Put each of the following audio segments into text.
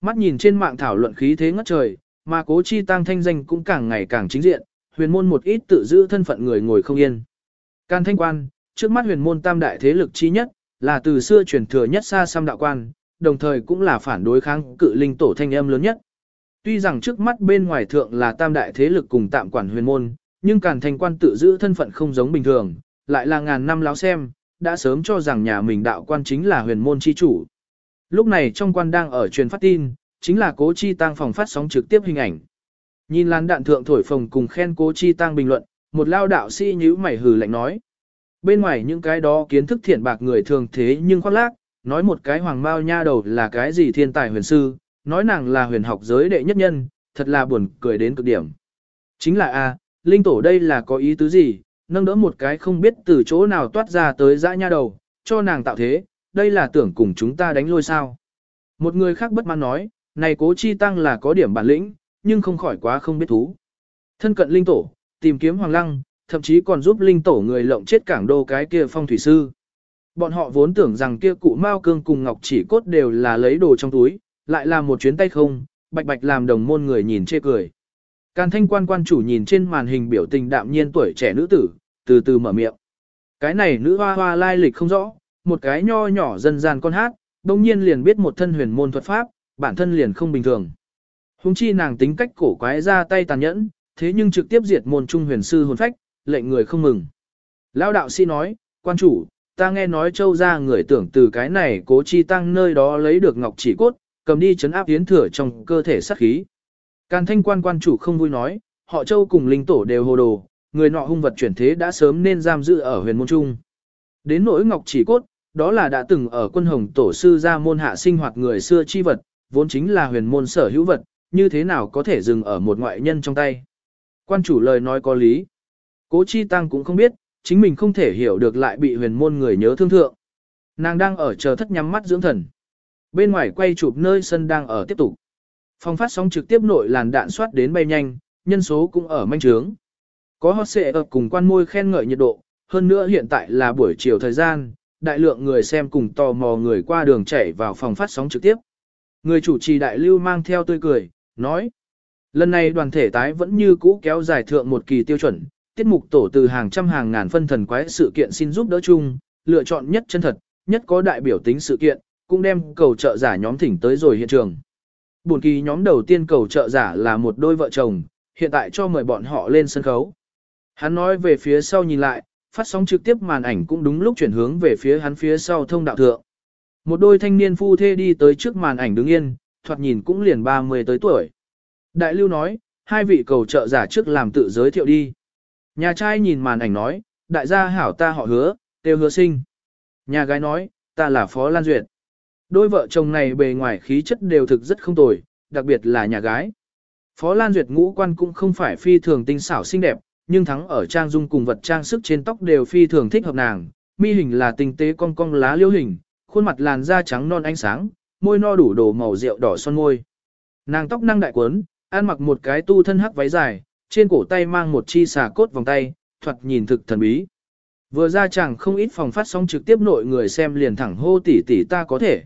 Mắt nhìn trên mạng thảo luận khí thế ngất trời, mà cố chi tăng thanh danh cũng càng ngày càng chính diện, huyền môn một ít tự giữ thân phận người ngồi không yên. Can thanh quan, trước mắt huyền môn tam đại thế lực chi nhất, là từ xưa truyền thừa nhất xa xăm đạo quan, đồng thời cũng là phản đối kháng cự linh tổ thanh âm lớn nhất. Tuy rằng trước mắt bên ngoài thượng là tam đại thế lực cùng tạm quản huyền môn, nhưng càn thanh quan tự giữ thân phận không giống bình thường, lại là ngàn năm láo xem, đã sớm cho rằng nhà mình đạo quan chính là huyền môn chi chủ. Lúc này trong quan đang ở truyền phát tin, chính là cố chi tăng phòng phát sóng trực tiếp hình ảnh. Nhìn làn đạn thượng thổi phồng cùng khen cố chi tăng bình luận, một lao đạo sĩ nhíu mày hừ lạnh nói. Bên ngoài những cái đó kiến thức thiện bạc người thường thế nhưng khoác lác, nói một cái hoàng mao nha đầu là cái gì thiên tài huyền sư, nói nàng là huyền học giới đệ nhất nhân, thật là buồn cười đến cực điểm. Chính là a, linh tổ đây là có ý tứ gì, nâng đỡ một cái không biết từ chỗ nào toát ra tới dã nha đầu, cho nàng tạo thế, đây là tưởng cùng chúng ta đánh lôi sao. Một người khác bất mãn nói, này cố chi tăng là có điểm bản lĩnh, nhưng không khỏi quá không biết thú. Thân cận linh tổ, tìm kiếm hoàng lăng, thậm chí còn giúp linh tổ người lộng chết cảng đô cái kia phong thủy sư. Bọn họ vốn tưởng rằng kia cụ Mao Cương cùng Ngọc chỉ cốt đều là lấy đồ trong túi, lại làm một chuyến tay không, bạch bạch làm đồng môn người nhìn chê cười. Càn thanh quan quan chủ nhìn trên màn hình biểu tình đạm nhiên tuổi trẻ nữ tử, từ từ mở miệng. Cái này nữ hoa hoa lai lịch không rõ, một cái nho nhỏ dân gian con hát, đồng nhiên liền biết một thân huyền môn thuật pháp, bản thân liền không bình thường. Hùng chi nàng tính cách cổ quái ra tay tàn nhẫn, thế nhưng trực tiếp diệt môn trung huyền sư hồn phách, lệnh người không mừng. Lão đạo sĩ nói, quan chủ, ta nghe nói châu ra người tưởng từ cái này cố chi tăng nơi đó lấy được ngọc chỉ cốt, cầm đi chấn áp yến thừa trong cơ thể sát khí. Càn thanh quan quan chủ không vui nói, họ châu cùng linh tổ đều hồ đồ, người nọ hung vật chuyển thế đã sớm nên giam giữ ở huyền môn trung. Đến nỗi ngọc chỉ cốt, đó là đã từng ở quân hồng tổ sư ra môn hạ sinh hoạt người xưa chi vật, vốn chính là huyền môn sở hữu vật, như thế nào có thể dừng ở một ngoại nhân trong tay. Quan chủ lời nói có lý. Cố chi tăng cũng không biết, chính mình không thể hiểu được lại bị huyền môn người nhớ thương thượng. Nàng đang ở chờ thất nhắm mắt dưỡng thần. Bên ngoài quay chụp nơi sân đang ở tiếp tục. Phòng phát sóng trực tiếp nội làn đạn soát đến bay nhanh, nhân số cũng ở manh trướng. Có hot xệ ập cùng quan môi khen ngợi nhiệt độ, hơn nữa hiện tại là buổi chiều thời gian, đại lượng người xem cùng tò mò người qua đường chạy vào phòng phát sóng trực tiếp. Người chủ trì đại lưu mang theo tươi cười, nói. Lần này đoàn thể tái vẫn như cũ kéo dài thượng một kỳ tiêu chuẩn, tiết mục tổ từ hàng trăm hàng ngàn phân thần quái sự kiện xin giúp đỡ chung, lựa chọn nhất chân thật, nhất có đại biểu tính sự kiện, cũng đem cầu trợ giả nhóm thỉnh tới rồi hiện trường. Buồn kỳ nhóm đầu tiên cầu trợ giả là một đôi vợ chồng, hiện tại cho mời bọn họ lên sân khấu. Hắn nói về phía sau nhìn lại, phát sóng trực tiếp màn ảnh cũng đúng lúc chuyển hướng về phía hắn phía sau thông đạo thượng. Một đôi thanh niên phu thê đi tới trước màn ảnh đứng yên, thoạt nhìn cũng liền 30 tới tuổi. Đại lưu nói, hai vị cầu trợ giả trước làm tự giới thiệu đi. Nhà trai nhìn màn ảnh nói, đại gia hảo ta họ hứa, tiêu hứa sinh. Nhà gái nói, ta là Phó Lan Duyệt. Đôi vợ chồng này bề ngoài khí chất đều thực rất không tồi, đặc biệt là nhà gái. Phó Lan Duyệt ngũ quan cũng không phải phi thường tinh xảo xinh đẹp, nhưng thắng ở trang dung cùng vật trang sức trên tóc đều phi thường thích hợp nàng. Mi hình là tinh tế cong cong lá liêu hình, khuôn mặt làn da trắng non ánh sáng, môi no đủ đồ màu rượu đỏ son môi. Nàng tóc năng đại quấn, ăn mặc một cái tu thân hắc váy dài, trên cổ tay mang một chi xà cốt vòng tay, thoạt nhìn thực thần bí. Vừa ra chẳng không ít phòng phát sóng trực tiếp nội người xem liền thẳng hô tỷ tỷ ta có thể.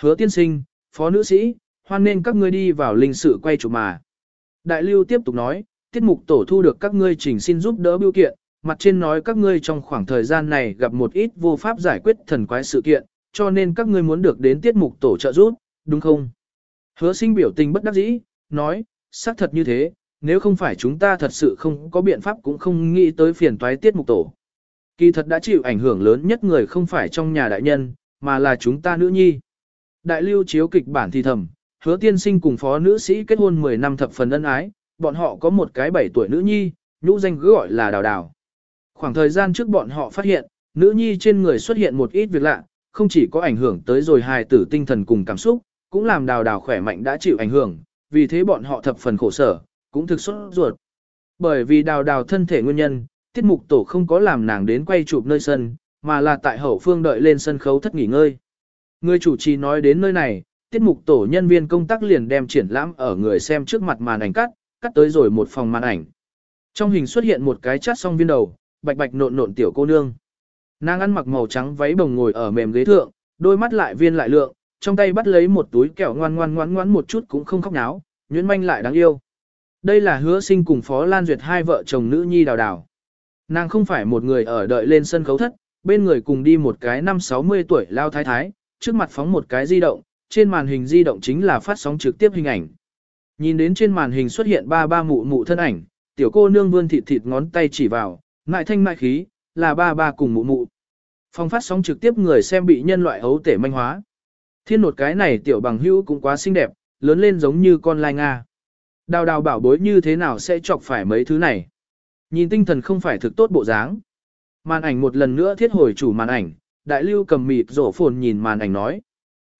Hứa tiên sinh, phó nữ sĩ, hoan nên các ngươi đi vào linh sự quay chụp mà. Đại lưu tiếp tục nói, tiết mục tổ thu được các ngươi trình xin giúp đỡ biểu kiện, mặt trên nói các ngươi trong khoảng thời gian này gặp một ít vô pháp giải quyết thần quái sự kiện, cho nên các ngươi muốn được đến tiết mục tổ trợ giúp, đúng không? Hứa sinh biểu tình bất đắc dĩ, nói, xác thật như thế, nếu không phải chúng ta thật sự không có biện pháp cũng không nghĩ tới phiền toái tiết mục tổ. Kỳ thật đã chịu ảnh hưởng lớn nhất người không phải trong nhà đại nhân, mà là chúng ta nữ nhi. Đại lưu chiếu kịch bản thì thầm, hứa tiên sinh cùng phó nữ sĩ kết hôn 10 năm thập phần ân ái, bọn họ có một cái 7 tuổi nữ nhi, nhũ danh cứ gọi là đào đào. Khoảng thời gian trước bọn họ phát hiện, nữ nhi trên người xuất hiện một ít việc lạ, không chỉ có ảnh hưởng tới rồi hài tử tinh thần cùng cảm xúc, cũng làm đào đào khỏe mạnh đã chịu ảnh hưởng, vì thế bọn họ thập phần khổ sở, cũng thực xuất ruột. Bởi vì đào đào thân thể nguyên nhân, tiết mục tổ không có làm nàng đến quay chụp nơi sân, mà là tại hậu phương đợi lên sân khấu thất nghỉ ngơi. Người chủ trì nói đến nơi này, tiết mục tổ nhân viên công tác liền đem triển lãm ở người xem trước mặt màn ảnh cắt, cắt tới rồi một phòng màn ảnh. Trong hình xuất hiện một cái chát song viên đầu, bạch bạch nộn nộn tiểu cô nương. Nàng ăn mặc màu trắng váy bồng ngồi ở mềm ghế thượng, đôi mắt lại viên lại lượng, trong tay bắt lấy một túi kẹo ngoan ngoan ngoan ngoan một chút cũng không khóc náo, nhuyễn manh lại đáng yêu. Đây là hứa sinh cùng Phó Lan Duyệt hai vợ chồng nữ nhi đào đào. Nàng không phải một người ở đợi lên sân khấu thất, bên người cùng đi một cái năm 60 tuổi lao thái thái, trước mặt phóng một cái di động, trên màn hình di động chính là phát sóng trực tiếp hình ảnh. Nhìn đến trên màn hình xuất hiện ba ba mụ mụ thân ảnh, tiểu cô nương vươn thịt thịt ngón tay chỉ vào, ngại thanh ngại khí, là ba ba cùng mụ mụ. Phong phát sóng trực tiếp người xem bị nhân loại ấu tể manh hóa. Thiên nột cái này tiểu bằng hữu cũng quá xinh đẹp, lớn lên giống như con lai Nga. Đào đào bảo bối như thế nào sẽ chọc phải mấy thứ này. Nhìn tinh thần không phải thực tốt bộ dáng. Màn ảnh một lần nữa thiết hồi chủ màn ảnh, đại lưu cầm mịt rổ phồn nhìn màn ảnh nói.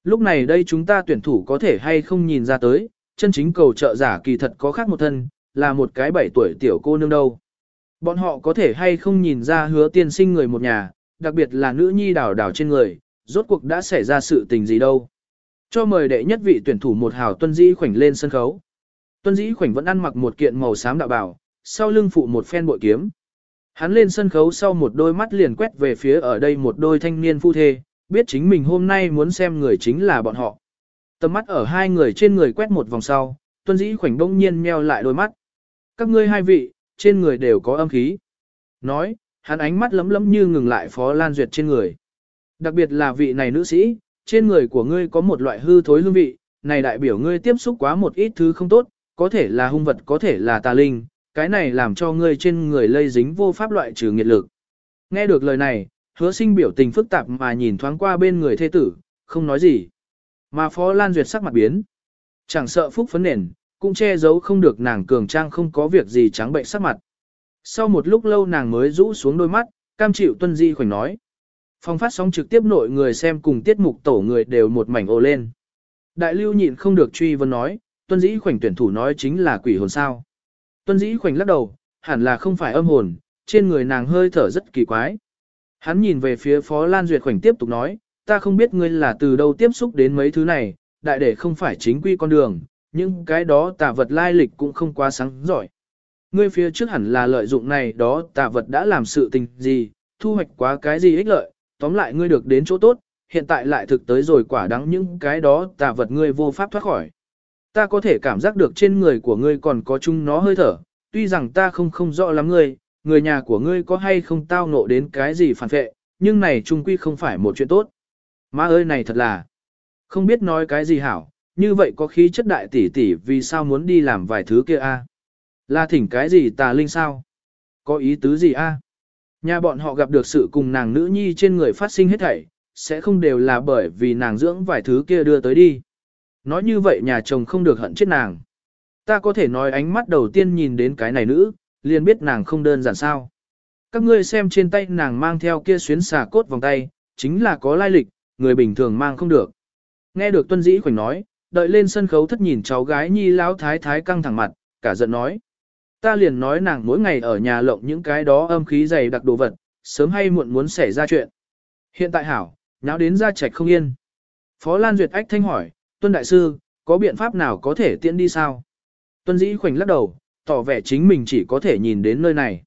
Lúc này đây chúng ta tuyển thủ có thể hay không nhìn ra tới, chân chính cầu trợ giả kỳ thật có khác một thân, là một cái bảy tuổi tiểu cô nương đâu. Bọn họ có thể hay không nhìn ra hứa tiên sinh người một nhà, đặc biệt là nữ nhi đảo đảo trên người, rốt cuộc đã xảy ra sự tình gì đâu. Cho mời đệ nhất vị tuyển thủ một hào tuân dĩ khoảnh lên sân khấu. Tuân dĩ khoảnh vẫn ăn mặc một kiện màu xám đạo bảo, sau lưng phụ một phen bội kiếm. Hắn lên sân khấu sau một đôi mắt liền quét về phía ở đây một đôi thanh niên phu thê, biết chính mình hôm nay muốn xem người chính là bọn họ. Tầm mắt ở hai người trên người quét một vòng sau, tuân dĩ khoảnh đông nhiên meo lại đôi mắt. Các ngươi hai vị, trên người đều có âm khí. Nói, hắn ánh mắt lấm lấm như ngừng lại Phó Lan Duyệt trên người. Đặc biệt là vị này nữ sĩ, trên người của ngươi có một loại hư thối hương vị, này đại biểu ngươi tiếp xúc quá một ít thứ không tốt, có thể là hung vật có thể là tà linh, cái này làm cho ngươi trên người lây dính vô pháp loại trừ nghiệt lực. Nghe được lời này, hứa sinh biểu tình phức tạp mà nhìn thoáng qua bên người thê tử, không nói gì. Mà Phó Lan Duyệt sắc mặt biến. Chẳng sợ phúc phấn nền, cũng che giấu không được nàng cường trang không có việc gì trắng bệnh sắc mặt. Sau một lúc lâu nàng mới rũ xuống đôi mắt, cam chịu tuân di khoảnh nói. Phong phát sóng trực tiếp nội người xem cùng tiết mục tổ người đều một mảnh ồ lên. Đại lưu nhịn không được truy vấn nói, tuân dĩ khoảnh tuyển thủ nói chính là quỷ hồn sao. Tuân dĩ khoảnh lắc đầu, hẳn là không phải âm hồn, trên người nàng hơi thở rất kỳ quái. Hắn nhìn về phía Phó Lan Duyệt khoảnh tiếp tục nói, ta không biết ngươi là từ đâu tiếp xúc đến mấy thứ này, đại để không phải chính quy con đường, nhưng cái đó tà vật lai lịch cũng không quá sáng giỏi. Ngươi phía trước hẳn là lợi dụng này đó tà vật đã làm sự tình gì, thu hoạch quá cái gì ích lợi, tóm lại ngươi được đến chỗ tốt, hiện tại lại thực tới rồi quả đắng những cái đó tà vật ngươi vô pháp thoát khỏi. Ta có thể cảm giác được trên người của ngươi còn có chung nó hơi thở, tuy rằng ta không không rõ lắm ngươi, người nhà của ngươi có hay không tao nộ đến cái gì phản vệ, nhưng này chung quy không phải một chuyện tốt. Má ơi này thật là, không biết nói cái gì hảo, như vậy có khí chất đại tỷ tỷ vì sao muốn đi làm vài thứ kia a? Là thỉnh cái gì tà linh sao? Có ý tứ gì a? Nhà bọn họ gặp được sự cùng nàng nữ nhi trên người phát sinh hết thảy, sẽ không đều là bởi vì nàng dưỡng vài thứ kia đưa tới đi. Nói như vậy nhà chồng không được hận chết nàng. Ta có thể nói ánh mắt đầu tiên nhìn đến cái này nữ, liền biết nàng không đơn giản sao. Các ngươi xem trên tay nàng mang theo kia xuyến xà cốt vòng tay, chính là có lai lịch, người bình thường mang không được. Nghe được tuân dĩ khoảnh nói, đợi lên sân khấu thất nhìn cháu gái nhi lão thái thái căng thẳng mặt, cả giận nói. Ta liền nói nàng mỗi ngày ở nhà lộng những cái đó âm khí dày đặc đồ vật, sớm hay muộn muốn xảy ra chuyện. Hiện tại hảo, nháo đến ra trạch không yên. Phó Lan Duyệt ách thanh hỏi, Tuân Đại Sư, có biện pháp nào có thể tiễn đi sao? Tuân Dĩ khoảnh lắc đầu, tỏ vẻ chính mình chỉ có thể nhìn đến nơi này.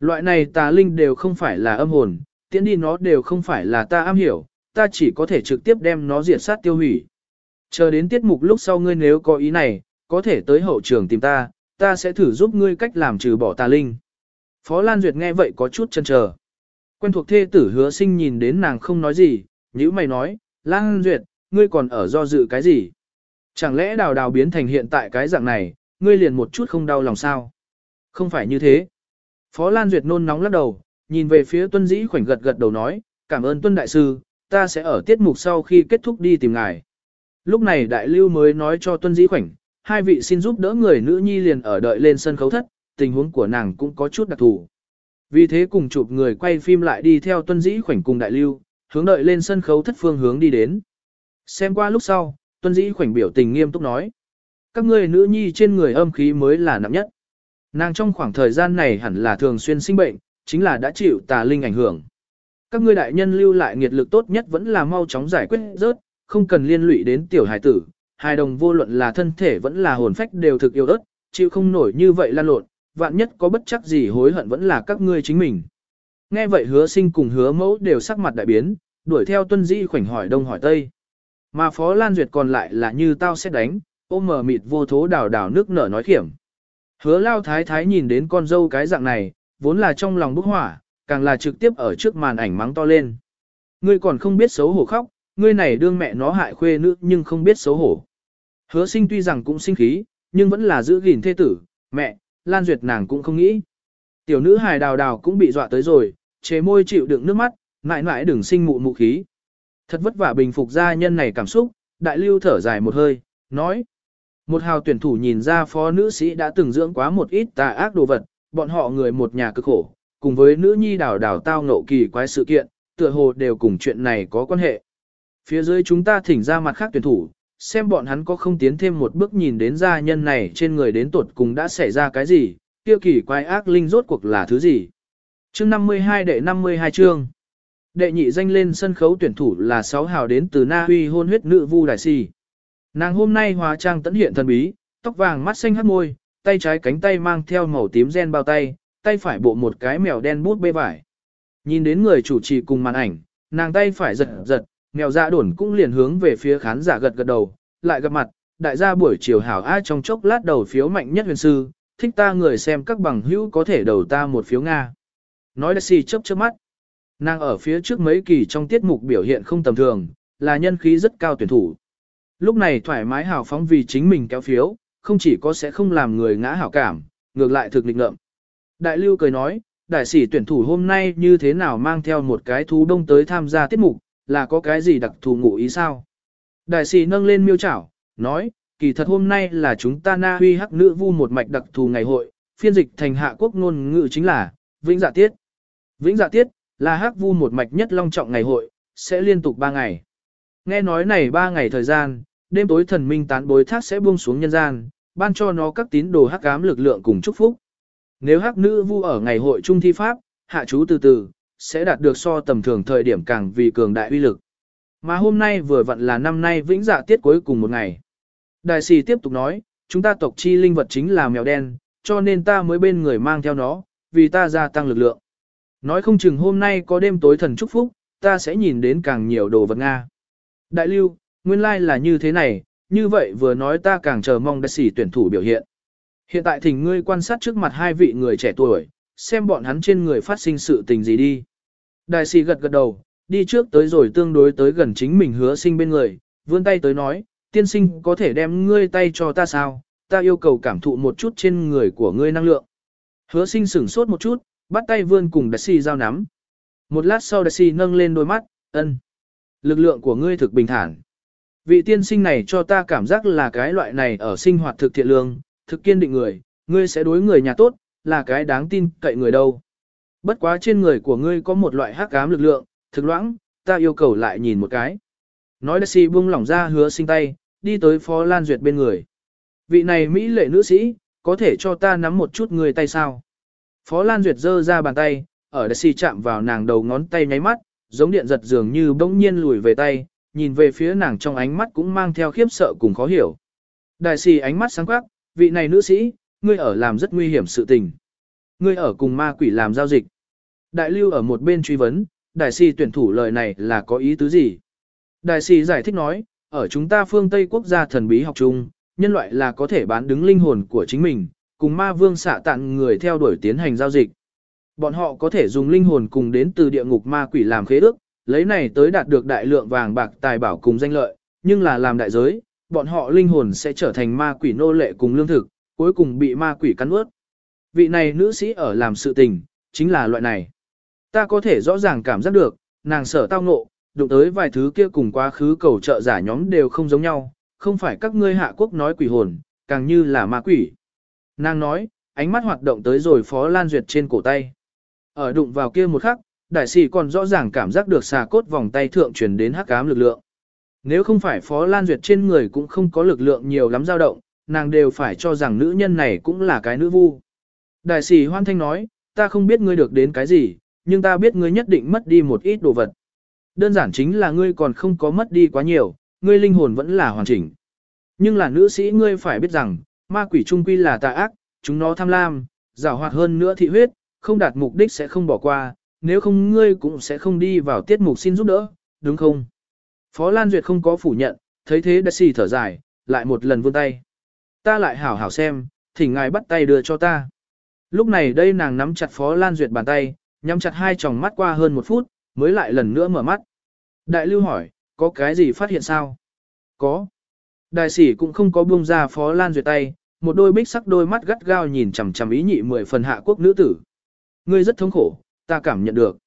Loại này tà linh đều không phải là âm hồn, tiễn đi nó đều không phải là ta am hiểu, ta chỉ có thể trực tiếp đem nó diệt sát tiêu hủy. Chờ đến tiết mục lúc sau ngươi nếu có ý này, có thể tới hậu trường tìm ta, ta sẽ thử giúp ngươi cách làm trừ bỏ tà linh. Phó Lan Duyệt nghe vậy có chút chần chờ. Quen thuộc thê tử hứa sinh nhìn đến nàng không nói gì, như mày nói, Lan Duyệt, ngươi còn ở do dự cái gì? Chẳng lẽ đào đào biến thành hiện tại cái dạng này, ngươi liền một chút không đau lòng sao? Không phải như thế. Phó Lan Duyệt nôn nóng lắc đầu, nhìn về phía tuân dĩ khoảnh gật gật đầu nói, cảm ơn tuân đại sư, ta sẽ ở tiết mục sau khi kết thúc đi tìm ngài. Lúc này đại lưu mới nói cho tuân dĩ khoảnh, hai vị xin giúp đỡ người nữ nhi liền ở đợi lên sân khấu thất, tình huống của nàng cũng có chút đặc thù. Vì thế cùng chụp người quay phim lại đi theo tuân dĩ khoảnh cùng đại lưu, hướng đợi lên sân khấu thất phương hướng đi đến. Xem qua lúc sau, tuân dĩ khoảnh biểu tình nghiêm túc nói. Các ngươi nữ nhi trên người âm khí mới là nặng nhất. Nàng trong khoảng thời gian này hẳn là thường xuyên sinh bệnh, chính là đã chịu tà linh ảnh hưởng. Các ngươi đại nhân lưu lại nghiệt lực tốt nhất vẫn là mau chóng giải quyết rớt, không cần liên lụy đến tiểu hài tử. Hai đồng vô luận là thân thể vẫn là hồn phách đều thực yêu ớt, chịu không nổi như vậy lan lộn, vạn nhất có bất chắc gì hối hận vẫn là các ngươi chính mình. Nghe vậy hứa sinh cùng hứa mẫu đều sắc mặt đại biến, đuổi theo tuân dĩ khoảnh hỏi đông hỏi tây. Mà Phó Lan Duyệt còn lại là như tao sẽ đánh, ôm mở mịt vô thố đảo đảo nước nở nói khiểm. Hứa lao thái thái nhìn đến con dâu cái dạng này, vốn là trong lòng bức hỏa, càng là trực tiếp ở trước màn ảnh mắng to lên. Ngươi còn không biết xấu hổ khóc, ngươi này đương mẹ nó hại khuê nữ nhưng không biết xấu hổ. Hứa sinh tuy rằng cũng sinh khí, nhưng vẫn là giữ gìn thê tử, mẹ, Lan Duyệt nàng cũng không nghĩ. Tiểu nữ hài đào đào cũng bị dọa tới rồi, chế môi chịu đựng nước mắt, mãi mãi đừng sinh mụ mụ khí. Thật vất vả bình phục gia nhân này cảm xúc, đại lưu thở dài một hơi, nói. Một hào tuyển thủ nhìn ra phó nữ sĩ đã từng dưỡng quá một ít tà ác đồ vật, bọn họ người một nhà cực khổ, cùng với nữ nhi đào đào tao ngộ kỳ quái sự kiện, tựa hồ đều cùng chuyện này có quan hệ. Phía dưới chúng ta thỉnh ra mặt khác tuyển thủ, xem bọn hắn có không tiến thêm một bước nhìn đến gia nhân này trên người đến tuột cùng đã xảy ra cái gì, tiêu kỳ quái ác linh rốt cuộc là thứ gì. Chương 52 đệ 52 chương. Đệ nhị danh lên sân khấu tuyển thủ là 6 hào đến từ Na huy hôn huyết nữ vu đại si. Nàng hôm nay hóa trang tẫn hiện thần bí, tóc vàng mắt xanh hắt môi, tay trái cánh tay mang theo màu tím gen bao tay, tay phải bộ một cái mèo đen bút bê vải. Nhìn đến người chủ trì cùng màn ảnh, nàng tay phải giật giật, mèo dạ đổn cũng liền hướng về phía khán giả gật gật đầu, lại gặp mặt, đại gia buổi chiều hảo ai trong chốc lát đầu phiếu mạnh nhất huyền sư, thích ta người xem các bằng hữu có thể đầu ta một phiếu Nga. Nói là xì chớp chớp mắt. Nàng ở phía trước mấy kỳ trong tiết mục biểu hiện không tầm thường, là nhân khí rất cao tuyển thủ. Lúc này thoải mái hào phóng vì chính mình kéo phiếu, không chỉ có sẽ không làm người ngã hảo cảm, ngược lại thực lịch ngợm. Đại lưu cười nói, đại sĩ tuyển thủ hôm nay như thế nào mang theo một cái thú đông tới tham gia tiết mục, là có cái gì đặc thù ngụ ý sao? Đại sĩ nâng lên miêu chảo, nói, kỳ thật hôm nay là chúng ta na huy hắc nữ vu một mạch đặc thù ngày hội, phiên dịch thành hạ quốc ngôn ngữ chính là, vĩnh dạ tiết. Vĩnh dạ tiết, là hắc vu một mạch nhất long trọng ngày hội, sẽ liên tục 3 ngày. Nghe nói này 3 ngày thời gian, đêm tối thần minh tán bối thác sẽ buông xuống nhân gian, ban cho nó các tín đồ hắc ám lực lượng cùng chúc phúc. Nếu hắc nữ vu ở ngày hội trung thi pháp, hạ chú từ từ, sẽ đạt được so tầm thường thời điểm càng vì cường đại uy lực. Mà hôm nay vừa vặn là năm nay vĩnh dạ tiết cuối cùng một ngày. Đại sĩ tiếp tục nói, chúng ta tộc chi linh vật chính là mèo đen, cho nên ta mới bên người mang theo nó, vì ta gia tăng lực lượng. Nói không chừng hôm nay có đêm tối thần chúc phúc, ta sẽ nhìn đến càng nhiều đồ vật Nga. Đại lưu, nguyên lai like là như thế này, như vậy vừa nói ta càng chờ mong đại sĩ tuyển thủ biểu hiện. Hiện tại thỉnh ngươi quan sát trước mặt hai vị người trẻ tuổi, xem bọn hắn trên người phát sinh sự tình gì đi. Đại sĩ gật gật đầu, đi trước tới rồi tương đối tới gần chính mình hứa sinh bên người, vươn tay tới nói, tiên sinh có thể đem ngươi tay cho ta sao, ta yêu cầu cảm thụ một chút trên người của ngươi năng lượng. Hứa sinh sửng sốt một chút, bắt tay vươn cùng đại sĩ giao nắm. Một lát sau đại sĩ nâng lên đôi mắt, ân. Lực lượng của ngươi thực bình thản. Vị tiên sinh này cho ta cảm giác là cái loại này ở sinh hoạt thực thiện lương, thực kiên định người, ngươi sẽ đối người nhà tốt, là cái đáng tin cậy người đâu. Bất quá trên người của ngươi có một loại hắc ám lực lượng, thực loãng, ta yêu cầu lại nhìn một cái. Nói đại si buông lỏng ra hứa sinh tay, đi tới Phó Lan Duyệt bên người. Vị này Mỹ lệ nữ sĩ, có thể cho ta nắm một chút người tay sao? Phó Lan Duyệt giơ ra bàn tay, ở đại si chạm vào nàng đầu ngón tay nháy mắt, giống điện giật dường như bỗng nhiên lùi về tay, nhìn về phía nàng trong ánh mắt cũng mang theo khiếp sợ cùng khó hiểu. Đại sĩ ánh mắt sáng quắc, vị này nữ sĩ, ngươi ở làm rất nguy hiểm sự tình. Ngươi ở cùng ma quỷ làm giao dịch. Đại lưu ở một bên truy vấn, đại sĩ tuyển thủ lời này là có ý tứ gì? Đại sĩ giải thích nói, ở chúng ta phương Tây quốc gia thần bí học chung, nhân loại là có thể bán đứng linh hồn của chính mình, cùng ma vương xạ tặng người theo đuổi tiến hành giao dịch. Bọn họ có thể dùng linh hồn cùng đến từ địa ngục ma quỷ làm khế ước, lấy này tới đạt được đại lượng vàng bạc tài bảo cùng danh lợi, nhưng là làm đại giới, bọn họ linh hồn sẽ trở thành ma quỷ nô lệ cùng lương thực, cuối cùng bị ma quỷ cắn ướt. Vị này nữ sĩ ở làm sự tình, chính là loại này. Ta có thể rõ ràng cảm giác được, nàng sở tao ngộ, đụng tới vài thứ kia cùng quá khứ cầu trợ giả nhóm đều không giống nhau, không phải các ngươi hạ quốc nói quỷ hồn, càng như là ma quỷ. Nàng nói, ánh mắt hoạt động tới rồi Phó Lan Duyệt trên cổ tay. Ở đụng vào kia một khắc, đại sĩ còn rõ ràng cảm giác được xà cốt vòng tay thượng truyền đến hắc ám lực lượng. Nếu không phải Phó Lan Duyệt trên người cũng không có lực lượng nhiều lắm dao động, nàng đều phải cho rằng nữ nhân này cũng là cái nữ vu. Đại sĩ hoan thanh nói, ta không biết ngươi được đến cái gì, nhưng ta biết ngươi nhất định mất đi một ít đồ vật. Đơn giản chính là ngươi còn không có mất đi quá nhiều, ngươi linh hồn vẫn là hoàn chỉnh. Nhưng là nữ sĩ ngươi phải biết rằng, ma quỷ trung quy là tà ác, chúng nó tham lam, giảo hoạt hơn nữa thị huyết, không đạt mục đích sẽ không bỏ qua, nếu không ngươi cũng sẽ không đi vào tiết mục xin giúp đỡ, đúng không? Phó Lan Duyệt không có phủ nhận, thấy thế đã xì thở dài, lại một lần vươn tay. Ta lại hảo hảo xem, thỉnh ngài bắt tay đưa cho ta. Lúc này đây nàng nắm chặt Phó Lan Duyệt bàn tay, nhắm chặt hai tròng mắt qua hơn một phút, mới lại lần nữa mở mắt. Đại lưu hỏi, có cái gì phát hiện sao? Có. Đại sĩ cũng không có buông ra Phó Lan Duyệt tay, một đôi bích sắc đôi mắt gắt gao nhìn chằm chằm ý nhị mười phần hạ quốc nữ tử. Ngươi rất thống khổ, ta cảm nhận được.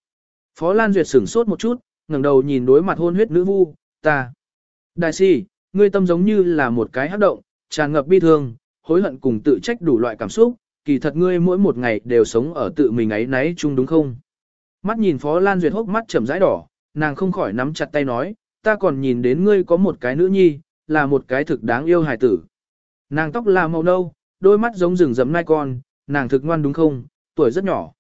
Phó Lan Duyệt sửng sốt một chút, ngẩng đầu nhìn đối mặt hôn huyết nữ vu, ta. Đại sĩ, ngươi tâm giống như là một cái hắc động, tràn ngập bi thương, hối hận cùng tự trách đủ loại cảm xúc, kỳ thật ngươi mỗi một ngày đều sống ở tự mình ấy nấy chung đúng không? Mắt nhìn Phó Lan Duyệt hốc mắt chậm rãi đỏ, nàng không khỏi nắm chặt tay nói, ta còn nhìn đến ngươi có một cái nữ nhi, là một cái thực đáng yêu hài tử. Nàng tóc là màu nâu, đôi mắt giống rừng rậm nai con, nàng thực ngoan đúng không, tuổi rất nhỏ.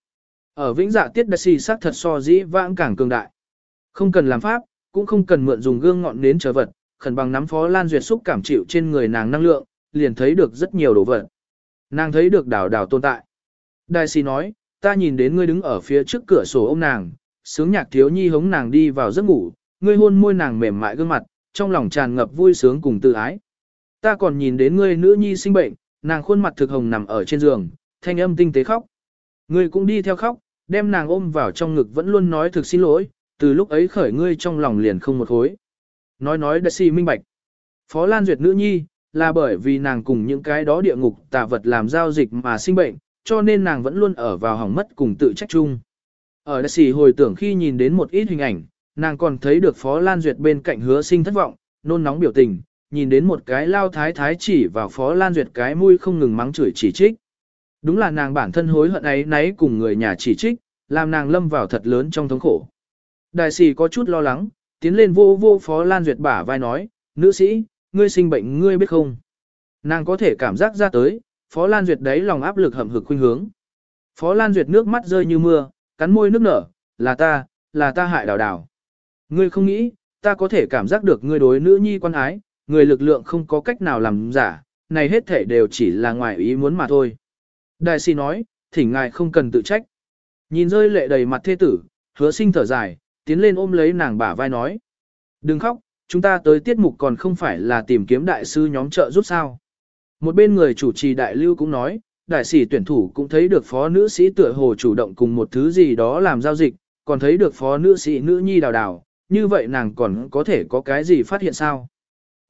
Ở vĩnh dạ tiết đại xì sắc thật so dĩ vãng càng cường đại. Không cần làm pháp, cũng không cần mượn dùng gương ngọn nến trở vật, khẩn bằng nắm phó lan duyệt xúc cảm chịu trên người nàng năng lượng, liền thấy được rất nhiều đồ vật. Nàng thấy được đảo đảo tồn tại. Đại sĩ nói, ta nhìn đến ngươi đứng ở phía trước cửa sổ ôm nàng, sướng nhạc thiếu nhi hống nàng đi vào giấc ngủ, ngươi hôn môi nàng mềm mại gương mặt, trong lòng tràn ngập vui sướng cùng tự ái. Ta còn nhìn đến ngươi nữ nhi sinh bệnh, nàng khuôn mặt thực hồng nằm ở trên giường, thanh âm tinh tế khóc. Ngươi cũng đi theo khóc, đem nàng ôm vào trong ngực vẫn luôn nói thực xin lỗi, từ lúc ấy khởi ngươi trong lòng liền không một hối. Nói nói đã si minh bạch. Phó Lan Duyệt nữ nhi, là bởi vì nàng cùng những cái đó địa ngục tà vật làm giao dịch mà sinh bệnh, cho nên nàng vẫn luôn ở vào hỏng mất cùng tự trách chung. Ở đại sĩ hồi tưởng khi nhìn đến một ít hình ảnh, nàng còn thấy được Phó Lan Duyệt bên cạnh hứa sinh thất vọng, nôn nóng biểu tình, nhìn đến một cái lao thái thái chỉ vào Phó Lan Duyệt cái mũi không ngừng mắng chửi chỉ trích. Đúng là nàng bản thân hối hận ấy nấy cùng người nhà chỉ trích, làm nàng lâm vào thật lớn trong thống khổ. Đại sĩ có chút lo lắng, tiến lên vô vô Phó Lan Duyệt bả vai nói, nữ sĩ, ngươi sinh bệnh ngươi biết không? Nàng có thể cảm giác ra tới, Phó Lan Duyệt đấy lòng áp lực hầm hực khuynh hướng. Phó Lan Duyệt nước mắt rơi như mưa, cắn môi nước nở, là ta, là ta hại đào đào. Ngươi không nghĩ, ta có thể cảm giác được ngươi đối nữ nhi quan ái, người lực lượng không có cách nào làm giả, này hết thể đều chỉ là ngoài ý muốn mà thôi. Đại sĩ nói, thỉnh ngài không cần tự trách. Nhìn rơi lệ đầy mặt thê tử, hứa sinh thở dài, tiến lên ôm lấy nàng bả vai nói. Đừng khóc, chúng ta tới tiết mục còn không phải là tìm kiếm đại sư nhóm trợ giúp sao. Một bên người chủ trì đại lưu cũng nói, đại sĩ tuyển thủ cũng thấy được phó nữ sĩ tựa hồ chủ động cùng một thứ gì đó làm giao dịch, còn thấy được phó nữ sĩ nữ nhi đào đào, như vậy nàng còn có thể có cái gì phát hiện sao?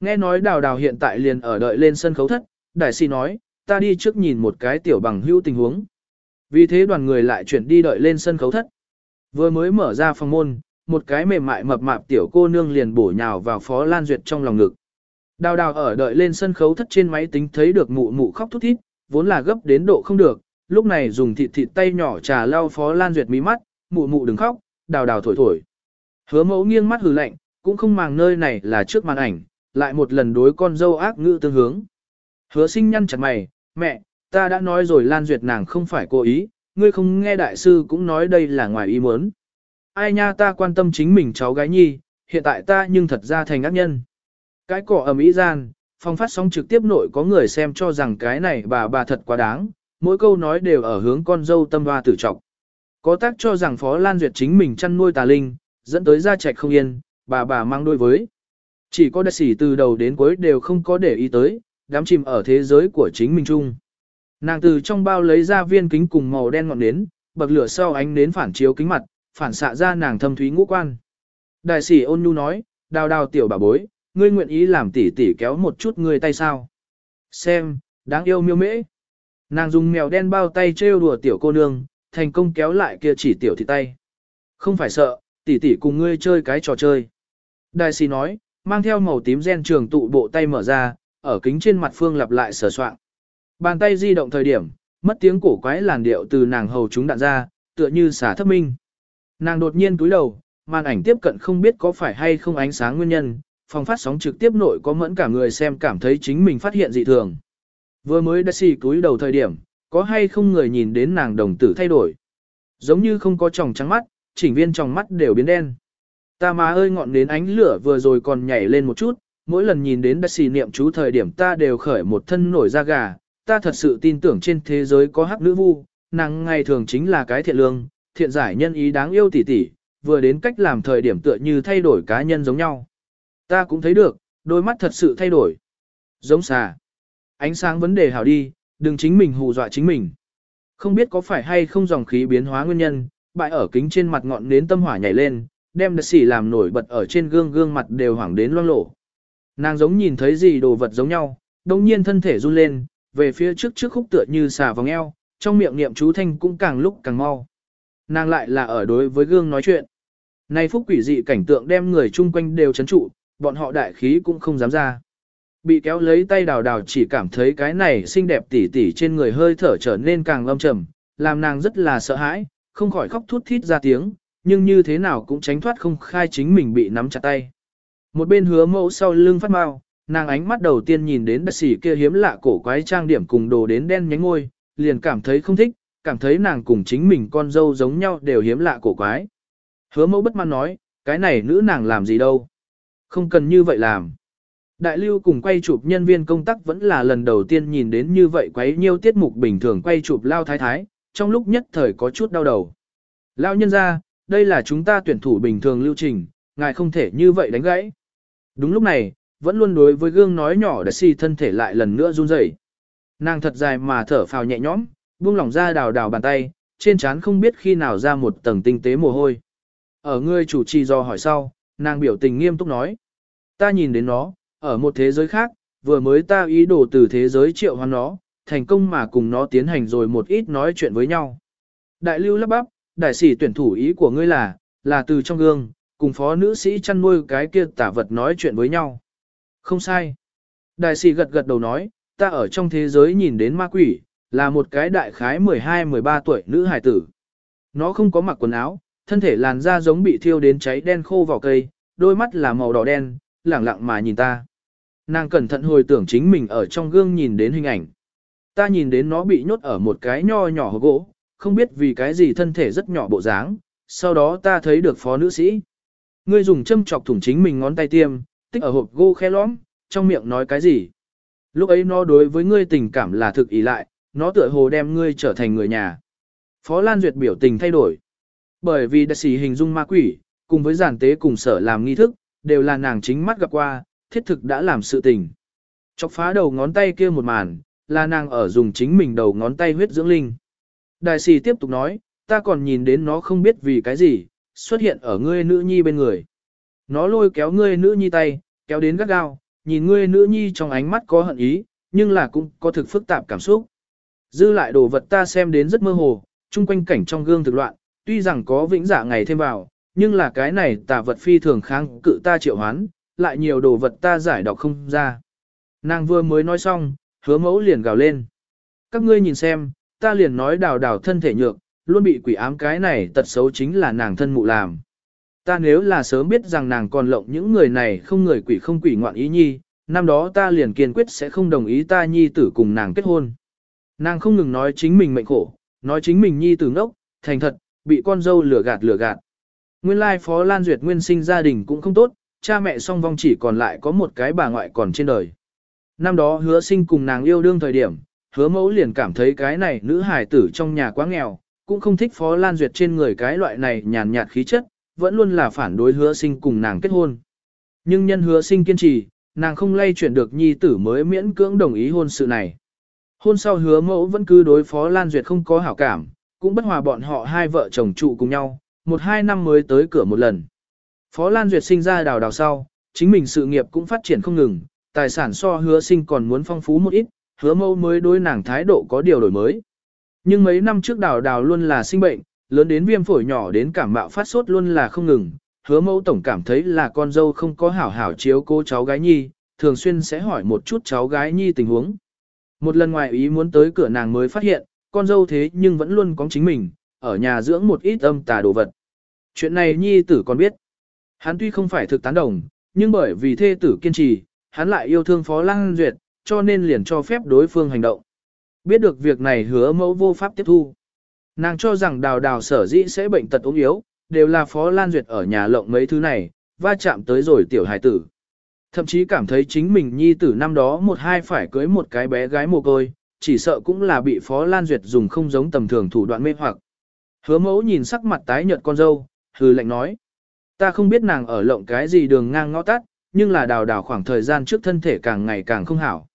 Nghe nói đào đào hiện tại liền ở đợi lên sân khấu thất, đại sĩ nói, ta đi trước nhìn một cái tiểu bằng hữu tình huống. Vì thế đoàn người lại chuyển đi đợi lên sân khấu thất. Vừa mới mở ra phòng môn, một cái mềm mại mập mạp tiểu cô nương liền bổ nhào vào Phó Lan Duyệt trong lòng ngực. Đào đào ở đợi lên sân khấu thất trên máy tính thấy được mụ mụ khóc thút thít, vốn là gấp đến độ không được, lúc này dùng thịt thịt tay nhỏ trà lau Phó Lan Duyệt mí mắt, mụ mụ đừng khóc, đào đào thổi thổi. Hứa mẫu nghiêng mắt hừ lạnh, cũng không màng nơi này là trước màn ảnh, lại một lần đối con dâu ác ngữ tương hướng. Hứa sinh nhăn chặt mày, mẹ, ta đã nói rồi Lan Duyệt nàng không phải cố ý, ngươi không nghe đại sư cũng nói đây là ngoài ý muốn. Ai nha ta quan tâm chính mình cháu gái nhi, hiện tại ta nhưng thật ra thành ác nhân. Cái cỏ ầm ĩ gian, phong phát sóng trực tiếp nội có người xem cho rằng cái này bà bà thật quá đáng, mỗi câu nói đều ở hướng con dâu tâm hoa tử trọng. Có tác cho rằng Phó Lan Duyệt chính mình chăn nuôi tà linh, dẫn tới gia trạch không yên, bà bà mang đôi với. Chỉ có đại sĩ từ đầu đến cuối đều không có để ý tới, đám chìm ở thế giới của chính mình chung. Nàng từ trong bao lấy ra viên kính cùng màu đen ngọn nến, bậc lửa sau ánh nến phản chiếu kính mặt, phản xạ ra nàng thâm thúy ngũ quan. Đại sĩ ôn nhu nói, đào đào tiểu bà bối, ngươi nguyện ý làm tỉ tỉ kéo một chút ngươi tay sao. Xem, đáng yêu miêu mễ. Nàng dùng mèo đen bao tay trêu đùa tiểu cô nương, thành công kéo lại kia chỉ tiểu thị tay. Không phải sợ, tỉ tỉ cùng ngươi chơi cái trò chơi. Đại sĩ nói, mang theo màu tím gen trường tụ bộ tay mở ra, ở kính trên mặt phương lặp lại sờ soạn. Bàn tay di động thời điểm, mất tiếng cổ quái làn điệu từ nàng hầu chúng đạn ra, tựa như xả thấp minh. Nàng đột nhiên túi đầu, màn ảnh tiếp cận không biết có phải hay không ánh sáng nguyên nhân, phòng phát sóng trực tiếp nội có mẫn cả người xem cảm thấy chính mình phát hiện dị thường. Vừa mới đã xì túi đầu thời điểm, có hay không người nhìn đến nàng đồng tử thay đổi. Giống như không có tròng trắng mắt, chỉnh viên tròng mắt đều biến đen. Ta má ơi ngọn đến ánh lửa vừa rồi còn nhảy lên một chút, mỗi lần nhìn đến đã xì niệm chú thời điểm ta đều khởi một thân nổi da gà, ta thật sự tin tưởng trên thế giới có hắc nữ vu, nàng ngày thường chính là cái thiện lương, thiện giải nhân ý đáng yêu tỉ tỉ, vừa đến cách làm thời điểm tựa như thay đổi cá nhân giống nhau. Ta cũng thấy được, đôi mắt thật sự thay đổi. Giống xà. Ánh sáng vấn đề hảo đi, đừng chính mình hù dọa chính mình. Không biết có phải hay không dòng khí biến hóa nguyên nhân, bại ở kính trên mặt ngọn nến tâm hỏa nhảy lên, đem đặc xỉ làm nổi bật ở trên gương gương mặt đều hoảng đến loang lổ. Nàng giống nhìn thấy gì đồ vật giống nhau, đồng nhiên thân thể run lên, về phía trước trước khúc tựa như xà vòng eo, trong miệng niệm chú thanh cũng càng lúc càng mau. Nàng lại là ở đối với gương nói chuyện. Nay phúc quỷ dị cảnh tượng đem người chung quanh đều chấn trụ, bọn họ đại khí cũng không dám ra. Bị kéo lấy tay đào đào chỉ cảm thấy cái này xinh đẹp tỉ tỉ trên người hơi thở trở nên càng lâm trầm, làm nàng rất là sợ hãi, không khỏi khóc thút thít ra tiếng, nhưng như thế nào cũng tránh thoát không khai chính mình bị nắm chặt tay. Một bên hứa mẫu sau lưng phát mau, nàng ánh mắt đầu tiên nhìn đến bác sĩ kia hiếm lạ cổ quái trang điểm cùng đồ đến đen nhánh ngôi, liền cảm thấy không thích, cảm thấy nàng cùng chính mình con dâu giống nhau đều hiếm lạ cổ quái. Hứa mẫu bất mãn nói, cái này nữ nàng làm gì đâu. Không cần như vậy làm. Đại lưu cùng quay chụp nhân viên công tác vẫn là lần đầu tiên nhìn đến như vậy quấy nhiêu tiết mục bình thường quay chụp lao thái thái, trong lúc nhất thời có chút đau đầu. Lao nhân ra, đây là chúng ta tuyển thủ bình thường lưu trình, ngài không thể như vậy đánh gãy. Đúng lúc này, vẫn luôn đối với gương nói nhỏ đã si thân thể lại lần nữa run rẩy. Nàng thật dài mà thở phào nhẹ nhõm, buông lỏng ra đào đào bàn tay, trên trán không biết khi nào ra một tầng tinh tế mồ hôi. Ở ngươi chủ trì do hỏi sau, nàng biểu tình nghiêm túc nói. Ta nhìn đến nó, ở một thế giới khác, vừa mới ta ý đồ từ thế giới triệu hoán nó, thành công mà cùng nó tiến hành rồi một ít nói chuyện với nhau. Đại lưu lắp bắp, đại sĩ tuyển thủ ý của ngươi là, là từ trong gương, cùng phó nữ sĩ chăn nuôi cái kia tả vật nói chuyện với nhau. Không sai. Đại sĩ gật gật đầu nói, ta ở trong thế giới nhìn đến ma quỷ, là một cái đại khái 12-13 tuổi nữ hải tử. Nó không có mặc quần áo, thân thể làn da giống bị thiêu đến cháy đen khô vào cây, đôi mắt là màu đỏ đen, lẳng lặng mà nhìn ta. Nàng cẩn thận hồi tưởng chính mình ở trong gương nhìn đến hình ảnh. Ta nhìn đến nó bị nhốt ở một cái nho nhỏ hộp gỗ, không biết vì cái gì thân thể rất nhỏ bộ dáng, sau đó ta thấy được phó nữ sĩ. Ngươi dùng châm chọc thủng chính mình ngón tay tiêm, tích ở hộp gỗ khe lõm, trong miệng nói cái gì. Lúc ấy nó đối với ngươi tình cảm là thực ý lại, nó tựa hồ đem ngươi trở thành người nhà. Phó Lan Duyệt biểu tình thay đổi. Bởi vì đặc sĩ hình dung ma quỷ, cùng với giản tế cùng sở làm nghi thức, đều là nàng chính mắt gặp qua, thiết thực đã làm sự tình. Chọc phá đầu ngón tay kia một màn, là nàng ở dùng chính mình đầu ngón tay huyết dưỡng linh. Đại sĩ tiếp tục nói, ta còn nhìn đến nó không biết vì cái gì, xuất hiện ở ngươi nữ nhi bên người. Nó lôi kéo ngươi nữ nhi tay, kéo đến gắt gao, nhìn ngươi nữ nhi trong ánh mắt có hận ý, nhưng là cũng có thực phức tạp cảm xúc. Dư lại đồ vật ta xem đến rất mơ hồ, chung quanh cảnh trong gương thực loạn, tuy rằng có vĩnh giả ngày thêm vào, nhưng là cái này tà vật phi thường kháng cự ta triệu hoán, lại nhiều đồ vật ta giải đọc không ra. Nàng vừa mới nói xong, hứa mẫu liền gào lên. Các ngươi nhìn xem, ta liền nói đào đào thân thể nhược, luôn bị quỷ ám cái này tật xấu chính là nàng thân mụ làm. Ta nếu là sớm biết rằng nàng còn lộng những người này không người quỷ không quỷ ngoạn ý nhi, năm đó ta liền kiên quyết sẽ không đồng ý ta nhi tử cùng nàng kết hôn. Nàng không ngừng nói chính mình mệnh khổ, nói chính mình nhi tử ngốc, thành thật, bị con dâu lừa gạt lừa gạt. Nguyên lai Phó Lan Duyệt nguyên sinh gia đình cũng không tốt, cha mẹ song vong chỉ còn lại có một cái bà ngoại còn trên đời. Năm đó hứa sinh cùng nàng yêu đương thời điểm, hứa mẫu liền cảm thấy cái này nữ hài tử trong nhà quá nghèo, cũng không thích Phó Lan Duyệt trên người cái loại này nhàn nhạt khí chất, vẫn luôn là phản đối hứa sinh cùng nàng kết hôn. Nhưng nhân hứa sinh kiên trì, nàng không lay chuyển được nhi tử mới miễn cưỡng đồng ý hôn sự này. Hôn sau hứa mẫu vẫn cứ đối Phó Lan Duyệt không có hảo cảm, cũng bất hòa bọn họ hai vợ chồng trụ cùng nhau, một hai năm mới tới cửa một lần. Phó Lan Duyệt sinh ra đào đào sau, chính mình sự nghiệp cũng phát triển không ngừng, tài sản so hứa sinh còn muốn phong phú một ít, hứa mẫu mới đối nàng thái độ có điều đổi mới. Nhưng mấy năm trước đào đào luôn là sinh bệnh, lớn đến viêm phổi nhỏ đến cảm mạo phát sốt luôn là không ngừng, hứa mẫu tổng cảm thấy là con dâu không có hảo hảo chiếu cô cháu gái nhi, thường xuyên sẽ hỏi một chút cháu gái nhi tình huống. Một lần ngoài ý muốn tới cửa nàng mới phát hiện, con dâu thế nhưng vẫn luôn có chính mình, ở nhà dưỡng một ít âm tà đồ vật. Chuyện này nhi tử còn biết. Hắn tuy không phải thực tán đồng, nhưng bởi vì thê tử kiên trì, hắn lại yêu thương Phó Lăng Duyệt, cho nên liền cho phép đối phương hành động. Biết được việc này hứa mẫu vô pháp tiếp thu. Nàng cho rằng đào đào sở dĩ sẽ bệnh tật ốm yếu, đều là Phó Lan Duyệt ở nhà lộng mấy thứ này, va chạm tới rồi tiểu hải tử. Thậm chí cảm thấy chính mình nhi tử năm đó một hai phải cưới một cái bé gái mồ côi, chỉ sợ cũng là bị Phó Lan Duyệt dùng không giống tầm thường thủ đoạn mê hoặc. Hứa mẫu nhìn sắc mặt tái nhợt con dâu, hừ lạnh nói. Ta không biết nàng ở lộng cái gì đường ngang ngõ tắt, nhưng là đào đào khoảng thời gian trước thân thể càng ngày càng không hảo.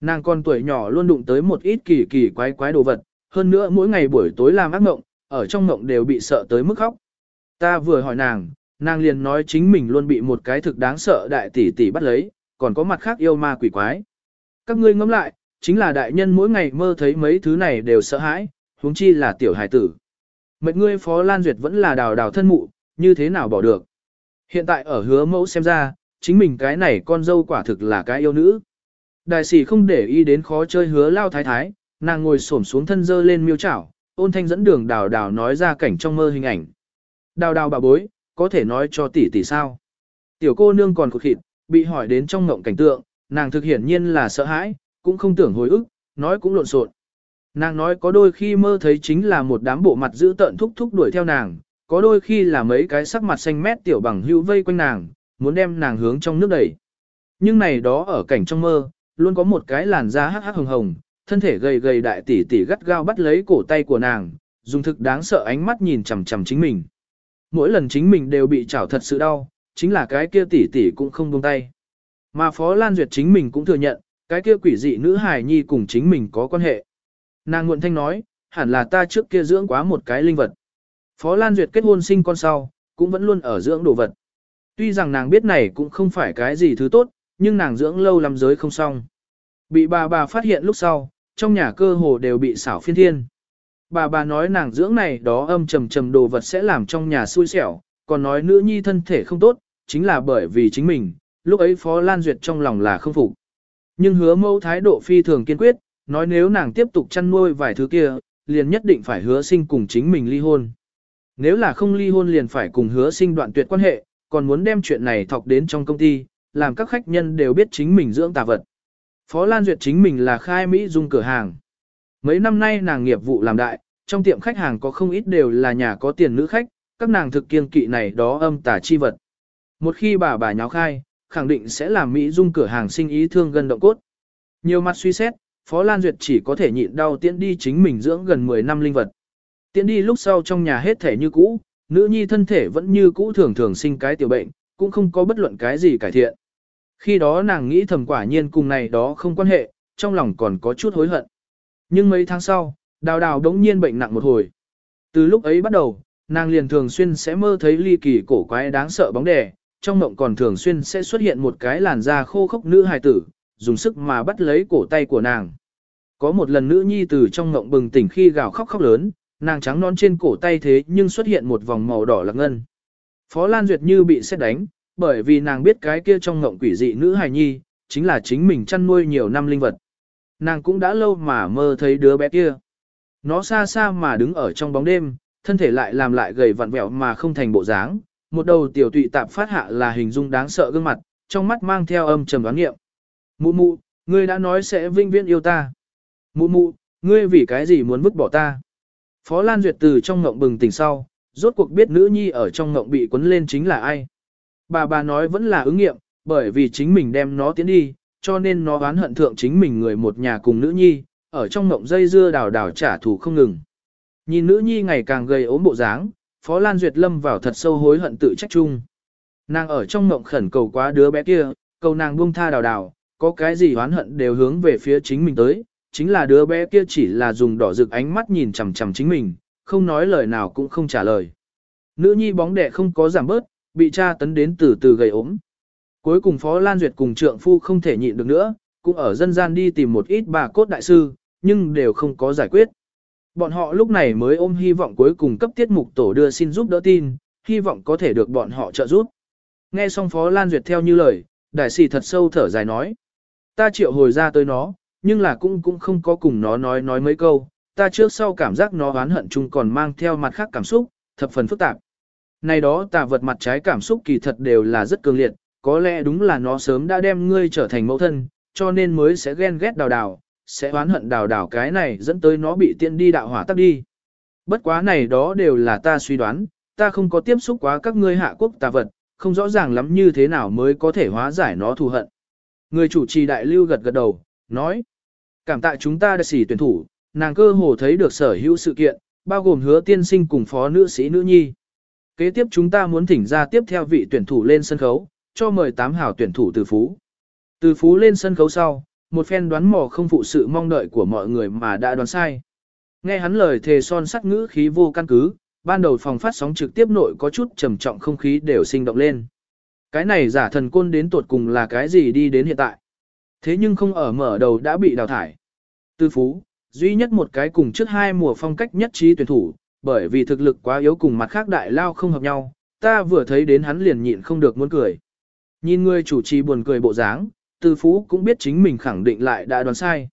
Nàng con tuổi nhỏ luôn đụng tới một ít kỳ kỳ quái quái đồ vật, hơn nữa mỗi ngày buổi tối làm ác mộng, ở trong mộng đều bị sợ tới mức khóc. Ta vừa hỏi nàng, nàng liền nói chính mình luôn bị một cái thực đáng sợ đại tỷ tỷ bắt lấy, còn có mặt khác yêu ma quỷ quái. Các ngươi ngẫm lại, chính là đại nhân mỗi ngày mơ thấy mấy thứ này đều sợ hãi, huống chi là tiểu hài tử. Mệnh ngươi Phó Lan Duyệt vẫn là đào đào thân mụ, như thế nào bỏ được. Hiện tại ở hứa mẫu xem ra, chính mình cái này con dâu quả thực là cái yêu nữ. Đại sĩ không để ý đến khó chơi hứa lao thái thái, nàng ngồi xổm xuống thân dơ lên miêu chảo, ôn thanh dẫn đường đào đào nói ra cảnh trong mơ hình ảnh. Đào đào bà bối, có thể nói cho tỷ tỷ sao. Tiểu cô nương còn khụt khịt, bị hỏi đến trong ngộng cảnh tượng, nàng thực hiển nhiên là sợ hãi, cũng không tưởng hồi ức, nói cũng lộn xộn. Nàng nói có đôi khi mơ thấy chính là một đám bộ mặt giữ tợn thúc thúc đuổi theo nàng, có đôi khi là mấy cái sắc mặt xanh mét tiểu bằng hữu vây quanh nàng, muốn đem nàng hướng trong nước đẩy. Nhưng này đó ở cảnh trong mơ, luôn có một cái làn da hắc hắc hồng hồng, thân thể gầy gầy đại tỷ tỷ gắt gao bắt lấy cổ tay của nàng, dùng thực đáng sợ ánh mắt nhìn chằm chằm chính mình. Mỗi lần chính mình đều bị chảo thật sự đau, chính là cái kia tỷ tỷ cũng không buông tay. Mà Phó Lan Duyệt chính mình cũng thừa nhận, cái kia quỷ dị nữ hài nhi cùng chính mình có quan hệ. Nàng nguồn thanh nói, hẳn là ta trước kia dưỡng quá một cái linh vật. Phó Lan Duyệt kết hôn sinh con sau, cũng vẫn luôn ở dưỡng đồ vật. Tuy rằng nàng biết này cũng không phải cái gì thứ tốt, nhưng nàng dưỡng lâu lắm giới không xong. Bị bà bà phát hiện lúc sau, trong nhà cơ hồ đều bị xảo phiên thiên. Bà bà nói nàng dưỡng này đó âm trầm trầm đồ vật sẽ làm trong nhà xui xẻo, còn nói nữ nhi thân thể không tốt, chính là bởi vì chính mình, lúc ấy Phó Lan Duyệt trong lòng là không phục. Nhưng hứa mẫu thái độ phi thường kiên quyết, nói nếu nàng tiếp tục chăn nuôi vài thứ kia, liền nhất định phải hứa sinh cùng chính mình ly hôn. Nếu là không ly hôn liền phải cùng hứa sinh đoạn tuyệt quan hệ, còn muốn đem chuyện này thọc đến trong công ty, làm các khách nhân đều biết chính mình dưỡng tà vật. Phó Lan Duyệt chính mình là khai Mỹ dung cửa hàng. Mấy năm nay nàng nghiệp vụ làm đại, trong tiệm khách hàng có không ít đều là nhà có tiền nữ khách, các nàng thực kiên kỵ này đó âm tà chi vật. Một khi bà bà nháo khai, khẳng định sẽ làm Mỹ dung cửa hàng sinh ý thương gần động cốt. Nhiều mặt suy xét, Phó Lan Duyệt chỉ có thể nhịn đau tiễn đi chính mình dưỡng gần 10 năm linh vật. Tiễn đi lúc sau trong nhà hết thể như cũ, nữ nhi thân thể vẫn như cũ thường thường sinh cái tiểu bệnh, cũng không có bất luận cái gì cải thiện. Khi đó nàng nghĩ thầm quả nhiên cùng này đó không quan hệ, trong lòng còn có chút hối hận. Nhưng mấy tháng sau, đào đào đống nhiên bệnh nặng một hồi. Từ lúc ấy bắt đầu, nàng liền thường xuyên sẽ mơ thấy ly kỳ cổ quái đáng sợ bóng đè, trong mộng còn thường xuyên sẽ xuất hiện một cái làn da khô khốc nữ hài tử, dùng sức mà bắt lấy cổ tay của nàng. Có một lần nữ nhi từ trong mộng bừng tỉnh khi gào khóc khóc lớn, nàng trắng non trên cổ tay thế nhưng xuất hiện một vòng màu đỏ lạc ngân. Phó Lan Duyệt như bị xét đánh, bởi vì nàng biết cái kia trong mộng quỷ dị nữ hài nhi, chính là chính mình chăn nuôi nhiều năm linh vật. Nàng cũng đã lâu mà mơ thấy đứa bé kia. Nó xa xa mà đứng ở trong bóng đêm, thân thể lại làm lại gầy vặn vẹo mà không thành bộ dáng, một đầu tiểu tụy tạp phát hạ là hình dung đáng sợ gương mặt, trong mắt mang theo âm trầm đoán nghiệm. Mụ mụ, ngươi đã nói sẽ vinh viễn yêu ta. Mụ mụ, ngươi vì cái gì muốn vứt bỏ ta? Phó Lan Duyệt từ trong ngộng bừng tỉnh sau, rốt cuộc biết nữ nhi ở trong ngộng bị quấn lên chính là ai. Bà bà nói vẫn là ứng nghiệm, bởi vì chính mình đem nó tiến đi, cho nên nó oán hận thượng chính mình người một nhà cùng nữ nhi, ở trong mộng dây dưa đào đào trả thù không ngừng. Nhìn nữ nhi ngày càng gầy ốm bộ dáng, Phó Lan Duyệt lâm vào thật sâu hối hận tự trách chung. Nàng ở trong mộng khẩn cầu quá đứa bé kia, cầu nàng buông tha đào đào, có cái gì oán hận đều hướng về phía chính mình tới, chính là đứa bé kia chỉ là dùng đỏ rực ánh mắt nhìn chằm chằm chính mình, không nói lời nào cũng không trả lời. Nữ nhi bóng đẻ không có giảm bớt, bị cha tấn đến từ từ gầy ốm. Cuối cùng Phó Lan Duyệt cùng trượng phu không thể nhịn được nữa, cũng ở dân gian đi tìm một ít bà cốt đại sư, nhưng đều không có giải quyết. Bọn họ lúc này mới ôm hy vọng cuối cùng cấp tiết mục tổ đưa xin giúp đỡ tin, hy vọng có thể được bọn họ trợ giúp. Nghe xong Phó Lan Duyệt theo như lời, đại sĩ thật sâu thở dài nói. Ta triệu hồi ra tới nó, nhưng là cũng cũng không có cùng nó nói nói mấy câu, ta trước sau cảm giác nó oán hận chung còn mang theo mặt khác cảm xúc, thập phần phức tạp. Này đó tà vật mặt trái cảm xúc kỳ thật đều là rất cường liệt, có lẽ đúng là nó sớm đã đem ngươi trở thành mẫu thân, cho nên mới sẽ ghen ghét đào đào, sẽ oán hận đào đào cái này dẫn tới nó bị tiên đi đạo hỏa tắc đi. Bất quá này đó đều là ta suy đoán, ta không có tiếp xúc quá các ngươi hạ quốc tà vật, không rõ ràng lắm như thế nào mới có thể hóa giải nó thù hận. Người chủ trì đại lưu gật gật đầu, nói, cảm tạ chúng ta đã xỉ tuyển thủ, nàng cơ hồ thấy được sở hữu sự kiện, bao gồm hứa tiên sinh cùng phó nữ sĩ nữ nhi. Kế tiếp chúng ta muốn thỉnh ra tiếp theo vị tuyển thủ lên sân khấu, cho mời tám hảo tuyển thủ từ phú. Từ phú lên sân khấu sau, một phen đoán mò không phụ sự mong đợi của mọi người mà đã đoán sai. Nghe hắn lời thề son sắt ngữ khí vô căn cứ, ban đầu phòng phát sóng trực tiếp nội có chút trầm trọng không khí đều sinh động lên. Cái này giả thần côn đến tuột cùng là cái gì đi đến hiện tại. Thế nhưng không ở mở đầu đã bị đào thải. Tư phú, duy nhất một cái cùng trước hai mùa phong cách nhất trí tuyển thủ, bởi vì thực lực quá yếu cùng mặt khác đại lao không hợp nhau, ta vừa thấy đến hắn liền nhịn không được muốn cười. Nhìn người chủ trì buồn cười bộ dáng, Từ phú cũng biết chính mình khẳng định lại đã đoán sai.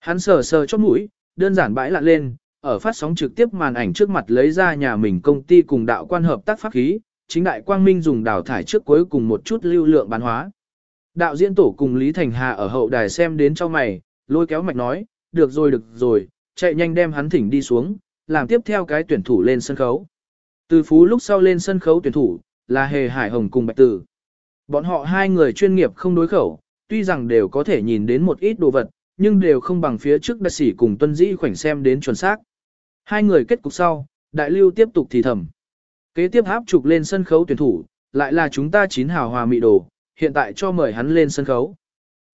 Hắn sờ sờ chót mũi, đơn giản bãi lạ lên, ở phát sóng trực tiếp màn ảnh trước mặt lấy ra nhà mình công ty cùng đạo quan hợp tác pháp khí, chính đại quang minh dùng đào thải trước cuối cùng một chút lưu lượng bán hóa. Đạo diễn tổ cùng Lý Thành Hà ở hậu đài xem đến cho mày, lôi kéo mạch nói, được rồi được rồi, chạy nhanh đem hắn thỉnh đi xuống, làm tiếp theo cái tuyển thủ lên sân khấu. Từ phú lúc sau lên sân khấu tuyển thủ, là Hề Hải Hồng cùng Bạch Tử. Bọn họ hai người chuyên nghiệp không đối khẩu, tuy rằng đều có thể nhìn đến một ít đồ vật, nhưng đều không bằng phía trước đại sĩ cùng tuân dĩ khoảnh xem đến chuẩn xác. Hai người kết cục sau, đại lưu tiếp tục thì thầm. Kế tiếp áp trục lên sân khấu tuyển thủ, lại là chúng ta chín hào hòa mị đồ, hiện tại cho mời hắn lên sân khấu.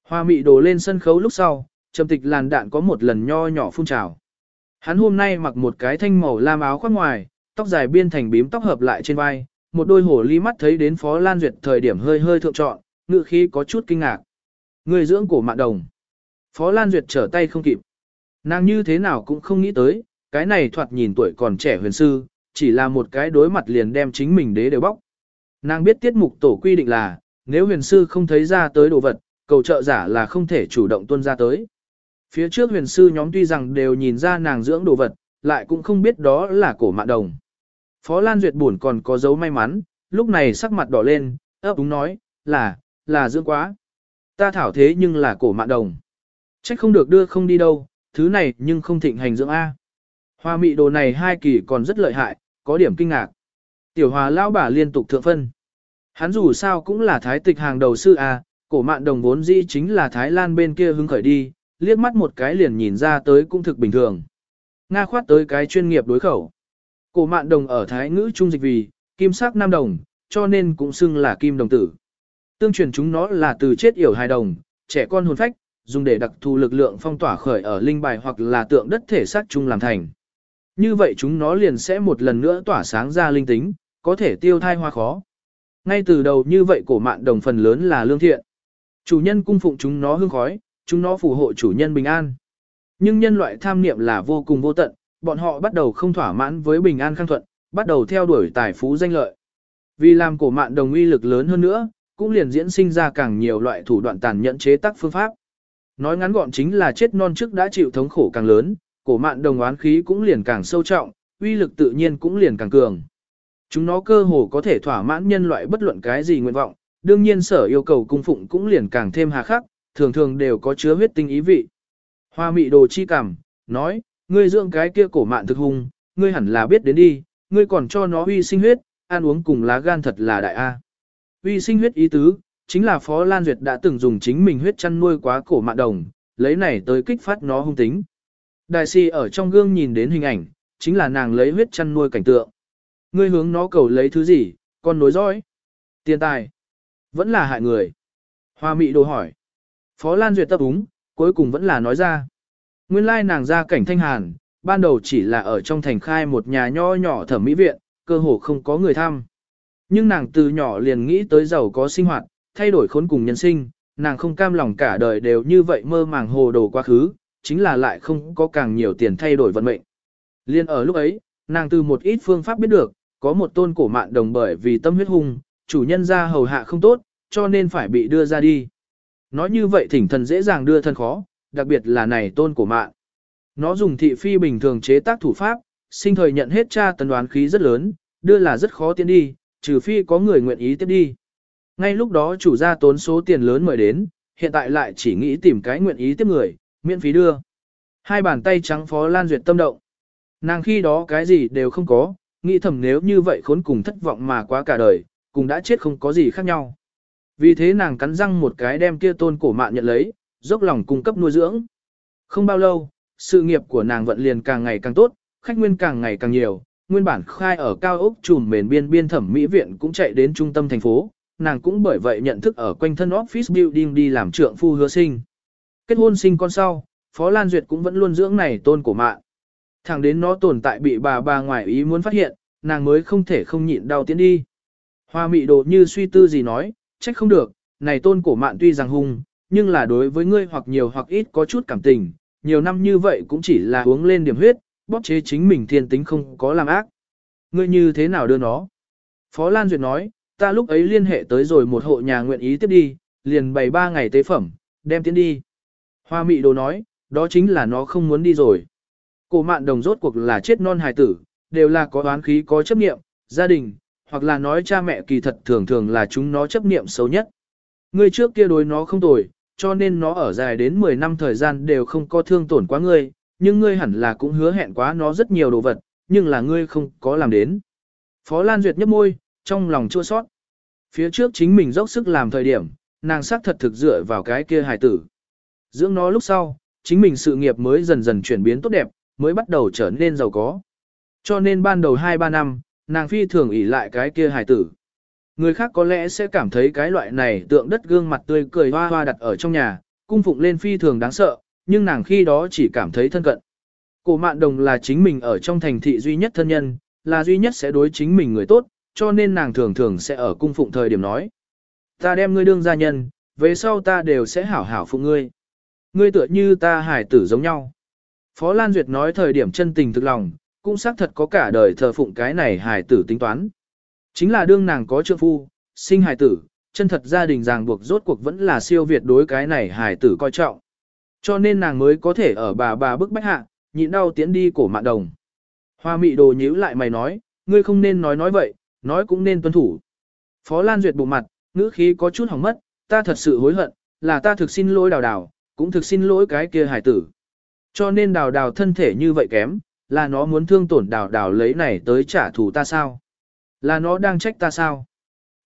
Hòa mị đồ lên sân khấu lúc sau, trầm tịch làn đạn có một lần nho nhỏ phun trào. Hắn hôm nay mặc một cái thanh màu lam áo khoác ngoài, tóc dài biên thành bím tóc hợp lại trên vai, một đôi hổ ly mắt thấy đến Phó Lan Duyệt thời điểm hơi hơi thượng trọn, ngự khí có chút kinh ngạc. Người dưỡng cổ mạn đồng. Phó Lan Duyệt trở tay không kịp. Nàng như thế nào cũng không nghĩ tới, cái này thoạt nhìn tuổi còn trẻ huyền sư, chỉ là một cái đối mặt liền đem chính mình đế đều bóc. Nàng biết tiết mục tổ quy định là, nếu huyền sư không thấy ra tới đồ vật, cầu trợ giả là không thể chủ động tuân ra tới. Phía trước huyền sư nhóm tuy rằng đều nhìn ra nàng dưỡng đồ vật, lại cũng không biết đó là cổ mạn đồng. Phó Lan Duyệt buồn còn có dấu may mắn, lúc này sắc mặt đỏ lên, ấp úng nói, là, là dưỡng quá. Ta thảo thế nhưng là cổ mạn đồng. Trách không được đưa không đi đâu, thứ này nhưng không thịnh hành dưỡng A. Hoa mị đồ này hai kỳ còn rất lợi hại, có điểm kinh ngạc. Tiểu hòa lao bà liên tục thượng phân. Hắn dù sao cũng là thái tịch hàng đầu sư A, cổ mạn đồng vốn dĩ chính là Thái Lan bên kia hứng khởi đi, liếc mắt một cái liền nhìn ra tới cũng thực bình thường. Nga khoát tới cái chuyên nghiệp đối khẩu. Cổ mạn đồng ở Thái ngữ trung dịch vì, kim sắc nam đồng, cho nên cũng xưng là kim đồng tử. Tương truyền chúng nó là từ chết yểu hài đồng, trẻ con hồn phách, dùng để đặc thù lực lượng phong tỏa khởi ở linh bài hoặc là tượng đất thể xác chung làm thành. Như vậy chúng nó liền sẽ một lần nữa tỏa sáng ra linh tính, có thể tiêu thai hoa khó. Ngay từ đầu như vậy cổ mạn đồng phần lớn là lương thiện. Chủ nhân cung phụng chúng nó hương khói, chúng nó phù hộ chủ nhân bình an. Nhưng nhân loại tham niệm là vô cùng vô tận, bọn họ bắt đầu không thỏa mãn với bình an khang thuận, bắt đầu theo đuổi tài phú danh lợi. Vì làm cổ mạn đồng uy lực lớn hơn nữa, cũng liền diễn sinh ra càng nhiều loại thủ đoạn tàn nhẫn chế tác phương pháp. Nói ngắn gọn chính là chết non trước đã chịu thống khổ càng lớn, cổ mạn đồng oán khí cũng liền càng sâu trọng, uy lực tự nhiên cũng liền càng cường. Chúng nó cơ hồ có thể thỏa mãn nhân loại bất luận cái gì nguyện vọng, đương nhiên sở yêu cầu cung phụng cũng liền càng thêm hà khắc, thường thường đều có chứa huyết tinh ý vị. Hoa mị đồ chi cảm, nói, ngươi dưỡng cái kia cổ mạn thực hung, ngươi hẳn là biết đến đi, ngươi còn cho nó uy sinh huyết, ăn uống cùng lá gan thật là đại A. Uy sinh huyết ý tứ, chính là Phó Lan Duyệt đã từng dùng chính mình huyết chăn nuôi quá cổ mạn đồng, lấy này tới kích phát nó hung tính. Đại si ở trong gương nhìn đến hình ảnh, chính là nàng lấy huyết chăn nuôi cảnh tượng. Ngươi hướng nó cầu lấy thứ gì, con nối dõi. Tiền tài. Vẫn là hại người. Hoa mị đồ hỏi. Phó Lan Duyệt tập úng, cuối cùng vẫn là nói ra. Nguyên lai nàng ra cảnh thanh hàn, ban đầu chỉ là ở trong thành khai một nhà nho nhỏ thẩm mỹ viện, cơ hồ không có người thăm. Nhưng nàng từ nhỏ liền nghĩ tới giàu có sinh hoạt, thay đổi khốn cùng nhân sinh, nàng không cam lòng cả đời đều như vậy mơ màng hồ đồ quá khứ, chính là lại không có càng nhiều tiền thay đổi vận mệnh. Liên ở lúc ấy, nàng từ một ít phương pháp biết được, có một tôn cổ mạn đồng bởi vì tâm huyết hung, chủ nhân ra hầu hạ không tốt, cho nên phải bị đưa ra đi. Nói như vậy thỉnh thần dễ dàng đưa thân khó, đặc biệt là này tôn cổ mạng, Nó dùng thị phi bình thường chế tác thủ pháp, sinh thời nhận hết tra tấn đoán khí rất lớn, đưa là rất khó tiến đi, trừ phi có người nguyện ý tiếp đi. Ngay lúc đó chủ gia tốn số tiền lớn mời đến, hiện tại lại chỉ nghĩ tìm cái nguyện ý tiếp người, miễn phí đưa. Hai bàn tay trắng phó lan duyệt tâm động. Nàng khi đó cái gì đều không có, nghĩ thầm nếu như vậy khốn cùng thất vọng mà quá cả đời, cùng đã chết không có gì khác nhau. Vì thế nàng cắn răng một cái đem kia tôn cổ mạn nhận lấy, dốc lòng cung cấp nuôi dưỡng. Không bao lâu, sự nghiệp của nàng vận liền càng ngày càng tốt, khách nguyên càng ngày càng nhiều, nguyên bản khai ở cao ốc trùm mền biên biên thẩm mỹ viện cũng chạy đến trung tâm thành phố, nàng cũng bởi vậy nhận thức ở quanh thân office building đi làm trượng phu hứa sinh. Kết hôn sinh con sau, Phó Lan Duyệt cũng vẫn luôn dưỡng này tôn của mạng. Thẳng đến nó tồn tại bị bà bà ngoại ý muốn phát hiện, nàng mới không thể không nhịn đau tiến đi. Hoa mị đồ như suy tư gì nói, trách không được, này tôn cổ mạn tuy rằng hung, nhưng là đối với ngươi hoặc nhiều hoặc ít có chút cảm tình, nhiều năm như vậy cũng chỉ là uống lên điểm huyết, bóp chế chính mình thiên tính không có làm ác. Ngươi như thế nào đưa nó? Phó Lan Duyệt nói, ta lúc ấy liên hệ tới rồi một hộ nhà nguyện ý tiếp đi, liền bày ba ngày tế phẩm, đem tiến đi. Hoa mị đồ nói, đó chính là nó không muốn đi rồi. Cổ mạn đồng rốt cuộc là chết non hài tử, đều là có oán khí có chấp niệm, gia đình, hoặc là nói cha mẹ kỳ thật thường thường là chúng nó chấp niệm xấu nhất. Ngươi trước kia đối nó không tồi, cho nên nó ở dài đến 10 năm thời gian đều không có thương tổn quá ngươi, nhưng ngươi hẳn là cũng hứa hẹn quá nó rất nhiều đồ vật, nhưng là ngươi không có làm đến. Phó Lan Duyệt nhấp môi, trong lòng chua sót. Phía trước chính mình dốc sức làm thời điểm, nàng xác thật thực dựa vào cái kia hài tử. Dưỡng nó lúc sau, chính mình sự nghiệp mới dần dần chuyển biến tốt đẹp, mới bắt đầu trở nên giàu có. Cho nên ban đầu 2-3 năm, nàng phi thường ỷ lại cái kia hài tử. Người khác có lẽ sẽ cảm thấy cái loại này tượng đất gương mặt tươi cười hoa hoa đặt ở trong nhà, cung phụng lên phi thường đáng sợ, nhưng nàng khi đó chỉ cảm thấy thân cận. Cổ mạn đồng là chính mình ở trong thành thị duy nhất thân nhân, là duy nhất sẽ đối chính mình người tốt, cho nên nàng thường thường sẽ ở cung phụng thời điểm nói. Ta đem ngươi đương gia nhân, về sau ta đều sẽ hảo hảo phụ ngươi. Ngươi tựa như ta hải tử giống nhau. Phó Lan Duyệt nói thời điểm chân tình thực lòng, cũng xác thật có cả đời thờ phụng cái này hải tử tính toán. Chính là đương nàng có trượng phu, sinh hải tử, chân thật gia đình ràng buộc rốt cuộc vẫn là siêu việt đối cái này hải tử coi trọng. Cho nên nàng mới có thể ở bà bà bức bách hạ, nhịn đau tiến đi cổ mạng đồng. Hoa mị đồ nhíu lại mày nói, ngươi không nên nói nói vậy, nói cũng nên tuân thủ. Phó Lan Duyệt bụng mặt, ngữ khí có chút hỏng mất, ta thật sự hối hận, là ta thực xin lỗi đào đào, cũng thực xin lỗi cái kia hải tử. Cho nên đào đào thân thể như vậy kém, là nó muốn thương tổn đào đào lấy này tới trả thù ta sao? Là nó đang trách ta sao?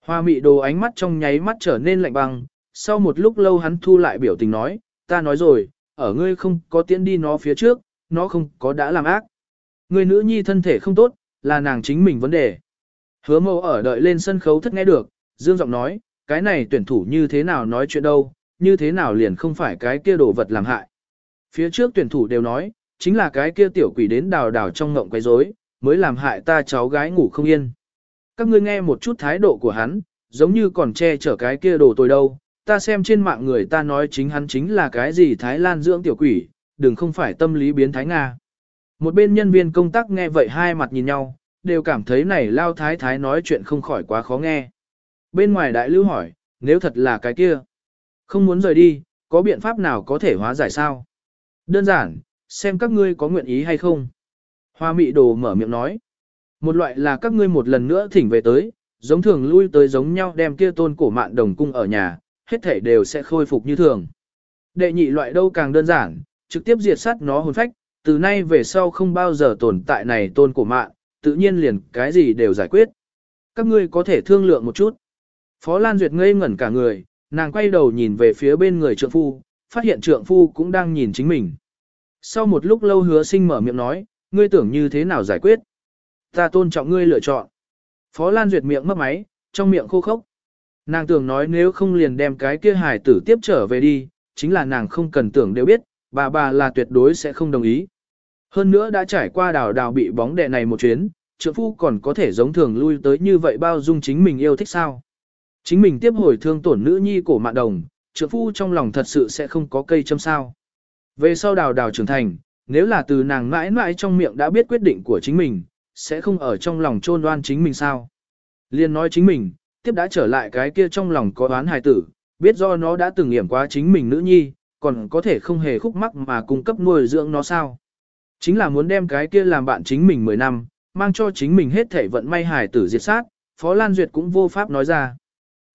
Hoa mị đồ ánh mắt trong nháy mắt trở nên lạnh băng, sau một lúc lâu hắn thu lại biểu tình nói, ta nói rồi, ở ngươi không có tiễn đi nó phía trước, nó không có đã làm ác. Người nữ nhi thân thể không tốt, là nàng chính mình vấn đề. Hứa mâu ở đợi lên sân khấu thất nghe được, dương giọng nói, cái này tuyển thủ như thế nào nói chuyện đâu, như thế nào liền không phải cái kia đồ vật làm hại. Phía trước tuyển thủ đều nói, chính là cái kia tiểu quỷ đến đào đào trong ngộng quấy rối, mới làm hại ta cháu gái ngủ không yên. Các ngươi nghe một chút thái độ của hắn, giống như còn che chở cái kia đồ tôi đâu, ta xem trên mạng người ta nói chính hắn chính là cái gì Thái Lan dưỡng tiểu quỷ, đừng không phải tâm lý biến Thái Nga. Một bên nhân viên công tác nghe vậy hai mặt nhìn nhau, đều cảm thấy này lao thái thái nói chuyện không khỏi quá khó nghe. Bên ngoài đại lưu hỏi, nếu thật là cái kia, không muốn rời đi, có biện pháp nào có thể hóa giải sao? Đơn giản, xem các ngươi có nguyện ý hay không. Hoa mị đồ mở miệng nói. Một loại là các ngươi một lần nữa thỉnh về tới, giống thường lui tới giống nhau đem kia tôn cổ mạn đồng cung ở nhà, hết thể đều sẽ khôi phục như thường. Đệ nhị loại đâu càng đơn giản, trực tiếp diệt sát nó hồn phách, từ nay về sau không bao giờ tồn tại này tôn cổ mạn, tự nhiên liền cái gì đều giải quyết. Các ngươi có thể thương lượng một chút. Phó Lan Duyệt ngây ngẩn cả người, nàng quay đầu nhìn về phía bên người trượng phu, phát hiện trượng phu cũng đang nhìn chính mình. Sau một lúc lâu hứa sinh mở miệng nói, ngươi tưởng như thế nào giải quyết? Ta tôn trọng ngươi lựa chọn. Phó Lan Duyệt miệng mấp máy, trong miệng khô khốc. Nàng tưởng nói nếu không liền đem cái kia hải tử tiếp trở về đi, chính là nàng không cần tưởng đều biết, bà bà là tuyệt đối sẽ không đồng ý. Hơn nữa đã trải qua đào đào bị bóng đè này một chuyến, trượng phu còn có thể giống thường lui tới như vậy bao dung chính mình yêu thích sao. Chính mình tiếp hồi thương tổn nữ nhi cổ mạng đồng, trượng phu trong lòng thật sự sẽ không có cây châm sao. Về sau đào đào trưởng thành, nếu là từ nàng mãi mãi trong miệng đã biết quyết định của chính mình, sẽ không ở trong lòng trôn đoan chính mình sao. Liên nói chính mình, tiếp đã trở lại cái kia trong lòng có đoán hài tử, biết do nó đã từng nghiệm quá chính mình nữ nhi, còn có thể không hề khúc mắc mà cung cấp nuôi dưỡng nó sao. Chính là muốn đem cái kia làm bạn chính mình 10 năm, mang cho chính mình hết thể vận may hài tử diệt sát, Phó Lan Duyệt cũng vô pháp nói ra.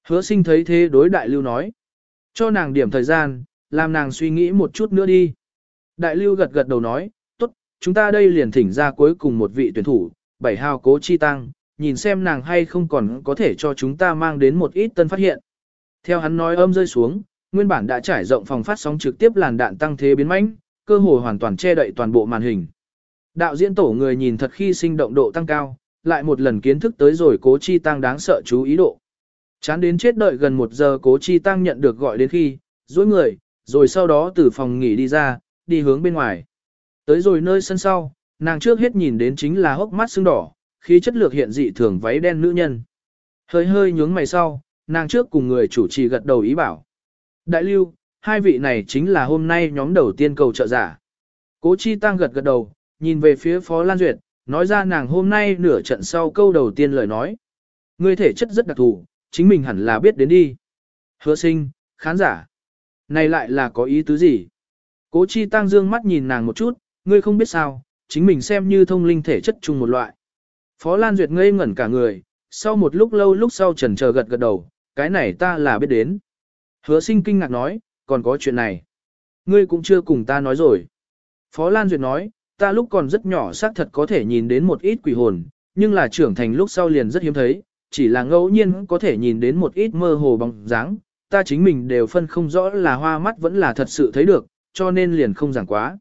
Hứa sinh thấy thế đối đại lưu nói. Cho nàng điểm thời gian, làm nàng suy nghĩ một chút nữa đi. Đại lưu gật gật đầu nói, chúng ta đây liền thỉnh ra cuối cùng một vị tuyển thủ, bảy hào cố chi tăng, nhìn xem nàng hay không còn có thể cho chúng ta mang đến một ít tân phát hiện. Theo hắn nói âm rơi xuống, nguyên bản đã trải rộng phòng phát sóng trực tiếp làn đạn tăng thế biến mãnh, cơ hồ hoàn toàn che đậy toàn bộ màn hình. Đạo diễn tổ người nhìn thật khi sinh động độ tăng cao, lại một lần kiến thức tới rồi cố chi tăng đáng sợ chú ý độ. Chán đến chết đợi gần một giờ cố chi tăng nhận được gọi đến khi, dối người, rồi sau đó từ phòng nghỉ đi ra, đi hướng bên ngoài. Tới rồi nơi sân sau, nàng trước hết nhìn đến chính là hốc mắt sưng đỏ, khí chất lược hiện dị thường váy đen nữ nhân. Hơi hơi nhướng mày sau, nàng trước cùng người chủ trì gật đầu ý bảo. Đại lưu, hai vị này chính là hôm nay nhóm đầu tiên cầu trợ giả. Cố chi tăng gật gật đầu, nhìn về phía Phó Lan Duyệt, nói ra nàng hôm nay nửa trận sau câu đầu tiên lời nói. Ngươi thể chất rất đặc thù, chính mình hẳn là biết đến đi. Hứa sinh, khán giả. Này lại là có ý tứ gì? Cố chi tăng dương mắt nhìn nàng một chút, ngươi không biết sao, chính mình xem như thông linh thể chất chung một loại. Phó Lan Duyệt ngây ngẩn cả người, sau một lúc lâu lúc sau trần chờ gật gật đầu, cái này ta là biết đến. Hứa sinh kinh ngạc nói, còn có chuyện này. Ngươi cũng chưa cùng ta nói rồi. Phó Lan Duyệt nói, ta lúc còn rất nhỏ xác thật có thể nhìn đến một ít quỷ hồn, nhưng là trưởng thành lúc sau liền rất hiếm thấy, chỉ là ngẫu nhiên có thể nhìn đến một ít mơ hồ bóng dáng, ta chính mình đều phân không rõ là hoa mắt vẫn là thật sự thấy được, cho nên liền không giảng quá.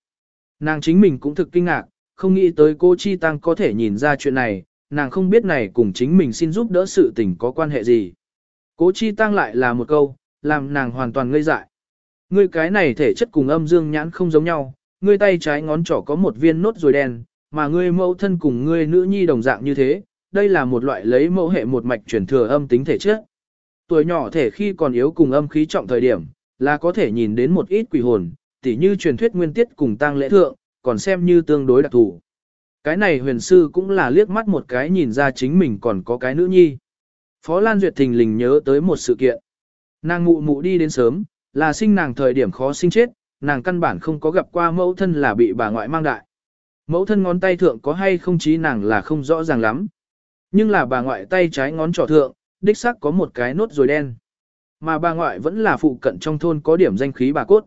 Nàng chính mình cũng thực kinh ngạc, không nghĩ tới cô Chi Tăng có thể nhìn ra chuyện này, nàng không biết này cùng chính mình xin giúp đỡ sự tình có quan hệ gì. Cố Chi Tăng lại là một câu, làm nàng hoàn toàn ngây dại. Ngươi cái này thể chất cùng âm dương nhãn không giống nhau, ngươi tay trái ngón trỏ có một viên nốt rồi đen, mà ngươi mẫu thân cùng ngươi nữ nhi đồng dạng như thế, đây là một loại lấy mẫu hệ một mạch truyền thừa âm tính thể chất. Tuổi nhỏ thể khi còn yếu cùng âm khí trọng thời điểm, là có thể nhìn đến một ít quỷ hồn, tỉ như truyền thuyết nguyên tiết cùng tang lễ thượng, còn xem như tương đối đặc thù. Cái này huyền sư cũng là liếc mắt một cái nhìn ra chính mình còn có cái nữ nhi. Phó Lan Duyệt thình lình nhớ tới một sự kiện. Nàng mụ mụ đi đến sớm, là sinh nàng thời điểm khó sinh chết, nàng căn bản không có gặp qua mẫu thân là bị bà ngoại mang đại. Mẫu thân ngón tay thượng có hay không chí nàng là không rõ ràng lắm. Nhưng là bà ngoại tay trái ngón trỏ thượng, đích xác có một cái nốt rồi đen. Mà bà ngoại vẫn là phụ cận trong thôn có điểm danh khí bà cốt.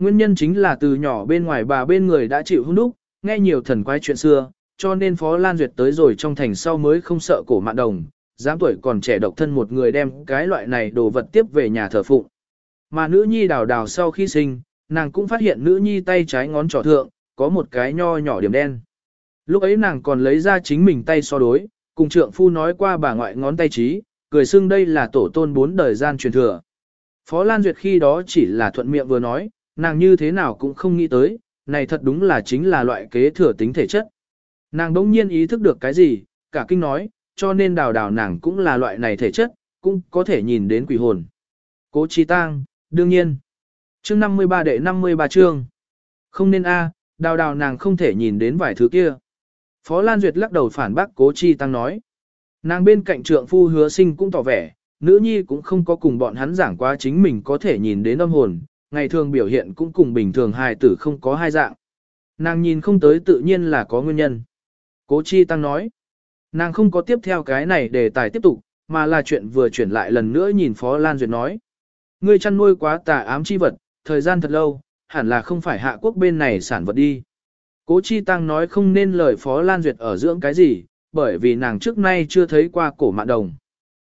Nguyên nhân chính là từ nhỏ bên ngoài bà bên người đã chịu hung đúc, nghe nhiều thần quái chuyện xưa, cho nên Phó Lan Duyệt tới rồi trong thành sau mới không sợ cổ mạng đồng, dám tuổi còn trẻ độc thân một người đem cái loại này đồ vật tiếp về nhà thờ phụng. Mà nữ nhi đào đào sau khi sinh, nàng cũng phát hiện nữ nhi tay trái ngón trỏ thượng, có một cái nho nhỏ điểm đen. Lúc ấy nàng còn lấy ra chính mình tay so đối, cùng trượng phu nói qua bà ngoại ngón tay trí, cười xưng đây là tổ tôn bốn đời gian truyền thừa. Phó Lan Duyệt khi đó chỉ là thuận miệng vừa nói, nàng như thế nào cũng không nghĩ tới, này thật đúng là chính là loại kế thừa tính thể chất. Nàng đống nhiên ý thức được cái gì, cả kinh nói, cho nên đào đào nàng cũng là loại này thể chất, cũng có thể nhìn đến quỷ hồn. Cố Chi Tang, đương nhiên. Chương 53 đệ 53 chương. Không nên a, đào đào nàng không thể nhìn đến vài thứ kia. Phó Lan Duyệt lắc đầu phản bác Cố Chi Tăng nói. Nàng bên cạnh trượng phu hứa sinh cũng tỏ vẻ, nữ nhi cũng không có cùng bọn hắn giảng qua, chính mình có thể nhìn đến âm hồn, ngày thường biểu hiện cũng cùng bình thường hài tử không có hai dạng. Nàng nhìn không tới tự nhiên là có nguyên nhân. Cố Chi Tăng nói. Nàng không có tiếp theo cái này để tài tiếp tục, mà là chuyện vừa chuyển lại lần nữa nhìn Phó Lan Duyệt nói. Ngươi chăn nuôi quá tà ám chi vật, thời gian thật lâu, hẳn là không phải hạ quốc bên này sản vật đi. Cố Chi Tăng nói không nên lời Phó Lan Duyệt ở dưỡng cái gì, bởi vì nàng trước nay chưa thấy qua cổ mạng đồng.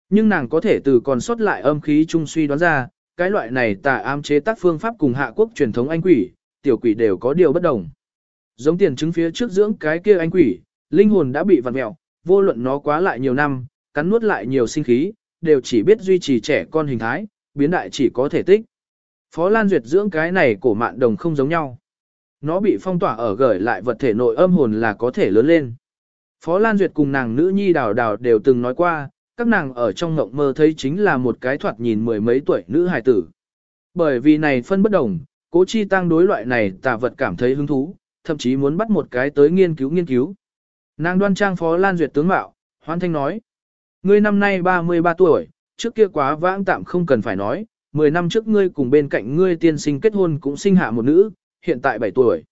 Nhưng nàng có thể từ còn sót lại âm khí trung suy đoán ra, cái loại này tà ám chế tác phương pháp cùng hạ quốc truyền thống anh quỷ, tiểu quỷ đều có điều bất đồng. Giống tiền chứng phía trước dưỡng cái kia anh quỷ, linh hồn đã bị vặn mẹo, vô luận nó quá lại nhiều năm, cắn nuốt lại nhiều sinh khí, đều chỉ biết duy trì trẻ con hình thái, biến đại chỉ có thể tích. Phó Lan Duyệt dưỡng cái này cổ mạn đồng không giống nhau. Nó bị phong tỏa ở gửi lại vật thể nội âm hồn là có thể lớn lên. Phó Lan Duyệt cùng nàng nữ nhi đào đào đều từng nói qua, các nàng ở trong ngộng mơ thấy chính là một cái thoạt nhìn mười mấy tuổi nữ hài tử. Bởi vì này phân bất đồng, cố chi tăng đối loại này tà vật cảm thấy hứng thú, thậm chí muốn bắt một cái tới nghiên cứu nghiên cứu. Nàng đoan trang Phó Lan Duyệt tướng mạo, hoan thanh nói. Ngươi năm nay 33 tuổi, trước kia quá vãng tạm không cần phải nói, 10 năm trước ngươi cùng bên cạnh ngươi tiên sinh kết hôn cũng sinh hạ một nữ, hiện tại 7 tuổi.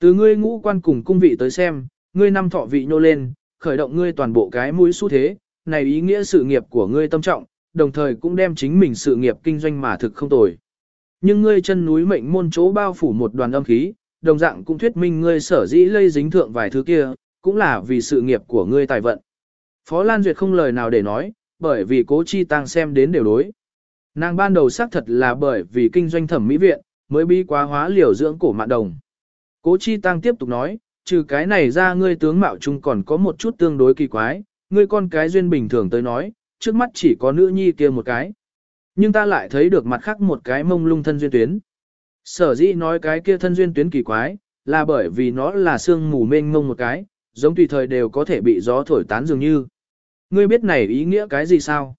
Từ ngươi ngũ quan cùng cung vị tới xem, ngươi năm thọ vị nhô lên, khởi động ngươi toàn bộ cái mũi xu thế, này ý nghĩa sự nghiệp của ngươi tâm trọng, đồng thời cũng đem chính mình sự nghiệp kinh doanh mà thực không tồi. Nhưng ngươi chân núi mệnh môn chỗ bao phủ một đoàn âm khí, đồng dạng cũng thuyết minh ngươi sở dĩ lây dính thượng vài thứ kia, cũng là vì sự nghiệp của ngươi tài vận. Phó Lan Duyệt không lời nào để nói, bởi vì cố chi tăng xem đến đều đối. Nàng ban đầu xác thật là bởi vì kinh doanh thẩm mỹ viện, mới bi quá hóa liều dưỡng cổ mạn đồng. Cố chi tăng tiếp tục nói, trừ cái này ra ngươi tướng mạo chung còn có một chút tương đối kỳ quái, ngươi con cái duyên bình thường tới nói, trước mắt chỉ có nữ nhi kia một cái. Nhưng ta lại thấy được mặt khác một cái mông lung thân duyên tuyến. Sở dĩ nói cái kia thân duyên tuyến kỳ quái, là bởi vì nó là xương mù mênh mông một cái, giống tùy thời đều có thể bị gió thổi tán dường như. Ngươi biết này ý nghĩa cái gì sao?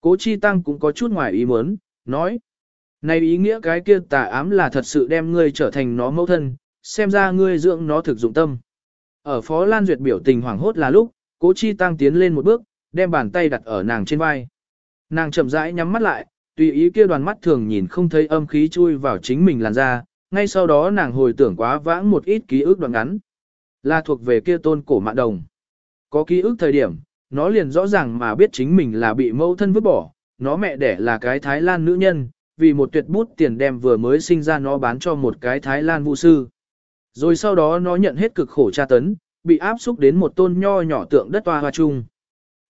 Cố Chi Tăng cũng có chút ngoài ý muốn, nói. Này ý nghĩa cái kia tà ám là thật sự đem ngươi trở thành nó mẫu thân, xem ra ngươi dưỡng nó thực dụng tâm. Ở Phó Lan Duyệt biểu tình hoảng hốt là lúc, Cố Chi Tăng tiến lên một bước, đem bàn tay đặt ở nàng trên vai. Nàng chậm rãi nhắm mắt lại, tùy ý kia đoàn mắt thường nhìn không thấy âm khí chui vào chính mình làn da, ngay sau đó nàng hồi tưởng quá vãng một ít ký ức đoạn ngắn. Là thuộc về kia tôn cổ mạn đồng. Có ký ức thời điểm, nó liền rõ ràng mà biết chính mình là bị mẫu thân vứt bỏ, nó mẹ đẻ là cái Thái Lan nữ nhân, vì một tuyệt bút tiền đem vừa mới sinh ra nó bán cho một cái Thái Lan vũ sư. Rồi sau đó nó nhận hết cực khổ tra tấn, bị áp xúc đến một tôn nho nhỏ tượng đất toa hoa chung.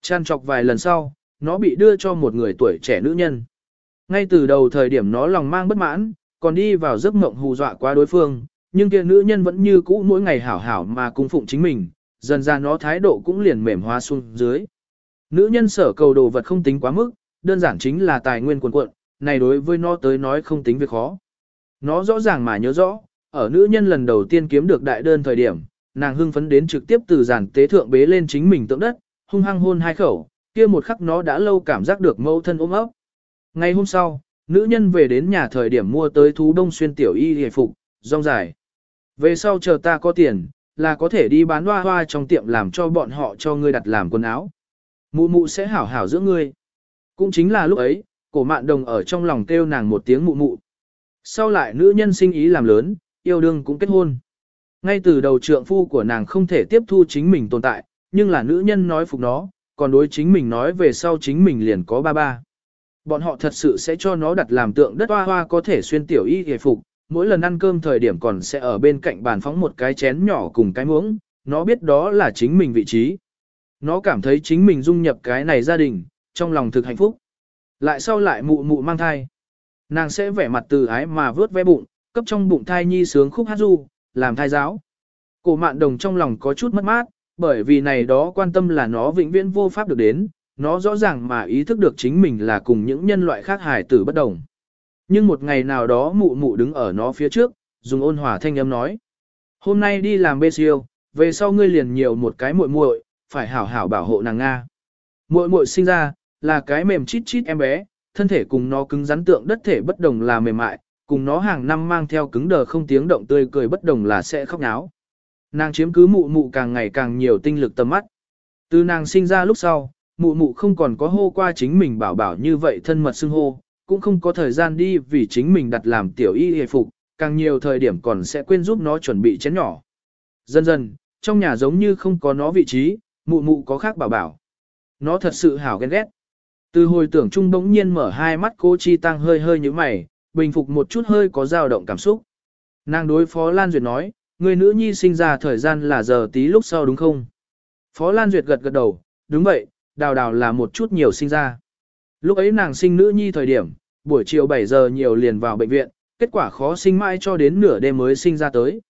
Chăn chọc vài lần sau, nó bị đưa cho một người tuổi trẻ nữ nhân. Ngay từ đầu thời điểm nó lòng mang bất mãn, còn đi vào giấc mộng hù dọa qua đối phương, nhưng kia nữ nhân vẫn như cũ mỗi ngày hảo hảo mà cung phụng chính mình, dần ra nó thái độ cũng liền mềm hóa xuống dưới. Nữ nhân sở cầu đồ vật không tính quá mức, đơn giản chính là tài nguyên quần cuộn, này đối với nó tới nói không tính việc khó. Nó rõ ràng mà nhớ rõ, ở nữ nhân lần đầu tiên kiếm được đại đơn thời điểm, nàng hưng phấn đến trực tiếp từ giàn tế thượng bế lên chính mình tượng đất, hung hăng hôn hai khẩu, kia một khắc nó đã lâu cảm giác được mâu thân ôm ấp. Ngày hôm sau, nữ nhân về đến nhà thời điểm mua tới thú đông xuyên tiểu y hề phục, rong dài. Về sau chờ ta có tiền, là có thể đi bán hoa hoa trong tiệm làm cho bọn họ cho ngươi đặt làm quần áo. Mụ mụ sẽ hảo hảo giữa ngươi. Cũng chính là lúc ấy, cổ mạn đồng ở trong lòng kêu nàng một tiếng mụ mụ. Sau lại nữ nhân sinh ý làm lớn, yêu đương cũng kết hôn. Ngay từ đầu trượng phu của nàng không thể tiếp thu chính mình tồn tại, nhưng là nữ nhân nói phục nó, còn đối chính mình nói về sau chính mình liền có ba ba. Bọn họ thật sự sẽ cho nó đặt làm tượng đất hoa hoa có thể xuyên tiểu y hề phục, mỗi lần ăn cơm thời điểm còn sẽ ở bên cạnh bàn phóng một cái chén nhỏ cùng cái muỗng, nó biết đó là chính mình vị trí. Nó cảm thấy chính mình dung nhập cái này gia đình, trong lòng thực hạnh phúc. Lại sau lại mụ mụ mang thai. Nàng sẽ vẻ mặt từ ái mà vớt ve bụng, cấp trong bụng thai nhi sướng khúc hát du, làm thai giáo. Cổ mạn đồng trong lòng có chút mất mát, bởi vì này đó quan tâm là nó vĩnh viễn vô pháp được đến, nó rõ ràng mà ý thức được chính mình là cùng những nhân loại khác hài tử bất đồng. Nhưng một ngày nào đó mụ mụ đứng ở nó phía trước, dùng ôn hòa thanh âm nói. Hôm nay đi làm bê siêu, về sau ngươi liền nhiều một cái muội muội, phải hảo hảo bảo hộ nàng Nga. Muội muội sinh ra, là cái mềm chít chít em bé, thân thể cùng nó cứng rắn tượng đất thể bất đồng là mềm mại, cùng nó hàng năm mang theo cứng đờ không tiếng động tươi cười bất đồng là sẽ khóc náo. Nàng chiếm cứ mụ mụ càng ngày càng nhiều tinh lực tầm mắt. Từ nàng sinh ra lúc sau, mụ mụ không còn có hô qua chính mình bảo bảo như vậy thân mật xưng hô, cũng không có thời gian đi vì chính mình đặt làm tiểu y hề phục, càng nhiều thời điểm còn sẽ quên giúp nó chuẩn bị chén nhỏ. Dần dần, trong nhà giống như không có nó vị trí, mụ mụ có khác bảo bảo. Nó thật sự hảo ghen ghét. Từ hồi tưởng trung bỗng nhiên mở hai mắt cô Chi Tăng hơi hơi như mày, bình phục một chút hơi có dao động cảm xúc. Nàng đối Phó Lan Duyệt nói, người nữ nhi sinh ra thời gian là giờ tí lúc sau đúng không? Phó Lan Duyệt gật gật đầu, đúng vậy, đào đào là một chút nhiều sinh ra. Lúc ấy nàng sinh nữ nhi thời điểm, buổi chiều 7 giờ nhiều liền vào bệnh viện, kết quả khó sinh mãi cho đến nửa đêm mới sinh ra tới.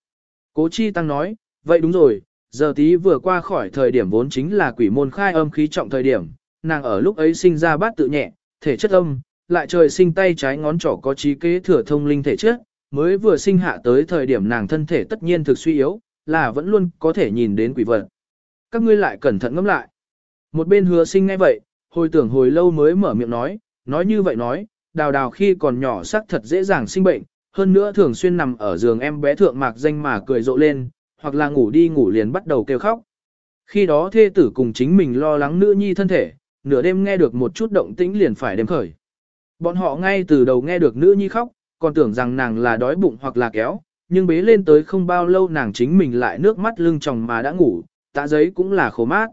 Cố Chi Tăng nói, vậy đúng rồi, giờ tí vừa qua khỏi thời điểm vốn chính là quỷ môn khai âm khí trọng thời điểm, nàng ở lúc ấy sinh ra bát tự nhẹ, thể chất âm, lại trời sinh tay trái ngón trỏ có trí kế thừa thông linh thể trước, mới vừa sinh hạ tới thời điểm nàng thân thể tất nhiên thực suy yếu, là vẫn luôn có thể nhìn đến quỷ vật. Các ngươi lại cẩn thận ngẫm lại. Một bên hứa sinh ngay vậy, hồi tưởng hồi lâu mới mở miệng nói, nói như vậy nói, đào đào khi còn nhỏ sắc thật dễ dàng sinh bệnh, hơn nữa thường xuyên nằm ở giường em bé thượng mạc danh mà cười rộ lên, hoặc là ngủ đi ngủ liền bắt đầu kêu khóc. Khi đó thê tử cùng chính mình lo lắng nữ nhi thân thể, nửa đêm nghe được một chút động tĩnh liền phải đêm khởi. Bọn họ ngay từ đầu nghe được nữ nhi khóc, còn tưởng rằng nàng là đói bụng hoặc là kéo, nhưng bế lên tới không bao lâu nàng chính mình lại nước mắt lưng tròng mà đã ngủ, tạ giấy cũng là khổ mát.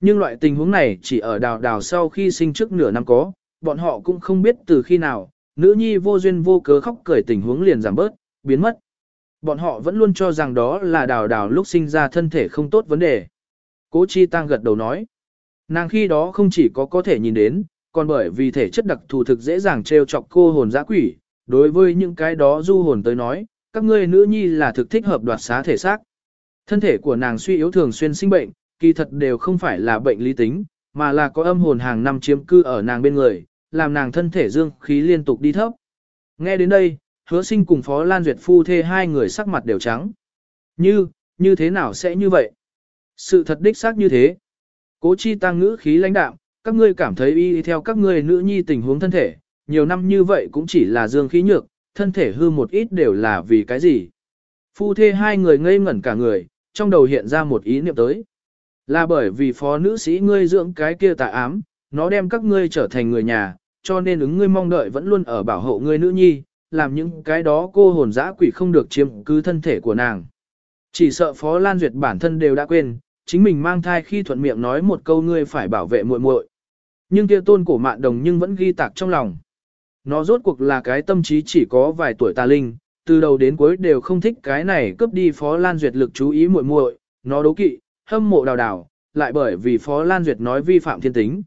Nhưng loại tình huống này chỉ ở đào đào sau khi sinh trước nửa năm có, bọn họ cũng không biết từ khi nào, nữ nhi vô duyên vô cớ khóc cười tình huống liền giảm bớt, biến mất. Bọn họ vẫn luôn cho rằng đó là đào đào lúc sinh ra thân thể không tốt vấn đề. Cố Chi Tăng gật đầu nói. Nàng khi đó không chỉ có có thể nhìn đến, còn bởi vì thể chất đặc thù thực dễ dàng trêu chọc cô hồn dã quỷ, đối với những cái đó du hồn tới nói, các ngươi nữ nhi là thực thích hợp đoạt xá thể xác. Thân thể của nàng suy yếu thường xuyên sinh bệnh, kỳ thật đều không phải là bệnh lý tính, mà là có âm hồn hàng năm chiếm cư ở nàng bên người, làm nàng thân thể dương khí liên tục đi thấp. Nghe đến đây, hứa sinh cùng Phó Lan Duyệt phu thê hai người sắc mặt đều trắng. Như, như thế nào sẽ như vậy? Sự thật đích xác như thế. Cố chi tăng ngữ khí lãnh đạm, các ngươi cảm thấy y theo các ngươi nữ nhi tình huống thân thể, nhiều năm như vậy cũng chỉ là dương khí nhược, thân thể hư một ít đều là vì cái gì. Phu thê hai người ngây ngẩn cả người, trong đầu hiện ra một ý niệm tới. Là bởi vì phó nữ sĩ ngươi dưỡng cái kia tà ám, nó đem các ngươi trở thành người nhà, cho nên ứng ngươi mong đợi vẫn luôn ở bảo hộ ngươi nữ nhi, làm những cái đó cô hồn dã quỷ không được chiếm cứ thân thể của nàng. Chỉ sợ Phó Lan Duyệt bản thân đều đã quên, chính mình mang thai khi thuận miệng nói một câu ngươi phải bảo vệ muội muội. Nhưng kia tôn cổ mạn đồng nhưng vẫn ghi tạc trong lòng. Nó rốt cuộc là cái tâm trí chỉ có vài tuổi tà linh, từ đầu đến cuối đều không thích cái này cướp đi Phó Lan Duyệt lực chú ý muội muội, nó đố kỵ, hâm mộ đào đào, lại bởi vì Phó Lan Duyệt nói vi phạm thiên tính.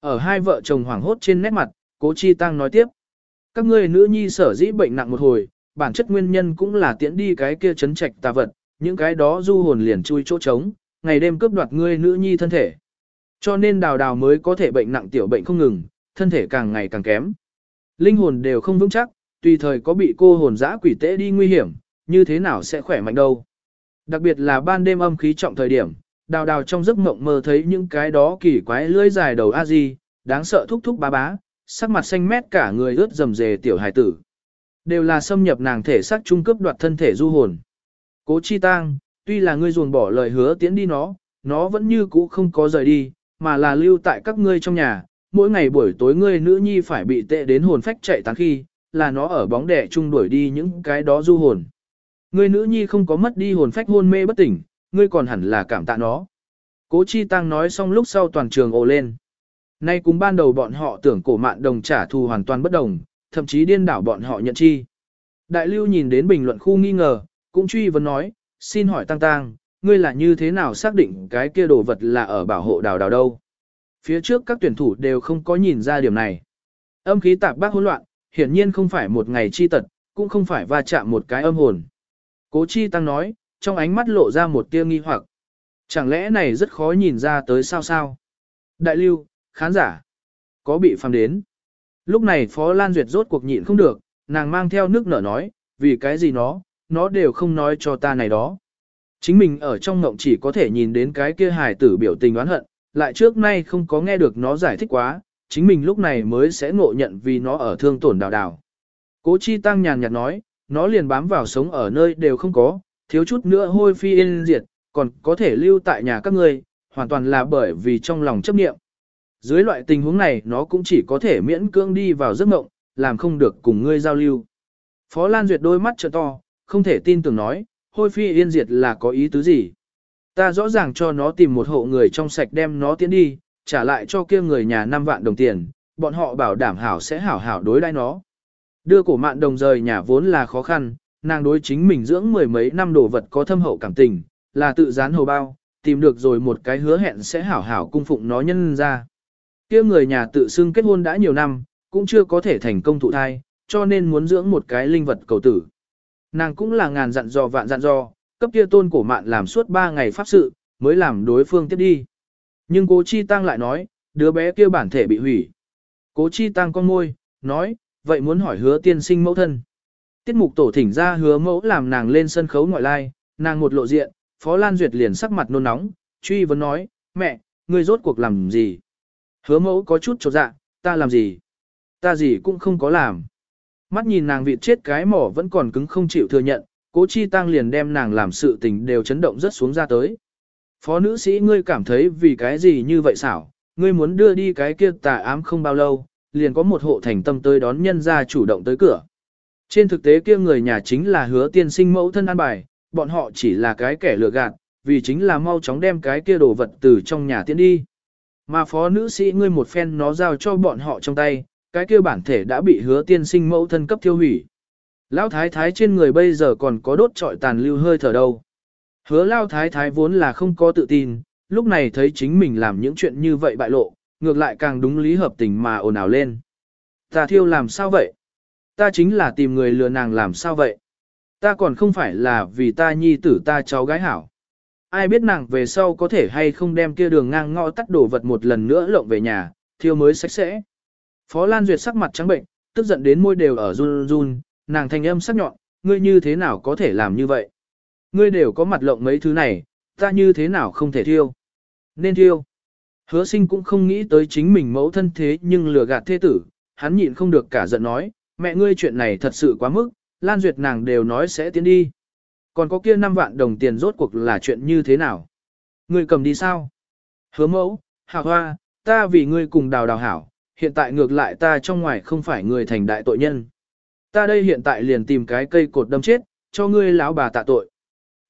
Ở hai vợ chồng hoảng hốt trên nét mặt, Cố Chi Tăng nói tiếp. Các ngươi nữ nhi sở dĩ bệnh nặng một hồi, bản chất nguyên nhân cũng là tiễn đi cái kia chấn trạch tà vật, những cái đó du hồn liền chui chỗ trống, ngày đêm cướp đoạt ngươi nữ nhi thân thể. Cho nên đào đào mới có thể bệnh nặng tiểu bệnh không ngừng, thân thể càng ngày càng kém. Linh hồn đều không vững chắc, tùy thời có bị cô hồn dã quỷ tễ đi nguy hiểm, như thế nào sẽ khỏe mạnh đâu. Đặc biệt là ban đêm âm khí trọng thời điểm, đào đào trong giấc mộng mơ thấy những cái đó kỳ quái lưỡi dài đầu a di, đáng sợ thúc thúc bá bá, sắc mặt xanh mét cả người ướt rầm rề tiểu hài tử. Đều là xâm nhập nàng thể xác trung cấp đoạt thân thể du hồn. Cố chi tang, tuy là ngươi ruồng bỏ lời hứa tiến đi nó, nó vẫn như cũ không có rời đi, mà là lưu tại các ngươi trong nhà, mỗi ngày buổi tối ngươi nữ nhi phải bị tệ đến hồn phách chạy tán khi, là nó ở bóng đẻ chung đuổi đi những cái đó du hồn. Ngươi nữ nhi không có mất đi hồn phách hôn mê bất tỉnh, ngươi còn hẳn là cảm tạ nó. Cố Chi Tăng nói xong lúc sau toàn trường ồ lên. Nay cùng ban đầu bọn họ tưởng cổ mạn đồng trả thù hoàn toàn bất đồng, thậm chí điên đảo bọn họ nhận chi. Đại lưu nhìn đến bình luận khu nghi ngờ, cũng truy vấn nói, xin hỏi Tăng Tăng, ngươi là như thế nào xác định cái kia đồ vật là ở bảo hộ đào đào đâu? Phía trước các tuyển thủ đều không có nhìn ra điểm này. Âm khí tạp bác hỗn loạn, hiển nhiên không phải một ngày chi tật, cũng không phải va chạm một cái âm hồn. Cố chi tăng nói, trong ánh mắt lộ ra một tia nghi hoặc. Chẳng lẽ này rất khó nhìn ra tới sao sao? Đại lưu, khán giả, có bị phàm đến. Lúc này Phó Lan Duyệt rốt cuộc nhịn không được, nàng mang theo nước nở nói, vì cái gì nó, nó đều không nói cho ta này đó. Chính mình ở trong ngộng chỉ có thể nhìn đến cái kia hài tử biểu tình oán hận, lại trước nay không có nghe được nó giải thích quá, chính mình lúc này mới sẽ ngộ nhận vì nó ở thương tổn đào đào. Cố chi tăng nhàn nhạt nói, nó liền bám vào sống ở nơi đều không có, thiếu chút nữa hôi phi yên diệt, còn có thể lưu tại nhà các ngươi, hoàn toàn là bởi vì trong lòng chấp niệm. Dưới loại tình huống này nó cũng chỉ có thể miễn cưỡng đi vào giấc mộng, làm không được cùng ngươi giao lưu. Phó Lan Duyệt đôi mắt trợ to, không thể tin tưởng nói, hôi phi yên diệt là có ý tứ gì. Ta rõ ràng cho nó tìm một hộ người trong sạch đem nó tiến đi, trả lại cho kia người nhà 5 vạn đồng tiền, bọn họ bảo đảm hảo sẽ hảo hảo đối đãi nó. Đưa cổ mạn đồng rời nhà vốn là khó khăn, nàng đối chính mình dưỡng mười mấy năm đồ vật có thâm hậu cảm tình, là tự dán hầu bao, tìm được rồi một cái hứa hẹn sẽ hảo hảo cung phụng nó nhân ra. kia người nhà tự xưng kết hôn đã nhiều năm, cũng chưa có thể thành công thụ thai, cho nên muốn dưỡng một cái linh vật cầu tử. Nàng cũng là ngàn dặn dò vạn dặn dò, cấp kia tôn cổ mạn làm suốt 3 ngày pháp sự, mới làm đối phương tiếp đi. Nhưng cố chi tăng lại nói, đứa bé kia bản thể bị hủy. Cố chi tăng con môi, nói, vậy muốn hỏi hứa tiên sinh mẫu thân. Tiết mục tổ thỉnh ra hứa mẫu làm nàng lên sân khấu ngoại lai, nàng một lộ diện, Phó Lan Duyệt liền sắc mặt nôn nóng, truy vấn nói, mẹ, ngươi rốt cuộc làm gì? Hứa mẫu có chút chột dạ, ta làm gì? Ta gì cũng không có làm. Mắt nhìn nàng vịt chết cái mỏ vẫn còn cứng không chịu thừa nhận, cố chi tăng liền đem nàng làm sự tình đều chấn động rất xuống ra tới. Phó nữ sĩ ngươi cảm thấy vì cái gì như vậy xảo, ngươi muốn đưa đi cái kia tà ám không bao lâu, liền có một hộ thành tâm tới đón nhân ra chủ động tới cửa. Trên thực tế kia người nhà chính là hứa tiên sinh mẫu thân an bài, bọn họ chỉ là cái kẻ lừa gạt, vì chính là mau chóng đem cái kia đồ vật từ trong nhà tiến đi. Mà phó nữ sĩ ngươi một phen nó giao cho bọn họ trong tay, cái kia bản thể đã bị hứa tiên sinh mẫu thân cấp tiêu hủy. Lão thái thái trên người bây giờ còn có đốt trọi tàn lưu hơi thở đâu. Hứa lao thái thái vốn là không có tự tin, lúc này thấy chính mình làm những chuyện như vậy bại lộ, ngược lại càng đúng lý hợp tình mà ồn ào lên. Ta thiêu làm sao vậy? Ta chính là tìm người lừa nàng làm sao vậy? Ta còn không phải là vì ta nhi tử ta cháu gái hảo. ai biết nàng về sau có thể hay không đem kia đường ngang ngõ tắt đổ vật một lần nữa lộng về nhà, thiêu mới sạch sẽ. Phó Lan Duyệt sắc mặt trắng bệnh, tức giận đến môi đều ở run run, nàng thanh âm sắc nhọn, ngươi như thế nào có thể làm như vậy? Ngươi đều có mặt lộng mấy thứ này, ta như thế nào không thể thiêu? Nên thiêu. Hứa sinh cũng không nghĩ tới chính mình mẫu thân thế nhưng lừa gạt thế tử, hắn nhịn không được cả giận nói, mẹ ngươi chuyện này thật sự quá mức, Lan Duyệt nàng đều nói sẽ tiến đi. Còn có kia 5 vạn đồng tiền rốt cuộc là chuyện như thế nào? Ngươi cầm đi sao? Hứa mẫu, hào hoa, ta vì ngươi cùng đào đào hảo, hiện tại ngược lại ta trong ngoài không phải người thành đại tội nhân. Ta đây hiện tại liền tìm cái cây cột đâm chết, cho ngươi lão bà tạ tội.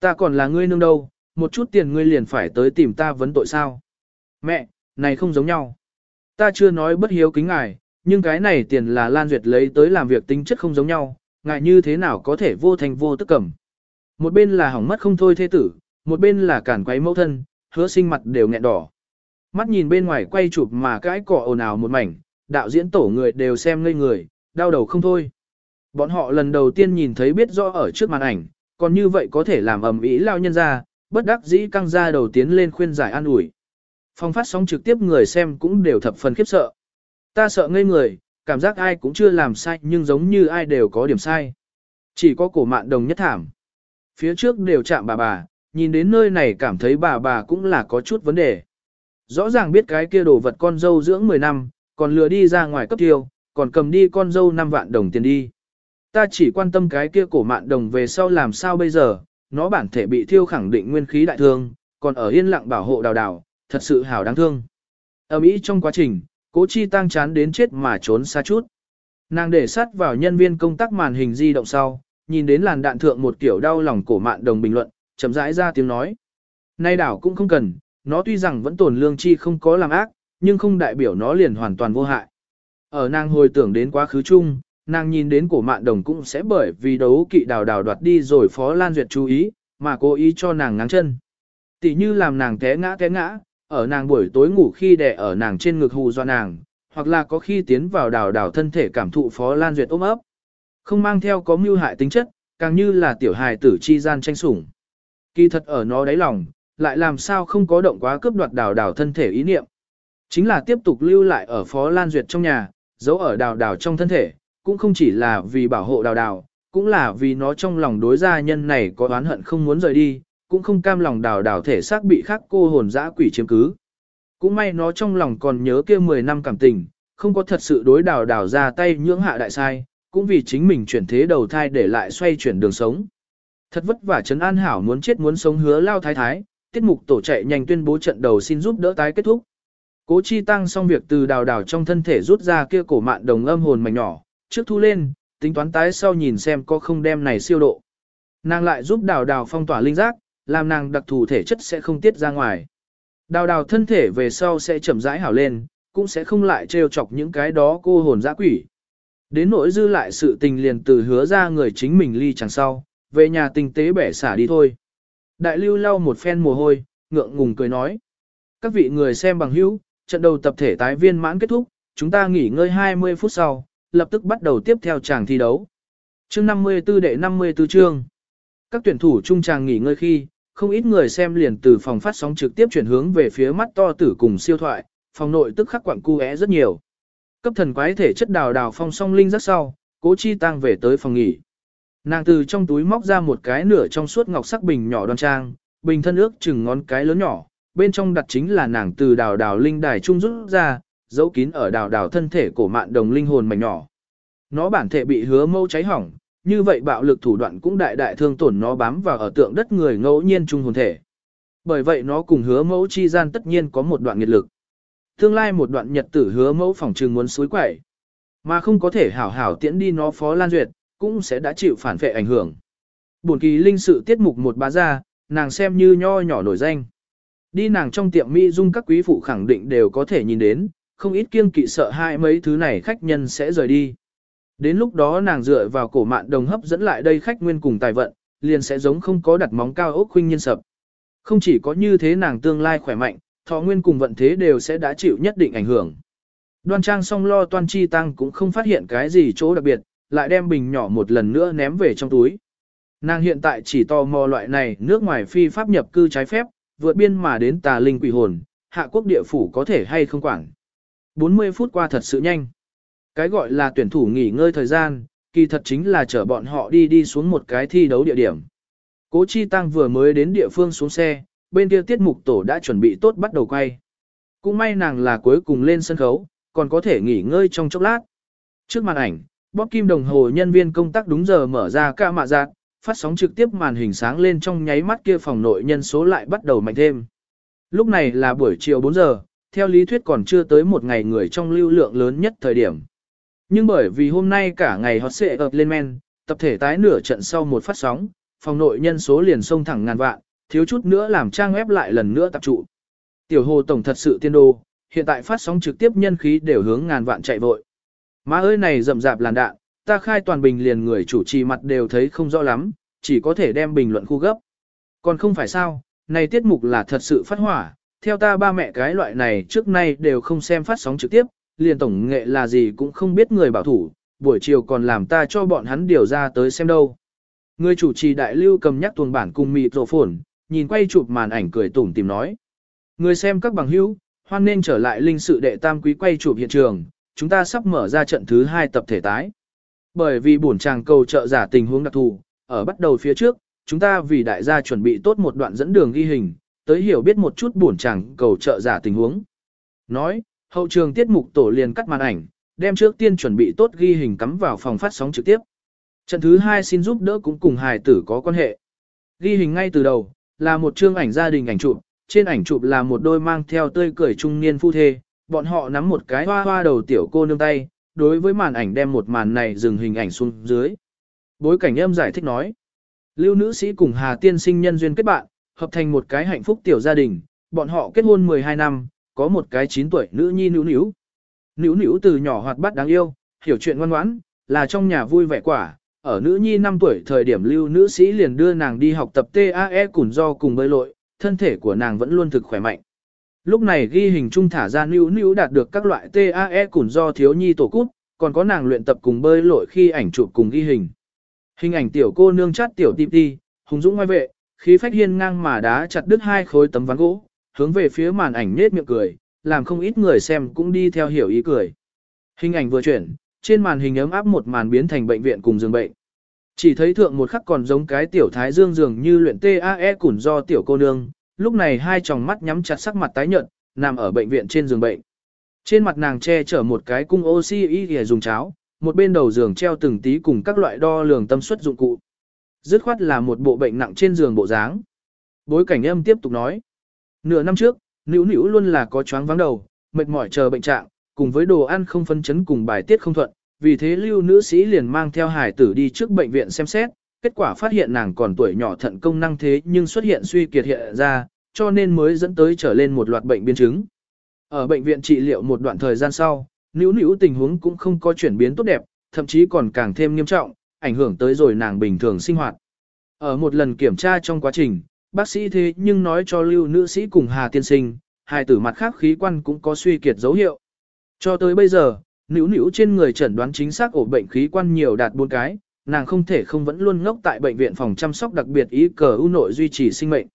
Ta còn là ngươi nương đâu, một chút tiền ngươi liền phải tới tìm ta vấn tội sao? Mẹ, này không giống nhau. Ta chưa nói bất hiếu kính ngài, nhưng cái này tiền là Lan Duyệt lấy tới làm việc tính chất không giống nhau, ngài như thế nào có thể vô thành vô tức cầm. Một bên là hỏng mất không thôi thế tử, một bên là cản quấy mẫu thân, hứa sinh mặt đều nghẹn đỏ. Mắt nhìn bên ngoài quay chụp mà cái cỏ ồn ào một mảnh, đạo diễn tổ người đều xem ngây người, đau đầu không thôi. Bọn họ lần đầu tiên nhìn thấy biết rõ ở trước màn ảnh, còn như vậy có thể làm ầm ĩ lao nhân ra, bất đắc dĩ căng ra đầu tiến lên khuyên giải an ủi. Phong phát sóng trực tiếp người xem cũng đều thập phần khiếp sợ. Ta sợ ngây người, cảm giác ai cũng chưa làm sai nhưng giống như ai đều có điểm sai. Chỉ có cổ mạn đồng nhất thảm. Phía trước đều chạm bà bà, nhìn đến nơi này cảm thấy bà bà cũng là có chút vấn đề. Rõ ràng biết cái kia đồ vật con dâu dưỡng 10 năm, còn lừa đi ra ngoài cấp tiêu, còn cầm đi con dâu 5 vạn đồng tiền đi. Ta chỉ quan tâm cái kia cổ mạn đồng về sau làm sao bây giờ, nó bản thể bị thiêu khẳng định nguyên khí đại thương, còn ở yên lặng bảo hộ đào đào, thật sự hảo đáng thương. Ở Mỹ trong quá trình, cố chi tăng chán đến chết mà trốn xa chút. Nàng để sát vào nhân viên công tác màn hình di động sau, nhìn đến làn đạn thượng một kiểu đau lòng cổ mạn đồng bình luận, chậm rãi ra tiếng nói. Nay đảo cũng không cần, nó tuy rằng vẫn tổn lương chi không có làm ác, nhưng không đại biểu nó liền hoàn toàn vô hại. Ở nàng hồi tưởng đến quá khứ chung, nàng nhìn đến cổ mạn đồng cũng sẽ bởi vì đấu kỵ đào đào đoạt đi rồi Phó Lan Duyệt chú ý, mà cố ý cho nàng ngáng chân. Tỷ như làm nàng té ngã té ngã, ở nàng buổi tối ngủ khi đè ở nàng trên ngực hù do nàng, hoặc là có khi tiến vào đào đào thân thể cảm thụ Phó Lan Duyệt ôm ấp. Không mang theo có mưu hại tính chất, càng như là tiểu hài tử chi gian tranh sủng. Kỳ thật ở nó đáy lòng, lại làm sao không có động quá cướp đoạt đào đào thân thể ý niệm. Chính là tiếp tục lưu lại ở Phó Lan Duyệt trong nhà, giấu ở đào đào trong thân thể, cũng không chỉ là vì bảo hộ đào đào, cũng là vì nó trong lòng đối gia nhân này có oán hận không muốn rời đi, cũng không cam lòng đào đào thể xác bị khắc cô hồn dã quỷ chiếm cứ. Cũng may nó trong lòng còn nhớ kia 10 năm cảm tình, không có thật sự đối đào đào ra tay nhưỡng hạ đại sai, cũng vì chính mình chuyển thế đầu thai để lại xoay chuyển đường sống. Thật vất vả Trấn An Hảo muốn chết muốn sống hứa lao thái thái, tiết mục tổ chạy nhanh tuyên bố trận đầu xin giúp đỡ tái kết thúc. Cố chi tăng xong việc từ đào đào trong thân thể rút ra kia cổ mạn đồng âm hồn mảnh nhỏ, trước thu lên, tính toán tái sau nhìn xem có không đem này siêu độ. Nàng lại giúp đào đào phong tỏa linh giác, làm nàng đặc thù thể chất sẽ không tiết ra ngoài. Đào đào thân thể về sau sẽ chậm rãi hảo lên, cũng sẽ không lại trêu chọc những cái đó cô hồn dã quỷ. Đến nỗi dư lại sự tình liền từ hứa ra người chính mình ly chẳng sau, về nhà tinh tế bẻ xả đi thôi. Đại lưu lau một phen mồ hôi, ngượng ngùng cười nói. Các vị người xem bằng hữu, trận đầu tập thể tái viên mãn kết thúc, chúng ta nghỉ ngơi 20 phút sau, lập tức bắt đầu tiếp theo chàng thi đấu. Chương 54 đệ 54 chương. Các tuyển thủ trung tràng nghỉ ngơi khi, không ít người xem liền từ phòng phát sóng trực tiếp chuyển hướng về phía mắt to tử cùng siêu thoại, phòng nội tức khắc quặng cu é rất nhiều. Cấp thần quái thể chất đào đào phong song linh rất sau, cố chi tăng về tới phòng nghỉ. Nàng từ trong túi móc ra một cái nửa trong suốt ngọc sắc bình nhỏ đoan trang, bình thân ước chừng ngón cái lớn nhỏ, bên trong đặt chính là nàng từ đào đào linh đài trung rút ra, giấu kín ở đào đào thân thể cổ mạn đồng linh hồn mảnh nhỏ. Nó bản thể bị hứa mâu cháy hỏng, như vậy bạo lực thủ đoạn cũng đại đại thương tổn nó bám vào ở tượng đất người ngẫu nhiên trung hồn thể. Bởi vậy nó cùng hứa mẫu chi gian tất nhiên có một đoạn nghiệt lực. Tương lai một đoạn nhật tử hứa mẫu phòng trường muốn suối quẩy, mà không có thể hảo hảo tiễn đi nó phó lan duyệt, cũng sẽ đã chịu phản vệ ảnh hưởng. Buồn kỳ linh sự tiết mục một bá ra, nàng xem như nho nhỏ nổi danh. Đi nàng trong tiệm Mỹ dung các quý phụ khẳng định đều có thể nhìn đến, không ít kiêng kỵ sợ hai mấy thứ này khách nhân sẽ rời đi. Đến lúc đó nàng dựa vào cổ mạn đồng hấp dẫn lại đây khách nguyên cùng tài vận, liền sẽ giống không có đặt móng cao ốc khuynh nhân sập. Không chỉ có như thế nàng tương lai khỏe mạnh, thọ nguyên cùng vận thế đều sẽ đã chịu nhất định ảnh hưởng. Đoan trang song lo toan chi tăng cũng không phát hiện cái gì chỗ đặc biệt, lại đem bình nhỏ một lần nữa ném về trong túi. Nàng hiện tại chỉ tò mò loại này nước ngoài phi pháp nhập cư trái phép, vượt biên mà đến tà linh quỷ hồn, hạ quốc địa phủ có thể hay không quản. 40 phút qua thật sự nhanh. Cái gọi là tuyển thủ nghỉ ngơi thời gian, kỳ thật chính là chở bọn họ đi đi xuống một cái thi đấu địa điểm. Cố Chi Tăng vừa mới đến địa phương xuống xe, bên kia tiết mục tổ đã chuẩn bị tốt bắt đầu quay. Cũng may nàng là cuối cùng lên sân khấu, còn có thể nghỉ ngơi trong chốc lát. Trước màn ảnh, bóp kim đồng hồ nhân viên công tác đúng giờ mở ra ca mạ giác, phát sóng trực tiếp màn hình sáng lên trong nháy mắt kia phòng nội nhân số lại bắt đầu mạnh thêm. Lúc này là buổi chiều 4 giờ, theo lý thuyết còn chưa tới một ngày người trong lưu lượng lớn nhất thời điểm. Nhưng bởi vì hôm nay cả ngày hot xệ ập lên men, tập thể tái nửa trận sau một phát sóng, phòng nội nhân số liền sông thẳng ngàn vạn, thiếu chút nữa làm trang web lại lần nữa tập trụ. Tiểu hồ tổng thật sự tiên đô, hiện tại phát sóng trực tiếp nhân khí đều hướng ngàn vạn chạy vội. Má ơi này rậm rạp làn đạn, ta khai toàn bình liền người chủ trì mặt đều thấy không rõ lắm, chỉ có thể đem bình luận khu gấp. Còn không phải sao, này tiết mục là thật sự phát hỏa, theo ta ba mẹ cái loại này trước nay đều không xem phát sóng trực tiếp, liền tổng nghệ là gì cũng không biết người bảo thủ, buổi chiều còn làm ta cho bọn hắn điều ra tới xem đâu. Người chủ trì đại lưu cầm nhắc tuồng bản cùng mịt rổ phồn, nhìn quay chụp màn ảnh cười tủm tìm nói. Người xem các bằng hữu, hoan nên trở lại linh sự đệ tam quý quay chụp hiện trường, chúng ta sắp mở ra trận thứ hai tập thể tái. Bởi vì bổn tràng cầu trợ giả tình huống đặc thù, ở bắt đầu phía trước, chúng ta vì đại gia chuẩn bị tốt một đoạn dẫn đường ghi hình, tới hiểu biết một chút bổn tràng cầu trợ giả tình huống. Nói, hậu trường tiết mục tổ liền cắt màn ảnh, đem trước tiên chuẩn bị tốt ghi hình cắm vào phòng phát sóng trực tiếp. Trận thứ hai xin giúp đỡ cũng cùng hài tử có quan hệ. Ghi hình ngay từ đầu, là một chương ảnh gia đình ảnh chụp, trên ảnh chụp là một đôi mang theo tươi cười trung niên phu thê, bọn họ nắm một cái hoa hoa đầu tiểu cô nương tay, đối với màn ảnh đem một màn này dừng hình ảnh xuống dưới. Bối cảnh âm giải thích nói, lưu nữ sĩ cùng Hà Tiên sinh nhân duyên kết bạn, hợp thành một cái hạnh phúc tiểu gia đình, bọn họ kết hôn 12 năm, có một cái 9 tuổi nữ nhi nữ nữ. Nữ nữ từ nhỏ hoạt bát đáng yêu, hiểu chuyện ngoan ngoãn, là trong nhà vui vẻ quả. Ở nữ nhi 5 tuổi thời điểm lưu nữ sĩ liền đưa nàng đi học tập TAE cùng do cùng bơi lội, thân thể của nàng vẫn luôn thực khỏe mạnh. Lúc này ghi hình Chung thả ra nữ nữ đạt được các loại TAE cùng do thiếu nhi tổ cút, còn có nàng luyện tập cùng bơi lội khi ảnh chụp cùng ghi hình. Hình ảnh tiểu cô nương chát tiểu tịp ti, hùng dũng ngoài vệ, khí phách hiên ngang mà đá chặt đứt hai khối tấm ván gỗ, hướng về phía màn ảnh nết miệng cười, làm không ít người xem cũng đi theo hiểu ý cười. Hình ảnh vừa chuyển, trên màn hình ấm áp một màn biến thành bệnh viện cùng giường bệnh. Chỉ thấy thượng một khắc còn giống cái tiểu thái dương dường như luyện TAE củn do tiểu cô nương, lúc này hai tròng mắt nhắm chặt sắc mặt tái nhợt, nằm ở bệnh viện trên giường bệnh. Trên mặt nàng che chở một cái cung oxy y để dùng cháo, một bên đầu giường treo từng tí cùng các loại đo lường tâm suất dụng cụ. Dứt khoát là một bộ bệnh nặng trên giường bộ dáng. Bối cảnh âm tiếp tục nói. Nửa năm trước, nữ nữ luôn là có choáng vắng đầu, mệt mỏi chờ bệnh trạng, cùng với đồ ăn không phân chấn cùng bài tiết không thuận, vì thế lưu nữ sĩ liền mang theo hải tử đi trước bệnh viện xem xét, kết quả phát hiện nàng còn tuổi nhỏ thận công năng thế nhưng xuất hiện suy kiệt hiện ra, cho nên mới dẫn tới trở lên một loạt bệnh biến chứng. Ở bệnh viện trị liệu một đoạn thời gian sau, nữ Nữu tình huống cũng không có chuyển biến tốt đẹp, thậm chí còn càng thêm nghiêm trọng, ảnh hưởng tới rồi nàng bình thường sinh hoạt. Ở một lần kiểm tra trong quá trình, bác sĩ thế nhưng nói cho lưu nữ sĩ cùng Hà tiên sinh, hai tử mặt khác khí quan cũng có suy kiệt dấu hiệu. Cho tới bây giờ, nữ nữ trên người chẩn đoán chính xác ổ bệnh khí quan nhiều đạt 4 cái, nàng không thể không vẫn luôn ngốc tại bệnh viện phòng chăm sóc đặc biệt ý cờ ưu nội duy trì sinh mệnh.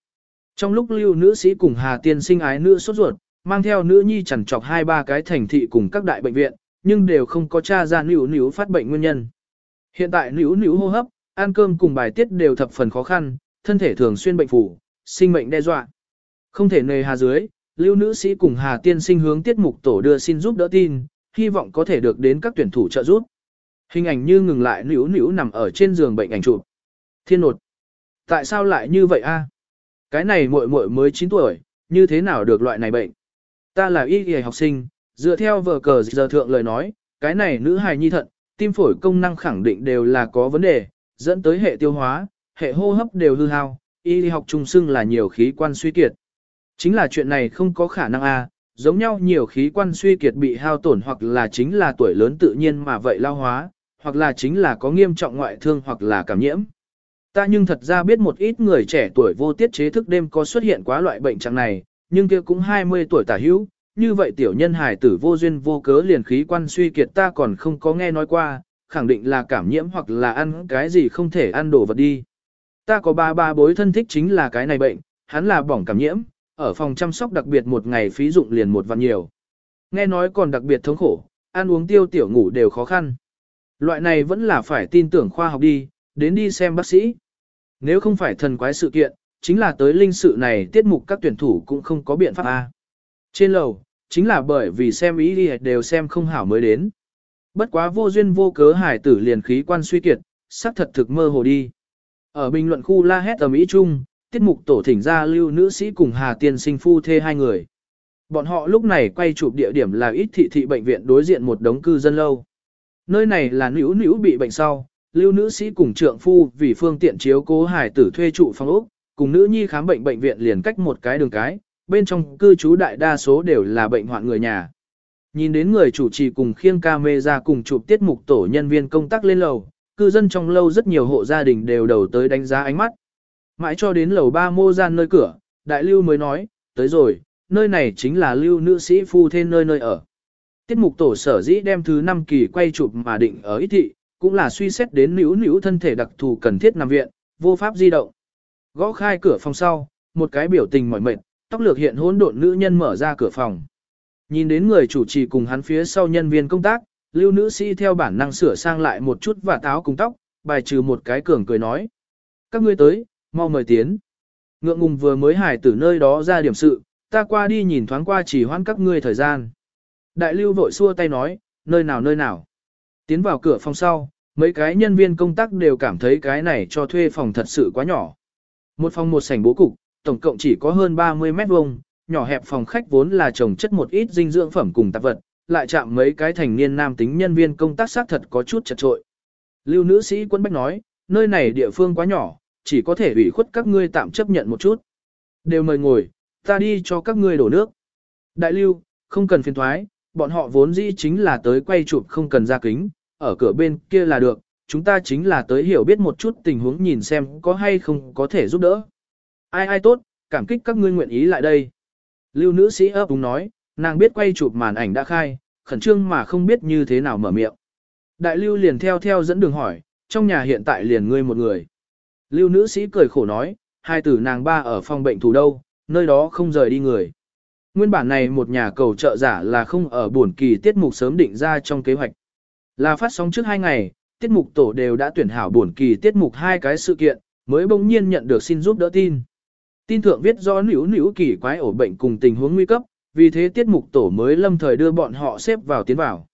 Trong lúc lưu nữ sĩ cùng Hà tiên sinh ái nữ sốt ruột, mang theo nữ nhi chẳng chọc hai ba cái thành thị cùng các đại bệnh viện, nhưng đều không có tra ra nữ nữ phát bệnh nguyên nhân. Hiện tại nữ nữ hô hấp, ăn cơm cùng bài tiết đều thập phần khó khăn, thân thể thường xuyên bệnh phủ, sinh mệnh đe dọa. Không thể nề hà dưới, lưu nữ sĩ cùng Hà tiên sinh hướng tiết mục tổ đưa xin giúp đỡ tin, hy vọng có thể được đến các tuyển thủ trợ giúp. Hình ảnh như ngừng lại nữ nữ nằm ở trên giường bệnh ảnh chụp. Thiên nột. Tại sao lại như vậy a? Cái này muội muội mới 9 tuổi, như thế nào được loại này bệnh? Ta là y y học sinh, dựa theo vở cờ giờ thượng lời nói, cái này nữ hài nhi thận, tim phổi công năng khẳng định đều là có vấn đề, dẫn tới hệ tiêu hóa, hệ hô hấp đều hư hao, y học trung xưng là nhiều khí quan suy kiệt. Chính là chuyện này không có khả năng a, giống nhau nhiều khí quan suy kiệt bị hao tổn hoặc là chính là tuổi lớn tự nhiên mà vậy lao hóa, hoặc là chính là có nghiêm trọng ngoại thương hoặc là cảm nhiễm. Ta nhưng thật ra biết một ít người trẻ tuổi vô tiết chế thức đêm có xuất hiện quá loại bệnh trạng này, nhưng kia cũng 20 tuổi tả hữu, như vậy tiểu nhân hài tử vô duyên vô cớ liền khí quan suy kiệt ta còn không có nghe nói qua, khẳng định là cảm nhiễm hoặc là ăn cái gì không thể ăn đồ vật đi. Ta có ba ba bối thân thích chính là cái này bệnh, hắn là bỏng cảm nhiễm, ở phòng chăm sóc đặc biệt một ngày phí dụng liền một vạn nhiều. Nghe nói còn đặc biệt thống khổ, ăn uống tiêu tiểu ngủ đều khó khăn. Loại này vẫn là phải tin tưởng khoa học đi, đến đi xem bác sĩ. Nếu không phải thần quái sự kiện, chính là tới linh sự này tiết mục các tuyển thủ cũng không có biện pháp A. Trên lầu, chính là bởi vì xem ý đi đều xem không hảo mới đến. Bất quá vô duyên vô cớ hải tử liền khí quan suy kiệt, sắc thật thực mơ hồ đi. Ở bình luận khu la hét ở Mỹ Trung, tiết mục tổ thỉnh ra lưu nữ sĩ cùng Hà Tiên sinh phu thê hai người. Bọn họ lúc này quay chụp địa điểm là ít thị thị bệnh viện đối diện một đống cư dân lâu. Nơi này là nữ nữ bị bệnh sau, lưu nữ sĩ cùng trượng phu vì phương tiện chiếu cố hải tử thuê trụ phòng ốc, cùng nữ nhi khám bệnh bệnh viện liền cách một cái đường cái, bên trong cư trú đại đa số đều là bệnh hoạn người nhà. Nhìn đến người chủ trì cùng khiêng ca mê ra cùng chụp tiết mục tổ nhân viên công tác lên lầu, cư dân trong lâu rất nhiều hộ gia đình đều đầu tới đánh giá ánh mắt. Mãi cho đến lầu ba mô gian nơi cửa, đại lưu mới nói, tới rồi, nơi này chính là lưu nữ sĩ phu thêm nơi nơi ở. Tiết mục tổ sở dĩ đem thứ 5 kỳ quay chụp mà định ở ít thị, cũng là suy xét đến nữ nữ thân thể đặc thù cần thiết nằm viện, vô pháp di động. Gõ khai cửa phòng sau, một cái biểu tình mỏi mệt, tóc lược hiện hỗn độn nữ nhân mở ra cửa phòng. Nhìn đến người chủ trì cùng hắn phía sau nhân viên công tác, lưu nữ sĩ theo bản năng sửa sang lại một chút và táo cùng tóc, bài trừ một cái cường cười nói. Các ngươi tới, mau mời tiến. Ngượng ngùng vừa mới hài từ nơi đó ra điểm sự, ta qua đi nhìn thoáng qua chỉ hoãn các ngươi thời gian. Đại lưu vội xua tay nói, nơi nào nơi nào. Tiến vào cửa phòng sau, mấy cái nhân viên công tác đều cảm thấy cái này cho thuê phòng thật sự quá nhỏ. Một phòng một sảnh bố cục, tổng cộng chỉ có hơn 30 mét vuông, nhỏ hẹp phòng khách vốn là trồng chất một ít dinh dưỡng phẩm cùng tạp vật, lại chạm mấy cái thành niên nam tính nhân viên công tác xác thật có chút chật trội. Lưu nữ sĩ quân bách nói, nơi này địa phương quá nhỏ, chỉ có thể ủy khuất các ngươi tạm chấp nhận một chút. Đều mời ngồi, ta đi cho các ngươi đổ nước. Đại lưu, không cần phiền thoái, bọn họ vốn dĩ chính là tới quay chụp không cần ra kính, ở cửa bên kia là được, chúng ta chính là tới hiểu biết một chút tình huống nhìn xem có hay không có thể giúp đỡ. Ai ai tốt, cảm kích các ngươi nguyện ý lại đây. Lưu nữ sĩ ấp đúng nói, nàng biết quay chụp màn ảnh đã khai, khẩn trương mà không biết như thế nào mở miệng. Đại lưu liền theo theo dẫn đường hỏi, trong nhà hiện tại liền ngươi một người. Lưu nữ sĩ cười khổ nói, hai tử nàng ba ở phòng bệnh thủ đâu, nơi đó không rời đi người. Nguyên bản này một nhà cầu trợ giả là không ở buồn kỳ tiết mục sớm định ra trong kế hoạch. Là phát sóng trước hai ngày, tiết mục tổ đều đã tuyển hảo buồn kỳ tiết mục hai cái sự kiện, mới bỗng nhiên nhận được xin giúp đỡ tin. Tin thượng viết do nữ nữ kỳ quái ổ bệnh cùng tình huống nguy cấp, vì thế tiết mục tổ mới lâm thời đưa bọn họ xếp vào tiến vào.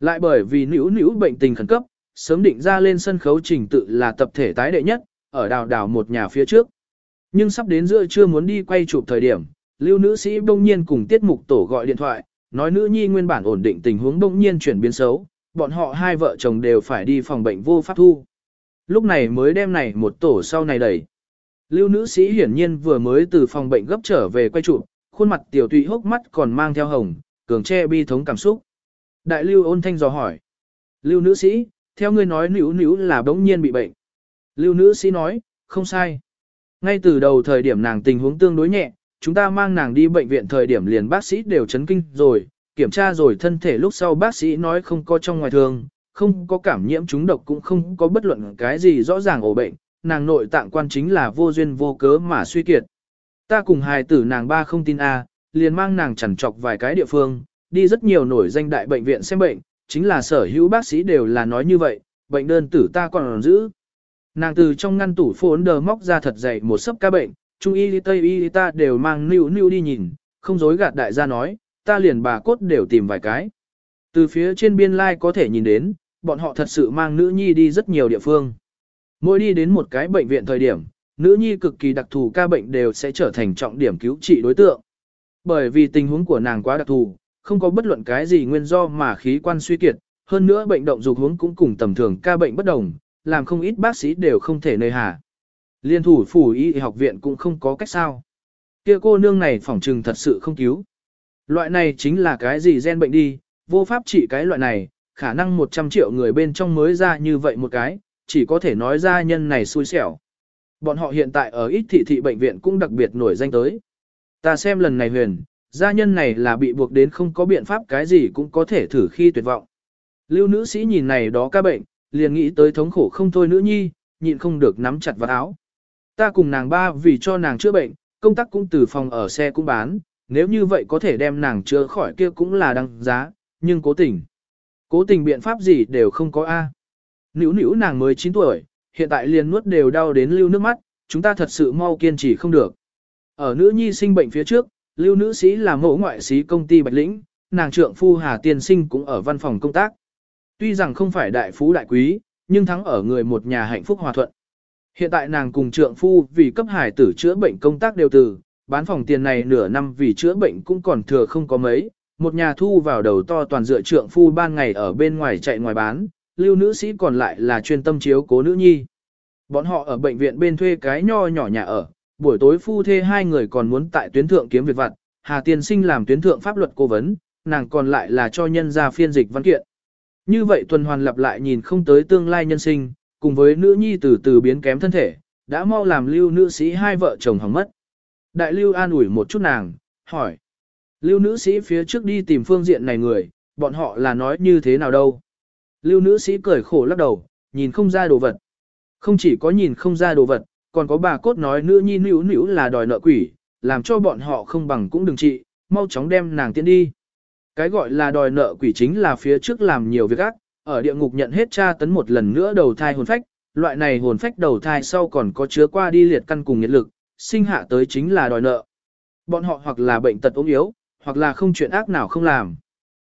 Lại bởi vì nữ nữ bệnh tình khẩn cấp, sớm định ra lên sân khấu trình tự là tập thể tái đệ nhất, ở đào đào một nhà phía trước. Nhưng sắp đến giữa chưa muốn đi quay chụp thời điểm, lưu nữ sĩ bỗng nhiên cùng tiết mục tổ gọi điện thoại, nói nữ nhi nguyên bản ổn định tình huống bỗng nhiên chuyển biến xấu, bọn họ hai vợ chồng đều phải đi phòng bệnh vô pháp thu. Lúc này mới đem này một tổ sau này đẩy. Lưu nữ sĩ hiển nhiên vừa mới từ phòng bệnh gấp trở về quay trụ, khuôn mặt tiểu tụy hốc mắt còn mang theo hồng, cường che bi thống cảm xúc. Đại lưu ôn thanh dò hỏi. Lưu nữ sĩ, theo ngươi nói nữ nữ là bỗng nhiên bị bệnh. Lưu nữ sĩ nói, không sai. Ngay từ đầu thời điểm nàng tình huống tương đối nhẹ, chúng ta mang nàng đi bệnh viện thời điểm liền bác sĩ đều chấn kinh rồi, kiểm tra rồi thân thể lúc sau bác sĩ nói không có trong ngoài thường, không có cảm nhiễm trúng độc cũng không có bất luận cái gì rõ ràng ổ bệnh, nàng nội tạng quan chính là vô duyên vô cớ mà suy kiệt. Ta cùng hài tử nàng ba không tin A, liền mang nàng chẩn chọc vài cái địa phương, đi rất nhiều nổi danh đại bệnh viện xem bệnh, chính là sở hữu bác sĩ đều là nói như vậy, bệnh đơn tử ta còn giữ. Nàng từ trong ngăn tủ phố đờ móc ra thật dày một sấp ca bệnh, trung y tây y ta đều mang níu níu đi nhìn, không dối gạt đại gia nói, ta liền bà cốt đều tìm vài cái. Từ phía trên biên lai like có thể nhìn đến, bọn họ thật sự mang nữ nhi đi rất nhiều địa phương. Mỗi đi đến một cái bệnh viện thời điểm, nữ nhi cực kỳ đặc thù ca bệnh đều sẽ trở thành trọng điểm cứu trị đối tượng. Bởi vì tình huống của nàng quá đặc thù, không có bất luận cái gì nguyên do mà khí quan suy kiệt, hơn nữa bệnh động dục hướng cũng cùng tầm thường ca bệnh bất đồng, làm không ít bác sĩ đều không thể nơi hà. Liên thủ phủ y học viện cũng không có cách sao. Kia cô nương này phỏng trừng thật sự không cứu. Loại này chính là cái gì gen bệnh đi, vô pháp trị cái loại này, khả năng 100 triệu người bên trong mới ra như vậy một cái, chỉ có thể nói ra nhân này xui xẻo. Bọn họ hiện tại ở ít thị thị bệnh viện cũng đặc biệt nổi danh tới. Ta xem lần này huyền, gia nhân này là bị buộc đến không có biện pháp cái gì cũng có thể thử khi tuyệt vọng. Lưu nữ sĩ nhìn này đó ca bệnh, liền nghĩ tới thống khổ không thôi nữ nhi, nhịn không được nắm chặt vào áo. Ta cùng nàng ba vì cho nàng chữa bệnh, công tác cũng từ phòng ở xe cũng bán, nếu như vậy có thể đem nàng chữa khỏi kia cũng là đăng giá, nhưng cố tình. Cố tình biện pháp gì đều không có A. Nữ nữ nàng mới 9 tuổi, hiện tại liền nuốt đều đau đến lưu nước mắt, chúng ta thật sự mau kiên trì không được. Ở nữ nhi sinh bệnh phía trước, lưu nữ sĩ là mẫu ngoại sĩ công ty Bạch Lĩnh, nàng trượng phu Hà Tiên Sinh cũng ở văn phòng công tác. Tuy rằng không phải đại phú đại quý, nhưng thắng ở người một nhà hạnh phúc hòa thuận. Hiện tại nàng cùng trượng phu vì cấp hải tử chữa bệnh công tác đều từ, bán phòng tiền này nửa năm vì chữa bệnh cũng còn thừa không có mấy, một nhà thu vào đầu to toàn dựa trượng phu ban ngày ở bên ngoài chạy ngoài bán, lưu nữ sĩ còn lại là chuyên tâm chiếu cố nữ nhi. Bọn họ ở bệnh viện bên thuê cái nho nhỏ nhà ở, buổi tối phu thê hai người còn muốn tại tuyến thượng kiếm việc vặt, Hà Tiên Sinh làm tuyến thượng pháp luật cố vấn, nàng còn lại là cho nhân ra phiên dịch văn kiện. Như vậy tuần hoàn lặp lại nhìn không tới tương lai nhân sinh, cùng với nữ nhi từ từ biến kém thân thể, đã mau làm lưu nữ sĩ hai vợ chồng hỏng mất. Đại lưu an ủi một chút nàng, hỏi. Lưu nữ sĩ phía trước đi tìm phương diện này người, bọn họ là nói như thế nào đâu. Lưu nữ sĩ cười khổ lắc đầu, nhìn không ra đồ vật. Không chỉ có nhìn không ra đồ vật, còn có bà cốt nói nữ nhi nữ nữ là đòi nợ quỷ, làm cho bọn họ không bằng cũng đừng trị, mau chóng đem nàng tiến đi. Cái gọi là đòi nợ quỷ chính là phía trước làm nhiều việc ác, ở địa ngục nhận hết tra tấn một lần nữa đầu thai hồn phách, loại này hồn phách đầu thai sau còn có chứa qua đi liệt căn cùng nhiệt lực, sinh hạ tới chính là đòi nợ. Bọn họ hoặc là bệnh tật ốm yếu, hoặc là không chuyện ác nào không làm.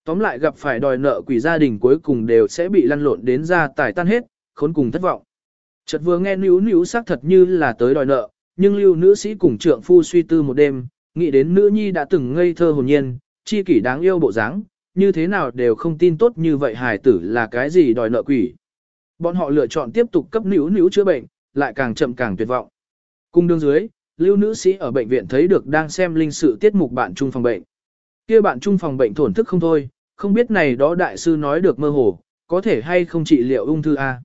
Tóm lại gặp phải đòi nợ quỷ gia đình cuối cùng đều sẽ bị lăn lộn đến ra tài tan hết, khốn cùng thất vọng. Chợt vừa nghe níu níu xác thật như là tới đòi nợ, nhưng lưu nữ sĩ cùng trượng phu suy tư một đêm, nghĩ đến nữ nhi đã từng ngây thơ hồn nhiên, chi kỷ đáng yêu bộ dáng, như thế nào đều không tin tốt như vậy hài tử là cái gì đòi nợ quỷ. Bọn họ lựa chọn tiếp tục cấp nữ nữ chữa bệnh, lại càng chậm càng tuyệt vọng. Cung đương dưới, lưu nữ sĩ ở bệnh viện thấy được đang xem linh sự tiết mục bạn trung phòng bệnh. kia bạn trung phòng bệnh thổn thức không thôi, không biết này đó đại sư nói được mơ hồ, có thể hay không trị liệu ung thư A.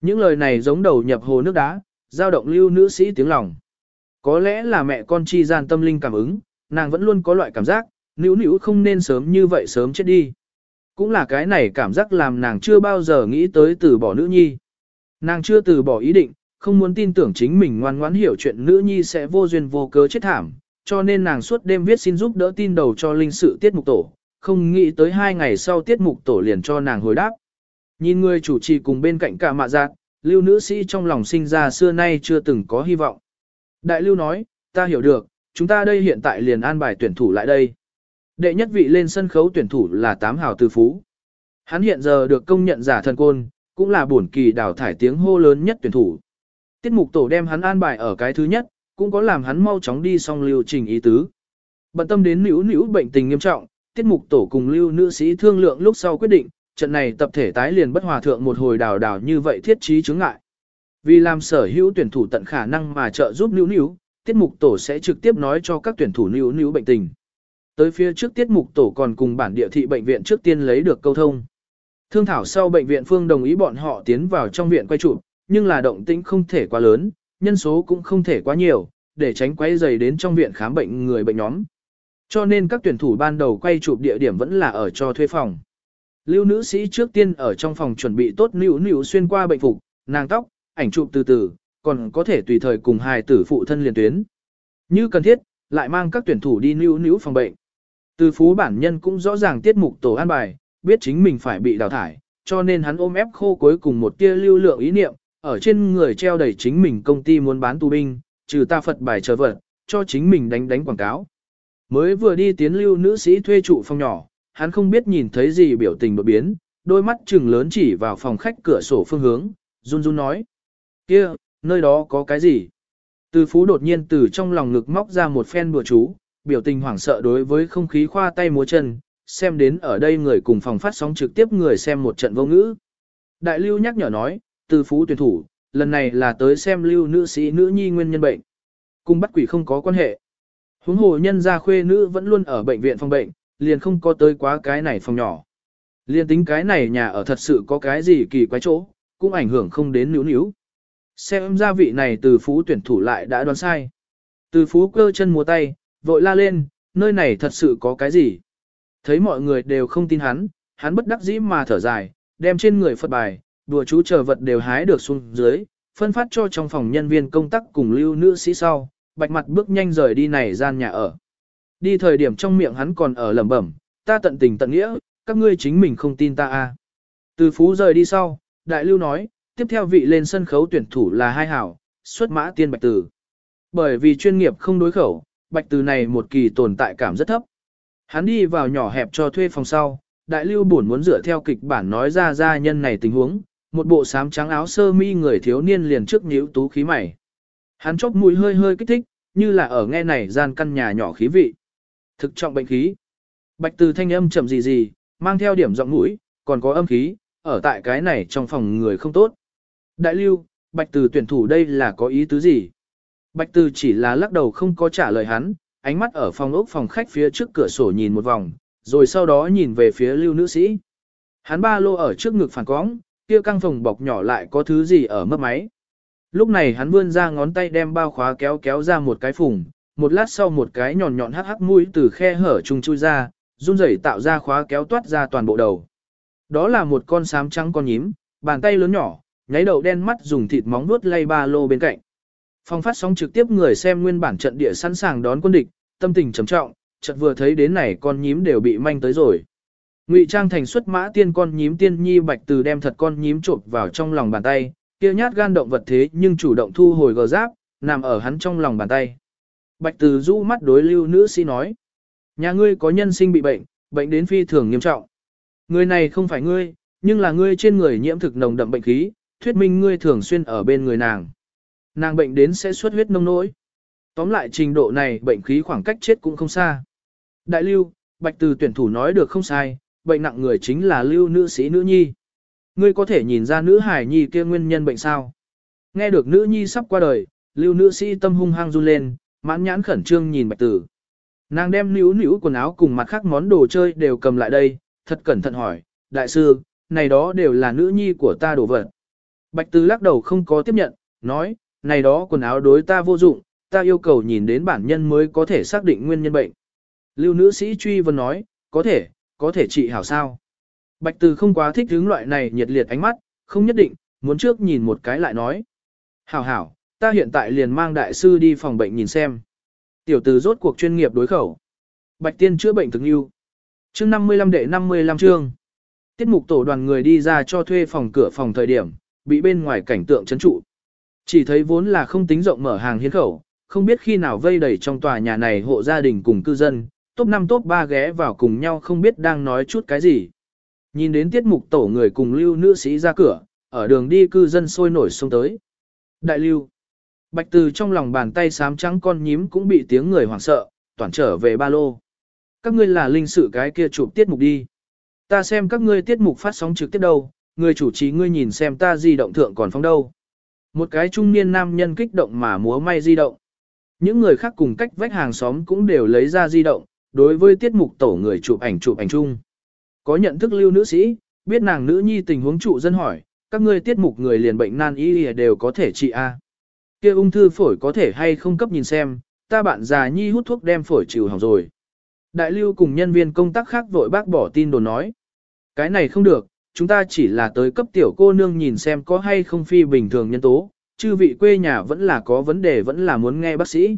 Những lời này giống đầu nhập hồ nước đá, giao động lưu nữ sĩ tiếng lòng. Có lẽ là mẹ con chi gian tâm linh cảm ứng, nàng vẫn luôn có loại cảm giác, nữ nữ không nên sớm như vậy sớm chết đi. Cũng là cái này cảm giác làm nàng chưa bao giờ nghĩ tới từ bỏ nữ nhi. Nàng chưa từ bỏ ý định, không muốn tin tưởng chính mình ngoan ngoãn hiểu chuyện nữ nhi sẽ vô duyên vô cớ chết thảm, cho nên nàng suốt đêm viết xin giúp đỡ tin đầu cho linh sự tiết mục tổ, không nghĩ tới hai ngày sau tiết mục tổ liền cho nàng hồi đáp. Nhìn người chủ trì cùng bên cạnh cả mạ giác, lưu nữ sĩ trong lòng sinh ra xưa nay chưa từng có hy vọng. Đại lưu nói, ta hiểu được, chúng ta đây hiện tại liền an bài tuyển thủ lại đây. Đệ nhất vị lên sân khấu tuyển thủ là tám hào từ phú. Hắn hiện giờ được công nhận giả thần côn, cũng là bổn kỳ đào thải tiếng hô lớn nhất tuyển thủ. Tiết mục tổ đem hắn an bài ở cái thứ nhất, cũng có làm hắn mau chóng đi xong lưu trình ý tứ. Bận tâm đến nữ nữ bệnh tình nghiêm trọng, tiết mục tổ cùng lưu nữ sĩ thương lượng lúc sau quyết định, trận này tập thể tái liền bất hòa thượng một hồi đào đào như vậy thiết trí chứng ngại. Vì làm sở hữu tuyển thủ tận khả năng mà trợ giúp nữ nữ, tiết mục tổ sẽ trực tiếp nói cho các tuyển thủ nữ nữ bệnh tình. Tới phía trước tiết mục tổ còn cùng bản địa thị bệnh viện trước tiên lấy được câu thông. Thương thảo sau bệnh viện phương đồng ý bọn họ tiến vào trong viện quay chụp, nhưng là động tĩnh không thể quá lớn, nhân số cũng không thể quá nhiều, để tránh quay dày đến trong viện khám bệnh người bệnh nhóm. Cho nên các tuyển thủ ban đầu quay chụp địa điểm vẫn là ở cho thuê phòng. Lưu nữ sĩ trước tiên ở trong phòng chuẩn bị tốt nữu nữu xuyên qua bệnh phục, nàng tóc, ảnh chụp từ từ, còn có thể tùy thời cùng hài tử phụ thân liền tuyến. Như cần thiết, lại mang các tuyển thủ đi nữu nữu phòng bệnh. Từ phú bản nhân cũng rõ ràng tiết mục tổ an bài, biết chính mình phải bị đào thải, cho nên hắn ôm ép khô cuối cùng một tia lưu lượng ý niệm, ở trên người treo đầy chính mình công ty muốn bán tù binh, trừ ta Phật bài trở vật, cho chính mình đánh đánh quảng cáo. Mới vừa đi tiến lưu nữ sĩ thuê trụ phòng nhỏ, hắn không biết nhìn thấy gì biểu tình đột biến, đôi mắt trừng lớn chỉ vào phòng khách cửa sổ phương hướng, run run nói. kia nơi đó có cái gì? Từ phú đột nhiên từ trong lòng ngực móc ra một phen bùa chú, biểu tình hoảng sợ đối với không khí khoa tay múa chân, xem đến ở đây người cùng phòng phát sóng trực tiếp người xem một trận vô ngữ. Đại lưu nhắc nhở nói, từ phú tuyển thủ, lần này là tới xem lưu nữ sĩ nữ nhi nguyên nhân bệnh. Cùng bắt quỷ không có quan hệ. Huống hồ nhân gia khuê nữ vẫn luôn ở bệnh viện phòng bệnh, liền không có tới quá cái này phòng nhỏ. Liên tính cái này nhà ở thật sự có cái gì kỳ quái chỗ, cũng ảnh hưởng không đến níu níu. Xem gia vị này từ phú tuyển thủ lại đã đoán sai. Từ phú cơ chân múa tay, vội la lên, nơi này thật sự có cái gì. Thấy mọi người đều không tin hắn, hắn bất đắc dĩ mà thở dài, đem trên người Phật bài, đùa chú chờ vật đều hái được xuống dưới, phân phát cho trong phòng nhân viên công tác cùng lưu nữ sĩ sau, bạch mặt bước nhanh rời đi này gian nhà ở. Đi thời điểm trong miệng hắn còn ở lẩm bẩm, ta tận tình tận nghĩa, các ngươi chính mình không tin ta à. Từ phú rời đi sau, đại lưu nói, tiếp theo vị lên sân khấu tuyển thủ là hai hảo, xuất mã tiên bạch tử. Bởi vì chuyên nghiệp không đối khẩu, bạch từ này một kỳ tồn tại cảm rất thấp. Hắn đi vào nhỏ hẹp cho thuê phòng sau, đại lưu buồn muốn dựa theo kịch bản nói ra gia nhân này tình huống, một bộ sám trắng áo sơ mi người thiếu niên liền trước nhíu tú khí mày. Hắn chóp mũi hơi hơi kích thích, như là ở nghe này gian căn nhà nhỏ khí vị. Thực trọng bệnh khí. Bạch từ thanh âm chậm gì gì, mang theo điểm giọng mũi, còn có âm khí, ở tại cái này trong phòng người không tốt. Đại lưu, bạch từ tuyển thủ đây là có ý tứ gì? Bạch từ chỉ là lắc đầu không có trả lời hắn, ánh mắt ở phòng ốc phòng khách phía trước cửa sổ nhìn một vòng, rồi sau đó nhìn về phía lưu nữ sĩ. Hắn ba lô ở trước ngực phản cóng, kia căng phòng bọc nhỏ lại có thứ gì ở mấp máy. Lúc này hắn vươn ra ngón tay đem bao khóa kéo kéo ra một cái phùng, một lát sau một cái nhọn nhọn hắc hắc mũi từ khe hở trùng chui ra, run rẩy tạo ra khóa kéo toát ra toàn bộ đầu. Đó là một con sám trắng con nhím, bàn tay lớn nhỏ, nháy đầu đen mắt dùng thịt móng vuốt lay ba lô bên cạnh. Phong phát sóng trực tiếp người xem nguyên bản trận địa sẵn sàng đón quân địch, tâm tình trầm trọng, chợt vừa thấy đến này con nhím đều bị manh tới rồi. Ngụy Trang thành xuất mã tiên con nhím tiên nhi bạch từ đem thật con nhím trộn vào trong lòng bàn tay, kia nhát gan động vật thế nhưng chủ động thu hồi gờ giáp, nằm ở hắn trong lòng bàn tay. Bạch từ rũ mắt đối lưu nữ sĩ nói. Nhà ngươi có nhân sinh bị bệnh, bệnh đến phi thường nghiêm trọng. Người này không phải ngươi, nhưng là ngươi trên người nhiễm thực nồng đậm bệnh khí, thuyết minh ngươi thường xuyên ở bên người nàng. Nàng bệnh đến sẽ xuất huyết nông nỗi. Tóm lại trình độ này bệnh khí khoảng cách chết cũng không xa. Đại lưu, bạch từ tuyển thủ nói được không sai, bệnh nặng người chính là lưu nữ sĩ nữ nhi. Ngươi có thể nhìn ra nữ hải nhi kia nguyên nhân bệnh sao. Nghe được nữ nhi sắp qua đời, lưu nữ sĩ tâm hung hăng run lên, mãn nhãn khẩn trương nhìn bạch tử. Nàng đem níu níu quần áo cùng mặt khác món đồ chơi đều cầm lại đây, thật cẩn thận hỏi, đại sư, này đó đều là nữ nhi của ta đồ vật. Bạch tử lắc đầu không có tiếp nhận, nói, này đó quần áo đối ta vô dụng, ta yêu cầu nhìn đến bản nhân mới có thể xác định nguyên nhân bệnh. Lưu nữ sĩ truy vấn nói, có thể, có thể trị hảo sao. Bạch Từ không quá thích hướng loại này nhiệt liệt ánh mắt, không nhất định, muốn trước nhìn một cái lại nói. Hảo hảo, ta hiện tại liền mang đại sư đi phòng bệnh nhìn xem. Tiểu từ rốt cuộc chuyên nghiệp đối khẩu. Bạch tiên chữa bệnh thực yêu. Chương 55 đệ 55 chương. Tiết mục tổ đoàn người đi ra cho thuê phòng cửa phòng thời điểm, bị bên ngoài cảnh tượng chấn trụ. Chỉ thấy vốn là không tính rộng mở hàng hiến khẩu, không biết khi nào vây đầy trong tòa nhà này hộ gia đình cùng cư dân, top 5 top 3 ghé vào cùng nhau không biết đang nói chút cái gì. Nhìn đến tiết mục tổ người cùng lưu nữ sĩ ra cửa, ở đường đi cư dân sôi nổi xông tới. Đại lưu. Bạch từ trong lòng bàn tay sám trắng con nhím cũng bị tiếng người hoảng sợ, toàn trở về ba lô. Các ngươi là linh sự cái kia chụp tiết mục đi. Ta xem các ngươi tiết mục phát sóng trực tiếp đâu, người chủ trì ngươi nhìn xem ta di động thượng còn phóng đâu. Một cái trung niên nam nhân kích động mà múa may di động. Những người khác cùng cách vách hàng xóm cũng đều lấy ra di động, đối với tiết mục tổ người chụp ảnh chụp ảnh chung. Có nhận thức lưu nữ sĩ, biết nàng nữ nhi tình huống trụ dân hỏi, các ngươi tiết mục người liền bệnh nan y đều có thể trị a. Kia ung thư phổi có thể hay không cấp nhìn xem, ta bạn già nhi hút thuốc đem phổi chịu hỏng rồi. Đại lưu cùng nhân viên công tác khác vội bác bỏ tin đồn nói. Cái này không được, chúng ta chỉ là tới cấp tiểu cô nương nhìn xem có hay không phi bình thường nhân tố, chư vị quê nhà vẫn là có vấn đề vẫn là muốn nghe bác sĩ.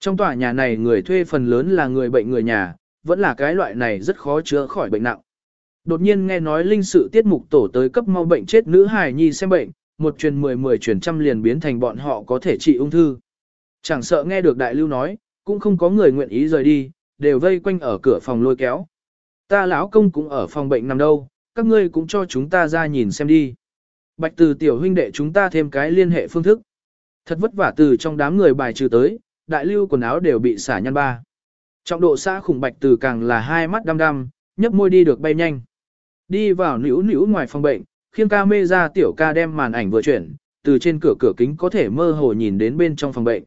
Trong tòa nhà này người thuê phần lớn là người bệnh người nhà, vẫn là cái loại này rất khó chữa khỏi bệnh nặng. Đột nhiên nghe nói linh sự tiết mục tổ tới cấp mau bệnh chết nữ hài nhi xem bệnh, một truyền mười mười truyền trăm liền biến thành bọn họ có thể trị ung thư. Chẳng sợ nghe được đại lưu nói, cũng không có người nguyện ý rời đi, đều vây quanh ở cửa phòng lôi kéo. Ta lão công cũng ở phòng bệnh nằm đâu, các ngươi cũng cho chúng ta ra nhìn xem đi. Bạch từ tiểu huynh đệ chúng ta thêm cái liên hệ phương thức. Thật vất vả từ trong đám người bài trừ tới, đại lưu quần áo đều bị xả nhăn ba. Trọng độ xã khủng bạch từ càng là hai mắt đăm đăm, nhấp môi đi được bay nhanh. Đi vào nữu nữu ngoài phòng bệnh, khiêng ca mê ra tiểu ca đem màn ảnh vừa chuyển, từ trên cửa cửa kính có thể mơ hồ nhìn đến bên trong phòng bệnh.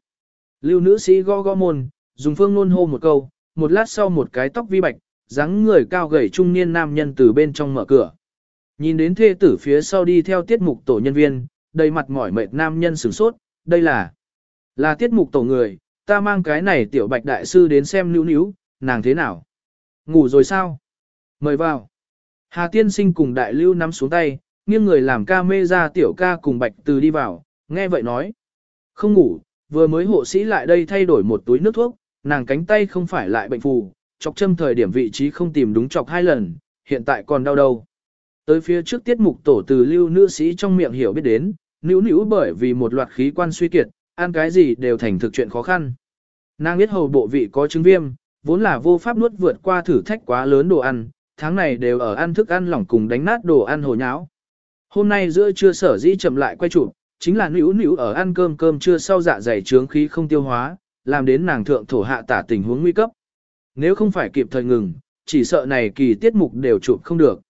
Lưu nữ sĩ gõ gõ môn, dùng phương nôn hô một câu, một lát sau một cái tóc vi bạch, dáng người cao gầy trung niên nam nhân từ bên trong mở cửa. Nhìn đến thê tử phía sau đi theo tiết mục tổ nhân viên, đầy mặt mỏi mệt nam nhân sửng sốt, đây là là tiết mục tổ người, ta mang cái này tiểu bạch đại sư đến xem níu níu, nàng thế nào? Ngủ rồi sao? Mời vào. Hà tiên sinh cùng đại lưu nắm xuống tay, nghiêng người làm ca mê ra tiểu ca cùng bạch từ đi vào, nghe vậy nói. Không ngủ, vừa mới hộ sĩ lại đây thay đổi một túi nước thuốc, nàng cánh tay không phải lại bệnh phù, chọc châm thời điểm vị trí không tìm đúng chọc hai lần, hiện tại còn đau đâu. Tới phía trước tiết mục tổ từ lưu nữ sĩ trong miệng hiểu biết đến, nữ nữ bởi vì một loạt khí quan suy kiệt, ăn cái gì đều thành thực chuyện khó khăn. Nàng biết hầu bộ vị có chứng viêm, vốn là vô pháp nuốt vượt qua thử thách quá lớn đồ ăn, tháng này đều ở ăn thức ăn lỏng cùng đánh nát đồ ăn hồ nháo. Hôm nay giữa trưa sở dĩ chậm lại quay chụp, chính là nữ nữ ở ăn cơm cơm trưa sau dạ dày trướng khí không tiêu hóa, làm đến nàng thượng thổ hạ tả tình huống nguy cấp. Nếu không phải kịp thời ngừng, chỉ sợ này kỳ tiết mục đều chụp không được.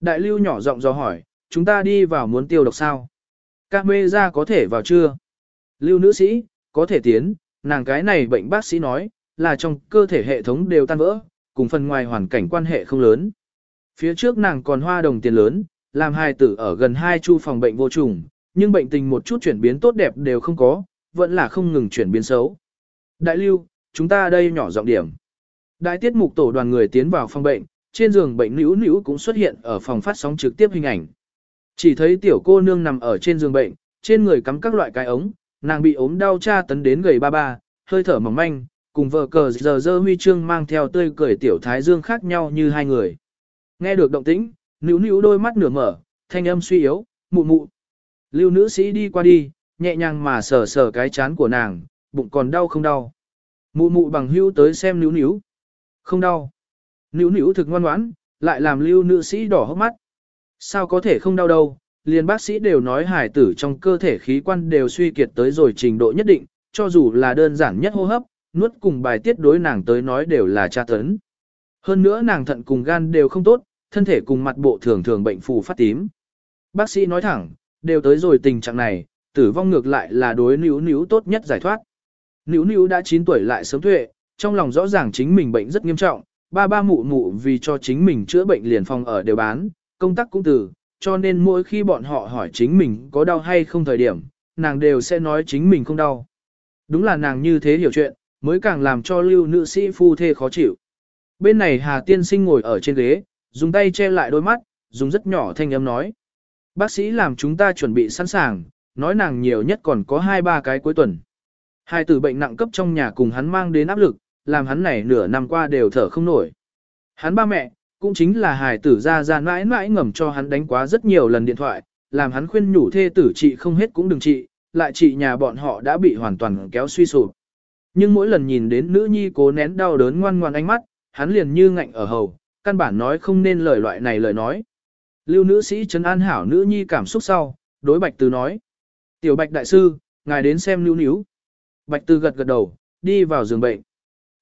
Đại lưu nhỏ giọng do hỏi, chúng ta đi vào muốn tiêu độc sao? Các mê ra có thể vào chưa? Lưu nữ sĩ, có thể tiến, nàng cái này bệnh bác sĩ nói, là trong cơ thể hệ thống đều tan vỡ, cùng phần ngoài hoàn cảnh quan hệ không lớn. Phía trước nàng còn hoa đồng tiền lớn, làm hai tử ở gần hai chu phòng bệnh vô trùng, nhưng bệnh tình một chút chuyển biến tốt đẹp đều không có, vẫn là không ngừng chuyển biến xấu. Đại lưu, chúng ta đây nhỏ giọng điểm. Đại tiết mục tổ đoàn người tiến vào phòng bệnh, trên giường bệnh nữ nữ cũng xuất hiện ở phòng phát sóng trực tiếp hình ảnh. Chỉ thấy tiểu cô nương nằm ở trên giường bệnh, trên người cắm các loại cái ống, nàng bị ốm đau tra tấn đến gầy ba ba, hơi thở mỏng manh, cùng vợ cờ giờ dơ huy chương mang theo tươi cười tiểu thái dương khác nhau như hai người. Nghe được động tĩnh, nữ nữ đôi mắt nửa mở, thanh âm suy yếu, mụ mụ. Lưu nữ sĩ đi qua đi, nhẹ nhàng mà sờ sờ cái chán của nàng, bụng còn đau không đau. Mụ mụ bằng hưu tới xem níu níu. Không đau. Níu níu thực ngoan ngoãn, lại làm lưu nữ sĩ đỏ hốc mắt. Sao có thể không đau đâu, liền bác sĩ đều nói hải tử trong cơ thể khí quan đều suy kiệt tới rồi trình độ nhất định, cho dù là đơn giản nhất hô hấp, nuốt cùng bài tiết đối nàng tới nói đều là tra tấn. Hơn nữa nàng thận cùng gan đều không tốt, thân thể cùng mặt bộ thường thường bệnh phù phát tím. Bác sĩ nói thẳng, đều tới rồi tình trạng này, tử vong ngược lại là đối níu níu tốt nhất giải thoát. Níu níu đã 9 tuổi lại sớm tuệ, trong lòng rõ ràng chính mình bệnh rất nghiêm trọng, ba ba mụ mụ vì cho chính mình chữa bệnh liền phòng ở đều bán, công tác cũng từ, cho nên mỗi khi bọn họ hỏi chính mình có đau hay không thời điểm, nàng đều sẽ nói chính mình không đau. Đúng là nàng như thế hiểu chuyện, mới càng làm cho lưu nữ sĩ phu thê khó chịu. Bên này Hà Tiên Sinh ngồi ở trên ghế, dùng tay che lại đôi mắt, dùng rất nhỏ thanh âm nói. Bác sĩ làm chúng ta chuẩn bị sẵn sàng, nói nàng nhiều nhất còn có 2-3 cái cuối tuần. Hai tử bệnh nặng cấp trong nhà cùng hắn mang đến áp lực, làm hắn này nửa năm qua đều thở không nổi. Hắn ba mẹ, cũng chính là hài tử ra ra mãi mãi ngầm cho hắn đánh quá rất nhiều lần điện thoại, làm hắn khuyên nhủ thê tử trị không hết cũng đừng trị, lại trị nhà bọn họ đã bị hoàn toàn kéo suy sụp. Nhưng mỗi lần nhìn đến nữ nhi cố nén đau đớn ngoan ngoan ánh mắt, hắn liền như ngạnh ở hầu, căn bản nói không nên lời loại này lời nói. Lưu nữ sĩ trấn an hảo nữ nhi cảm xúc sau, đối bạch từ nói. Tiểu bạch đại sư, ngài đến xem lưu níu. Bạch từ gật gật đầu, đi vào giường bệnh.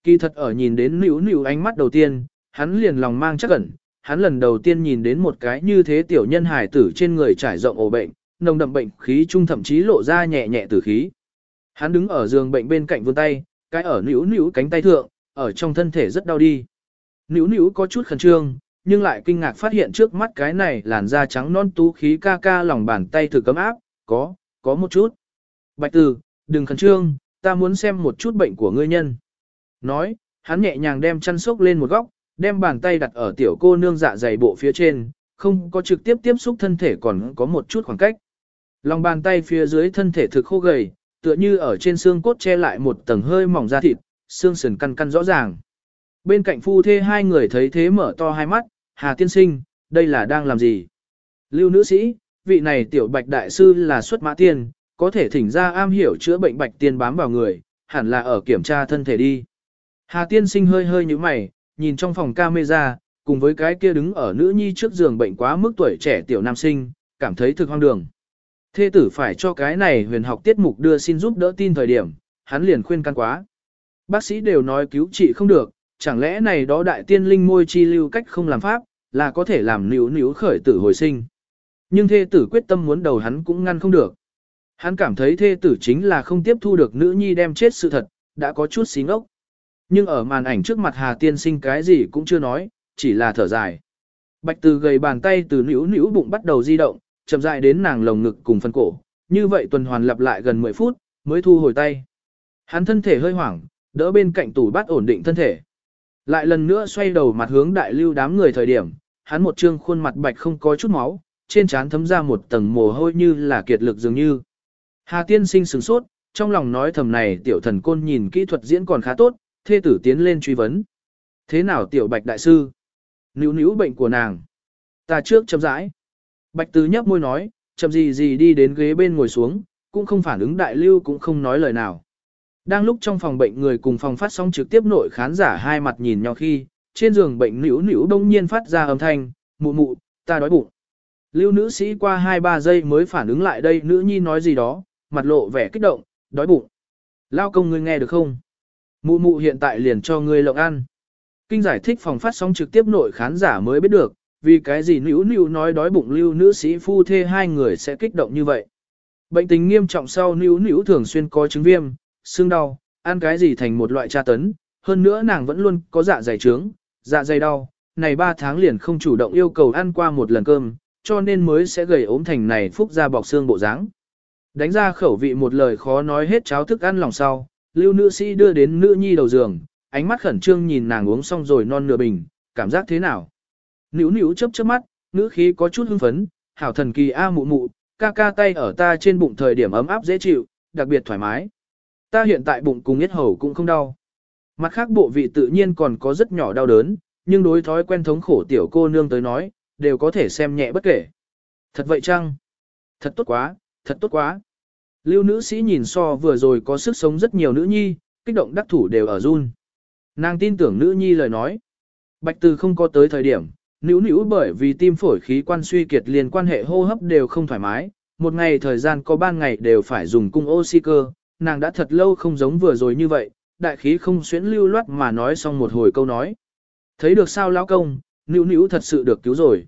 Kỳ thật ở nhìn đến nữ nữ ánh mắt đầu tiên, hắn liền lòng mang chắc ẩn, hắn lần đầu tiên nhìn đến một cái như thế tiểu nhân hài tử trên người trải rộng ổ bệnh, nồng đậm bệnh khí trung thậm chí lộ ra nhẹ nhẹ tử khí. Hắn đứng ở giường bệnh bên cạnh vươn tay, cái ở nữu nữu cánh tay thượng, ở trong thân thể rất đau đi. Nữu nữu có chút khẩn trương, nhưng lại kinh ngạc phát hiện trước mắt cái này làn da trắng non tú khí ca ca lòng bàn tay thử cấm áp, có, có một chút. Bạch tử, đừng khẩn trương, ta muốn xem một chút bệnh của ngươi nhân. Nói, hắn nhẹ nhàng đem chăn sốc lên một góc, đem bàn tay đặt ở tiểu cô nương dạ dày bộ phía trên, không có trực tiếp tiếp xúc thân thể còn có một chút khoảng cách. Lòng bàn tay phía dưới thân thể thực khô gầy, tựa như ở trên xương cốt che lại một tầng hơi mỏng da thịt, xương sườn căn căn rõ ràng. Bên cạnh phu thê hai người thấy thế mở to hai mắt, Hà tiên sinh, đây là đang làm gì? Lưu nữ sĩ, vị này tiểu bạch đại sư là xuất mã tiên, có thể thỉnh ra am hiểu chữa bệnh bạch tiên bám vào người, hẳn là ở kiểm tra thân thể đi. Hà tiên sinh hơi hơi như mày, nhìn trong phòng camera, cùng với cái kia đứng ở nữ nhi trước giường bệnh quá mức tuổi trẻ tiểu nam sinh, cảm thấy thực hoang đường. Thê tử phải cho cái này huyền học tiết mục đưa xin giúp đỡ tin thời điểm, hắn liền khuyên can quá. Bác sĩ đều nói cứu trị không được, chẳng lẽ này đó đại tiên linh môi chi lưu cách không làm pháp, là có thể làm níu níu khởi tử hồi sinh. Nhưng thê tử quyết tâm muốn đầu hắn cũng ngăn không được. Hắn cảm thấy thê tử chính là không tiếp thu được nữ nhi đem chết sự thật, đã có chút xí ngốc. Nhưng ở màn ảnh trước mặt Hà Tiên sinh cái gì cũng chưa nói, chỉ là thở dài. Bạch từ gầy bàn tay từ nữu nữu bụng bắt đầu di động, chậm rãi đến nàng lồng ngực cùng phần cổ, như vậy tuần hoàn lặp lại gần 10 phút, mới thu hồi tay. Hắn thân thể hơi hoảng, đỡ bên cạnh tủ bát ổn định thân thể. Lại lần nữa xoay đầu mặt hướng đại lưu đám người thời điểm, hắn một trương khuôn mặt bạch không có chút máu, trên trán thấm ra một tầng mồ hôi như là kiệt lực dường như. Hà tiên sinh sửng sốt, trong lòng nói thầm này tiểu thần côn nhìn kỹ thuật diễn còn khá tốt, thê tử tiến lên truy vấn. Thế nào tiểu bạch đại sư? Níu níu bệnh của nàng. Ta trước chậm rãi. Bạch tứ nhấp môi nói, chậm gì gì đi đến ghế bên ngồi xuống, cũng không phản ứng đại lưu cũng không nói lời nào. Đang lúc trong phòng bệnh người cùng phòng phát sóng trực tiếp nội khán giả hai mặt nhìn nhau khi, trên giường bệnh nữu nữu đông nhiên phát ra âm thanh, mụ mụ, ta đói bụng. Lưu nữ sĩ qua 2-3 giây mới phản ứng lại đây nữ nhi nói gì đó, mặt lộ vẻ kích động, đói bụng. Lao công ngươi nghe được không? Mụ mụ hiện tại liền cho ngươi lộng ăn. Kinh giải thích phòng phát sóng trực tiếp nội khán giả mới biết được, vì cái gì nữ nữ nói đói bụng lưu nữ sĩ phu thê hai người sẽ kích động như vậy. Bệnh tình nghiêm trọng sau nữ nữ thường xuyên có chứng viêm, xương đau, ăn cái gì thành một loại tra tấn, hơn nữa nàng vẫn luôn có dạ dày trướng, dạ dày đau, này 3 tháng liền không chủ động yêu cầu ăn qua một lần cơm, cho nên mới sẽ gầy ốm thành này phúc ra bọc xương bộ dáng. Đánh ra khẩu vị một lời khó nói hết cháo thức ăn lòng sau, lưu nữ sĩ đưa đến nữ nhi đầu giường, ánh mắt khẩn trương nhìn nàng uống xong rồi non nửa bình, cảm giác thế nào? Nữu nữu chớp chớp mắt, nữ khí có chút hưng phấn, hảo thần kỳ a mụ mụ, ca ca tay ở ta trên bụng thời điểm ấm áp dễ chịu, đặc biệt thoải mái. Ta hiện tại bụng cùng yết hầu cũng không đau. Mặt khác bộ vị tự nhiên còn có rất nhỏ đau đớn, nhưng đối thói quen thống khổ tiểu cô nương tới nói, đều có thể xem nhẹ bất kể. Thật vậy chăng? Thật tốt quá, thật tốt quá. Lưu nữ sĩ nhìn so vừa rồi có sức sống rất nhiều nữ nhi, kích động đắc thủ đều ở run. Nàng tin tưởng nữ nhi lời nói. Bạch từ không có tới thời điểm, nữ nữ bởi vì tim phổi khí quan suy kiệt liền quan hệ hô hấp đều không thoải mái, một ngày thời gian có ban ngày đều phải dùng cung oxy cơ, nàng đã thật lâu không giống vừa rồi như vậy, đại khí không xuyến lưu loát mà nói xong một hồi câu nói. Thấy được sao lão công, nữ nữ thật sự được cứu rồi.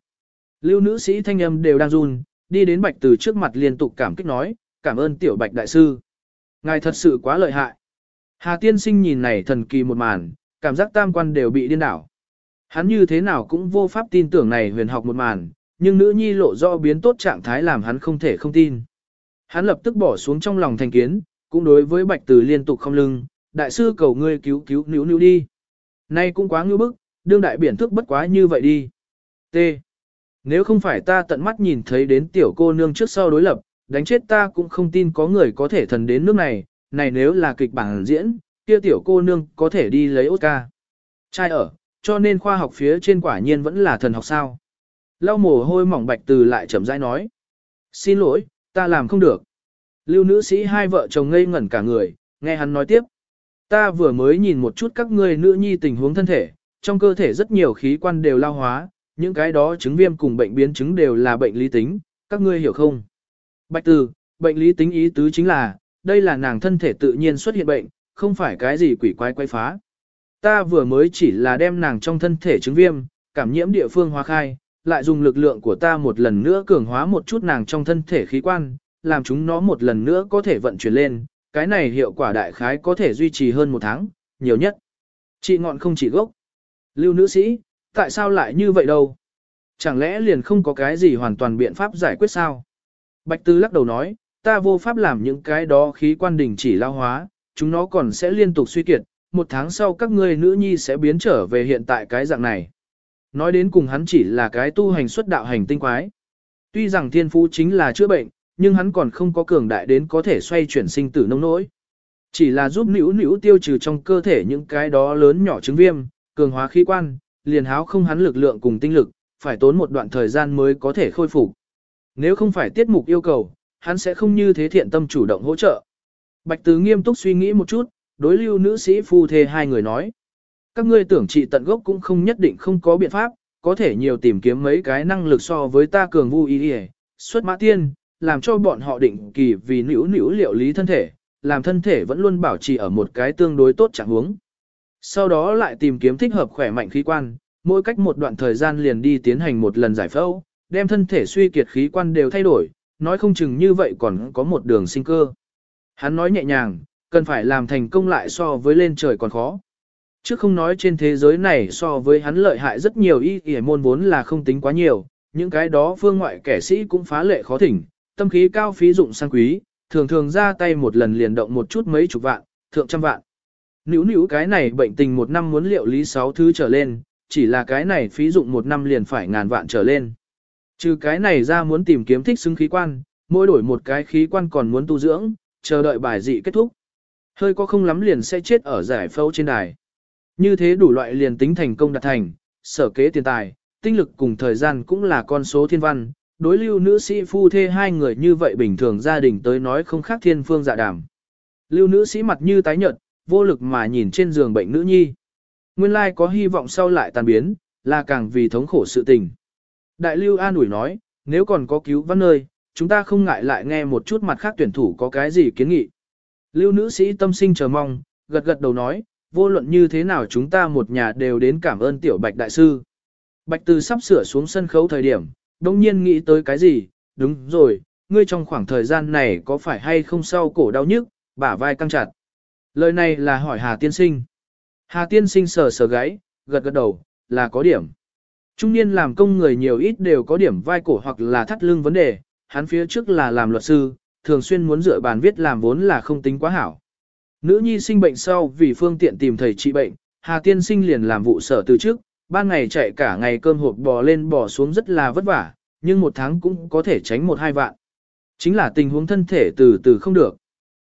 Lưu nữ sĩ thanh âm đều đang run, đi đến bạch từ trước mặt liên tục cảm kích nói, cảm ơn tiểu bạch đại sư. Ngài thật sự quá lợi hại. Hà tiên sinh nhìn này thần kỳ một màn, cảm giác tam quan đều bị điên đảo. Hắn như thế nào cũng vô pháp tin tưởng này huyền học một màn, nhưng nữ nhi lộ rõ biến tốt trạng thái làm hắn không thể không tin. Hắn lập tức bỏ xuống trong lòng thành kiến, cũng đối với bạch từ liên tục không lưng, đại sư cầu ngươi cứu cứu níu níu đi. Nay cũng quá ngư bức, đương đại biển thức bất quá như vậy đi. T. Nếu không phải ta tận mắt nhìn thấy đến tiểu cô nương trước sau đối lập, đánh chết ta cũng không tin có người có thể thần đến nước này, này nếu là kịch bản diễn, kia tiểu cô nương có thể đi lấy Oscar. Trai ở, cho nên khoa học phía trên quả nhiên vẫn là thần học sao. Lau mồ hôi mỏng bạch từ lại chậm rãi nói. Xin lỗi, ta làm không được. Lưu nữ sĩ hai vợ chồng ngây ngẩn cả người, nghe hắn nói tiếp. Ta vừa mới nhìn một chút các ngươi nữ nhi tình huống thân thể, trong cơ thể rất nhiều khí quan đều lao hóa, những cái đó chứng viêm cùng bệnh biến chứng đều là bệnh lý tính, các ngươi hiểu không? Bạch từ, bệnh lý tính ý tứ chính là, đây là nàng thân thể tự nhiên xuất hiện bệnh, không phải cái gì quỷ quái quay phá. Ta vừa mới chỉ là đem nàng trong thân thể chứng viêm, cảm nhiễm địa phương hóa khai, lại dùng lực lượng của ta một lần nữa cường hóa một chút nàng trong thân thể khí quan, làm chúng nó một lần nữa có thể vận chuyển lên, cái này hiệu quả đại khái có thể duy trì hơn một tháng, nhiều nhất. Chị ngọn không chỉ gốc. Lưu nữ sĩ, tại sao lại như vậy đâu? Chẳng lẽ liền không có cái gì hoàn toàn biện pháp giải quyết sao? Bạch Tư lắc đầu nói, ta vô pháp làm những cái đó khí quan đình chỉ lao hóa, chúng nó còn sẽ liên tục suy kiệt, một tháng sau các ngươi nữ nhi sẽ biến trở về hiện tại cái dạng này. Nói đến cùng hắn chỉ là cái tu hành xuất đạo hành tinh quái. Tuy rằng thiên phú chính là chữa bệnh, nhưng hắn còn không có cường đại đến có thể xoay chuyển sinh tử nông nỗi. Chỉ là giúp nữ nữ tiêu trừ trong cơ thể những cái đó lớn nhỏ chứng viêm, cường hóa khí quan, liền háo không hắn lực lượng cùng tinh lực, phải tốn một đoạn thời gian mới có thể khôi phục. Nếu không phải tiết mục yêu cầu, hắn sẽ không như thế thiện tâm chủ động hỗ trợ. Bạch Tứ nghiêm túc suy nghĩ một chút, đối lưu nữ sĩ phu thê hai người nói. Các ngươi tưởng trị tận gốc cũng không nhất định không có biện pháp, có thể nhiều tìm kiếm mấy cái năng lực so với ta cường vui ý đi xuất mã tiên, làm cho bọn họ định kỳ vì nữ nữ liệu lý thân thể, làm thân thể vẫn luôn bảo trì ở một cái tương đối tốt trạng huống. Sau đó lại tìm kiếm thích hợp khỏe mạnh khí quan, mỗi cách một đoạn thời gian liền đi tiến hành một lần giải phẫu, đem thân thể suy kiệt khí quan đều thay đổi, nói không chừng như vậy còn có một đường sinh cơ. Hắn nói nhẹ nhàng, cần phải làm thành công lại so với lên trời còn khó. Chứ không nói trên thế giới này so với hắn lợi hại rất nhiều y y môn vốn là không tính quá nhiều, những cái đó phương ngoại kẻ sĩ cũng phá lệ khó thỉnh, tâm khí cao phí dụng sang quý, thường thường ra tay một lần liền động một chút mấy chục vạn, thượng trăm vạn. Nữ nữ cái này bệnh tình một năm muốn liệu lý sáu thứ trở lên, chỉ là cái này phí dụng một năm liền phải ngàn vạn trở lên. Trừ cái này ra muốn tìm kiếm thích xứng khí quan, mỗi đổi một cái khí quan còn muốn tu dưỡng, chờ đợi bài dị kết thúc. Hơi có không lắm liền sẽ chết ở giải phẫu trên đài. Như thế đủ loại liền tính thành công đạt thành, sở kế tiền tài, tinh lực cùng thời gian cũng là con số thiên văn, đối lưu nữ sĩ phu thê hai người như vậy bình thường gia đình tới nói không khác thiên phương dạ đàm. Lưu nữ sĩ mặt như tái nhợt, vô lực mà nhìn trên giường bệnh nữ nhi. Nguyên lai có hy vọng sau lại tàn biến, là càng vì thống khổ sự tình. Đại lưu an ủi nói, nếu còn có cứu văn nơi, chúng ta không ngại lại nghe một chút mặt khác tuyển thủ có cái gì kiến nghị. Lưu nữ sĩ tâm sinh chờ mong, gật gật đầu nói, vô luận như thế nào chúng ta một nhà đều đến cảm ơn tiểu bạch đại sư. Bạch từ sắp sửa xuống sân khấu thời điểm, đồng nhiên nghĩ tới cái gì, đúng rồi, ngươi trong khoảng thời gian này có phải hay không sau cổ đau nhức, bả vai căng chặt. Lời này là hỏi Hà Tiên Sinh. Hà Tiên Sinh sờ sờ gáy, gật gật đầu, là có điểm. Trung niên làm công người nhiều ít đều có điểm vai cổ hoặc là thắt lưng vấn đề, hắn phía trước là làm luật sư, thường xuyên muốn dựa bàn viết làm vốn là không tính quá hảo. Nữ nhi sinh bệnh sau vì phương tiện tìm thầy trị bệnh, Hà Tiên Sinh liền làm vụ sở từ trước, ban ngày chạy cả ngày cơm hộp bò lên bò xuống rất là vất vả, nhưng một tháng cũng có thể tránh một hai vạn. Chính là tình huống thân thể từ từ không được.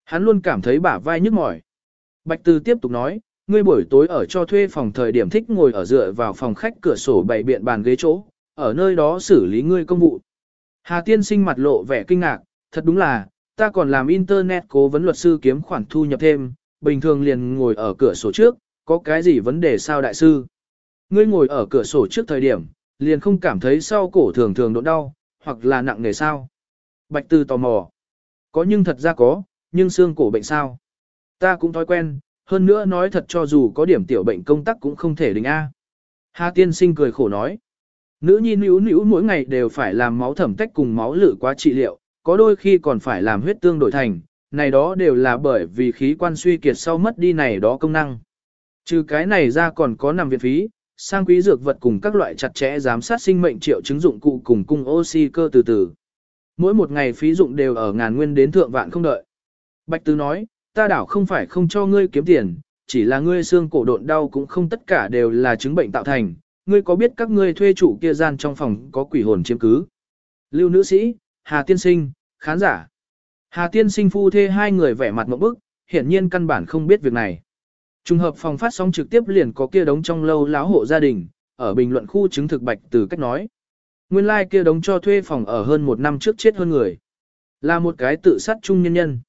Hắn luôn cảm thấy bả vai nhức mỏi. Bạch Từ tiếp tục nói, ngươi buổi tối ở cho thuê phòng thời điểm thích ngồi ở dựa vào phòng khách cửa sổ bày biện bàn ghế chỗ, ở nơi đó xử lý ngươi công vụ. Hà Tiên sinh mặt lộ vẻ kinh ngạc, thật đúng là, ta còn làm internet cố vấn luật sư kiếm khoản thu nhập thêm, bình thường liền ngồi ở cửa sổ trước, có cái gì vấn đề sao đại sư? Ngươi ngồi ở cửa sổ trước thời điểm, liền không cảm thấy sau cổ thường thường độ đau, hoặc là nặng nề sao? Bạch Tư tò mò. Có nhưng thật ra có, nhưng xương cổ bệnh sao? Ta cũng thói quen, hơn nữa nói thật cho dù có điểm tiểu bệnh công tác cũng không thể đình A. Hà tiên sinh cười khổ nói. Nữ nhi nữ nữ mỗi ngày đều phải làm máu thẩm tách cùng máu lử quá trị liệu, có đôi khi còn phải làm huyết tương đổi thành, này đó đều là bởi vì khí quan suy kiệt sau mất đi này đó công năng. Trừ cái này ra còn có nằm viện phí, sang quý dược vật cùng các loại chặt chẽ giám sát sinh mệnh triệu chứng dụng cụ cùng cung oxy cơ từ từ. Mỗi một ngày phí dụng đều ở ngàn nguyên đến thượng vạn không đợi. Bạch Tứ nói, ta đảo không phải không cho ngươi kiếm tiền, chỉ là ngươi xương cổ độn đau cũng không tất cả đều là chứng bệnh tạo thành, ngươi có biết các ngươi thuê chủ kia gian trong phòng có quỷ hồn chiếm cứ. Lưu nữ sĩ, Hà Tiên Sinh, khán giả. Hà Tiên Sinh phu thê hai người vẻ mặt một bức, hiển nhiên căn bản không biết việc này. Trùng hợp phòng phát sóng trực tiếp liền có kia đống trong lâu láo hộ gia đình, ở bình luận khu chứng thực bạch từ cách nói. Nguyên lai like kia đống cho thuê phòng ở hơn một năm trước chết hơn người. Là một cái tự sát chung nhân nhân.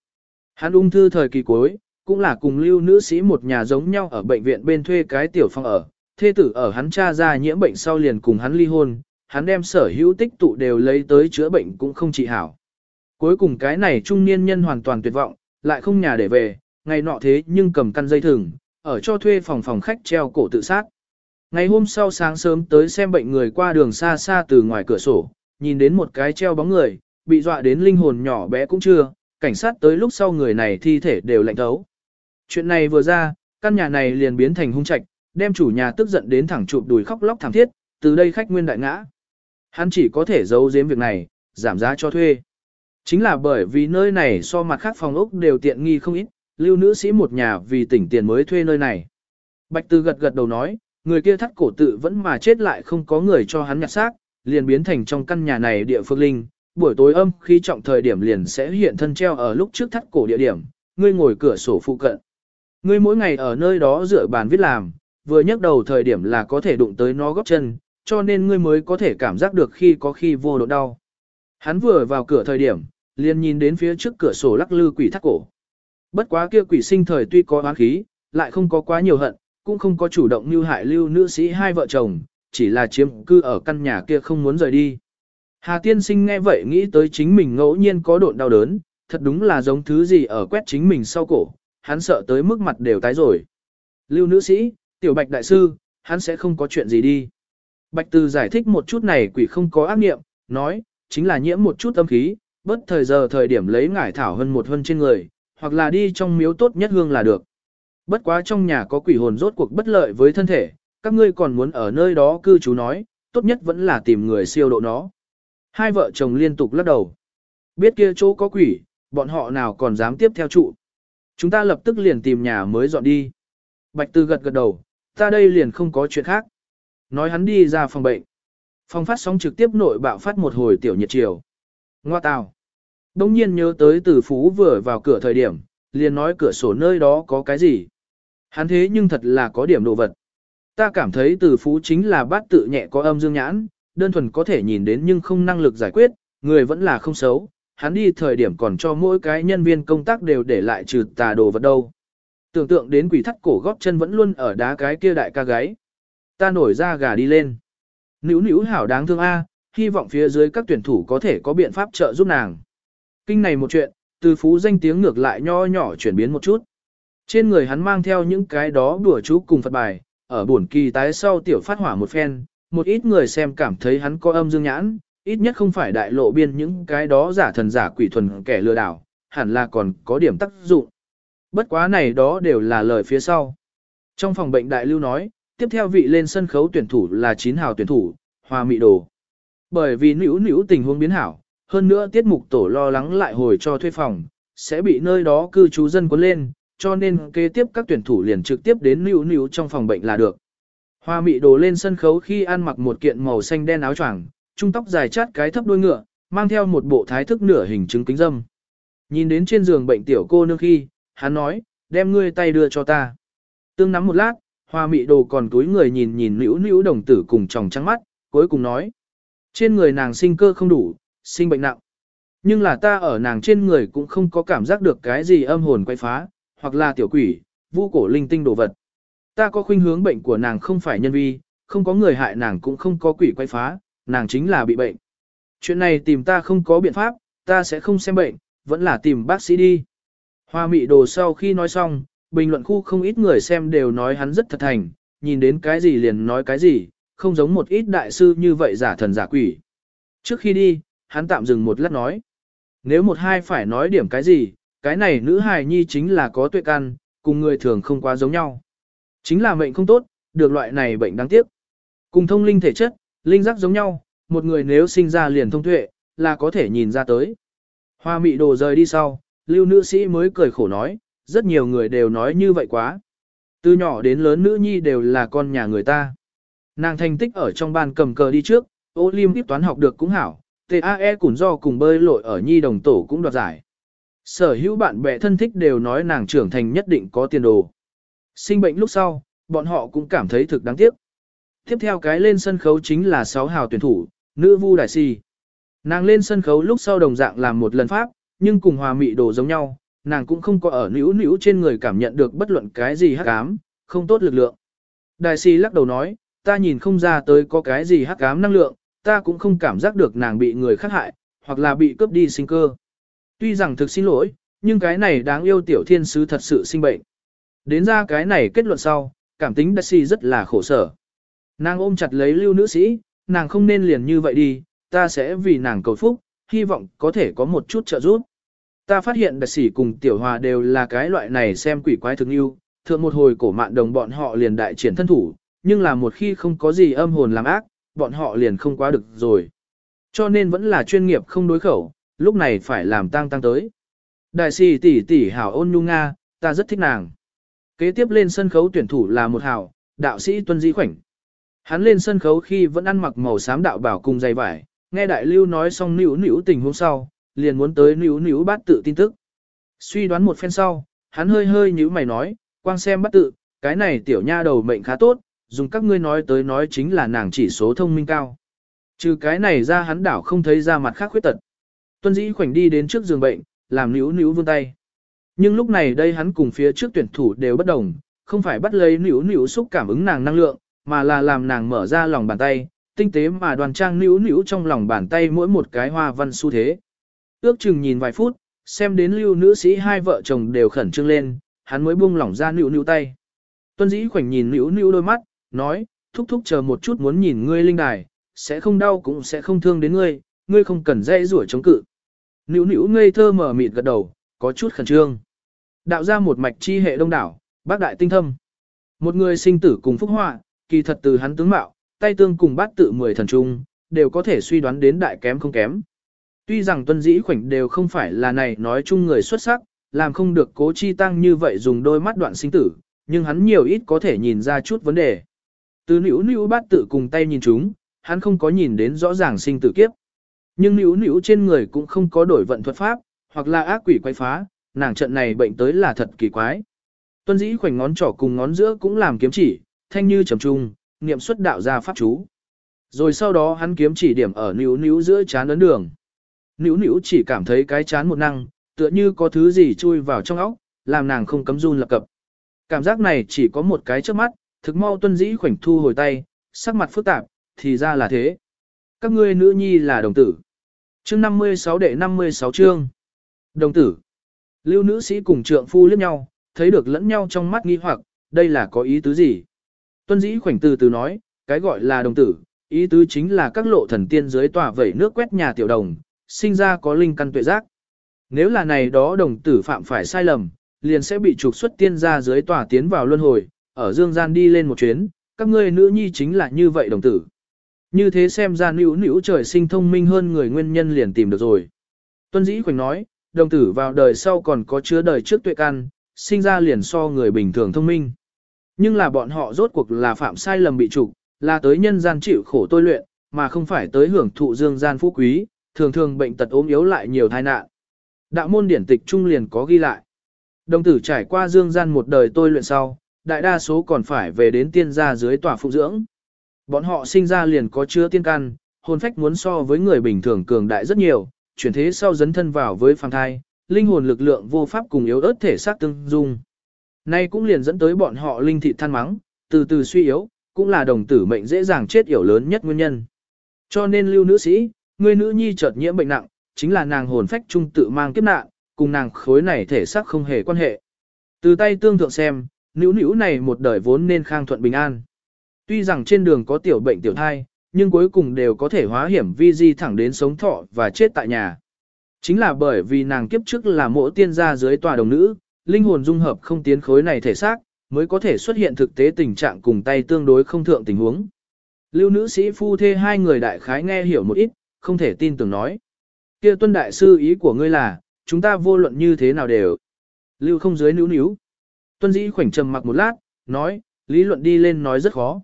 Hắn ung thư thời kỳ cuối, cũng là cùng lưu nữ sĩ một nhà giống nhau ở bệnh viện bên thuê cái tiểu phòng ở. Thê tử ở hắn cha ra nhiễm bệnh sau liền cùng hắn ly hôn, hắn đem sở hữu tích tụ đều lấy tới chữa bệnh cũng không trị hảo. Cuối cùng cái này trung niên nhân hoàn toàn tuyệt vọng, lại không nhà để về, ngày nọ thế nhưng cầm căn dây thừng, ở cho thuê phòng phòng khách treo cổ tự sát. Ngày hôm sau sáng sớm tới xem bệnh người qua đường xa xa từ ngoài cửa sổ, nhìn đến một cái treo bóng người, bị dọa đến linh hồn nhỏ bé cũng chưa, cảnh sát tới lúc sau người này thi thể đều lạnh thấu. Chuyện này vừa ra, căn nhà này liền biến thành hung trạch, đem chủ nhà tức giận đến thẳng chụp đùi khóc lóc thảm thiết, từ đây khách nguyên đại ngã. Hắn chỉ có thể giấu giếm việc này, giảm giá cho thuê. Chính là bởi vì nơi này so mặt khác phòng ốc đều tiện nghi không ít, lưu nữ sĩ một nhà vì tỉnh tiền mới thuê nơi này. Bạch Tư gật gật đầu nói, người kia thắt cổ tự vẫn mà chết lại không có người cho hắn nhặt xác, liền biến thành trong căn nhà này địa phương linh, buổi tối âm khi trọng thời điểm liền sẽ hiện thân treo ở lúc trước thắt cổ địa điểm, ngươi ngồi cửa sổ phụ cận. Ngươi mỗi ngày ở nơi đó rửa bàn viết làm, vừa nhấc đầu thời điểm là có thể đụng tới nó góp chân, cho nên ngươi mới có thể cảm giác được khi có khi vô độ đau. Hắn vừa vào cửa thời điểm, liền nhìn đến phía trước cửa sổ lắc lư quỷ thắt cổ. Bất quá kia quỷ sinh thời tuy có oán khí, lại không có quá nhiều hận, cũng không có chủ động như hại lưu nữ sĩ hai vợ chồng, chỉ là chiếm cư ở căn nhà kia không muốn rời đi. Hà tiên sinh nghe vậy nghĩ tới chính mình ngẫu nhiên có độn đau đớn, thật đúng là giống thứ gì ở quét chính mình sau cổ, hắn sợ tới mức mặt đều tái rồi. Lưu nữ sĩ, tiểu bạch đại sư, hắn sẽ không có chuyện gì đi. Bạch từ giải thích một chút này quỷ không có ác nghiệm, nói, chính là nhiễm một chút âm khí, bất thời giờ thời điểm lấy ngải thảo hơn một hơn trên người, hoặc là đi trong miếu tốt nhất hương là được. Bất quá trong nhà có quỷ hồn rốt cuộc bất lợi với thân thể, các ngươi còn muốn ở nơi đó cư trú nói, tốt nhất vẫn là tìm người siêu độ nó. Hai vợ chồng liên tục lắc đầu. Biết kia chỗ có quỷ, bọn họ nào còn dám tiếp theo trụ. Chúng ta lập tức liền tìm nhà mới dọn đi. Bạch Tư gật gật đầu, ta đây liền không có chuyện khác. Nói hắn đi ra phòng bệnh. Phòng phát sóng trực tiếp nội bạo phát một hồi tiểu nhiệt chiều. Ngoa tào. Đông nhiên nhớ tới từ phú vừa vào cửa thời điểm, liền nói cửa sổ nơi đó có cái gì. Hắn thế nhưng thật là có điểm đồ vật. Ta cảm thấy từ phú chính là bát tự nhẹ có âm dương nhãn, đơn thuần có thể nhìn đến nhưng không năng lực giải quyết, người vẫn là không xấu. Hắn đi thời điểm còn cho mỗi cái nhân viên công tác đều để lại trừ tà đồ vật đâu. Tưởng tượng đến quỷ thắt cổ góp chân vẫn luôn ở đá cái kia đại ca gáy. Ta nổi ra gà đi lên. Nữu nữu hảo đáng thương A, hy vọng phía dưới các tuyển thủ có thể có biện pháp trợ giúp nàng. Kinh này một chuyện, từ phú danh tiếng ngược lại nho nhỏ chuyển biến một chút. Trên người hắn mang theo những cái đó đùa chú cùng Phật bài, ở buồn kỳ tái sau tiểu phát hỏa một phen, một ít người xem cảm thấy hắn có âm dương nhãn, ít nhất không phải đại lộ biên những cái đó giả thần giả quỷ thuần kẻ lừa đảo, hẳn là còn có điểm tác dụng. Bất quá này đó đều là lời phía sau. Trong phòng bệnh đại lưu nói, tiếp theo vị lên sân khấu tuyển thủ là chín hào tuyển thủ, Hoa Mị Đồ. Bởi vì nữ nữ tình huống biến hảo, hơn nữa tiết mục tổ lo lắng lại hồi cho thuê phòng, sẽ bị nơi đó cư trú dân cuốn lên, cho nên kế tiếp các tuyển thủ liền trực tiếp đến nữ nữ trong phòng bệnh là được. Hoa Mị Đồ lên sân khấu khi ăn mặc một kiện màu xanh đen áo choàng, trung tóc dài chát cái thấp đuôi ngựa, mang theo một bộ thái thức nửa hình chứng kính dâm. Nhìn đến trên giường bệnh tiểu cô nương khi, hắn nói, đem ngươi tay đưa cho ta. Tương nắm một lát, hoa mị đồ còn túi người nhìn nhìn nữ nữ đồng tử cùng tròng trắng mắt, cuối cùng nói. Trên người nàng sinh cơ không đủ, sinh bệnh nặng. Nhưng là ta ở nàng trên người cũng không có cảm giác được cái gì âm hồn quay phá, hoặc là tiểu quỷ, vu cổ linh tinh đồ vật. Ta có khuynh hướng bệnh của nàng không phải nhân vi, không có người hại nàng cũng không có quỷ quay phá, nàng chính là bị bệnh. Chuyện này tìm ta không có biện pháp, ta sẽ không xem bệnh, vẫn là tìm bác sĩ đi. Hoa mị đồ sau khi nói xong, bình luận khu không ít người xem đều nói hắn rất thật thành, nhìn đến cái gì liền nói cái gì, không giống một ít đại sư như vậy giả thần giả quỷ. Trước khi đi, hắn tạm dừng một lát nói. Nếu một hai phải nói điểm cái gì, cái này nữ hài nhi chính là có tuệ căn, cùng người thường không quá giống nhau. Chính là mệnh không tốt, được loại này bệnh đáng tiếc. Cùng thông linh thể chất, linh giác giống nhau, một người nếu sinh ra liền thông tuệ, là có thể nhìn ra tới. Hoa mị đồ rời đi sau, lưu nữ sĩ mới cười khổ nói, rất nhiều người đều nói như vậy quá. Từ nhỏ đến lớn nữ nhi đều là con nhà người ta. Nàng thành tích ở trong ban cầm cờ đi trước, ô liêm tiếp toán học được cũng hảo, TAE cũng do cùng bơi lội ở nhi đồng tổ cũng đoạt giải. Sở hữu bạn bè thân thích đều nói nàng trưởng thành nhất định có tiền đồ. Sinh bệnh lúc sau, bọn họ cũng cảm thấy thực đáng tiếc. Tiếp theo cái lên sân khấu chính là 6 hào tuyển thủ, nữ vu đại si. Nàng lên sân khấu lúc sau đồng dạng làm một lần pháp, nhưng cùng hòa mị đồ giống nhau, nàng cũng không có ở nữ nữ trên người cảm nhận được bất luận cái gì hắc ám, không tốt lực lượng. Đại si lắc đầu nói, ta nhìn không ra tới có cái gì hắc ám năng lượng, ta cũng không cảm giác được nàng bị người khác hại, hoặc là bị cướp đi sinh cơ. Tuy rằng thực xin lỗi, nhưng cái này đáng yêu tiểu thiên sứ thật sự sinh bệnh. Đến ra cái này kết luận sau, cảm tính đại si rất là khổ sở. Nàng ôm chặt lấy lưu nữ sĩ, nàng không nên liền như vậy đi, ta sẽ vì nàng cầu phúc, hy vọng có thể có một chút trợ giúp. Ta phát hiện đại sĩ cùng tiểu hòa đều là cái loại này xem quỷ quái thương yêu, thượng một hồi cổ mạn đồng bọn họ liền đại triển thân thủ, nhưng là một khi không có gì âm hồn làm ác, bọn họ liền không quá được rồi. Cho nên vẫn là chuyên nghiệp không đối khẩu, lúc này phải làm tăng tăng tới. Đại sĩ tỷ tỷ hảo ôn nhu Nga, ta rất thích nàng. Kế tiếp lên sân khấu tuyển thủ là một hào đạo sĩ Tuân Di Khoảnh. Hắn lên sân khấu khi vẫn ăn mặc màu xám đạo bảo cùng dày vải, nghe đại lưu nói xong nữu nữu tình hôm sau, liền muốn tới nữu nữu bát tự tin tức. Suy đoán một phen sau, hắn hơi hơi nhíu mày nói, quang xem bát tự, cái này tiểu nha đầu mệnh khá tốt, dùng các ngươi nói tới nói chính là nàng chỉ số thông minh cao. Trừ cái này ra hắn đảo không thấy ra mặt khác khuyết tật. Tuân dĩ khoảnh đi đến trước giường bệnh, làm nữu nữu vươn tay. Nhưng lúc này đây hắn cùng phía trước tuyển thủ đều bất đồng, không phải bắt lấy nữu nữu xúc cảm ứng nàng năng lượng, mà là làm nàng mở ra lòng bàn tay, tinh tế mà đoàn trang nữu nữu trong lòng bàn tay mỗi một cái hoa văn xu thế. Ước chừng nhìn vài phút, xem đến lưu nữ sĩ hai vợ chồng đều khẩn trương lên, hắn mới buông lỏng ra nữu nữu tay. Tuân dĩ khoảnh nhìn nữu nữu đôi mắt, nói, thúc thúc chờ một chút muốn nhìn ngươi linh đài, sẽ không đau cũng sẽ không thương đến ngươi, ngươi không cần dây rủi chống cự. Nữu nữu ngây thơ mở mịt gật đầu, có chút khẩn trương. Đạo ra một mạch chi hệ đông đảo, bác đại tinh thâm. Một người sinh tử cùng phúc họa, kỳ thật từ hắn tướng mạo, tay tương cùng bát tự mười thần trung, đều có thể suy đoán đến đại kém không kém. Tuy rằng tuân dĩ khoảnh đều không phải là này nói chung người xuất sắc, làm không được cố chi tăng như vậy dùng đôi mắt đoạn sinh tử, nhưng hắn nhiều ít có thể nhìn ra chút vấn đề. Từ nữ nữ bát tự cùng tay nhìn chúng, hắn không có nhìn đến rõ ràng sinh tử kiếp. Nhưng nữ nữ trên người cũng không có đổi vận thuật pháp, hoặc là ác quỷ quay phá, nàng trận này bệnh tới là thật kỳ quái. Tuân dĩ khoảnh ngón trỏ cùng ngón giữa cũng làm kiếm chỉ, thanh như trầm trung, niệm xuất đạo ra pháp chú. Rồi sau đó hắn kiếm chỉ điểm ở níu níu giữa chán ấn đường. Níu níu chỉ cảm thấy cái chán một năng, tựa như có thứ gì chui vào trong óc, làm nàng không cấm run lập cập. Cảm giác này chỉ có một cái trước mắt, thực mau tuân dĩ khoảnh thu hồi tay, sắc mặt phức tạp, thì ra là thế. Các ngươi nữ nhi là đồng tử. Chương 56 đệ 56 chương. Đồng tử. Lưu nữ sĩ cùng trượng phu liếc nhau, thấy được lẫn nhau trong mắt nghi hoặc, đây là có ý tứ gì? Tuân dĩ khoảnh từ từ nói, cái gọi là đồng tử, ý tứ chính là các lộ thần tiên dưới tòa vẩy nước quét nhà tiểu đồng, sinh ra có linh căn tuệ giác. Nếu là này đó đồng tử phạm phải sai lầm, liền sẽ bị trục xuất tiên ra dưới tòa tiến vào luân hồi, ở dương gian đi lên một chuyến, các ngươi nữ nhi chính là như vậy đồng tử. Như thế xem ra nữ nữ trời sinh thông minh hơn người nguyên nhân liền tìm được rồi. Tuân dĩ khoảnh nói, đồng tử vào đời sau còn có chứa đời trước tuệ căn, sinh ra liền so người bình thường thông minh. Nhưng là bọn họ rốt cuộc là phạm sai lầm bị trục, là tới nhân gian chịu khổ tôi luyện, mà không phải tới hưởng thụ dương gian phú quý, thường thường bệnh tật ốm yếu lại nhiều tai nạn. Đạo môn điển tịch trung liền có ghi lại. Đồng tử trải qua dương gian một đời tôi luyện sau, đại đa số còn phải về đến tiên gia dưới tòa phụ dưỡng. Bọn họ sinh ra liền có chứa tiên căn, hồn phách muốn so với người bình thường cường đại rất nhiều, chuyển thế sau dấn thân vào với phàm thai, linh hồn lực lượng vô pháp cùng yếu ớt thể xác tương dung. Nay cũng liền dẫn tới bọn họ linh thị than mắng, từ từ suy yếu, cũng là đồng tử mệnh dễ dàng chết yểu lớn nhất nguyên nhân. Cho nên lưu nữ sĩ, người nữ nhi chợt nhiễm bệnh nặng, chính là nàng hồn phách trung tự mang kiếp nạn, cùng nàng khối này thể xác không hề quan hệ. Từ tay tương thượng xem, nữ nữ này một đời vốn nên khang thuận bình an. Tuy rằng trên đường có tiểu bệnh tiểu thai, nhưng cuối cùng đều có thể hóa hiểm vi di thẳng đến sống thọ và chết tại nhà. Chính là bởi vì nàng kiếp trước là mộ tiên gia dưới tòa đồng nữ, linh hồn dung hợp không tiến khối này thể xác, mới có thể xuất hiện thực tế tình trạng cùng tay tương đối không thượng tình huống. Lưu nữ sĩ phu thê hai người đại khái nghe hiểu một ít, không thể tin tưởng nói. kia tuân đại sư ý của ngươi là, chúng ta vô luận như thế nào đều. Lưu không dưới níu níu. Tuân dĩ khoảnh trầm mặc một lát, nói, lý luận đi lên nói rất khó.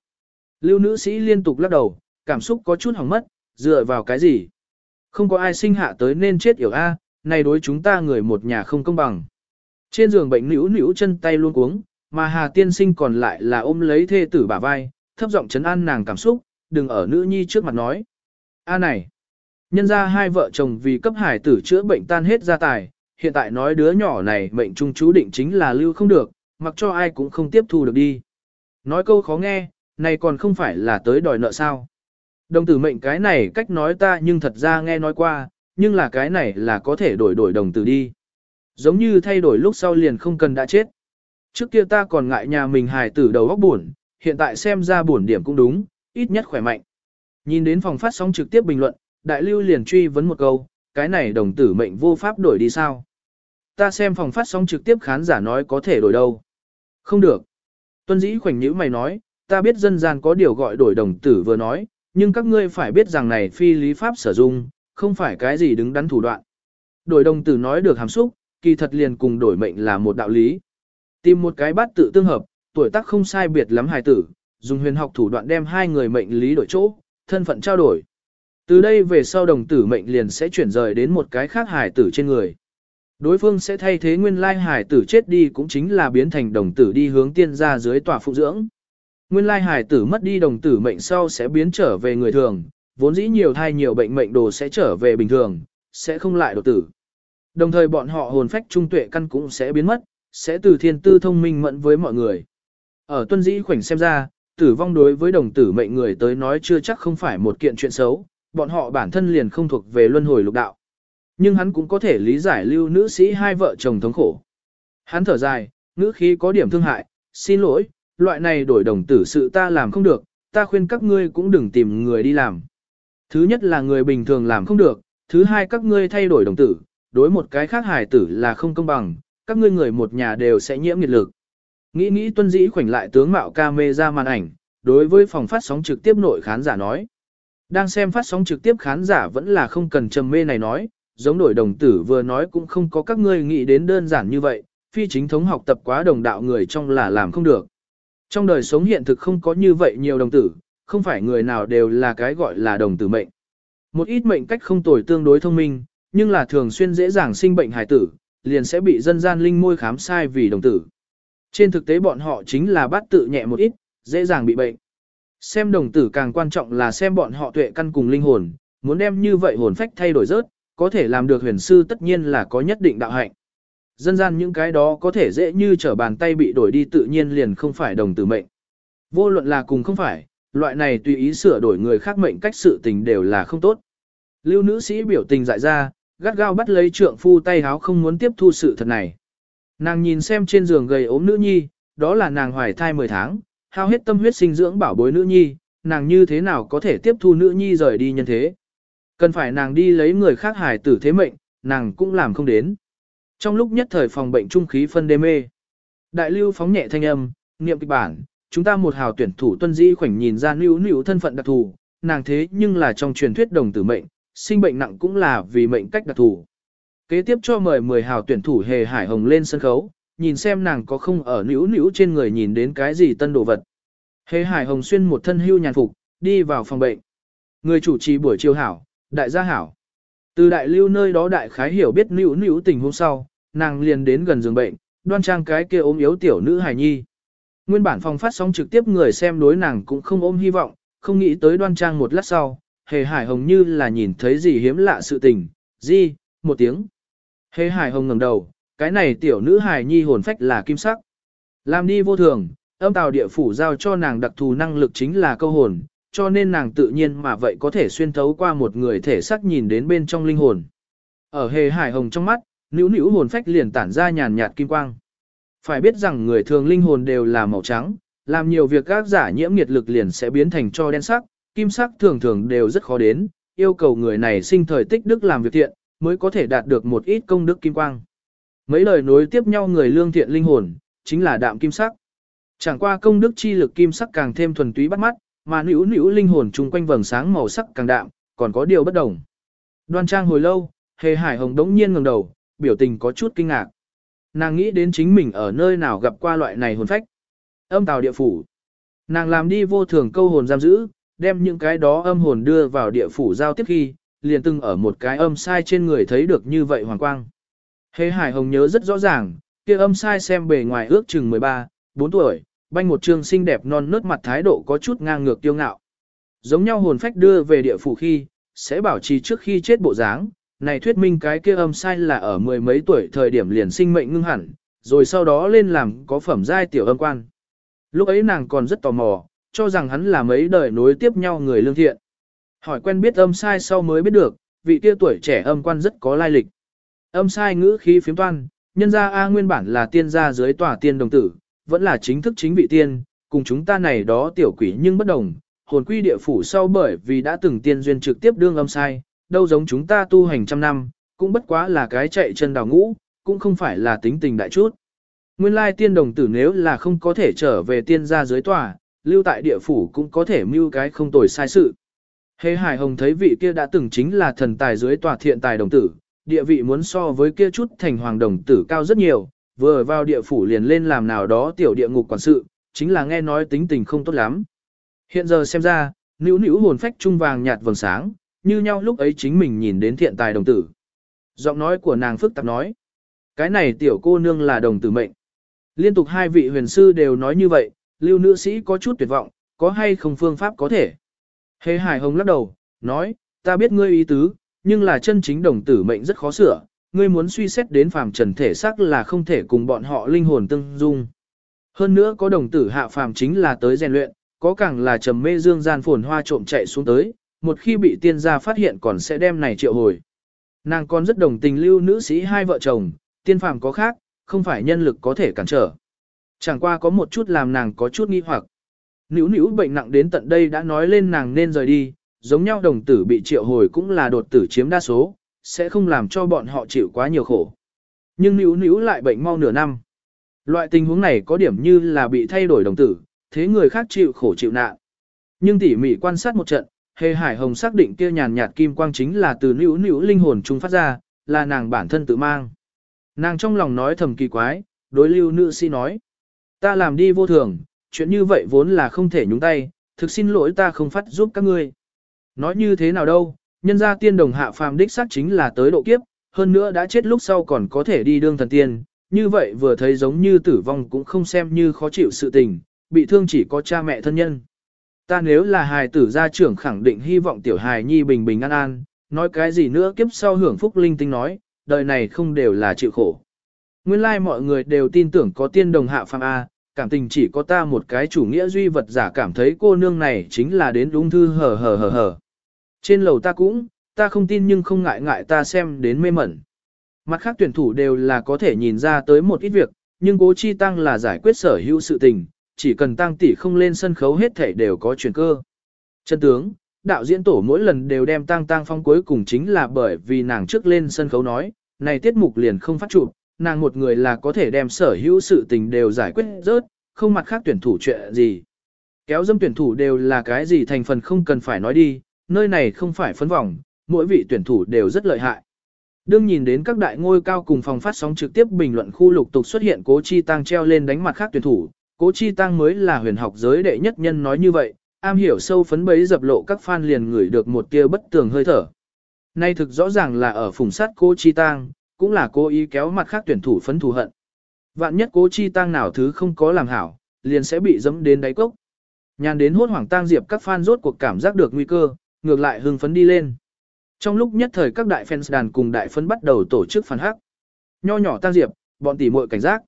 Lưu nữ sĩ liên tục lắc đầu, cảm xúc có chút hỏng mất, dựa vào cái gì? Không có ai sinh hạ tới nên chết yểu A, này đối chúng ta người một nhà không công bằng. Trên giường bệnh nữ nữ chân tay luôn cuống, mà Hà tiên sinh còn lại là ôm lấy thê tử bả vai, thấp giọng chấn an nàng cảm xúc, đừng ở nữ nhi trước mặt nói. A này, nhân ra hai vợ chồng vì cấp hải tử chữa bệnh tan hết gia tài, hiện tại nói đứa nhỏ này mệnh trung chú định chính là lưu không được, mặc cho ai cũng không tiếp thu được đi. Nói câu khó nghe, này còn không phải là tới đòi nợ sao. Đồng tử mệnh cái này cách nói ta nhưng thật ra nghe nói qua, nhưng là cái này là có thể đổi đổi đồng tử đi. Giống như thay đổi lúc sau liền không cần đã chết. Trước kia ta còn ngại nhà mình hài tử đầu góc buồn, hiện tại xem ra buồn điểm cũng đúng, ít nhất khỏe mạnh. Nhìn đến phòng phát sóng trực tiếp bình luận, đại lưu liền truy vấn một câu, cái này đồng tử mệnh vô pháp đổi đi sao? Ta xem phòng phát sóng trực tiếp khán giả nói có thể đổi đâu. Không được. Tuân dĩ khoảnh nhữ mày nói, ta biết dân gian có điều gọi đổi đồng tử vừa nói, nhưng các ngươi phải biết rằng này phi lý pháp sử dụng, không phải cái gì đứng đắn thủ đoạn. Đổi đồng tử nói được hàm xúc, kỳ thật liền cùng đổi mệnh là một đạo lý. Tìm một cái bát tự tương hợp, tuổi tác không sai biệt lắm hài tử, dùng huyền học thủ đoạn đem hai người mệnh lý đổi chỗ, thân phận trao đổi. Từ đây về sau đồng tử mệnh liền sẽ chuyển rời đến một cái khác hài tử trên người. Đối phương sẽ thay thế nguyên lai hài tử chết đi cũng chính là biến thành đồng tử đi hướng tiên gia dưới tòa phụ dưỡng. Nguyên lai hài tử mất đi đồng tử mệnh sau sẽ biến trở về người thường, vốn dĩ nhiều thai nhiều bệnh mệnh đồ sẽ trở về bình thường, sẽ không lại đột tử. Đồng thời bọn họ hồn phách trung tuệ căn cũng sẽ biến mất, sẽ từ thiên tư thông minh mẫn với mọi người. Ở tuân dĩ khoảnh xem ra, tử vong đối với đồng tử mệnh người tới nói chưa chắc không phải một kiện chuyện xấu, bọn họ bản thân liền không thuộc về luân hồi lục đạo. Nhưng hắn cũng có thể lý giải lưu nữ sĩ hai vợ chồng thống khổ. Hắn thở dài, ngữ khí có điểm thương hại, xin lỗi, loại này đổi đồng tử sự ta làm không được, ta khuyên các ngươi cũng đừng tìm người đi làm. Thứ nhất là người bình thường làm không được, thứ hai các ngươi thay đổi đồng tử, đối một cái khác hài tử là không công bằng, các ngươi người một nhà đều sẽ nhiễm nghiệt lực. Nghĩ nghĩ tuân dĩ khoảnh lại tướng mạo ca mê ra màn ảnh, đối với phòng phát sóng trực tiếp nội khán giả nói. Đang xem phát sóng trực tiếp khán giả vẫn là không cần trầm mê này nói, giống đổi đồng tử vừa nói cũng không có các ngươi nghĩ đến đơn giản như vậy, phi chính thống học tập quá đồng đạo người trong là làm không được. Trong đời sống hiện thực không có như vậy nhiều đồng tử, không phải người nào đều là cái gọi là đồng tử mệnh. Một ít mệnh cách không tồi tương đối thông minh, nhưng là thường xuyên dễ dàng sinh bệnh hài tử, liền sẽ bị dân gian linh môi khám sai vì đồng tử. Trên thực tế bọn họ chính là bát tự nhẹ một ít, dễ dàng bị bệnh. Xem đồng tử càng quan trọng là xem bọn họ tuệ căn cùng linh hồn, muốn đem như vậy hồn phách thay đổi rớt, có thể làm được huyền sư tất nhiên là có nhất định đạo hạnh. Dân gian những cái đó có thể dễ như trở bàn tay bị đổi đi tự nhiên liền không phải đồng tử mệnh. Vô luận là cùng không phải, loại này tùy ý sửa đổi người khác mệnh cách sự tình đều là không tốt. Lưu nữ sĩ biểu tình dại ra, gắt gao bắt lấy trượng phu tay háo không muốn tiếp thu sự thật này. Nàng nhìn xem trên giường gầy ốm nữ nhi, đó là nàng hoài thai 10 tháng, hao hết tâm huyết sinh dưỡng bảo bối nữ nhi, nàng như thế nào có thể tiếp thu nữ nhi rời đi nhân thế. Cần phải nàng đi lấy người khác hài tử thế mệnh, nàng cũng làm không đến. Trong lúc nhất thời phòng bệnh trung khí phân đê mê, đại lưu phóng nhẹ thanh âm, niệm kịch bản, chúng ta một hào tuyển thủ tuân dĩ khoảnh nhìn ra nữ nữ thân phận đặc thù, nàng thế nhưng là trong truyền thuyết đồng tử mệnh, sinh bệnh nặng cũng là vì mệnh cách đặc thù. Kế tiếp cho mời 10 hào tuyển thủ hề hải hồng lên sân khấu, nhìn xem nàng có không ở nữ nữ trên người nhìn đến cái gì tân đồ vật. Hề hải hồng xuyên một thân hưu nhàn phục, đi vào phòng bệnh. Người chủ trì buổi chiều hảo, đại gia hảo. Từ đại lưu nơi đó đại khái hiểu biết nữ nữ tình hôm sau, nàng liền đến gần giường bệnh, đoan trang cái kia ốm yếu tiểu nữ hài nhi. Nguyên bản phòng phát sóng trực tiếp người xem đối nàng cũng không ôm hy vọng, không nghĩ tới đoan trang một lát sau, hề hải hồng như là nhìn thấy gì hiếm lạ sự tình, gì, một tiếng. Hề hải hồng ngẩng đầu, cái này tiểu nữ hài nhi hồn phách là kim sắc. Làm đi vô thường, âm tào địa phủ giao cho nàng đặc thù năng lực chính là câu hồn, cho nên nàng tự nhiên mà vậy có thể xuyên thấu qua một người thể xác nhìn đến bên trong linh hồn. Ở hề hải hồng trong mắt, nữ nữ hồn phách liền tản ra nhàn nhạt kim quang. Phải biết rằng người thường linh hồn đều là màu trắng, làm nhiều việc các giả nhiễm nghiệt lực liền sẽ biến thành cho đen sắc, kim sắc thường thường đều rất khó đến, yêu cầu người này sinh thời tích đức làm việc thiện, mới có thể đạt được một ít công đức kim quang. Mấy lời nối tiếp nhau người lương thiện linh hồn, chính là đạm kim sắc. Chẳng qua công đức chi lực kim sắc càng thêm thuần túy bắt mắt, mà nữ nữ linh hồn chung quanh vầng sáng màu sắc càng đạm, còn có điều bất đồng. Đoan trang hồi lâu, hề hải hồng đống nhiên ngẩng đầu, biểu tình có chút kinh ngạc. Nàng nghĩ đến chính mình ở nơi nào gặp qua loại này hồn phách. Âm tào địa phủ. Nàng làm đi vô thường câu hồn giam giữ, đem những cái đó âm hồn đưa vào địa phủ giao tiếp khi, liền từng ở một cái âm sai trên người thấy được như vậy hoàng quang. Hề Hải Hồng nhớ rất rõ ràng, kia âm sai xem bề ngoài ước chừng 13, 4 tuổi, banh một trương xinh đẹp non nớt mặt thái độ có chút ngang ngược tiêu ngạo. Giống nhau hồn phách đưa về địa phủ khi, sẽ bảo trì trước khi chết bộ dáng, này thuyết minh cái kia âm sai là ở mười mấy tuổi thời điểm liền sinh mệnh ngưng hẳn, rồi sau đó lên làm có phẩm giai tiểu âm quan. Lúc ấy nàng còn rất tò mò, cho rằng hắn là mấy đời nối tiếp nhau người lương thiện. Hỏi quen biết âm sai sau mới biết được, vị kia tuổi trẻ âm quan rất có lai lịch. Âm sai ngữ khí phiếm toan, nhân gia A nguyên bản là tiên gia dưới tòa tiên đồng tử, vẫn là chính thức chính vị tiên, cùng chúng ta này đó tiểu quỷ nhưng bất đồng, hồn quy địa phủ sau bởi vì đã từng tiên duyên trực tiếp đương âm sai, đâu giống chúng ta tu hành trăm năm, cũng bất quá là cái chạy chân đào ngũ, cũng không phải là tính tình đại chút. Nguyên lai tiên đồng tử nếu là không có thể trở về tiên gia dưới tòa, lưu tại địa phủ cũng có thể mưu cái không tồi sai sự. Hề Hải Hồng thấy vị kia đã từng chính là thần tài dưới tòa thiện tài đồng tử, địa vị muốn so với kia chút thành hoàng đồng tử cao rất nhiều, vừa vào địa phủ liền lên làm nào đó tiểu địa ngục quản sự, chính là nghe nói tính tình không tốt lắm. Hiện giờ xem ra, nữ nữ hồn phách trung vàng nhạt vầng sáng, như nhau lúc ấy chính mình nhìn đến thiện tài đồng tử. Giọng nói của nàng phức tạp nói, cái này tiểu cô nương là đồng tử mệnh. Liên tục hai vị huyền sư đều nói như vậy, lưu nữ sĩ có chút tuyệt vọng, có hay không phương pháp có thể. Hề hải hồng lắc đầu, nói, ta biết ngươi ý tứ, nhưng là chân chính đồng tử mệnh rất khó sửa, ngươi muốn suy xét đến phàm trần thể xác là không thể cùng bọn họ linh hồn tương dung. Hơn nữa có đồng tử hạ phàm chính là tới rèn luyện, có càng là trầm mê dương gian phồn hoa trộm chạy xuống tới, một khi bị tiên gia phát hiện còn sẽ đem này triệu hồi. Nàng còn rất đồng tình lưu nữ sĩ hai vợ chồng, tiên phàm có khác, không phải nhân lực có thể cản trở. Chẳng qua có một chút làm nàng có chút nghi hoặc. Nữu nữu bệnh nặng đến tận đây đã nói lên nàng nên rời đi, giống nhau đồng tử bị triệu hồi cũng là đột tử chiếm đa số, sẽ không làm cho bọn họ chịu quá nhiều khổ. Nhưng nữu nữu lại bệnh mau nửa năm. Loại tình huống này có điểm như là bị thay đổi đồng tử, thế người khác chịu khổ chịu nạn. Nhưng tỉ mỉ quan sát một trận, hề hải hồng xác định kia nhàn nhạt kim quang chính là từ nữu nữu linh hồn trung phát ra, là nàng bản thân tự mang. Nàng trong lòng nói thầm kỳ quái, đối lưu nữ sĩ nói. Ta làm đi vô thường, chuyện như vậy vốn là không thể nhúng tay, thực xin lỗi ta không phát giúp các ngươi. Nói như thế nào đâu, nhân gia tiên đồng hạ phàm đích xác chính là tới độ kiếp, hơn nữa đã chết lúc sau còn có thể đi đương thần tiên, như vậy vừa thấy giống như tử vong cũng không xem như khó chịu sự tình, bị thương chỉ có cha mẹ thân nhân. Ta nếu là hài tử gia trưởng khẳng định hy vọng tiểu hài nhi bình bình an an, nói cái gì nữa kiếp sau hưởng phúc linh tinh nói, đời này không đều là chịu khổ. Nguyên lai like mọi người đều tin tưởng có tiên đồng hạ phàm A, cảm tình chỉ có ta một cái chủ nghĩa duy vật giả cảm thấy cô nương này chính là đến đúng thư hờ hờ hờ hờ. Trên lầu ta cũng, ta không tin nhưng không ngại ngại ta xem đến mê mẩn. Mặt khác tuyển thủ đều là có thể nhìn ra tới một ít việc, nhưng cố chi tăng là giải quyết sở hữu sự tình, chỉ cần tăng tỷ không lên sân khấu hết thể đều có chuyển cơ. Chân tướng, đạo diễn tổ mỗi lần đều đem tăng tăng phong cuối cùng chính là bởi vì nàng trước lên sân khấu nói, này tiết mục liền không phát chụp, nàng một người là có thể đem sở hữu sự tình đều giải quyết rớt, không mặt khác tuyển thủ chuyện gì. Kéo dâm tuyển thủ đều là cái gì thành phần không cần phải nói đi, nơi này không phải phấn vòng, mỗi vị tuyển thủ đều rất lợi hại. Đương nhìn đến các đại ngôi cao cùng phòng phát sóng trực tiếp bình luận khu lục tục xuất hiện cố chi tăng treo lên đánh mặt khác tuyển thủ, cố chi tăng mới là huyền học giới đệ nhất nhân nói như vậy, am hiểu sâu phấn bấy dập lộ các fan liền ngửi được một tia bất tường hơi thở. Nay thực rõ ràng là ở phùng sát cố chi tăng, cũng là cố ý kéo mặt khác tuyển thủ phấn thù hận. Vạn nhất cố chi tăng nào thứ không có làm hảo, liền sẽ bị dẫm đến đáy cốc. Nhàn đến hốt hoảng tang diệp các fan rốt cuộc cảm giác được nguy cơ, ngược lại hưng phấn đi lên. Trong lúc nhất thời các đại fans đàn cùng đại phấn bắt đầu tổ chức phản hắc. Nho nhỏ tang diệp, bọn tỉ muội cảnh giác.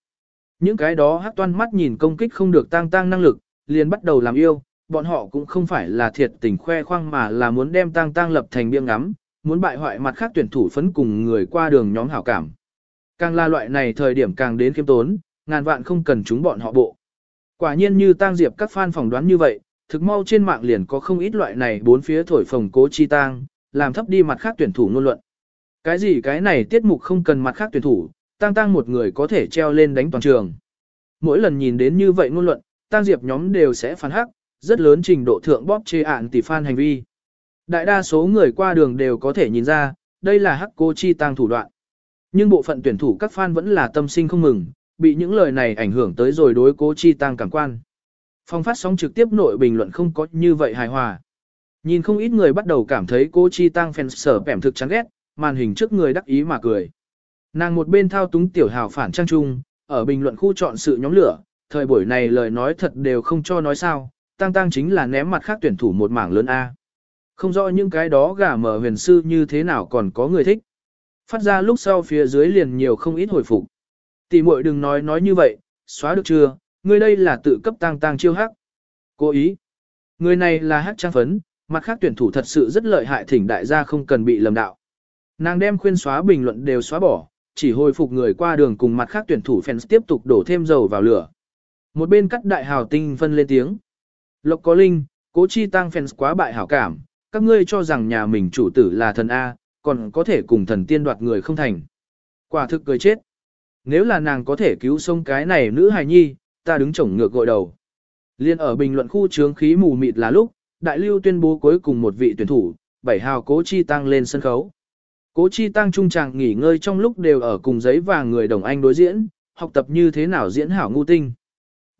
Những cái đó hắc toan mắt nhìn công kích không được tăng tăng năng lực, liền bắt đầu làm yêu, bọn họ cũng không phải là thiệt tình khoe khoang mà là muốn đem tăng tăng lập thành biêng ngắm, muốn bại hoại mặt khác tuyển thủ phấn cùng người qua đường nhóm hảo cảm. Càng là loại này thời điểm càng đến khiêm tốn, ngàn vạn không cần chúng bọn họ bộ. Quả nhiên như tang diệp các fan phỏng đoán như vậy, thực mau trên mạng liền có không ít loại này bốn phía thổi phồng cố chi tang, làm thấp đi mặt khác tuyển thủ ngôn luận. Cái gì cái này tiết mục không cần mặt khác tuyển thủ, tăng tăng một người có thể treo lên đánh toàn trường. Mỗi lần nhìn đến như vậy ngôn luận, tăng diệp nhóm đều sẽ phản hắc, rất lớn trình độ thượng bóp chê ạn tỷ fan hành vi. Đại đa số người qua đường đều có thể nhìn ra, đây là hắc cô chi tăng thủ đoạn. Nhưng bộ phận tuyển thủ các fan vẫn là tâm sinh không mừng, bị những lời này ảnh hưởng tới rồi đối cố chi tăng cảm quan. Phong phát sóng trực tiếp nội bình luận không có như vậy hài hòa. Nhìn không ít người bắt đầu cảm thấy cô Chi Tăng fans sở bẻm thực chán ghét, màn hình trước người đắc ý mà cười. Nàng một bên thao túng tiểu hào phản trang trung, ở bình luận khu chọn sự nhóm lửa, thời buổi này lời nói thật đều không cho nói sao, Tăng Tăng chính là ném mặt khác tuyển thủ một mảng lớn A. Không rõ những cái đó gà mở huyền sư như thế nào còn có người thích. Phát ra lúc sau phía dưới liền nhiều không ít hồi phục. Tỷ muội đừng nói nói như vậy, xóa được chưa, người đây là tự cấp Tăng Tăng chiêu hắc. Cố ý. Người này là hắc trang phấn, mặt khác tuyển thủ thật sự rất lợi hại thỉnh đại gia không cần bị lầm đạo. Nàng đem khuyên xóa bình luận đều xóa bỏ, chỉ hồi phục người qua đường cùng mặt khác tuyển thủ fans tiếp tục đổ thêm dầu vào lửa. Một bên cắt đại hào tinh phân lên tiếng. Lộc có linh, cố chi tăng fans quá bại hảo cảm, các ngươi cho rằng nhà mình chủ tử là thần A, còn có thể cùng thần tiên đoạt người không thành. Quả thực cười chết. Nếu là nàng có thể cứu sống cái này nữ hài nhi, ta đứng chổng ngược gội đầu. Liên ở bình luận khu trướng khí mù mịt là lúc, đại lưu tuyên bố cuối cùng một vị tuyển thủ, bảy hào cố chi tăng lên sân khấu. Cố chi tăng trung chàng nghỉ ngơi trong lúc đều ở cùng giấy và người đồng anh đối diễn, học tập như thế nào diễn hảo ngu tinh.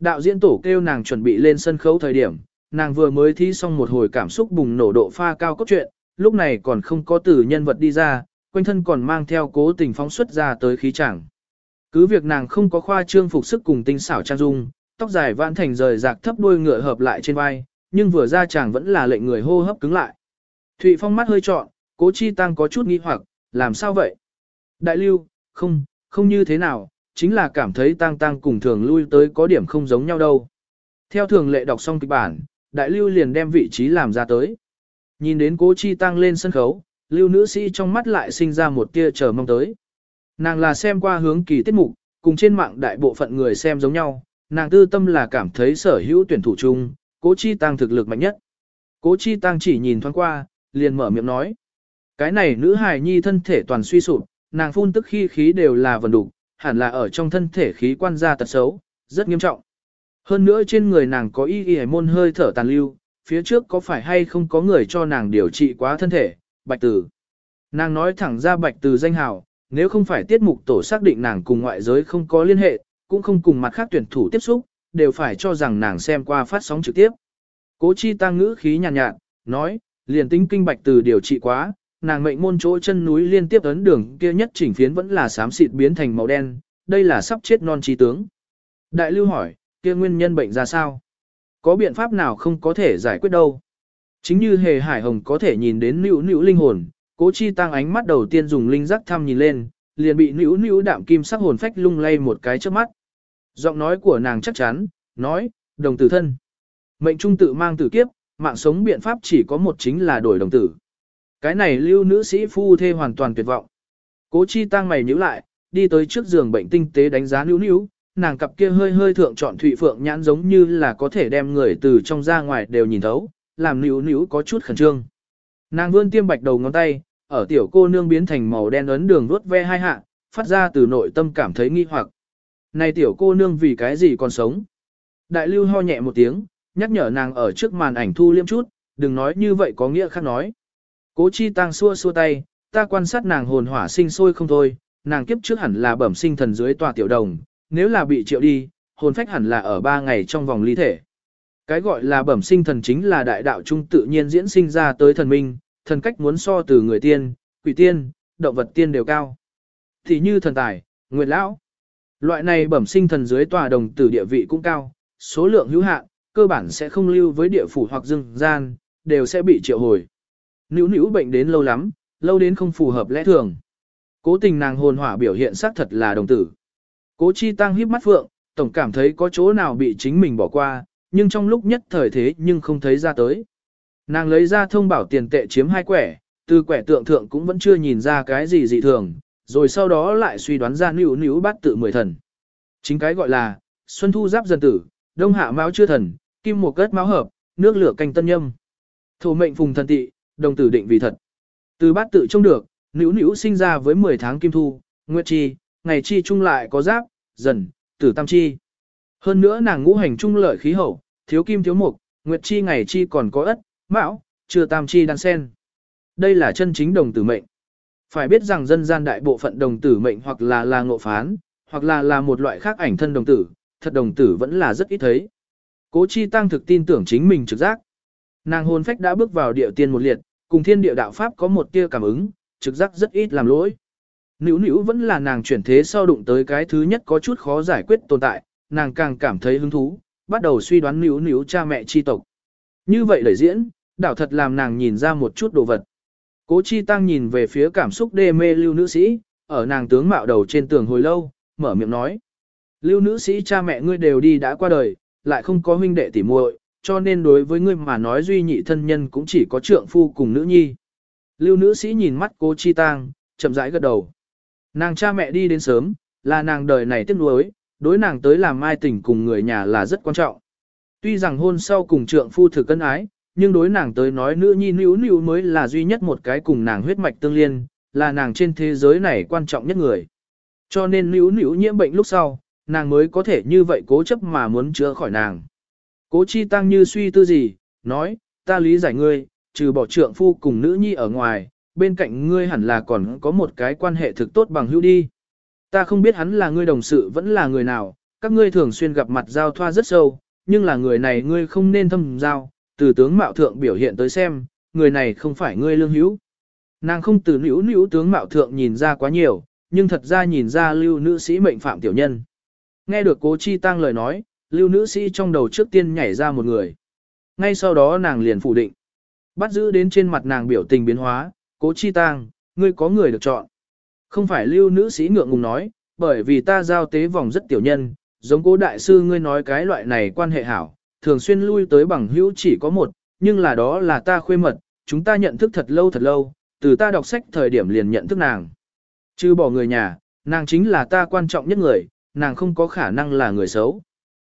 Đạo diễn tổ kêu nàng chuẩn bị lên sân khấu thời điểm, nàng vừa mới thi xong một hồi cảm xúc bùng nổ độ pha cao cốt truyện, lúc này còn không có từ nhân vật đi ra, quanh thân còn mang theo cố tình phóng xuất ra tới khí chẳng. Cứ việc nàng không có khoa trương phục sức cùng tinh xảo trang dung, tóc dài vãn thành rời rạc thấp đuôi ngựa hợp lại trên vai, nhưng vừa ra chàng vẫn là lệnh người hô hấp cứng lại. Thụy Phong mắt hơi trọn, cố chi tăng có chút nghi hoặc, làm sao vậy? Đại lưu, không, không như thế nào, chính là cảm thấy tăng tăng cùng thường lui tới có điểm không giống nhau đâu. Theo thường lệ đọc xong kịch bản, đại lưu liền đem vị trí làm ra tới. Nhìn đến cố chi tăng lên sân khấu, lưu nữ sĩ trong mắt lại sinh ra một tia chờ mong tới. Nàng là xem qua hướng kỳ tiết mục, cùng trên mạng đại bộ phận người xem giống nhau, nàng tư tâm là cảm thấy sở hữu tuyển thủ chung, cố chi tăng thực lực mạnh nhất. Cố chi tăng chỉ nhìn thoáng qua, liền mở miệng nói. Cái này nữ hài nhi thân thể toàn suy sụp, nàng phun tức khi khí đều là vần đủ hẳn là ở trong thân thể khí quan gia tật xấu, rất nghiêm trọng. Hơn nữa trên người nàng có y y môn hơi thở tàn lưu, phía trước có phải hay không có người cho nàng điều trị quá thân thể, bạch tử. Nàng nói thẳng ra bạch tử danh hào, nếu không phải tiết mục tổ xác định nàng cùng ngoại giới không có liên hệ, cũng không cùng mặt khác tuyển thủ tiếp xúc, đều phải cho rằng nàng xem qua phát sóng trực tiếp. Cố chi tăng ngữ khí nhàn nhạt, nhạt, nói, liền tính kinh bạch tử điều trị quá, nàng mệnh môn chỗ chân núi liên tiếp ấn đường kia nhất chỉnh phiến vẫn là xám xịt biến thành màu đen, đây là sắp chết non trí tướng. Đại lưu hỏi, kia nguyên nhân bệnh ra sao? Có biện pháp nào không có thể giải quyết đâu? Chính như hề hải hồng có thể nhìn đến nữ nữ linh hồn, cố chi tăng ánh mắt đầu tiên dùng linh giác thăm nhìn lên, liền bị nữ nữ đạm kim sắc hồn phách lung lay một cái trước mắt. Giọng nói của nàng chắc chắn, nói, đồng tử thân. Mệnh trung tự mang tử kiếp, mạng sống biện pháp chỉ có một chính là đổi đồng tử. Cái này lưu nữ sĩ phu thê hoàn toàn tuyệt vọng. Cố chi tăng mày nhíu lại, đi tới trước giường bệnh tinh tế đánh giá níu níu, nàng cặp kia hơi hơi thượng chọn thụy phượng nhãn giống như là có thể đem người từ trong ra ngoài đều nhìn thấu, làm níu níu có chút khẩn trương. Nàng vươn tiêm bạch đầu ngón tay, ở tiểu cô nương biến thành màu đen ấn đường vuốt ve hai hạ, phát ra từ nội tâm cảm thấy nghi hoặc. Này tiểu cô nương vì cái gì còn sống? Đại lưu ho nhẹ một tiếng, nhắc nhở nàng ở trước màn ảnh thu liêm chút, đừng nói như vậy có nghĩa khác nói. Cố chi tăng xua xua tay, ta quan sát nàng hồn hỏa sinh sôi không thôi, nàng kiếp trước hẳn là bẩm sinh thần dưới tòa tiểu đồng, nếu là bị triệu đi, hồn phách hẳn là ở ba ngày trong vòng ly thể. Cái gọi là bẩm sinh thần chính là đại đạo trung tự nhiên diễn sinh ra tới thần minh, thần cách muốn so từ người tiên, quỷ tiên, động vật tiên đều cao. Thì như thần tài, nguyệt lão. Loại này bẩm sinh thần dưới tòa đồng tử địa vị cũng cao, số lượng hữu hạn, cơ bản sẽ không lưu với địa phủ hoặc dương gian, đều sẽ bị triệu hồi. Nữu nữu bệnh đến lâu lắm, lâu đến không phù hợp lẽ thường. Cố tình nàng hồn hỏa biểu hiện xác thật là đồng tử. Cố chi tăng híp mắt phượng, tổng cảm thấy có chỗ nào bị chính mình bỏ qua, nhưng trong lúc nhất thời thế nhưng không thấy ra tới. Nàng lấy ra thông bảo tiền tệ chiếm hai quẻ, từ quẻ tượng thượng cũng vẫn chưa nhìn ra cái gì dị thường, rồi sau đó lại suy đoán ra nữu nữu bát tự mười thần. Chính cái gọi là, xuân thu giáp dân tử, đông hạ máu chưa thần, kim một cất máu hợp, nước lửa canh tân nhâm. Thủ mệnh phùng thần tị, đồng tử định vì thật. Từ bát tự trông được, nữ nữ sinh ra với 10 tháng kim thu, nguyệt chi, ngày chi chung lại có giáp, dần, tử tam chi. Hơn nữa nàng ngũ hành trung lợi khí hậu, thiếu kim thiếu mục, nguyệt chi ngày chi còn có ất, mão, chưa tam chi đan sen. Đây là chân chính đồng tử mệnh. Phải biết rằng dân gian đại bộ phận đồng tử mệnh hoặc là là ngộ phán, hoặc là là một loại khác ảnh thân đồng tử, thật đồng tử vẫn là rất ít thấy. Cố chi tăng thực tin tưởng chính mình trực giác. Nàng hồn phách đã bước vào địa tiên một liệt, cùng thiên địa đạo pháp có một tia cảm ứng, trực giác rất ít làm lỗi. Nữu nữu vẫn là nàng chuyển thế sau đụng tới cái thứ nhất có chút khó giải quyết tồn tại, nàng càng cảm thấy hứng thú, bắt đầu suy đoán nữu nữu cha mẹ chi tộc. Như vậy lời diễn, đảo thật làm nàng nhìn ra một chút đồ vật. Cố chi tăng nhìn về phía cảm xúc đê mê lưu nữ sĩ, ở nàng tướng mạo đầu trên tường hồi lâu, mở miệng nói. Lưu nữ sĩ cha mẹ ngươi đều đi đã qua đời, lại không có huynh đệ tỉ muội, cho nên đối với ngươi mà nói duy nhị thân nhân cũng chỉ có trượng phu cùng nữ nhi. Lưu nữ sĩ nhìn mắt cố chi tang, chậm rãi gật đầu. Nàng cha mẹ đi đến sớm, là nàng đời này tiếc nuối, đối nàng tới làm mai tình cùng người nhà là rất quan trọng. Tuy rằng hôn sau cùng trượng phu thực cân ái, nhưng đối nàng tới nói nữ nhi nữ nữ mới là duy nhất một cái cùng nàng huyết mạch tương liên, là nàng trên thế giới này quan trọng nhất người. Cho nên nữ nữ nhiễm bệnh lúc sau, nàng mới có thể như vậy cố chấp mà muốn chữa khỏi nàng. Cố chi tăng như suy tư gì, nói, ta lý giải ngươi, trừ bỏ trượng phu cùng nữ nhi ở ngoài, bên cạnh ngươi hẳn là còn có một cái quan hệ thực tốt bằng hữu đi. Ta không biết hắn là ngươi đồng sự vẫn là người nào, các ngươi thường xuyên gặp mặt giao thoa rất sâu, nhưng là người này ngươi không nên thâm giao, từ tướng mạo thượng biểu hiện tới xem, người này không phải ngươi lương hữu. Nàng không từ nữ nữ tướng mạo thượng nhìn ra quá nhiều, nhưng thật ra nhìn ra lưu nữ sĩ mệnh phạm tiểu nhân. Nghe được cố chi tăng lời nói, lưu nữ sĩ trong đầu trước tiên nhảy ra một người. Ngay sau đó nàng liền phủ định. Bắt giữ đến trên mặt nàng biểu tình biến hóa, cố chi tang, ngươi có người được chọn. Không phải lưu nữ sĩ ngượng ngùng nói, bởi vì ta giao tế vòng rất tiểu nhân, giống cố đại sư ngươi nói cái loại này quan hệ hảo, thường xuyên lui tới bằng hữu chỉ có một, nhưng là đó là ta khuê mật, chúng ta nhận thức thật lâu thật lâu, từ ta đọc sách thời điểm liền nhận thức nàng. Chứ bỏ người nhà, nàng chính là ta quan trọng nhất người, nàng không có khả năng là người xấu.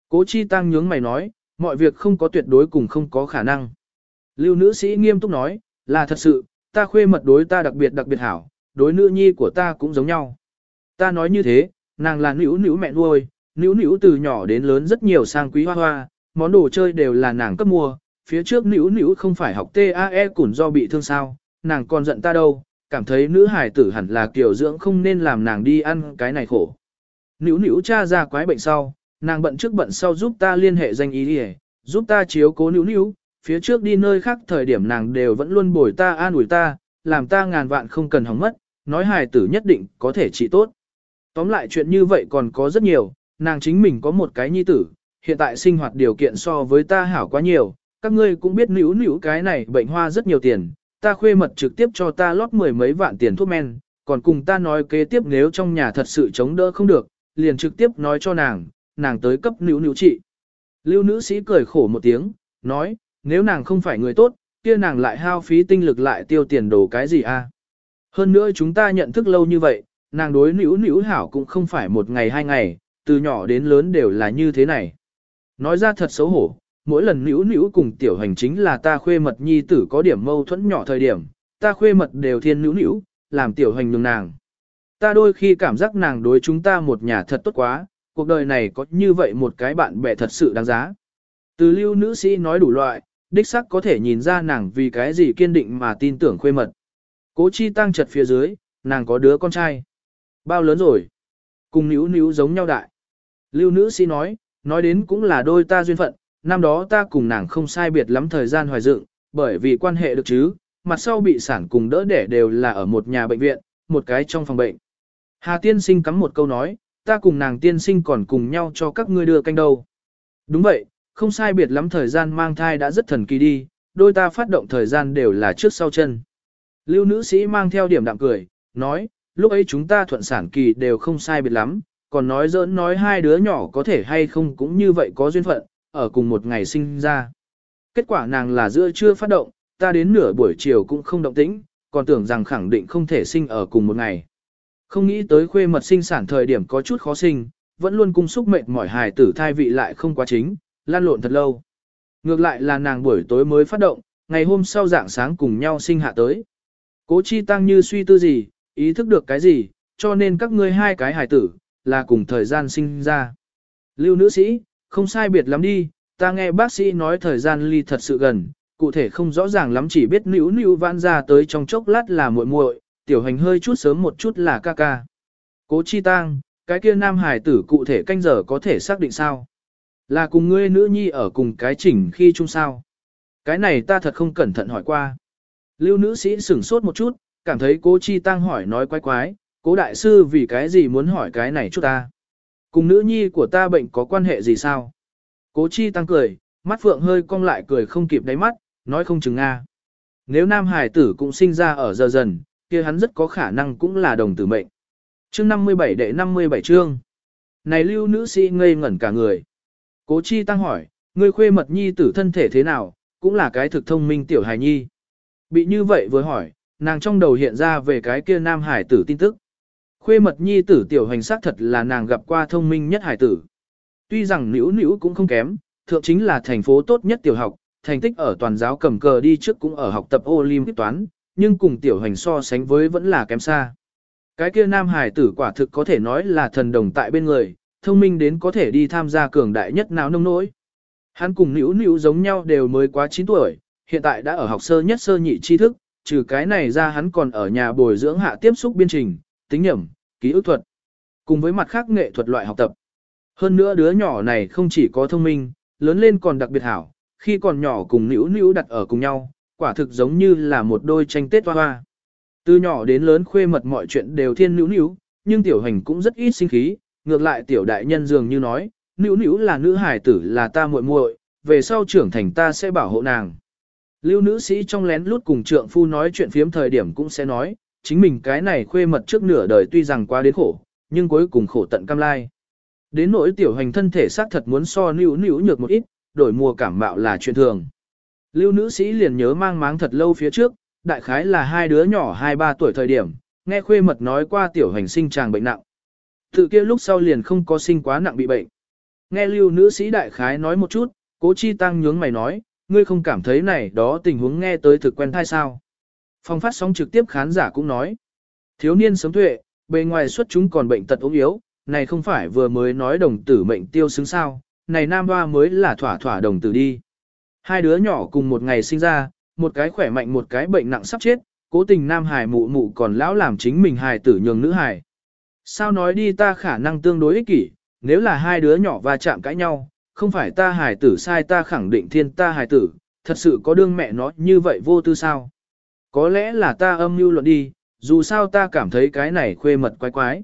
Cố chi tăng nhướng mày nói, mọi việc không có tuyệt đối cùng không có khả năng. Lưu nữ sĩ nghiêm túc nói, là thật sự, ta khuê mật đối ta đặc biệt đặc biệt hảo, đối nữ nhi của ta cũng giống nhau. Ta nói như thế, nàng là nữ nữ mẹ nuôi, nữ nữ từ nhỏ đến lớn rất nhiều sang quý hoa hoa, món đồ chơi đều là nàng cấp mua, phía trước nữ nữ không phải học TAE cũng do bị thương sao, nàng còn giận ta đâu, cảm thấy nữ hải tử hẳn là kiểu dưỡng không nên làm nàng đi ăn cái này khổ. Nữ nữ cha ra quái bệnh sau, nàng bận trước bận sau giúp ta liên hệ danh ý đi giúp ta chiếu cố nữu nữu, phía trước đi nơi khác thời điểm nàng đều vẫn luôn bồi ta an ủi ta, làm ta ngàn vạn không cần hỏng mất, nói hài tử nhất định có thể trị tốt. Tóm lại chuyện như vậy còn có rất nhiều, nàng chính mình có một cái nhi tử, hiện tại sinh hoạt điều kiện so với ta hảo quá nhiều, các ngươi cũng biết nữu nữu cái này bệnh hoa rất nhiều tiền, ta khuê mật trực tiếp cho ta lót mười mấy vạn tiền thuốc men, còn cùng ta nói kế tiếp nếu trong nhà thật sự chống đỡ không được, liền trực tiếp nói cho nàng, nàng tới cấp nữ nữ trị. Lưu nữ sĩ cười khổ một tiếng, nói, nếu nàng không phải người tốt, kia nàng lại hao phí tinh lực lại tiêu tiền đồ cái gì a? Hơn nữa chúng ta nhận thức lâu như vậy, nàng đối nữ nữ hảo cũng không phải một ngày hai ngày, từ nhỏ đến lớn đều là như thế này. Nói ra thật xấu hổ, mỗi lần nữ nữ cùng tiểu hành chính là ta khuê mật nhi tử có điểm mâu thuẫn nhỏ thời điểm, ta khuê mật đều thiên nữ nữ, làm tiểu hành nhường nàng. Ta đôi khi cảm giác nàng đối chúng ta một nhà thật tốt quá, cuộc đời này có như vậy một cái bạn bè thật sự đáng giá. Từ lưu nữ sĩ nói đủ loại, đích sắc có thể nhìn ra nàng vì cái gì kiên định mà tin tưởng khuê mật. Cố chi tăng chật phía dưới, nàng có đứa con trai. Bao lớn rồi? Cùng níu níu giống nhau đại. Lưu nữ sĩ nói, nói đến cũng là đôi ta duyên phận, năm đó ta cùng nàng không sai biệt lắm thời gian hoài dựng, bởi vì quan hệ được chứ, mặt sau bị sản cùng đỡ đẻ đều là ở một nhà bệnh viện, một cái trong phòng bệnh. Hà tiên sinh cắm một câu nói, ta cùng nàng tiên sinh còn cùng nhau cho các ngươi đưa canh đâu. Đúng vậy, không sai biệt lắm thời gian mang thai đã rất thần kỳ đi, đôi ta phát động thời gian đều là trước sau chân. Lưu nữ sĩ mang theo điểm đạm cười, nói, lúc ấy chúng ta thuận sản kỳ đều không sai biệt lắm, còn nói giỡn nói hai đứa nhỏ có thể hay không cũng như vậy có duyên phận, ở cùng một ngày sinh ra. Kết quả nàng là giữa chưa phát động, ta đến nửa buổi chiều cũng không động tĩnh, còn tưởng rằng khẳng định không thể sinh ở cùng một ngày. Không nghĩ tới khuê mật sinh sản thời điểm có chút khó sinh, vẫn luôn cung xúc mệt mỏi hài tử thai vị lại không quá chính, lan lộn thật lâu. Ngược lại là nàng buổi tối mới phát động, ngày hôm sau dạng sáng cùng nhau sinh hạ tới. Cố chi tăng như suy tư gì, ý thức được cái gì, cho nên các ngươi hai cái hài tử, là cùng thời gian sinh ra. Lưu nữ sĩ, không sai biệt lắm đi, ta nghe bác sĩ nói thời gian ly thật sự gần, cụ thể không rõ ràng lắm chỉ biết nữ nữ vãn ra tới trong chốc lát là muội muội, tiểu hành hơi chút sớm một chút là ca ca. Cố chi tang, cái kia nam hải tử cụ thể canh giờ có thể xác định sao? Là cùng ngươi nữ nhi ở cùng cái chỉnh khi chung sao? Cái này ta thật không cẩn thận hỏi qua. Lưu nữ sĩ sửng sốt một chút, cảm thấy cố chi tăng hỏi nói quái quái, cố đại sư vì cái gì muốn hỏi cái này chút ta. Cùng nữ nhi của ta bệnh có quan hệ gì sao? Cố chi tăng cười, mắt phượng hơi cong lại cười không kịp đáy mắt, nói không chừng Nga. Nếu nam hải tử cũng sinh ra ở giờ dần, kia hắn rất có khả năng cũng là đồng tử mệnh. Chương 57 đệ 57 chương. Này lưu nữ sĩ ngây ngẩn cả người. Cố chi tăng hỏi, ngươi khuê mật nhi tử thân thể thế nào, cũng là cái thực thông minh tiểu hài nhi. Bị như vậy vừa hỏi, nàng trong đầu hiện ra về cái kia nam hải tử tin tức. Khuê mật nhi tử tiểu hành sắc thật là nàng gặp qua thông minh nhất hải tử. Tuy rằng nữ nữ cũng không kém, thượng chính là thành phố tốt nhất tiểu học, thành tích ở toàn giáo cầm cờ đi trước cũng ở học tập Olympic toán, nhưng cùng tiểu hành so sánh với vẫn là kém xa. Cái kia nam hải tử quả thực có thể nói là thần đồng tại bên người, thông minh đến có thể đi tham gia cường đại nhất nào nông nỗi. Hắn cùng nữ nữ giống nhau đều mới quá 9 tuổi, hiện tại đã ở học sơ nhất sơ nhị tri thức, trừ cái này ra hắn còn ở nhà bồi dưỡng hạ tiếp xúc biên trình, tính nhẩm, ký ức thuật, cùng với mặt khác nghệ thuật loại học tập. Hơn nữa đứa nhỏ này không chỉ có thông minh, lớn lên còn đặc biệt hảo, khi còn nhỏ cùng nữ nữ đặt ở cùng nhau, quả thực giống như là một đôi tranh tết hoa hoa. Từ nhỏ đến lớn khuê mật mọi chuyện đều thiên nữ nữ, nhưng tiểu hành cũng rất ít sinh khí, ngược lại tiểu đại nhân dường như nói, nữ nữ là nữ hải tử là ta muội muội, về sau trưởng thành ta sẽ bảo hộ nàng. Lưu nữ sĩ trong lén lút cùng trượng phu nói chuyện phiếm thời điểm cũng sẽ nói, chính mình cái này khuê mật trước nửa đời tuy rằng quá đến khổ, nhưng cuối cùng khổ tận cam lai. Đến nỗi tiểu hành thân thể xác thật muốn so nữ nữ nhược một ít, đổi mùa cảm mạo là chuyện thường. Lưu nữ sĩ liền nhớ mang máng thật lâu phía trước, đại khái là hai đứa nhỏ 2-3 tuổi thời điểm, nghe khuê mật nói qua tiểu hành sinh chàng bệnh nặng. Tự kia lúc sau liền không có sinh quá nặng bị bệnh. Nghe lưu nữ sĩ đại khái nói một chút, cố chi tăng nhướng mày nói, ngươi không cảm thấy này đó tình huống nghe tới thực quen thai sao. Phong phát sóng trực tiếp khán giả cũng nói, thiếu niên sớm tuệ, bề ngoài xuất chúng còn bệnh tật ốm yếu, này không phải vừa mới nói đồng tử mệnh tiêu xứng sao, này nam hoa mới là thỏa thỏa đồng tử đi. Hai đứa nhỏ cùng một ngày sinh ra, một cái khỏe mạnh một cái bệnh nặng sắp chết, cố tình nam hài mụ mụ còn lão làm chính mình hài tử nhường nữ hài. Sao nói đi ta khả năng tương đối ích kỷ, nếu là hai đứa nhỏ va chạm cãi nhau, không phải ta hài tử sai ta khẳng định thiên ta hài tử, thật sự có đương mẹ nó như vậy vô tư sao. Có lẽ là ta âm mưu luận đi, dù sao ta cảm thấy cái này khuê mật quái quái.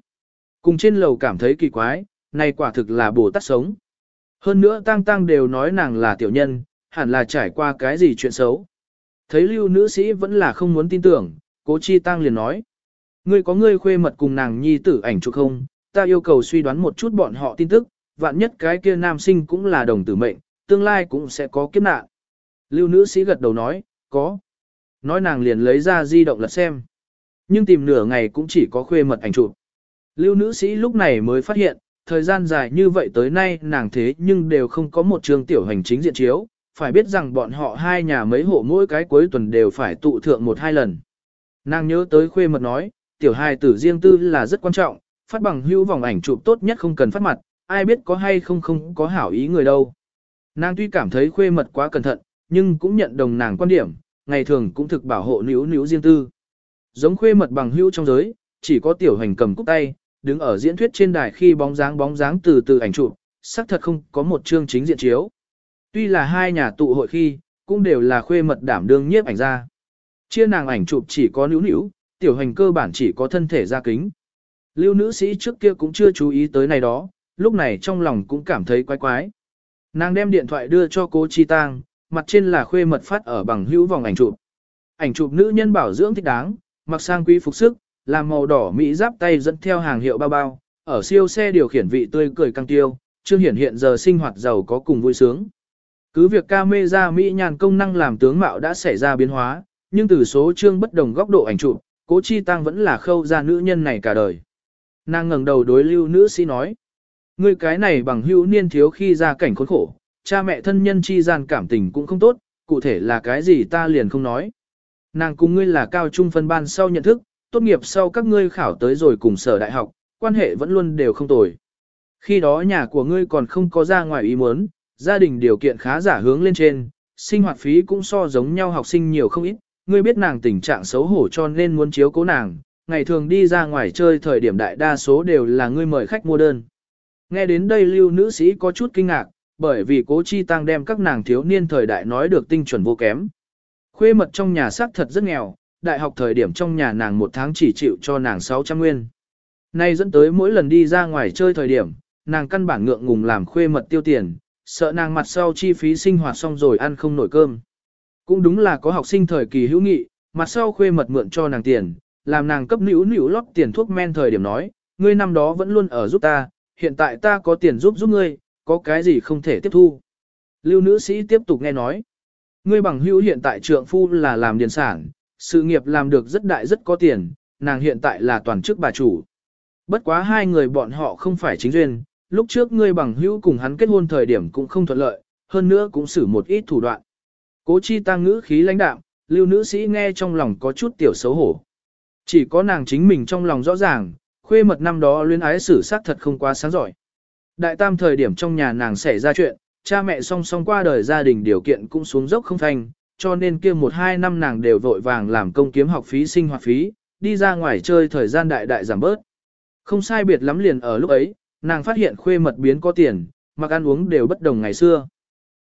Cùng trên lầu cảm thấy kỳ quái, này quả thực là bồ tát sống. Hơn nữa tăng tăng đều nói nàng là tiểu nhân, hẳn là trải qua cái gì chuyện xấu. Thấy lưu nữ sĩ vẫn là không muốn tin tưởng, cố chi tăng liền nói. Ngươi có ngươi khuê mật cùng nàng nhi tử ảnh chụp không, ta yêu cầu suy đoán một chút bọn họ tin tức, vạn nhất cái kia nam sinh cũng là đồng tử mệnh, tương lai cũng sẽ có kiếp nạn. Lưu nữ sĩ gật đầu nói, có. Nói nàng liền lấy ra di động lật xem. Nhưng tìm nửa ngày cũng chỉ có khuê mật ảnh chụp. Lưu nữ sĩ lúc này mới phát hiện, thời gian dài như vậy tới nay nàng thế nhưng đều không có một trường tiểu hành chính diện chiếu, phải biết rằng bọn họ hai nhà mấy hộ mỗi cái cuối tuần đều phải tụ thượng một hai lần. Nàng nhớ tới khuê mật nói, tiểu hài tử riêng tư là rất quan trọng, phát bằng hữu vòng ảnh chụp tốt nhất không cần phát mặt, ai biết có hay không không có hảo ý người đâu. Nàng tuy cảm thấy khuê mật quá cẩn thận, nhưng cũng nhận đồng nàng quan điểm, ngày thường cũng thực bảo hộ níu níu riêng tư. Giống khuê mật bằng hữu trong giới, chỉ có tiểu hành cầm cúc tay, đứng ở diễn thuyết trên đài khi bóng dáng bóng dáng từ từ ảnh chụp, xác thật không có một chương chính diện chiếu. Tuy là hai nhà tụ hội khi, cũng đều là khuê mật đảm đương nhiếp ảnh ra. Chia nàng ảnh chụp chỉ có nữ nữ, tiểu hành cơ bản chỉ có thân thể ra kính. Lưu nữ sĩ trước kia cũng chưa chú ý tới này đó, lúc này trong lòng cũng cảm thấy quái quái. Nàng đem điện thoại đưa cho cô Chi Tang, mặt trên là khuê mật phát ở bằng hữu vòng ảnh chụp. Ảnh chụp nữ nhân bảo dưỡng thích đáng, mặc sang quý phục sức, làm màu đỏ mỹ giáp tay dẫn theo hàng hiệu bao bao, ở siêu xe điều khiển vị tươi cười căng tiêu, chưa hiển hiện giờ sinh hoạt giàu có cùng vui sướng. Cứ việc camera mỹ nhàn công năng làm tướng mạo đã xảy ra biến hóa, nhưng từ số chương bất đồng góc độ ảnh chụp, Cố Chi Tăng vẫn là khâu ra nữ nhân này cả đời. Nàng ngẩng đầu đối lưu nữ sĩ nói. Ngươi cái này bằng hữu niên thiếu khi ra cảnh khốn khổ, cha mẹ thân nhân chi gian cảm tình cũng không tốt, cụ thể là cái gì ta liền không nói. Nàng cùng ngươi là cao trung phân ban sau nhận thức, tốt nghiệp sau các ngươi khảo tới rồi cùng sở đại học, quan hệ vẫn luôn đều không tồi. Khi đó nhà của ngươi còn không có ra ngoài ý muốn, gia đình điều kiện khá giả hướng lên trên, sinh hoạt phí cũng so giống nhau học sinh nhiều không ít, ngươi biết nàng tình trạng xấu hổ cho nên muốn chiếu cố nàng, ngày thường đi ra ngoài chơi thời điểm đại đa số đều là ngươi mời khách mua đơn. Nghe đến đây lưu nữ sĩ có chút kinh ngạc, bởi vì cố chi tăng đem các nàng thiếu niên thời đại nói được tinh chuẩn vô kém. Khuê mật trong nhà xác thật rất nghèo, đại học thời điểm trong nhà nàng một tháng chỉ chịu cho nàng 600 nguyên. Nay dẫn tới mỗi lần đi ra ngoài chơi thời điểm, nàng căn bản ngượng ngùng làm khuê mật tiêu tiền, sợ nàng mặt sau chi phí sinh hoạt xong rồi ăn không nổi cơm. Cũng đúng là có học sinh thời kỳ hữu nghị, mặt sau khuê mật mượn cho nàng tiền, làm nàng cấp nữ nữ lót tiền thuốc men thời điểm nói, ngươi năm đó vẫn luôn ở giúp ta, hiện tại ta có tiền giúp giúp ngươi, có cái gì không thể tiếp thu. Lưu nữ sĩ tiếp tục nghe nói, ngươi bằng hữu hiện tại trượng phu là làm điền sản, sự nghiệp làm được rất đại rất có tiền, nàng hiện tại là toàn chức bà chủ. Bất quá hai người bọn họ không phải chính duyên, lúc trước ngươi bằng hữu cùng hắn kết hôn thời điểm cũng không thuận lợi, hơn nữa cũng xử một ít thủ đoạn. Cố chi tăng ngữ khí lãnh đạm, lưu nữ sĩ nghe trong lòng có chút tiểu xấu hổ. Chỉ có nàng chính mình trong lòng rõ ràng, khuê mật năm đó luyến ái xử sát thật không quá sáng giỏi. Đại tam thời điểm trong nhà nàng xảy ra chuyện, cha mẹ song song qua đời gia đình điều kiện cũng xuống dốc không thành, cho nên kia một hai năm nàng đều vội vàng làm công kiếm học phí sinh hoạt phí, đi ra ngoài chơi thời gian đại đại giảm bớt. Không sai biệt lắm liền ở lúc ấy, nàng phát hiện khuê mật biến có tiền, mặc ăn uống đều bất đồng ngày xưa.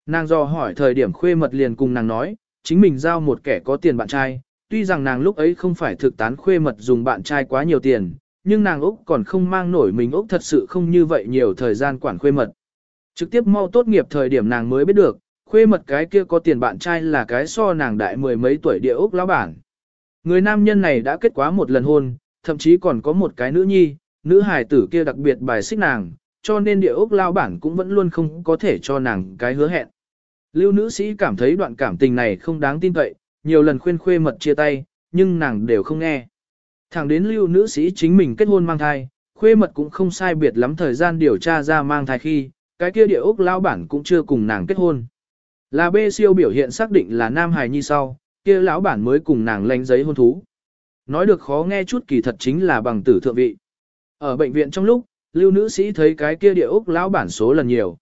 Nàng do hỏi thời điểm khuê mật liền cùng nàng nói, chính mình giao một kẻ có tiền bạn trai, tuy rằng nàng lúc ấy không phải thực tán khuê mật dùng bạn trai quá nhiều tiền, nhưng nàng Úc còn không mang nổi mình Úc thật sự không như vậy nhiều thời gian quản khuê mật. Trực tiếp mau tốt nghiệp thời điểm nàng mới biết được, khuê mật cái kia có tiền bạn trai là cái so nàng đại mười mấy tuổi địa Úc lão bản. Người nam nhân này đã kết quá một lần hôn, thậm chí còn có một cái nữ nhi, nữ hài tử kia đặc biệt bài xích nàng, cho nên địa ốc lao bản cũng vẫn luôn không có thể cho nàng cái hứa hẹn. Lưu nữ sĩ cảm thấy đoạn cảm tình này không đáng tin cậy, nhiều lần khuyên khuê mật chia tay, nhưng nàng đều không nghe. Thẳng đến lưu nữ sĩ chính mình kết hôn mang thai, khuê mật cũng không sai biệt lắm thời gian điều tra ra mang thai khi, cái kia địa ốc lao bản cũng chưa cùng nàng kết hôn. Là B siêu biểu hiện xác định là nam hài nhi sau, kia lão bản mới cùng nàng lánh giấy hôn thú. Nói được khó nghe chút kỳ thật chính là bằng tử thượng vị. Ở bệnh viện trong lúc, lưu nữ sĩ thấy cái kia địa ốc lão bản số lần nhiều.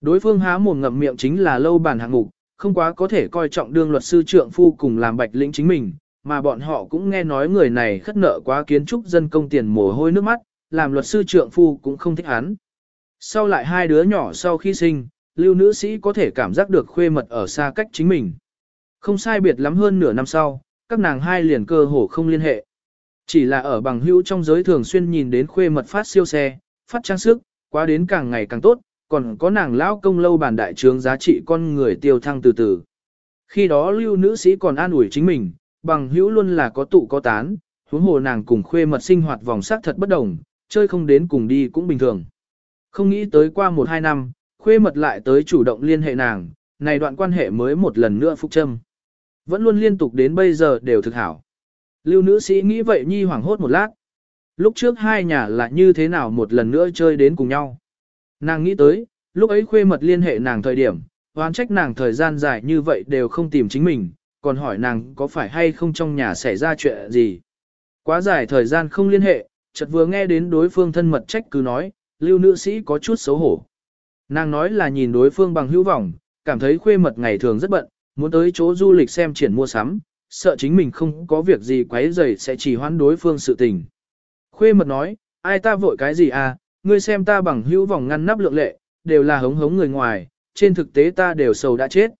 Đối phương há mồm ngậm miệng chính là lâu bản hạng mục, không quá có thể coi trọng đương luật sư trượng phu cùng làm bạch lĩnh chính mình, mà bọn họ cũng nghe nói người này khất nợ quá kiến trúc dân công tiền mồ hôi nước mắt, làm luật sư trượng phu cũng không thích hắn. Sau lại hai đứa nhỏ sau khi sinh, lưu nữ sĩ có thể cảm giác được khuê mật ở xa cách chính mình. Không sai biệt lắm hơn nửa năm sau, các nàng hai liền cơ hồ không liên hệ. Chỉ là ở bằng hữu trong giới thường xuyên nhìn đến khuê mật phát siêu xe, phát trang sức, quá đến càng ngày càng tốt, còn có nàng lão công lâu bàn đại trướng giá trị con người tiêu thăng từ từ. Khi đó lưu nữ sĩ còn an ủi chính mình, bằng hữu luôn là có tụ có tán, huống hồ nàng cùng khuê mật sinh hoạt vòng sắc thật bất đồng, chơi không đến cùng đi cũng bình thường. Không nghĩ tới qua một hai năm, khuê mật lại tới chủ động liên hệ nàng, này đoạn quan hệ mới một lần nữa phục châm. Vẫn luôn liên tục đến bây giờ đều thực hảo. Lưu nữ sĩ nghĩ vậy nhi hoảng hốt một lát. Lúc trước hai nhà là như thế nào một lần nữa chơi đến cùng nhau. Nàng nghĩ tới, lúc ấy khuê mật liên hệ nàng thời điểm, oán trách nàng thời gian dài như vậy đều không tìm chính mình, còn hỏi nàng có phải hay không trong nhà xảy ra chuyện gì. Quá dài thời gian không liên hệ, chợt vừa nghe đến đối phương thân mật trách cứ nói, lưu nữ sĩ có chút xấu hổ. Nàng nói là nhìn đối phương bằng hữu vọng, cảm thấy khuê mật ngày thường rất bận, muốn tới chỗ du lịch xem triển mua sắm, sợ chính mình không có việc gì quấy rầy sẽ chỉ hoãn đối phương sự tình. Khuê mật nói, ai ta vội cái gì à, ngươi xem ta bằng hữu vòng ngăn nắp lượng lệ, đều là hống hống người ngoài, trên thực tế ta đều sầu đã chết.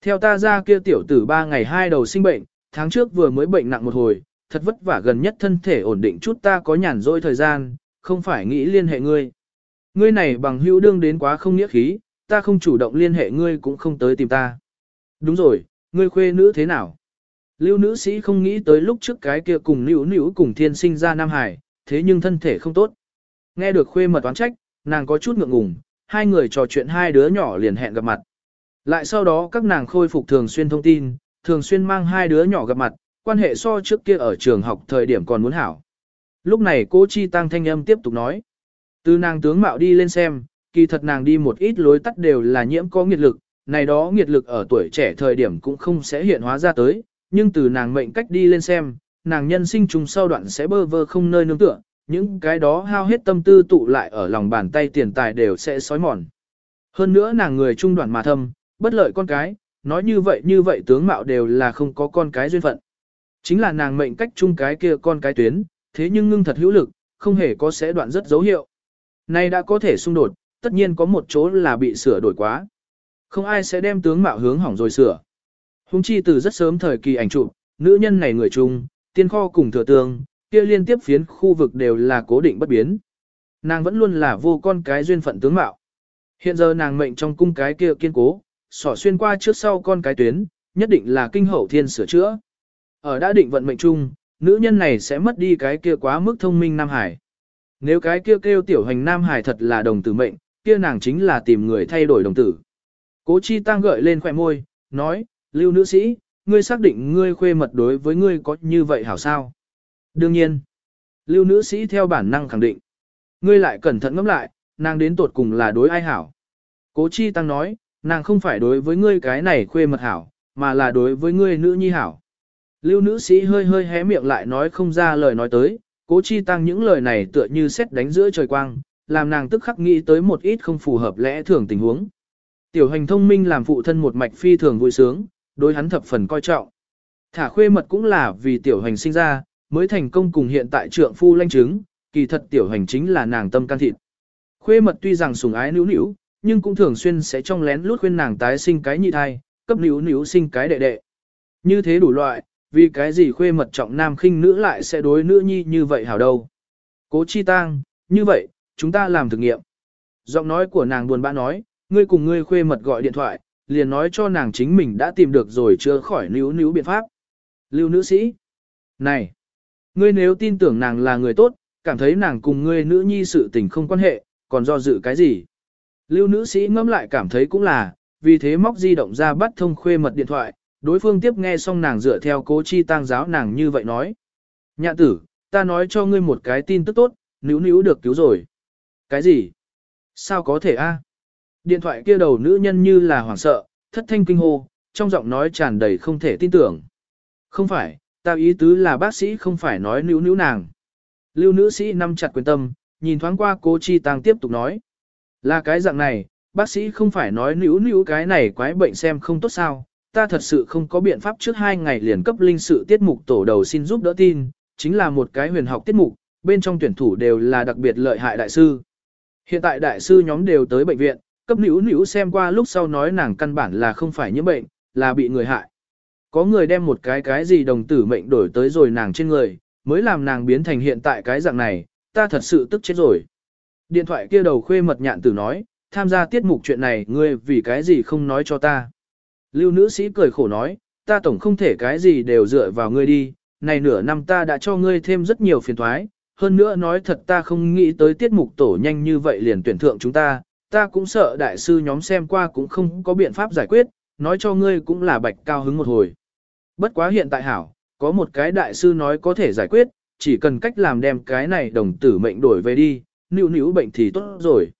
Theo ta ra kia tiểu tử ba ngày hai đầu sinh bệnh, tháng trước vừa mới bệnh nặng một hồi, thật vất vả gần nhất thân thể ổn định chút ta có nhàn rỗi thời gian, không phải nghĩ liên hệ ngươi. Ngươi này bằng hữu đương đến quá không nghĩa khí, ta không chủ động liên hệ ngươi cũng không tới tìm ta. Đúng rồi, ngươi khuê nữ thế nào? Lưu nữ sĩ không nghĩ tới lúc trước cái kia cùng nữ nữ cùng thiên sinh ra Nam Hải, thế nhưng thân thể không tốt. Nghe được khuê mật toán trách, nàng có chút ngượng ngùng, hai người trò chuyện hai đứa nhỏ liền hẹn gặp mặt. Lại sau đó các nàng khôi phục thường xuyên thông tin, thường xuyên mang hai đứa nhỏ gặp mặt, quan hệ so trước kia ở trường học thời điểm còn muốn hảo. Lúc này cô Chi Tăng thanh âm tiếp tục nói. Từ nàng tướng mạo đi lên xem, kỳ thật nàng đi một ít lối tắt đều là nhiễm có nghiệt lực, này đó nghiệt lực ở tuổi trẻ thời điểm cũng không sẽ hiện hóa ra tới, nhưng từ nàng mệnh cách đi lên xem, nàng nhân sinh trùng sau đoạn sẽ bơ vơ không nơi nương tựa, những cái đó hao hết tâm tư tụ lại ở lòng bàn tay tiền tài đều sẽ sói mòn. Hơn nữa nàng người trung đoạn mà thâm, bất lợi con cái, nói như vậy như vậy tướng mạo đều là không có con cái duyên phận. Chính là nàng mệnh cách chung cái kia con cái tuyến, thế nhưng ngưng thật hữu lực, không hề có sẽ đoạn rất dấu hiệu. Nay đã có thể xung đột, tất nhiên có một chỗ là bị sửa đổi quá. Không ai sẽ đem tướng mạo hướng hỏng rồi sửa. Hùng chi từ rất sớm thời kỳ ảnh chụp, nữ nhân này người chung, tiên kho cùng thừa tương, kia liên tiếp phiến khu vực đều là cố định bất biến. Nàng vẫn luôn là vô con cái duyên phận tướng mạo. Hiện giờ nàng mệnh trong cung cái kia kiên cố, sỏ xuyên qua trước sau con cái tuyến, nhất định là kinh hậu thiên sửa chữa. Ở đã định vận mệnh chung, nữ nhân này sẽ mất đi cái kia quá mức thông minh Nam Hải. Nếu cái kia kêu tiểu hành Nam Hải thật là đồng tử mệnh, kia nàng chính là tìm người thay đổi đồng tử. Cố chi tăng gợi lên khỏe môi, nói, lưu nữ sĩ, ngươi xác định ngươi khuê mật đối với ngươi có như vậy hảo sao? Đương nhiên, lưu nữ sĩ theo bản năng khẳng định. Ngươi lại cẩn thận ngẫm lại, nàng đến tột cùng là đối ai hảo. Cố chi tăng nói, nàng không phải đối với ngươi cái này khuê mật hảo, mà là đối với ngươi nữ nhi hảo. Lưu nữ sĩ hơi hơi hé miệng lại nói không ra lời nói tới, cố chi tăng những lời này tựa như xét đánh giữa trời quang, làm nàng tức khắc nghĩ tới một ít không phù hợp lẽ thường tình huống. Tiểu hành thông minh làm phụ thân một mạch phi thường vui sướng, đối hắn thập phần coi trọng. Thả khuê mật cũng là vì tiểu hành sinh ra, mới thành công cùng hiện tại trượng phu lanh chứng, kỳ thật tiểu hành chính là nàng tâm can thịt. Khuê mật tuy rằng sùng ái nữu nữu nhưng cũng thường xuyên sẽ trong lén lút khuyên nàng tái sinh cái nhị thai, cấp nữu nữu sinh cái đệ đệ. Như thế đủ loại, vì cái gì khuê mật trọng nam khinh nữ lại sẽ đối nữ nhi như vậy hảo đâu. Cố chi tang, như vậy, chúng ta làm thực nghiệm. Giọng nói của nàng buồn bã nói, ngươi cùng ngươi khuê mật gọi điện thoại, liền nói cho nàng chính mình đã tìm được rồi chưa khỏi níu níu biện pháp. Lưu nữ sĩ, này, ngươi nếu tin tưởng nàng là người tốt, cảm thấy nàng cùng ngươi nữ nhi sự tình không quan hệ, còn do dự cái gì? Lưu nữ sĩ ngẫm lại cảm thấy cũng là, vì thế móc di động ra bắt thông khuê mật điện thoại, đối phương tiếp nghe xong nàng dựa theo cố chi tang giáo nàng như vậy nói. Nhạ tử, ta nói cho ngươi một cái tin tức tốt, níu níu được cứu rồi. Cái gì? Sao có thể a? Điện thoại kia đầu nữ nhân như là hoảng sợ, thất thanh kinh hô, trong giọng nói tràn đầy không thể tin tưởng. Không phải, ta ý tứ là bác sĩ không phải nói nữ nữ nàng. Lưu nữ sĩ nắm chặt quyền tâm, nhìn thoáng qua cô Chi Tăng tiếp tục nói. Là cái dạng này, bác sĩ không phải nói nữ nữ cái này quái bệnh xem không tốt sao, ta thật sự không có biện pháp trước hai ngày liền cấp linh sự tiết mục tổ đầu xin giúp đỡ tin, chính là một cái huyền học tiết mục, bên trong tuyển thủ đều là đặc biệt lợi hại đại sư. Hiện tại đại sư nhóm đều tới bệnh viện, cấp nữ nữ xem qua lúc sau nói nàng căn bản là không phải nhiễm bệnh, là bị người hại. Có người đem một cái cái gì đồng tử mệnh đổi tới rồi nàng trên người, mới làm nàng biến thành hiện tại cái dạng này, ta thật sự tức chết rồi. Điện thoại kia đầu khuê mật nhạn tử nói, tham gia tiết mục chuyện này ngươi vì cái gì không nói cho ta. Lưu nữ sĩ cười khổ nói, ta tổng không thể cái gì đều dựa vào ngươi đi, này nửa năm ta đã cho ngươi thêm rất nhiều phiền thoái, hơn nữa nói thật ta không nghĩ tới tiết mục tổ nhanh như vậy liền tuyển thượng chúng ta, ta cũng sợ đại sư nhóm xem qua cũng không có biện pháp giải quyết, nói cho ngươi cũng là bạch cao hứng một hồi. Bất quá hiện tại hảo, có một cái đại sư nói có thể giải quyết, chỉ cần cách làm đem cái này đồng tử mệnh đổi về đi, níu níu bệnh thì tốt rồi.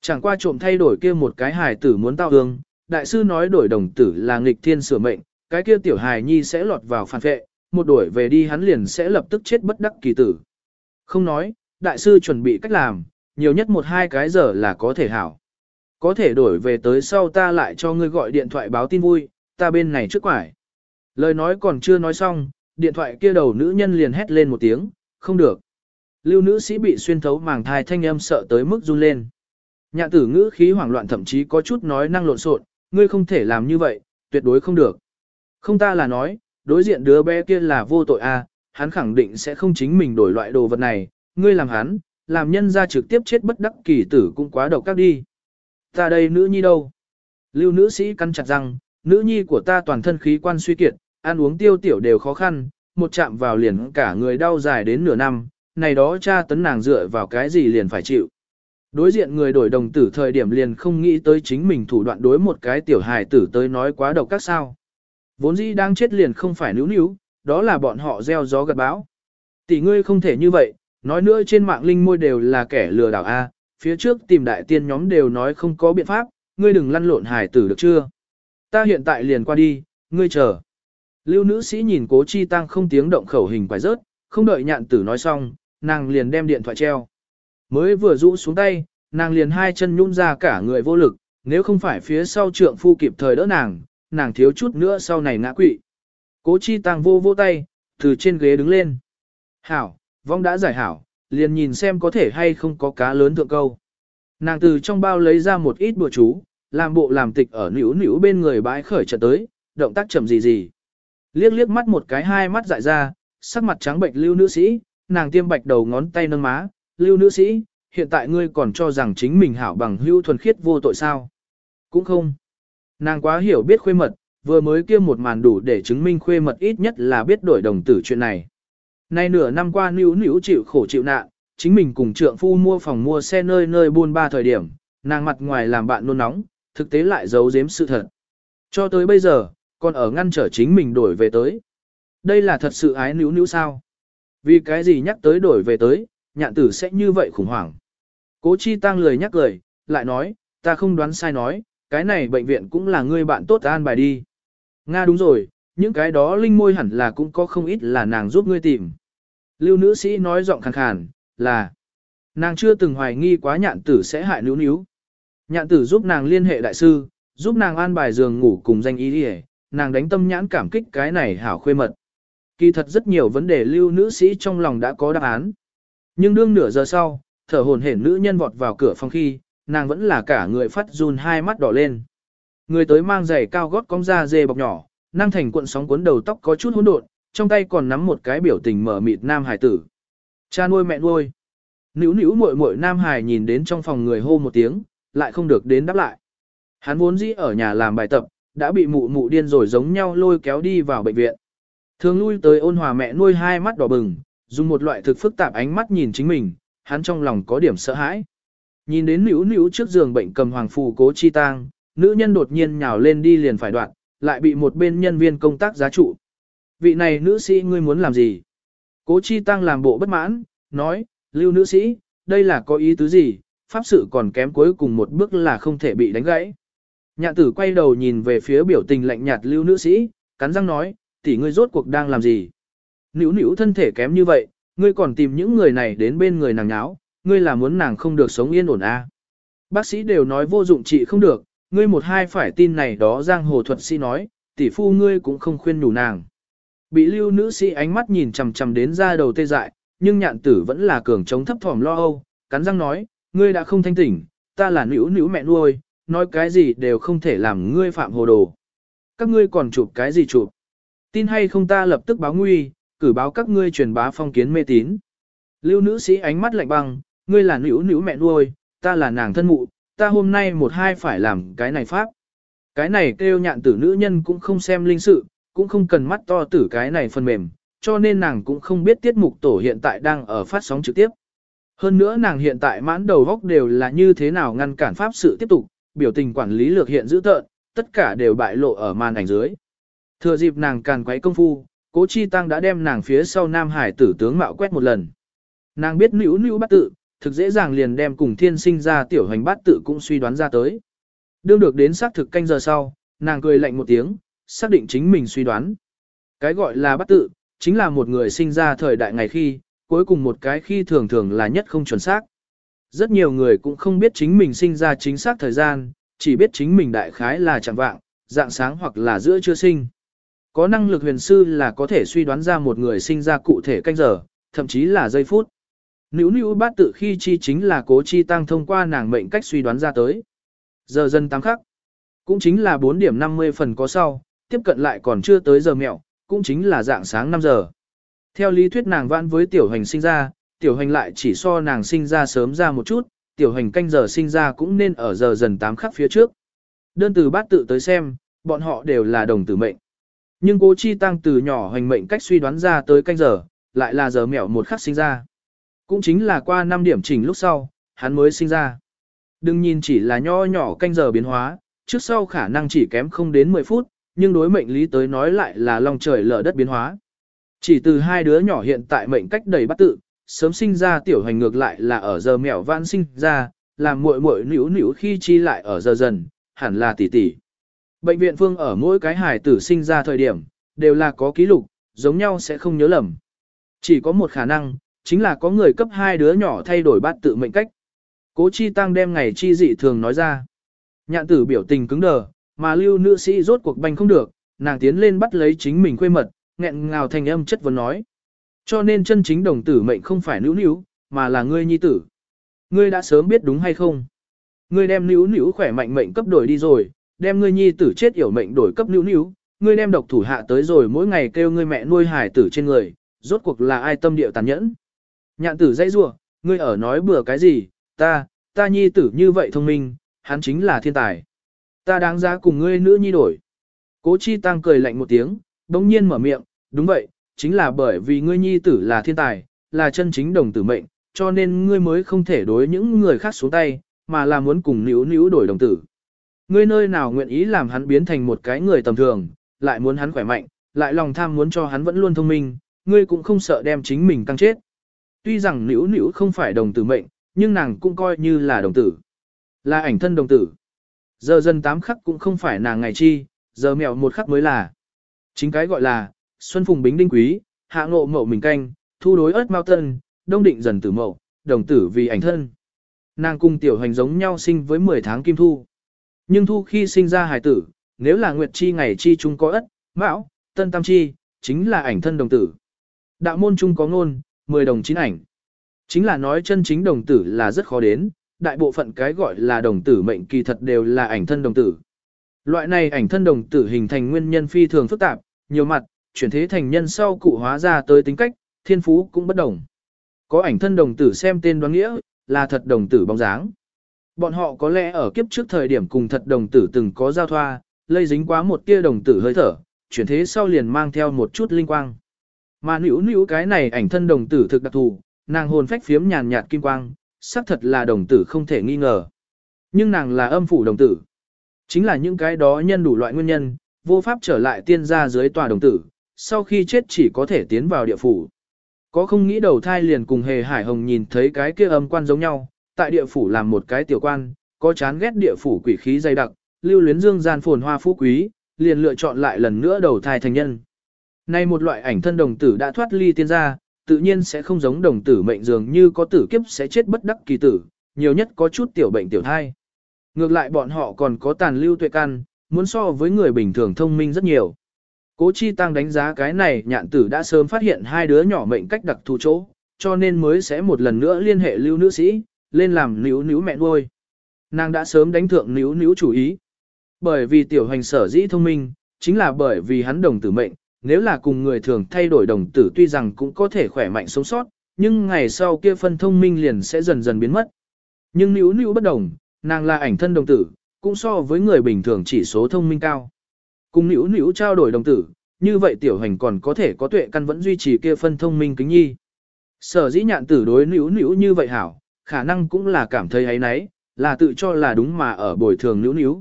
Chẳng qua trộm thay đổi kia một cái hài tử muốn tao hương, đại sư nói đổi đồng tử là nghịch thiên sửa mệnh, cái kia tiểu hài nhi sẽ lọt vào phản vệ, một đổi về đi hắn liền sẽ lập tức chết bất đắc kỳ tử. Không nói, đại sư chuẩn bị cách làm, nhiều nhất một hai cái giờ là có thể hảo. Có thể đổi về tới sau ta lại cho ngươi gọi điện thoại báo tin vui, ta bên này trước quải. Lời nói còn chưa nói xong, điện thoại kia đầu nữ nhân liền hét lên một tiếng, không được. Lưu nữ sĩ bị xuyên thấu màng thai thanh âm sợ tới mức run lên. Nhạn tử ngữ khí hoảng loạn thậm chí có chút nói năng lộn xộn, ngươi không thể làm như vậy, tuyệt đối không được. Không ta là nói, đối diện đứa bé kia là vô tội a, à, hắn khẳng định sẽ không chính mình đổi loại đồ vật này, ngươi làm hắn, làm nhân ra trực tiếp chết bất đắc kỳ tử cũng quá độc các đi. Ta đây nữ nhi đâu? Lưu nữ sĩ căn chặt rằng, nữ nhi của ta toàn thân khí quan suy kiệt, ăn uống tiêu tiểu đều khó khăn, một chạm vào liền cả người đau dài đến nửa năm, này đó cha tấn nàng dựa vào cái gì liền phải chịu. Đối diện người đổi đồng tử thời điểm liền không nghĩ tới chính mình thủ đoạn đối một cái tiểu hài tử tới nói quá độc các sao. Vốn dĩ đang chết liền không phải níu níu, đó là bọn họ gieo gió gặt bão. Tỷ ngươi không thể như vậy, nói nữa trên mạng linh môi đều là kẻ lừa đảo A, phía trước tìm đại tiên nhóm đều nói không có biện pháp, ngươi đừng lăn lộn hài tử được chưa? Ta hiện tại liền qua đi, ngươi chờ. Lưu nữ sĩ nhìn cố chi tăng không tiếng động khẩu hình quái rớt, không đợi nhạn tử nói xong, nàng liền đem điện thoại treo. Mới vừa rũ xuống tay, nàng liền hai chân nhún ra cả người vô lực, nếu không phải phía sau trượng phu kịp thời đỡ nàng, nàng thiếu chút nữa sau này ngã quỵ. Cố chi tăng vô vô tay, từ trên ghế đứng lên. Hảo, vong đã giải hảo, liền nhìn xem có thể hay không có cá lớn thượng câu. Nàng từ trong bao lấy ra một ít bùa chú, làm bộ làm tịch ở nữu nữu bên người bãi khởi trận tới, động tác chậm gì gì. Liếc liếc mắt một cái hai mắt dại ra, sắc mặt trắng bệnh lưu nữ sĩ, nàng tiêm bạch đầu ngón tay nâng má, lưu nữ sĩ, hiện tại ngươi còn cho rằng chính mình hảo bằng hưu thuần khiết vô tội sao. Cũng không. Nàng quá hiểu biết khuê mật, vừa mới kia một màn đủ để chứng minh khuê mật ít nhất là biết đổi đồng tử chuyện này. Nay nửa năm qua níu níu chịu khổ chịu nạn, chính mình cùng trượng phu mua phòng mua xe nơi nơi buôn ba thời điểm, nàng mặt ngoài làm bạn nôn nóng, thực tế lại giấu giếm sự thật. Cho tới bây giờ, còn ở ngăn trở chính mình đổi về tới. Đây là thật sự ái níu níu sao? Vì cái gì nhắc tới đổi về tới, nhạn tử sẽ như vậy khủng hoảng. Cố chi tăng lời nhắc lời, lại nói, ta không đoán sai nói, cái này bệnh viện cũng là người bạn tốt an bài đi. Nga đúng rồi, những cái đó linh môi hẳn là cũng có không ít là nàng giúp ngươi tìm. Lưu nữ sĩ nói giọng khàn khàn, là nàng chưa từng hoài nghi quá nhạn tử sẽ hại níu níu. Nhạn tử giúp nàng liên hệ đại sư, giúp nàng an bài giường ngủ cùng danh ý đi nàng đánh tâm nhãn cảm kích cái này hảo khuê mật. Kỳ thật rất nhiều vấn đề lưu nữ sĩ trong lòng đã có đáp án. Nhưng đương nửa giờ sau, thở hồn hển nữ nhân vọt vào cửa phòng khi, nàng vẫn là cả người phát run hai mắt đỏ lên. Người tới mang giày cao gót cong da dê bọc nhỏ, năng thành cuộn sóng cuốn đầu tóc có chút hỗn độn, trong tay còn nắm một cái biểu tình mở mịt nam hải tử. Cha nuôi mẹ nuôi. Nữu nữu muội muội nam hải nhìn đến trong phòng người hô một tiếng, lại không được đến đáp lại. Hắn vốn dĩ ở nhà làm bài tập, đã bị mụ mụ điên rồi giống nhau lôi kéo đi vào bệnh viện. Thường lui tới ôn hòa mẹ nuôi hai mắt đỏ bừng, dùng một loại thực phức tạp ánh mắt nhìn chính mình, hắn trong lòng có điểm sợ hãi. Nhìn đến nữu nữu trước giường bệnh cầm hoàng phù cố chi tang, nữ nhân đột nhiên nhào lên đi liền phải đoạn, lại bị một bên nhân viên công tác giá trụ. Vị này nữ sĩ ngươi muốn làm gì? Cố chi tăng làm bộ bất mãn, nói, lưu nữ sĩ, đây là có ý tứ gì, pháp sự còn kém cuối cùng một bước là không thể bị đánh gãy. Nhạn tử quay đầu nhìn về phía biểu tình lạnh nhạt lưu nữ sĩ, cắn răng nói, tỷ ngươi rốt cuộc đang làm gì? Nữu nữu thân thể kém như vậy, ngươi còn tìm những người này đến bên người nàng nháo, ngươi là muốn nàng không được sống yên ổn à. Bác sĩ đều nói vô dụng trị không được, ngươi một hai phải tin này đó giang hồ thuật sĩ nói, tỷ phu ngươi cũng không khuyên đủ nàng. Bị lưu nữ sĩ ánh mắt nhìn chằm chằm đến ra đầu tê dại, nhưng nhạn tử vẫn là cường chống thấp thỏm lo âu, cắn răng nói, ngươi đã không thanh tỉnh, ta là nữ nữ mẹ nuôi, nói cái gì đều không thể làm ngươi phạm hồ đồ. Các ngươi còn chụp cái gì chụp? Tin hay không ta lập tức báo nguy, cử báo các ngươi truyền bá phong kiến mê tín. Lưu nữ sĩ ánh mắt lạnh băng, ngươi là nữ nữ mẹ nuôi, ta là nàng thân mụ, ta hôm nay một hai phải làm cái này pháp. Cái này kêu nhạn tử nữ nhân cũng không xem linh sự, cũng không cần mắt to tử cái này phần mềm, cho nên nàng cũng không biết tiết mục tổ hiện tại đang ở phát sóng trực tiếp. Hơn nữa nàng hiện tại mãn đầu góc đều là như thế nào ngăn cản pháp sự tiếp tục, biểu tình quản lý lược hiện giữ tợn, tất cả đều bại lộ ở màn ảnh dưới. Thừa dịp nàng càn quấy công phu, cố chi tăng đã đem nàng phía sau Nam Hải tử tướng mạo quét một lần. Nàng biết nữ nữ bắt tự, thực dễ dàng liền đem cùng thiên sinh ra tiểu hành bát tự cũng suy đoán ra tới. Đương được đến xác thực canh giờ sau, nàng cười lạnh một tiếng, xác định chính mình suy đoán. Cái gọi là bắt tự, chính là một người sinh ra thời đại ngày khi, cuối cùng một cái khi thường thường là nhất không chuẩn xác. Rất nhiều người cũng không biết chính mình sinh ra chính xác thời gian, chỉ biết chính mình đại khái là chẳng vạng, dạng sáng hoặc là giữa chưa sinh. Có năng lực huyền sư là có thể suy đoán ra một người sinh ra cụ thể canh giờ, thậm chí là giây phút. Nữ nữ bát tự khi chi chính là cố chi tăng thông qua nàng mệnh cách suy đoán ra tới. Giờ dân tám khắc, cũng chính là 4 điểm 50 phần có sau, tiếp cận lại còn chưa tới giờ mẹo, cũng chính là dạng sáng 5 giờ. Theo lý thuyết nàng vãn với tiểu hành sinh ra, tiểu hành lại chỉ so nàng sinh ra sớm ra một chút, tiểu hành canh giờ sinh ra cũng nên ở giờ dần 8 khắc phía trước. Đơn từ bát tự tới xem, bọn họ đều là đồng tử mệnh. Nhưng cố chi tăng từ nhỏ hành mệnh cách suy đoán ra tới canh giờ, lại là giờ mẹo một khắc sinh ra. Cũng chính là qua 5 điểm chỉnh lúc sau, hắn mới sinh ra. Đừng nhìn chỉ là nho nhỏ canh giờ biến hóa, trước sau khả năng chỉ kém không đến 10 phút, nhưng đối mệnh lý tới nói lại là lòng trời lở đất biến hóa. Chỉ từ hai đứa nhỏ hiện tại mệnh cách đầy bắt tự, sớm sinh ra tiểu hành ngược lại là ở giờ mèo vãn sinh ra, làm muội muội nữu nữu khi chi lại ở giờ dần, hẳn là tỷ tỷ. Bệnh viện phương ở mỗi cái hài tử sinh ra thời điểm, đều là có ký lục, giống nhau sẽ không nhớ lầm. Chỉ có một khả năng, chính là có người cấp hai đứa nhỏ thay đổi bát tự mệnh cách. Cố chi tăng đem ngày chi dị thường nói ra. Nhạn tử biểu tình cứng đờ, mà lưu nữ sĩ rốt cuộc banh không được, nàng tiến lên bắt lấy chính mình quê mật, nghẹn ngào thành âm chất vấn nói. Cho nên chân chính đồng tử mệnh không phải nữ nữ, mà là ngươi nhi tử. Ngươi đã sớm biết đúng hay không? Ngươi đem nữ nữ khỏe mạnh mệnh cấp đổi đi rồi, đem ngươi nhi tử chết yểu mệnh đổi cấp nữ nữ, ngươi đem độc thủ hạ tới rồi mỗi ngày kêu ngươi mẹ nuôi hải tử trên người, rốt cuộc là ai tâm điệu tàn nhẫn. Nhạn tử dây rủa, ngươi ở nói bừa cái gì, ta, ta nhi tử như vậy thông minh, hắn chính là thiên tài. Ta đáng giá cùng ngươi nữ nhi đổi. Cố chi tăng cười lạnh một tiếng, bỗng nhiên mở miệng, đúng vậy, chính là bởi vì ngươi nhi tử là thiên tài, là chân chính đồng tử mệnh, cho nên ngươi mới không thể đối những người khác xuống tay, mà là muốn cùng níu níu đổi đồng tử. Ngươi nơi nào nguyện ý làm hắn biến thành một cái người tầm thường, lại muốn hắn khỏe mạnh, lại lòng tham muốn cho hắn vẫn luôn thông minh, ngươi cũng không sợ đem chính mình căng chết. Tuy rằng níu níu không phải đồng tử mệnh, nhưng nàng cũng coi như là đồng tử. Là ảnh thân đồng tử. Giờ dần tám khắc cũng không phải nàng ngày chi, giờ mèo một khắc mới là. Chính cái gọi là, xuân phùng bính đinh quý, hạ ngộ mậu mình canh, thu đối ớt mau tân, đông định dần tử mậu, đồng tử vì ảnh thân. Nàng cùng tiểu hành giống nhau sinh với 10 tháng kim thu. Nhưng thu khi sinh ra hài tử, nếu là nguyệt chi ngày chi chung có ất, mão, tân tam chi, chính là ảnh thân đồng tử. Đạo môn chung có ngôn, 10 đồng chín ảnh. Chính là nói chân chính đồng tử là rất khó đến, đại bộ phận cái gọi là đồng tử mệnh kỳ thật đều là ảnh thân đồng tử. Loại này ảnh thân đồng tử hình thành nguyên nhân phi thường phức tạp, nhiều mặt, chuyển thế thành nhân sau cụ hóa ra tới tính cách, thiên phú cũng bất đồng. Có ảnh thân đồng tử xem tên đoán nghĩa, là thật đồng tử bóng dáng. Bọn họ có lẽ ở kiếp trước thời điểm cùng thật đồng tử từng có giao thoa, lây dính quá một tia đồng tử hơi thở, chuyển thế sau liền mang theo một chút linh quang. Mà nữ nữ cái này ảnh thân đồng tử thực đặc thù, nàng hồn phách phiếm nhàn nhạt kim quang, xác thật là đồng tử không thể nghi ngờ. Nhưng nàng là âm phủ đồng tử. Chính là những cái đó nhân đủ loại nguyên nhân, vô pháp trở lại tiên gia dưới tòa đồng tử, sau khi chết chỉ có thể tiến vào địa phủ. Có không nghĩ đầu thai liền cùng hề hải hồng nhìn thấy cái kia âm quan giống nhau, tại địa phủ làm một cái tiểu quan, có chán ghét địa phủ quỷ khí dày đặc, lưu luyến dương gian phồn hoa phú quý, liền lựa chọn lại lần nữa đầu thai thành nhân. Nay một loại ảnh thân đồng tử đã thoát ly tiên gia, tự nhiên sẽ không giống đồng tử mệnh dường như có tử kiếp sẽ chết bất đắc kỳ tử, nhiều nhất có chút tiểu bệnh tiểu thai. Ngược lại bọn họ còn có tàn lưu tuệ căn, muốn so với người bình thường thông minh rất nhiều. Cố Chi Tăng đánh giá cái này nhạn tử đã sớm phát hiện hai đứa nhỏ mệnh cách đặc thù chỗ, cho nên mới sẽ một lần nữa liên hệ lưu nữ sĩ, lên làm níu níu mẹ nuôi. Nàng đã sớm đánh thượng níu níu chủ ý. Bởi vì tiểu hành sở dĩ thông minh, chính là bởi vì hắn đồng tử mệnh, nếu là cùng người thường thay đổi đồng tử tuy rằng cũng có thể khỏe mạnh sống sót, nhưng ngày sau kia phân thông minh liền sẽ dần dần biến mất. Nhưng nữ nữ bất đồng, nàng là ảnh thân đồng tử, cũng so với người bình thường chỉ số thông minh cao. Cùng nữ nữ trao đổi đồng tử, như vậy tiểu hành còn có thể có tuệ căn vẫn duy trì kia phân thông minh kính nhi. Sở dĩ nhạn tử đối nữ nữ như vậy hảo, khả năng cũng là cảm thấy ấy nấy, là tự cho là đúng mà ở bồi thường nữ nữ.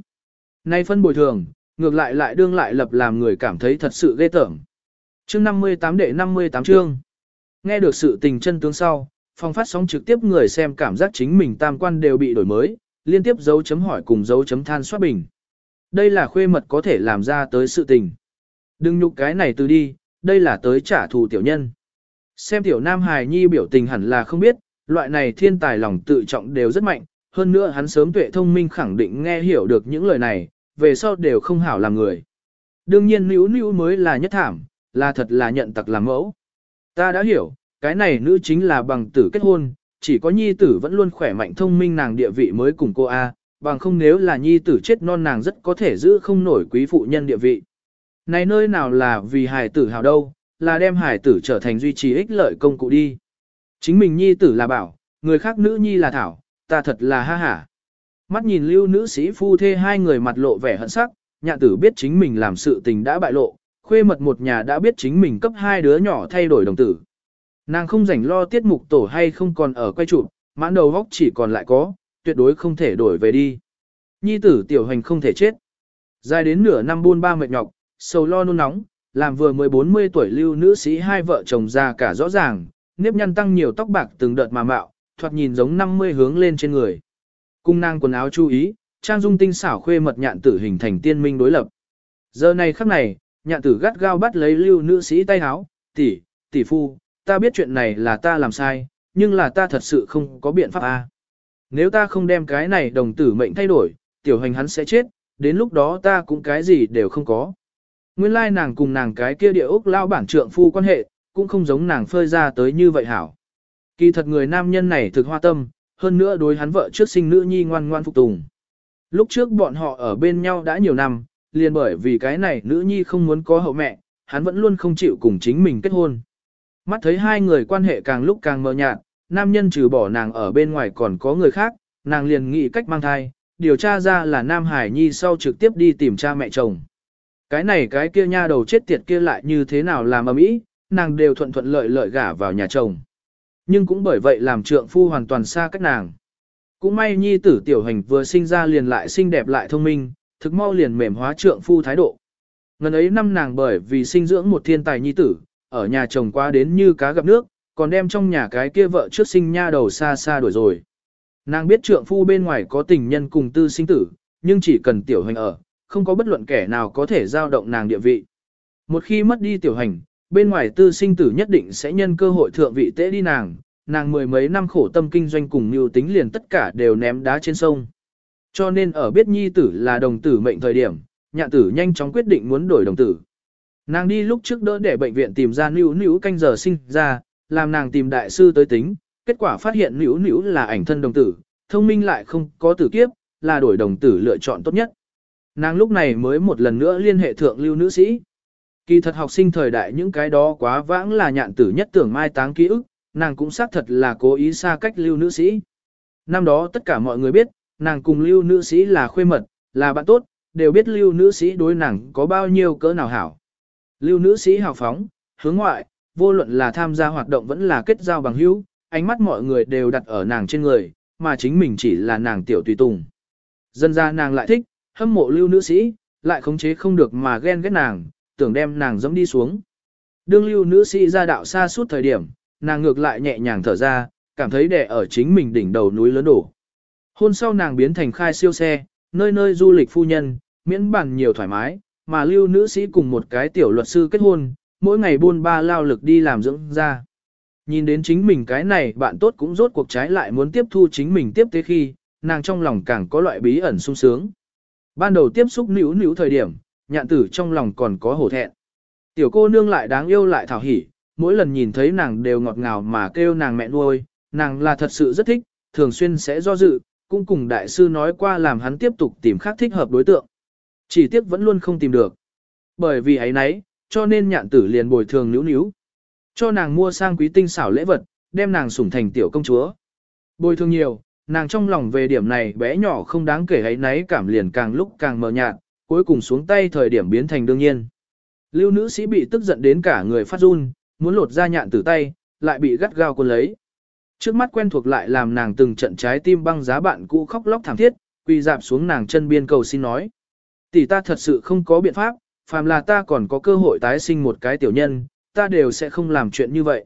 Nay phân bồi thường, ngược lại lại đương lại lập làm người cảm thấy thật sự ghê tởm. Chương 58 đệ 58 chương. Nghe được sự tình chân tướng sau, phong phát sóng trực tiếp người xem cảm giác chính mình tam quan đều bị đổi mới, liên tiếp dấu chấm hỏi cùng dấu chấm than soát bình. Đây là khuê mật có thể làm ra tới sự tình. Đừng nhục cái này từ đi, đây là tới trả thù tiểu nhân. Xem tiểu nam hài nhi biểu tình hẳn là không biết, loại này thiên tài lòng tự trọng đều rất mạnh, hơn nữa hắn sớm tuệ thông minh khẳng định nghe hiểu được những lời này, về sau đều không hảo làm người. Đương nhiên nữ nữ mới là nhất thảm, là thật là nhận tặc làm mẫu. Ta đã hiểu, cái này nữ chính là bằng tử kết hôn, chỉ có nhi tử vẫn luôn khỏe mạnh thông minh nàng địa vị mới cùng cô A, bằng không nếu là nhi tử chết non nàng rất có thể giữ không nổi quý phụ nhân địa vị. Này nơi nào là vì hài tử hào đâu, là đem hài tử trở thành duy trì ích lợi công cụ đi. Chính mình nhi tử là bảo, người khác nữ nhi là thảo, ta thật là ha hả. Mắt nhìn lưu nữ sĩ phu thê hai người mặt lộ vẻ hận sắc, nhạn tử biết chính mình làm sự tình đã bại lộ, khuê mật một nhà đã biết chính mình cấp hai đứa nhỏ thay đổi đồng tử. Nàng không rảnh lo tiết mục tổ hay không còn ở quay chụp, mãn đầu góc chỉ còn lại có, tuyệt đối không thể đổi về đi. Nhi tử tiểu hành không thể chết. Dài đến nửa năm buôn ba mệt nhọc, sầu lo nôn nóng, làm vừa mới 40 tuổi lưu nữ sĩ hai vợ chồng già cả rõ ràng, nếp nhăn tăng nhiều tóc bạc từng đợt mà mạo, thoạt nhìn giống 50 hướng lên trên người. Cung nàng quần áo chú ý, trang dung tinh xảo khuê mật nhạn tử hình thành tiên minh đối lập. Giờ này khắc này, nhạn tử gắt gao bắt lấy lưu nữ sĩ tay áo, tỷ, tỷ phu, ta biết chuyện này là ta làm sai, nhưng là ta thật sự không có biện pháp a. Nếu ta không đem cái này đồng tử mệnh thay đổi, tiểu hành hắn sẽ chết, đến lúc đó ta cũng cái gì đều không có. Nguyên lai nàng cùng nàng cái kia địa ốc lao bản trượng phu quan hệ, cũng không giống nàng phơi ra tới như vậy hảo. Kỳ thật người nam nhân này thực hoa tâm, hơn nữa đối hắn vợ trước sinh nữ nhi ngoan ngoan phục tùng. Lúc trước bọn họ ở bên nhau đã nhiều năm, liền bởi vì cái này nữ nhi không muốn có hậu mẹ, hắn vẫn luôn không chịu cùng chính mình kết hôn. Mắt thấy hai người quan hệ càng lúc càng mờ nhạt, nam nhân trừ bỏ nàng ở bên ngoài còn có người khác, nàng liền nghĩ cách mang thai, điều tra ra là Nam Hải Nhi sau trực tiếp đi tìm cha mẹ chồng. Cái này cái kia nha đầu chết tiệt kia lại như thế nào làm ầm ĩ, nàng đều thuận thuận lợi lợi gả vào nhà chồng. Nhưng cũng bởi vậy làm trượng phu hoàn toàn xa cách nàng. Cũng may nhi tử tiểu hành vừa sinh ra liền lại xinh đẹp lại thông minh, thực mau liền mềm hóa trượng phu thái độ. Ngần ấy năm nàng bởi vì sinh dưỡng một thiên tài nhi tử, ở nhà chồng qua đến như cá gặp nước, còn đem trong nhà cái kia vợ trước sinh nha đầu xa xa đuổi rồi. Nàng biết trượng phu bên ngoài có tình nhân cùng tư sinh tử, nhưng chỉ cần tiểu hành ở, không có bất luận kẻ nào có thể giao động nàng địa vị. Một khi mất đi tiểu hành, bên ngoài tư sinh tử nhất định sẽ nhân cơ hội thượng vị tế đi nàng, nàng mười mấy năm khổ tâm kinh doanh cùng mưu tính liền tất cả đều ném đá trên sông. Cho nên ở biết nhi tử là đồng tử mệnh thời điểm, nhạn tử nhanh chóng quyết định muốn đổi đồng tử. Nàng đi lúc trước đỡ để bệnh viện tìm ra nữ nữ canh giờ sinh ra, làm nàng tìm đại sư tới tính, kết quả phát hiện nữ nữ là ảnh thân đồng tử, thông minh lại không có tử kiếp, là đổi đồng tử lựa chọn tốt nhất. Nàng lúc này mới một lần nữa liên hệ thượng lưu nữ sĩ. Kỳ thật học sinh thời đại những cái đó quá vãng là nhạn tử nhất tưởng mai táng ký ức, nàng cũng xác thật là cố ý xa cách lưu nữ sĩ. Năm đó tất cả mọi người biết, nàng cùng lưu nữ sĩ là khuê mật, là bạn tốt, đều biết lưu nữ sĩ đối nàng có bao nhiêu cỡ nào hảo. Lưu nữ sĩ hào phóng, hướng ngoại, vô luận là tham gia hoạt động vẫn là kết giao bằng hữu, ánh mắt mọi người đều đặt ở nàng trên người, mà chính mình chỉ là nàng tiểu tùy tùng. Dân ra nàng lại thích, hâm mộ lưu nữ sĩ, lại khống chế không được mà ghen ghét nàng, tưởng đem nàng dẫm đi xuống. Đương lưu nữ sĩ ra đạo xa suốt thời điểm, nàng ngược lại nhẹ nhàng thở ra, cảm thấy đè ở chính mình đỉnh đầu núi lớn đổ. Hôn sau nàng biến thành khai siêu xe, nơi nơi du lịch phu nhân, miễn bản nhiều thoải mái, mà lưu nữ sĩ cùng một cái tiểu luật sư kết hôn, mỗi ngày buôn ba lao lực đi làm dưỡng ra. Nhìn đến chính mình cái này bạn tốt cũng rốt cuộc trái lại muốn tiếp thu chính mình tiếp tế khi, nàng trong lòng càng có loại bí ẩn sung sướng. Ban đầu tiếp xúc nữ nữ thời điểm, nhạn tử trong lòng còn có hổ thẹn. Tiểu cô nương lại đáng yêu lại thảo hỉ, mỗi lần nhìn thấy nàng đều ngọt ngào mà kêu nàng mẹ nuôi, nàng là thật sự rất thích, thường xuyên sẽ do dự, cũng cùng đại sư nói qua làm hắn tiếp tục tìm khác thích hợp đối tượng. Chỉ tiếc vẫn luôn không tìm được. Bởi vì ấy nấy, cho nên nhạn tử liền bồi thường níu níu. Cho nàng mua sang quý tinh xảo lễ vật, đem nàng sủng thành tiểu công chúa. Bồi thường nhiều, nàng trong lòng về điểm này bé nhỏ không đáng kể ấy nấy cảm liền càng lúc càng mờ nhạt, cuối cùng xuống tay thời điểm biến thành đương nhiên. Lưu nữ sĩ bị tức giận đến cả người phát run, muốn lột ra nhạn từ tay, lại bị gắt gao cuốn lấy. Trước mắt quen thuộc lại làm nàng từng trận trái tim băng giá bạn cũ khóc lóc thảm thiết, quỳ dạp xuống nàng chân biên cầu xin nói. Tỷ ta thật sự không có biện pháp, phàm là ta còn có cơ hội tái sinh một cái tiểu nhân, ta đều sẽ không làm chuyện như vậy.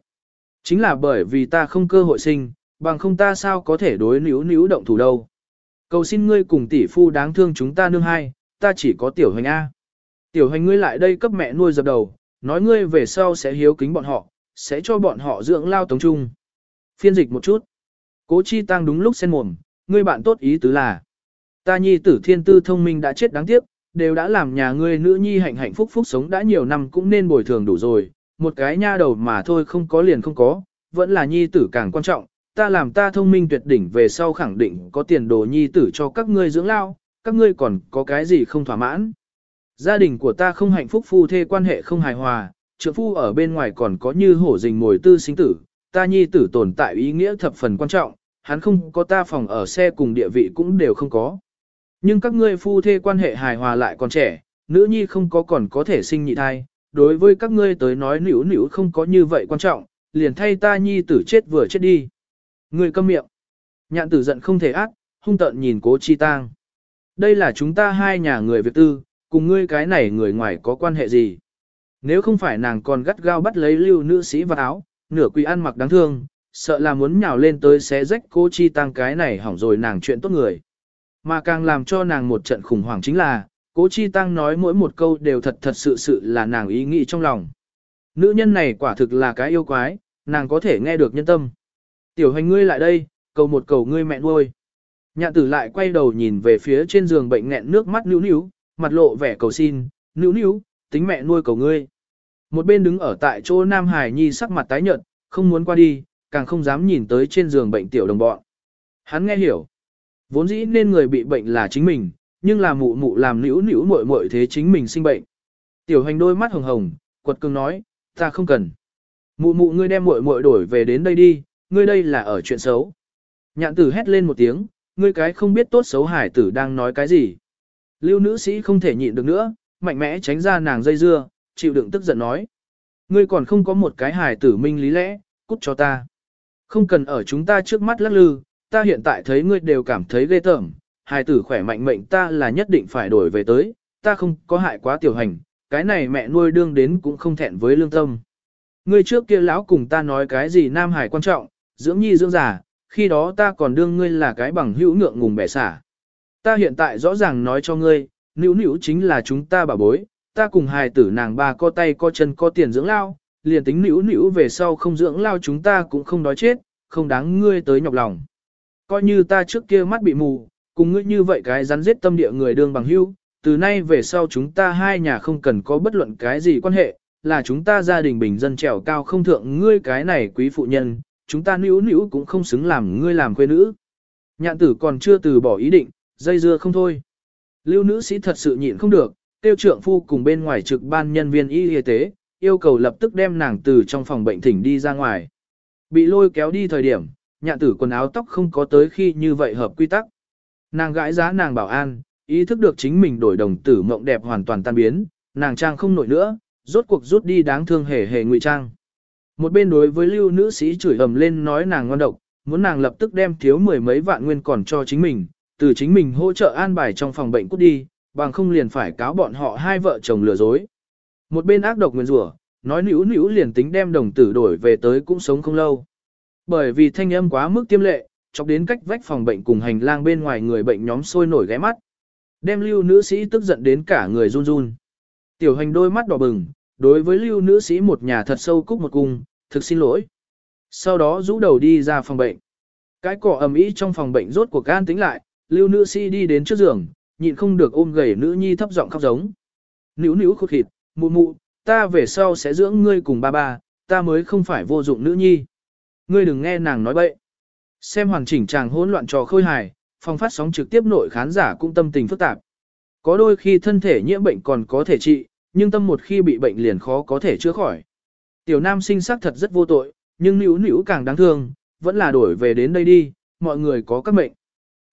Chính là bởi vì ta không cơ hội sinh, bằng không ta sao có thể đối níu níu động thủ đâu. Cầu xin ngươi cùng tỷ phu đáng thương chúng ta nương hai, ta chỉ có tiểu hành A. Tiểu hành ngươi lại đây cấp mẹ nuôi dập đầu, nói ngươi về sau sẽ hiếu kính bọn họ, sẽ cho bọn họ dưỡng lao tống trung. Phiên dịch một chút. Cố chi tăng đúng lúc sen mồm, ngươi bạn tốt ý tứ là. Ta nhi tử thiên tư thông minh đã chết đáng tiếc, đều đã làm nhà ngươi nữ nhi hạnh hạnh phúc phúc sống đã nhiều năm cũng nên bồi thường đủ rồi, một cái nha đầu mà thôi không có liền không có, vẫn là nhi tử càng quan trọng, ta làm ta thông minh tuyệt đỉnh về sau khẳng định có tiền đồ nhi tử cho các ngươi dưỡng lao, các ngươi còn có cái gì không thỏa mãn. Gia đình của ta không hạnh phúc phu thê quan hệ không hài hòa, trượng phu ở bên ngoài còn có như hổ rình mồi tư sinh tử, ta nhi tử tồn tại ý nghĩa thập phần quan trọng, hắn không có ta phòng ở xe cùng địa vị cũng đều không có. Nhưng các ngươi phu thê quan hệ hài hòa lại còn trẻ, nữ nhi không có còn có thể sinh nhị thai, đối với các ngươi tới nói nữu nữu không có như vậy quan trọng, liền thay ta nhi tử chết vừa chết đi. Ngươi câm miệng. Nhạn tử giận không thể ác, hung tợn nhìn cố chi tang. Đây là chúng ta hai nhà người Việt tư, cùng ngươi cái này người ngoài có quan hệ gì. Nếu không phải nàng còn gắt gao bắt lấy lưu nữ sĩ vào áo, nửa quỳ ăn mặc đáng thương, sợ là muốn nhào lên tới xé rách cô chi tăng cái này hỏng rồi nàng chuyện tốt người. Mà càng làm cho nàng một trận khủng hoảng chính là, cố chi tăng nói mỗi một câu đều thật thật sự sự là nàng ý nghĩ trong lòng. Nữ nhân này quả thực là cái yêu quái, nàng có thể nghe được nhân tâm. Tiểu hành ngươi lại đây, cầu một cầu ngươi mẹ nuôi. Nhạn tử lại quay đầu nhìn về phía trên giường bệnh nghẹn nước mắt nữu nữu, mặt lộ vẻ cầu xin, nữu nữu, tính mẹ nuôi cầu ngươi. Một bên đứng ở tại chỗ Nam Hải Nhi sắc mặt tái nhợt, không muốn qua đi, càng không dám nhìn tới trên giường bệnh tiểu đồng bọn. Hắn nghe hiểu. Vốn dĩ nên người bị bệnh là chính mình, nhưng là mụ mụ làm nữu nữu muội muội thế chính mình sinh bệnh. Tiểu hành đôi mắt hồng hồng, quật cường nói, ta không cần. Mụ mụ ngươi đem muội muội đổi về đến đây đi, ngươi đây là ở chuyện xấu. Nhạn tử hét lên một tiếng, ngươi cái không biết tốt xấu hải tử đang nói cái gì. Lưu nữ sĩ không thể nhịn được nữa, mạnh mẽ tránh ra nàng dây dưa, chịu đựng tức giận nói. Ngươi còn không có một cái hải tử minh lý lẽ, cút cho ta. Không cần ở chúng ta trước mắt lắc lư, ta hiện tại thấy ngươi đều cảm thấy ghê tởm, hải tử khỏe mạnh mệnh ta là nhất định phải đổi về tới, ta không có hại quá tiểu hành, cái này mẹ nuôi đương đến cũng không thẹn với lương tâm. Ngươi trước kia lão cùng ta nói cái gì nam hải quan trọng, dưỡng nhi dưỡng giả khi đó ta còn đương ngươi là cái bằng hữu ngượng ngùng bẻ xả. Ta hiện tại rõ ràng nói cho ngươi, nữ nữ chính là chúng ta bà bối, ta cùng hài tử nàng bà co tay co chân co tiền dưỡng lao, liền tính nữ nữ về sau không dưỡng lao chúng ta cũng không đói chết, không đáng ngươi tới nhọc lòng. Coi như ta trước kia mắt bị mù, cùng ngươi như vậy cái rắn giết tâm địa người đương bằng hữu, từ nay về sau chúng ta hai nhà không cần có bất luận cái gì quan hệ, là chúng ta gia đình bình dân trèo cao không thượng ngươi cái này quý phụ nhân, chúng ta nữ nữ cũng không xứng làm ngươi làm quê nữ. Nhạn tử còn chưa từ bỏ ý định, dây dưa không thôi. Lưu nữ sĩ thật sự nhịn không được, tiêu trượng phu cùng bên ngoài trực ban nhân viên y y tế, yêu cầu lập tức đem nàng từ trong phòng bệnh thỉnh đi ra ngoài. Bị lôi kéo đi thời điểm, nhạn tử quần áo tóc không có tới khi như vậy hợp quy tắc. Nàng gãi giá nàng bảo an, ý thức được chính mình đổi đồng tử mộng đẹp hoàn toàn tan biến, nàng trang không nổi nữa, rốt cuộc rút đi đáng thương hề hề ngụy trang. Một bên đối với lưu nữ sĩ chửi ầm lên nói nàng ngon độc, muốn nàng lập tức đem thiếu mười mấy vạn nguyên còn cho chính mình, từ chính mình hỗ trợ an bài trong phòng bệnh cút đi, bằng không liền phải cáo bọn họ hai vợ chồng lừa dối. Một bên ác độc nguyên rủa, nói nữ nữ liền tính đem đồng tử đổi về tới cũng sống không lâu. Bởi vì thanh âm quá mức tiêm lệ, chọc đến cách vách phòng bệnh cùng hành lang bên ngoài người bệnh nhóm sôi nổi ghé mắt. Đem lưu nữ sĩ tức giận đến cả người run run. Tiểu hành đôi mắt đỏ bừng, đối với lưu nữ sĩ một nhà thật sâu cúc một cung, thực xin lỗi. Sau đó rũ đầu đi ra phòng bệnh. Cái cỏ ầm ĩ trong phòng bệnh rốt cuộc gan tính lại, lưu nữ sĩ đi đến trước giường, nhịn không được ôm gầy nữ nhi thấp giọng khóc giống. Níu níu khụt khịt, mụ mụ, ta về sau sẽ dưỡng ngươi cùng ba ba, ta mới không phải vô dụng nữ nhi. Ngươi đừng nghe nàng nói bậy. Xem hoàn chỉnh chàng hỗn loạn trò khôi hài, phòng phát sóng trực tiếp nội khán giả cũng tâm tình phức tạp. Có đôi khi thân thể nhiễm bệnh còn có thể trị, nhưng tâm một khi bị bệnh liền khó có thể chữa khỏi. Tiểu nam sinh sắc thật rất vô tội, nhưng nữ nữ càng đáng thương, vẫn là đổi về đến đây đi, mọi người có các mệnh.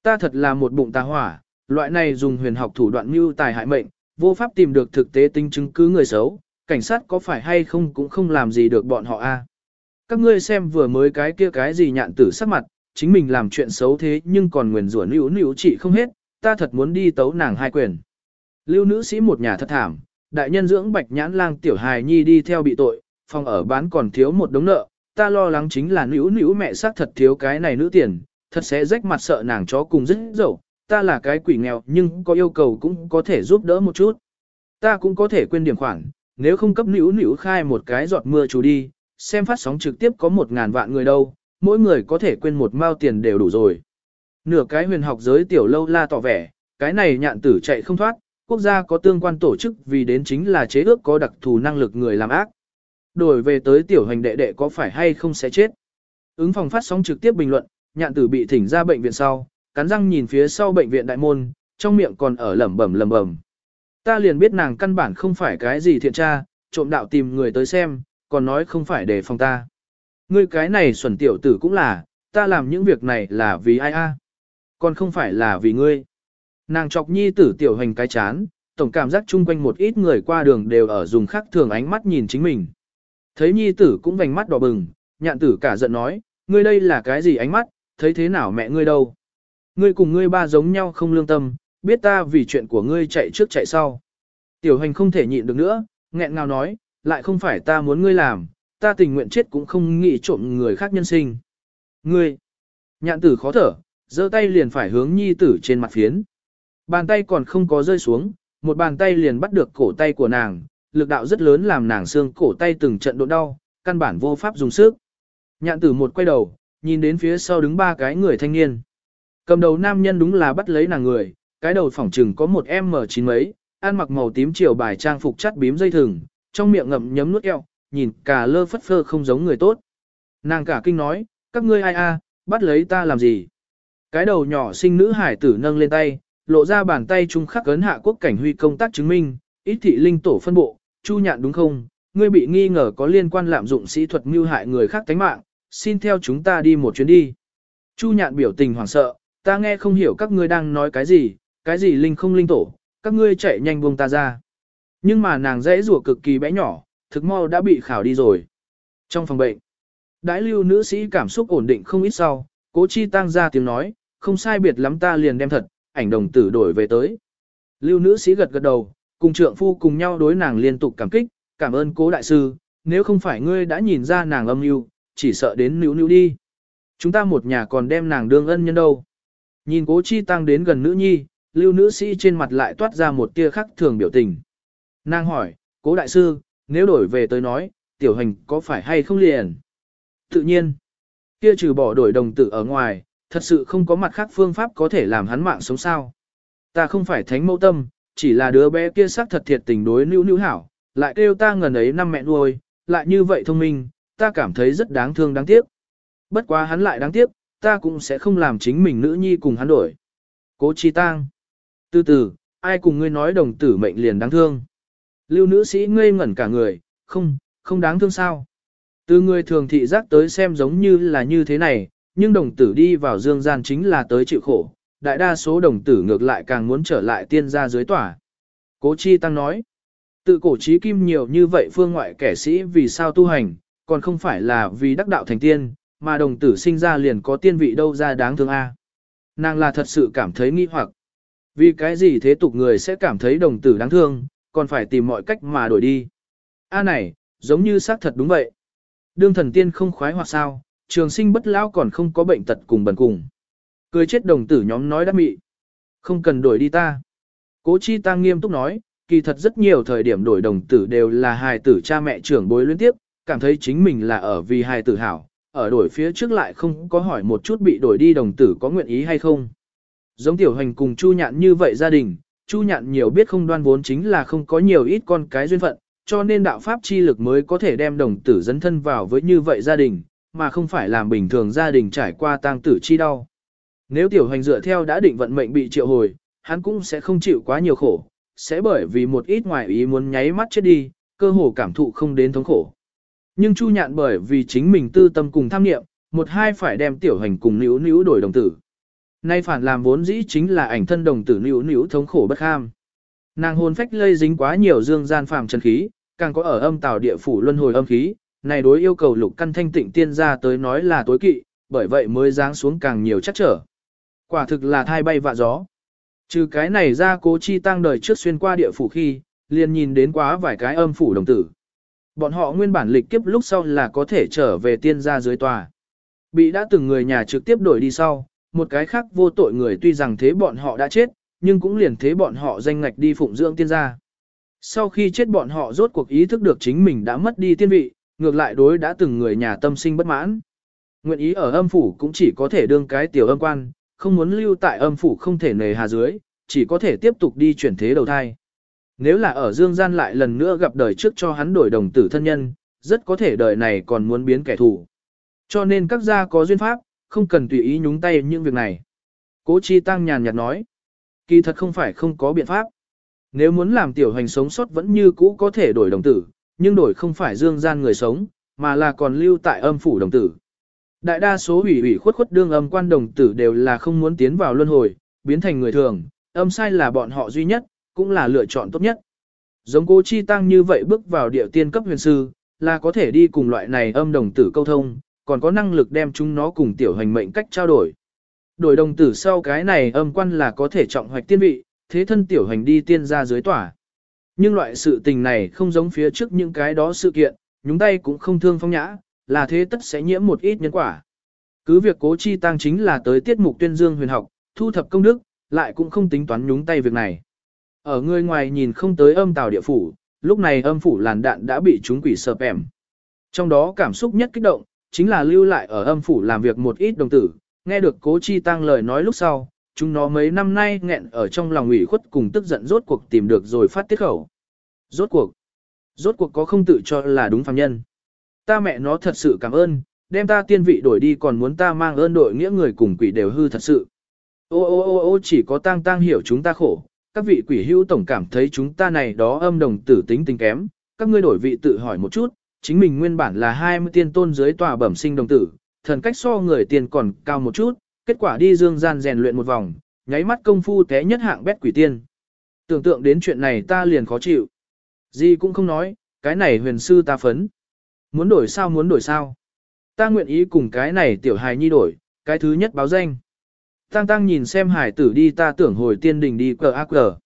Ta thật là một bụng tà hỏa, loại này dùng huyền học thủ đoạn mưu tài hại mệnh, vô pháp tìm được thực tế tính chứng cứ người xấu, cảnh sát có phải hay không cũng không làm gì được bọn họ a. Các ngươi xem vừa mới cái kia cái gì nhạn tử sắc mặt, chính mình làm chuyện xấu thế nhưng còn nguyền rủa nữ nữ chị không hết, ta thật muốn đi tấu nàng hai quyền. Lưu nữ sĩ một nhà thật thảm, đại nhân dưỡng bạch nhãn lang tiểu hài nhi đi theo bị tội, phòng ở bán còn thiếu một đống nợ, ta lo lắng chính là nữ nữ mẹ xác thật thiếu cái này nữ tiền, thật sẽ rách mặt sợ nàng chó cùng rất dẫu, ta là cái quỷ nghèo nhưng có yêu cầu cũng có thể giúp đỡ một chút. Ta cũng có thể quên điểm khoản, nếu không cấp nữ nữ khai một cái giọt mưa chú đi, xem phát sóng trực tiếp có một ngàn vạn người đâu, mỗi người có thể quên một mao tiền đều đủ rồi. Nửa cái huyền học giới tiểu lâu la tỏ vẻ, cái này nhạn tử chạy không thoát, quốc gia có tương quan tổ chức vì đến chính là chế ước có đặc thù năng lực người làm ác. Đổi về tới tiểu hành đệ đệ có phải hay không sẽ chết. Ứng phòng phát sóng trực tiếp bình luận, nhạn tử bị thỉnh ra bệnh viện sau, cắn răng nhìn phía sau bệnh viện đại môn, trong miệng còn ở lẩm bẩm lẩm bẩm. Ta liền biết nàng căn bản không phải cái gì thiện tra, trộm đạo tìm người tới xem, còn nói không phải để phòng ta. Ngươi cái này xuẩn tiểu tử cũng là, ta làm những việc này là vì ai a? Còn không phải là vì ngươi. Nàng chọc nhi tử tiểu hành cái chán, tổng cảm giác chung quanh một ít người qua đường đều ở dùng khác thường ánh mắt nhìn chính mình. Thấy nhi tử cũng vành mắt đỏ bừng, nhạn tử cả giận nói, ngươi đây là cái gì ánh mắt, thấy thế nào mẹ ngươi đâu. Ngươi cùng ngươi ba giống nhau không lương tâm, biết ta vì chuyện của ngươi chạy trước chạy sau. Tiểu hành không thể nhịn được nữa, nghẹn ngào nói, lại không phải ta muốn ngươi làm, ta tình nguyện chết cũng không nghĩ trộm người khác nhân sinh. Ngươi, nhạn tử khó thở, giơ tay liền phải hướng nhi tử trên mặt phiến. Bàn tay còn không có rơi xuống, một bàn tay liền bắt được cổ tay của nàng, lực đạo rất lớn làm nàng xương cổ tay từng trận độ đau, căn bản vô pháp dùng sức. Nhạn tử một quay đầu, nhìn đến phía sau đứng ba cái người thanh niên. Cầm đầu nam nhân đúng là bắt lấy nàng người, cái đầu phỏng trừng có một em mở chín mấy, ăn mặc màu tím chiều bài trang phục chắt bím dây thừng, trong miệng ngậm nhấm nuốt eo, nhìn cả lơ phất phơ không giống người tốt. Nàng cả kinh nói, các ngươi ai a, bắt lấy ta làm gì? Cái đầu nhỏ sinh nữ hải tử nâng lên tay, lộ ra bàn tay trung khắc cấn hạ quốc cảnh huy công tác chứng minh, ít thị linh tổ phân bộ, chu nhạn đúng không? Ngươi bị nghi ngờ có liên quan lạm dụng sĩ thuật mưu hại người khác tánh mạng, xin theo chúng ta đi một chuyến đi. Chu nhạn biểu tình hoảng sợ, ta nghe không hiểu các ngươi đang nói cái gì, cái gì linh không linh tổ, các ngươi chạy nhanh buông ta ra. Nhưng mà nàng dễ rùa cực kỳ bé nhỏ, thực mau đã bị khảo đi rồi. Trong phòng bệnh, đái lưu nữ sĩ cảm xúc ổn định không ít sau, cố chi tăng ra tiếng nói, không sai biệt lắm ta liền đem thật, ảnh đồng tử đổi về tới. Lưu nữ sĩ gật gật đầu, cùng trượng phu cùng nhau đối nàng liên tục cảm kích, cảm ơn cố đại sư, nếu không phải ngươi đã nhìn ra nàng âm mưu, chỉ sợ đến níu níu đi. Chúng ta một nhà còn đem nàng đương ân nhân đâu. Nhìn cố chi tăng đến gần nữ nhi, lưu nữ sĩ trên mặt lại toát ra một tia khắc thường biểu tình. Nàng hỏi, cố đại sư, nếu đổi về tới nói, tiểu hành có phải hay không liền? Tự nhiên, kia trừ bỏ đổi đồng tử ở ngoài, thật sự không có mặt khác phương pháp có thể làm hắn mạng sống sao. Ta không phải thánh mẫu tâm, chỉ là đứa bé kia sắc thật thiệt tình đối nữ nữ hảo, lại kêu ta ngần ấy năm mẹ nuôi, lại như vậy thông minh, ta cảm thấy rất đáng thương đáng tiếc. Bất quá hắn lại đáng tiếc, ta cũng sẽ không làm chính mình nữ nhi cùng hắn đổi. Cố chi tang. Từ từ, ai cùng ngươi nói đồng tử mệnh liền đáng thương. Lưu nữ sĩ ngây ngẩn cả người, không, không đáng thương sao. Từ người thường thị giác tới xem giống như là như thế này, nhưng đồng tử đi vào dương gian chính là tới chịu khổ. Đại đa số đồng tử ngược lại càng muốn trở lại tiên gia dưới tỏa. Cố chi tăng nói, tự cổ trí kim nhiều như vậy phương ngoại kẻ sĩ vì sao tu hành, còn không phải là vì đắc đạo thành tiên, mà đồng tử sinh ra liền có tiên vị đâu ra đáng thương a. Nàng là thật sự cảm thấy nghi hoặc. Vì cái gì thế tục người sẽ cảm thấy đồng tử đáng thương, còn phải tìm mọi cách mà đổi đi. A này, giống như xác thật đúng vậy. Đương thần tiên không khoái hoặc sao, trường sinh bất lão còn không có bệnh tật cùng bần cùng. Cười chết đồng tử nhóm nói đắc mị. Không cần đổi đi ta. Cố chi tăng nghiêm túc nói, kỳ thật rất nhiều thời điểm đổi đồng tử đều là hài tử cha mẹ trưởng bối liên tiếp, cảm thấy chính mình là ở vì hài tử hảo, ở đổi phía trước lại không có hỏi một chút bị đổi đi đồng tử có nguyện ý hay không. Giống tiểu hành cùng Chu Nhạn như vậy gia đình, Chu Nhạn nhiều biết không đoan vốn chính là không có nhiều ít con cái duyên phận, cho nên đạo pháp chi lực mới có thể đem đồng tử dẫn thân vào với như vậy gia đình, mà không phải làm bình thường gia đình trải qua tang tử chi đau. Nếu tiểu hành dựa theo đã định vận mệnh bị triệu hồi, hắn cũng sẽ không chịu quá nhiều khổ, sẽ bởi vì một ít ngoài ý muốn nháy mắt chết đi, cơ hồ cảm thụ không đến thống khổ. Nhưng Chu Nhạn bởi vì chính mình tư tâm cùng tham nghiệm, một hai phải đem tiểu hành cùng níu níu đổi đồng tử. Nay phản làm vốn dĩ chính là ảnh thân đồng tử níu níu thống khổ bất ham. Nàng hồn phách lây dính quá nhiều dương gian phàm chân khí, càng có ở âm tào địa phủ luân hồi âm khí, này đối yêu cầu lục căn thanh tịnh tiên ra tới nói là tối kỵ, bởi vậy mới giáng xuống càng nhiều chắc trở. Quả thực là thai bay vạ gió. Trừ cái này ra cố chi tăng đời trước xuyên qua địa phủ khi, liền nhìn đến quá vài cái âm phủ đồng tử. Bọn họ nguyên bản lịch kiếp lúc sau là có thể trở về tiên gia dưới tòa. Bị đã từng người nhà trực tiếp đổi đi sau, một cái khác vô tội người tuy rằng thế bọn họ đã chết, nhưng cũng liền thế bọn họ danh ngạch đi phụng dưỡng tiên gia. Sau khi chết bọn họ rốt cuộc ý thức được chính mình đã mất đi tiên vị, ngược lại đối đã từng người nhà tâm sinh bất mãn. Nguyện ý ở âm phủ cũng chỉ có thể đương cái tiểu âm quan, không muốn lưu tại âm phủ không thể nề hà dưới, chỉ có thể tiếp tục đi chuyển thế đầu thai. Nếu là ở dương gian lại lần nữa gặp đời trước cho hắn đổi đồng tử thân nhân, rất có thể đời này còn muốn biến kẻ thù. Cho nên các gia có duyên pháp, không cần tùy ý nhúng tay những việc này. Cố chi tăng nhàn nhạt nói, kỳ thật không phải không có biện pháp. Nếu muốn làm tiểu hành sống sót vẫn như cũ có thể đổi đồng tử, nhưng đổi không phải dương gian người sống, mà là còn lưu tại âm phủ đồng tử. Đại đa số ủy ủy khuất khuất đương âm quan đồng tử đều là không muốn tiến vào luân hồi, biến thành người thường, âm sai là bọn họ duy nhất, cũng là lựa chọn tốt nhất. Giống cố chi tăng như vậy bước vào địa tiên cấp huyền sư, là có thể đi cùng loại này âm đồng tử câu thông, còn có năng lực đem chúng nó cùng tiểu hành mệnh cách trao đổi. Đổi đồng tử sau cái này âm quan là có thể trọng hoạch tiên vị, thế thân tiểu hành đi tiên ra dưới tỏa. Nhưng loại sự tình này không giống phía trước những cái đó sự kiện, nhúng tay cũng không thương phong nhã, là thế tất sẽ nhiễm một ít nhân quả. Cứ việc cố chi tăng chính là tới tiết mục tuyên dương huyền học, thu thập công đức, lại cũng không tính toán nhúng tay việc này. Ở người ngoài nhìn không tới âm tào địa phủ, lúc này âm phủ làn đạn đã bị chúng quỷ sợp ẻm. Trong đó cảm xúc nhất kích động, chính là lưu lại ở âm phủ làm việc một ít đồng tử, nghe được cố chi tăng lời nói lúc sau, chúng nó mấy năm nay nghẹn ở trong lòng ủy khuất cùng tức giận rốt cuộc tìm được rồi phát tiết khẩu. Rốt cuộc, rốt cuộc có không tự cho là đúng phạm nhân. Ta mẹ nó thật sự cảm ơn, đem ta tiên vị đổi đi còn muốn ta mang ơn đội nghĩa người cùng quỷ đều hư thật sự. Ô ô ô ô chỉ có tang tang hiểu chúng ta khổ, các vị quỷ hữu tổng cảm thấy chúng ta này đó âm đồng tử tính tình kém, các ngươi đổi vị tự hỏi một chút, chính mình nguyên bản là 20 tiên tôn dưới tòa bẩm sinh đồng tử, thần cách so người tiền còn cao một chút, kết quả đi dương gian rèn luyện một vòng, nháy mắt công phu té nhất hạng bét quỷ tiên. Tưởng tượng đến chuyện này ta liền khó chịu. Gì cũng không nói, cái này huyền sư ta phấn. Muốn đổi sao muốn đổi sao. Ta nguyện ý cùng cái này tiểu hài nhi đổi, cái thứ nhất báo danh. Tăng tăng nhìn xem hải tử đi ta tưởng hồi tiên đình đi cờ ác cờ.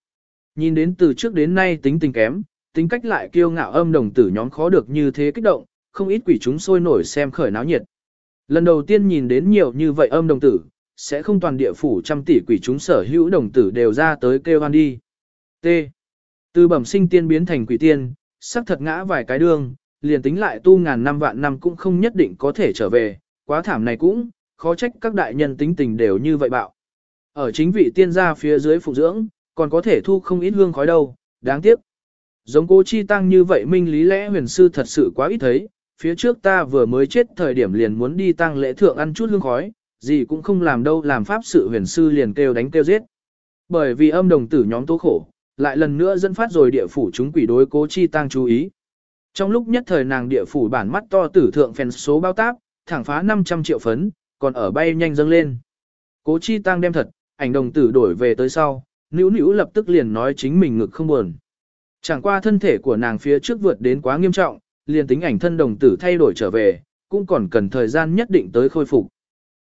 Nhìn đến từ trước đến nay tính tình kém, tính cách lại kiêu ngạo âm đồng tử nhóm khó được như thế kích động, không ít quỷ chúng sôi nổi xem khởi náo nhiệt. Lần đầu tiên nhìn đến nhiều như vậy âm đồng tử, sẽ không toàn địa phủ trăm tỷ quỷ chúng sở hữu đồng tử đều ra tới kêu hoan đi. T. Từ bẩm sinh tiên biến thành quỷ tiên, sắc thật ngã vài cái đường, liền tính lại tu ngàn năm vạn năm cũng không nhất định có thể trở về, quá thảm này cũng, khó trách các đại nhân tính tình đều như vậy bạo. Ở chính vị tiên gia phía dưới phụ dưỡng, còn có thể thu không ít hương khói đâu, đáng tiếc. Giống cô chi tăng như vậy minh lý lẽ huyền sư thật sự quá ít thấy, phía trước ta vừa mới chết thời điểm liền muốn đi tăng lễ thượng ăn chút hương khói, gì cũng không làm đâu làm pháp sự huyền sư liền kêu đánh kêu giết. Bởi vì âm đồng tử nhóm tố khổ, lại lần nữa dẫn phát rồi địa phủ chúng quỷ đối cố chi tăng chú ý. Trong lúc nhất thời nàng địa phủ bản mắt to tử thượng phèn số bao táp, thẳng phá 500 triệu phấn, còn ở bay nhanh dâng lên. Cố chi tăng đem thật, ảnh đồng tử đổi về tới sau, nữ nữ lập tức liền nói chính mình ngực không buồn. Chẳng qua thân thể của nàng phía trước vượt đến quá nghiêm trọng, liền tính ảnh thân đồng tử thay đổi trở về, cũng còn cần thời gian nhất định tới khôi phục.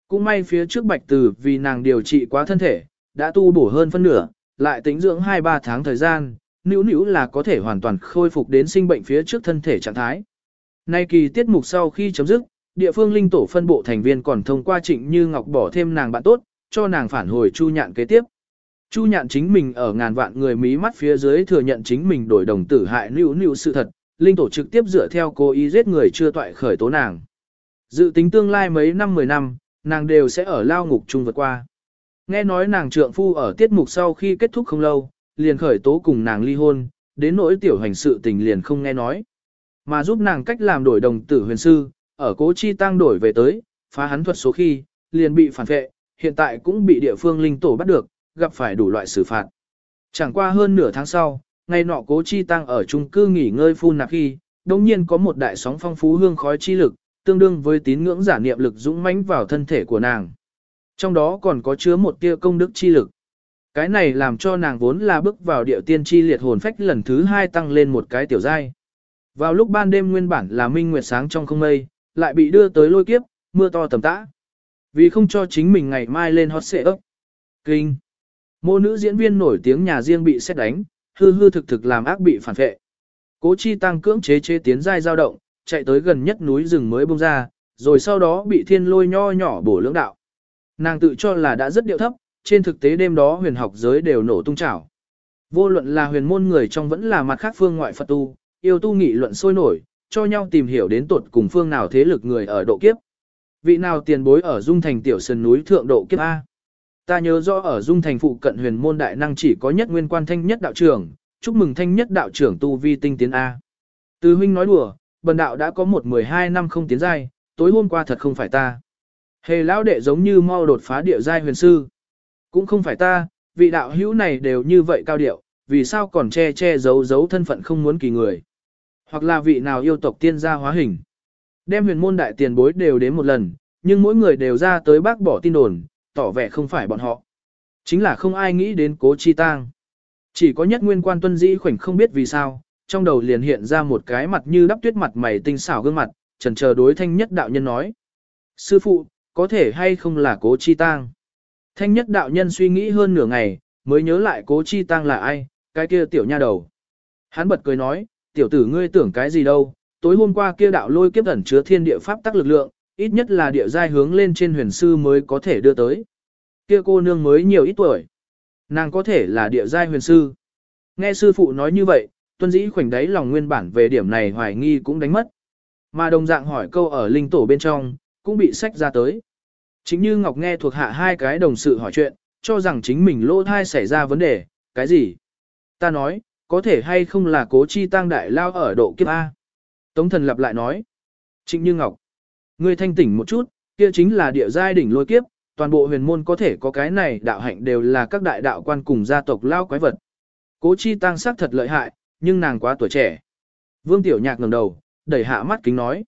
Cũng may phía trước bạch tử vì nàng điều trị quá thân thể, đã tu bổ hơn phân nửa, lại tính dưỡng 2-3 tháng thời gian, nữ nữ là có thể hoàn toàn khôi phục đến sinh bệnh phía trước thân thể trạng thái. Nay kỳ tiết mục sau khi chấm dứt, địa phương linh tổ phân bộ thành viên còn thông qua trịnh như ngọc bỏ thêm nàng bạn tốt, cho nàng phản hồi chu nhạn kế tiếp. Chu nhạn chính mình ở ngàn vạn người mí mắt phía dưới thừa nhận chính mình đổi đồng tử hại nữ nữ sự thật, linh tổ trực tiếp dựa theo cố ý giết người chưa toại khởi tố nàng. Dự tính tương lai mấy năm 10 năm, nàng đều sẽ ở lao ngục chung vượt qua. Nghe nói nàng trượng phu ở tiết mục sau khi kết thúc không lâu, liền khởi tố cùng nàng ly hôn, đến nỗi tiểu hành sự tình liền không nghe nói. Mà giúp nàng cách làm đổi đồng tử huyền sư, ở cố chi tăng đổi về tới, phá hắn thuật số khi, liền bị phản vệ, hiện tại cũng bị địa phương linh tổ bắt được, gặp phải đủ loại xử phạt. Chẳng qua hơn nửa tháng sau, ngày nọ cố chi tăng ở chung cư nghỉ ngơi phun nạp khi, đồng nhiên có một đại sóng phong phú hương khói chi lực, tương đương với tín ngưỡng giả niệm lực dũng mãnh vào thân thể của nàng. Trong đó còn có chứa một tia công đức chi lực. Cái này làm cho nàng vốn là bước vào địa tiên chi liệt hồn phách lần thứ hai tăng lên một cái tiểu giai. Vào lúc ban đêm nguyên bản là minh nguyệt sáng trong không mây, lại bị đưa tới lôi kiếp, mưa to tầm tã. Vì không cho chính mình ngày mai lên hot xệ ấp. Kinh. Mô nữ diễn viên nổi tiếng nhà riêng bị xét đánh, hư hư thực thực làm ác bị phản vệ. Cố chi tăng cưỡng chế chế tiến giai dao động, chạy tới gần nhất núi rừng mới bông ra, rồi sau đó bị thiên lôi nho nhỏ bổ lưỡng đạo. Nàng tự cho là đã rất điệu thấp, trên thực tế đêm đó huyền học giới đều nổ tung trào. Vô luận là huyền môn người trong vẫn là mặt khác phương ngoại Phật tu, yêu tu nghị luận sôi nổi, cho nhau tìm hiểu đến tột cùng phương nào thế lực người ở độ kiếp. Vị nào tiền bối ở dung thành tiểu sơn núi thượng độ kiếp A. Ta nhớ rõ ở dung thành phụ cận huyền môn đại năng chỉ có nhất nguyên quan thanh nhất đạo trưởng, chúc mừng thanh nhất đạo trưởng tu vi tinh tiến A. Từ huynh nói đùa, bần đạo đã có một mười hai năm không tiến giai, tối hôm qua thật không phải ta. Hề lão đệ giống như mau đột phá địa giai huyền sư. Cũng không phải ta, vị đạo hữu này đều như vậy cao điệu, vì sao còn che che giấu giấu thân phận không muốn kỳ người. Hoặc là vị nào yêu tộc tiên gia hóa hình. Đem huyền môn đại tiền bối đều đến một lần, nhưng mỗi người đều ra tới bác bỏ tin đồn, tỏ vẻ không phải bọn họ. Chính là không ai nghĩ đến cố chi tang. Chỉ có nhất nguyên quan tuân dĩ khoảnh không biết vì sao, trong đầu liền hiện ra một cái mặt như đắp tuyết mặt mày tinh xảo gương mặt, trần chờ đối thanh nhất đạo nhân nói. Sư phụ, có thể hay không là cố chi tang? Thanh nhất đạo nhân suy nghĩ hơn nửa ngày, mới nhớ lại cố chi tang là ai, cái kia tiểu nha đầu. Hắn bật cười nói, tiểu tử ngươi tưởng cái gì đâu, tối hôm qua kia đạo lôi kiếp ẩn chứa thiên địa pháp tắc lực lượng, ít nhất là địa giai hướng lên trên huyền sư mới có thể đưa tới. Kia cô nương mới nhiều ít tuổi. Nàng có thể là địa giai huyền sư. Nghe sư phụ nói như vậy, tuân dĩ khoảnh đáy lòng nguyên bản về điểm này hoài nghi cũng đánh mất. Mà đồng dạng hỏi câu ở linh tổ bên trong, cũng bị sách ra tới. Chính như Ngọc nghe thuộc hạ hai cái đồng sự hỏi chuyện, cho rằng chính mình lỗ thai xảy ra vấn đề, cái gì? Ta nói, có thể hay không là cố chi tăng đại lao ở độ kiếp A. Tống thần lặp lại nói. Trịnh Như Ngọc. Ngươi thanh tỉnh một chút, kia chính là địa giai đỉnh lôi kiếp, toàn bộ huyền môn có thể có cái này đạo hạnh đều là các đại đạo quan cùng gia tộc lao quái vật. Cố chi tăng sắc thật lợi hại, nhưng nàng quá tuổi trẻ. Vương Tiểu Nhạc ngẩng đầu, đẩy hạ mắt kính nói.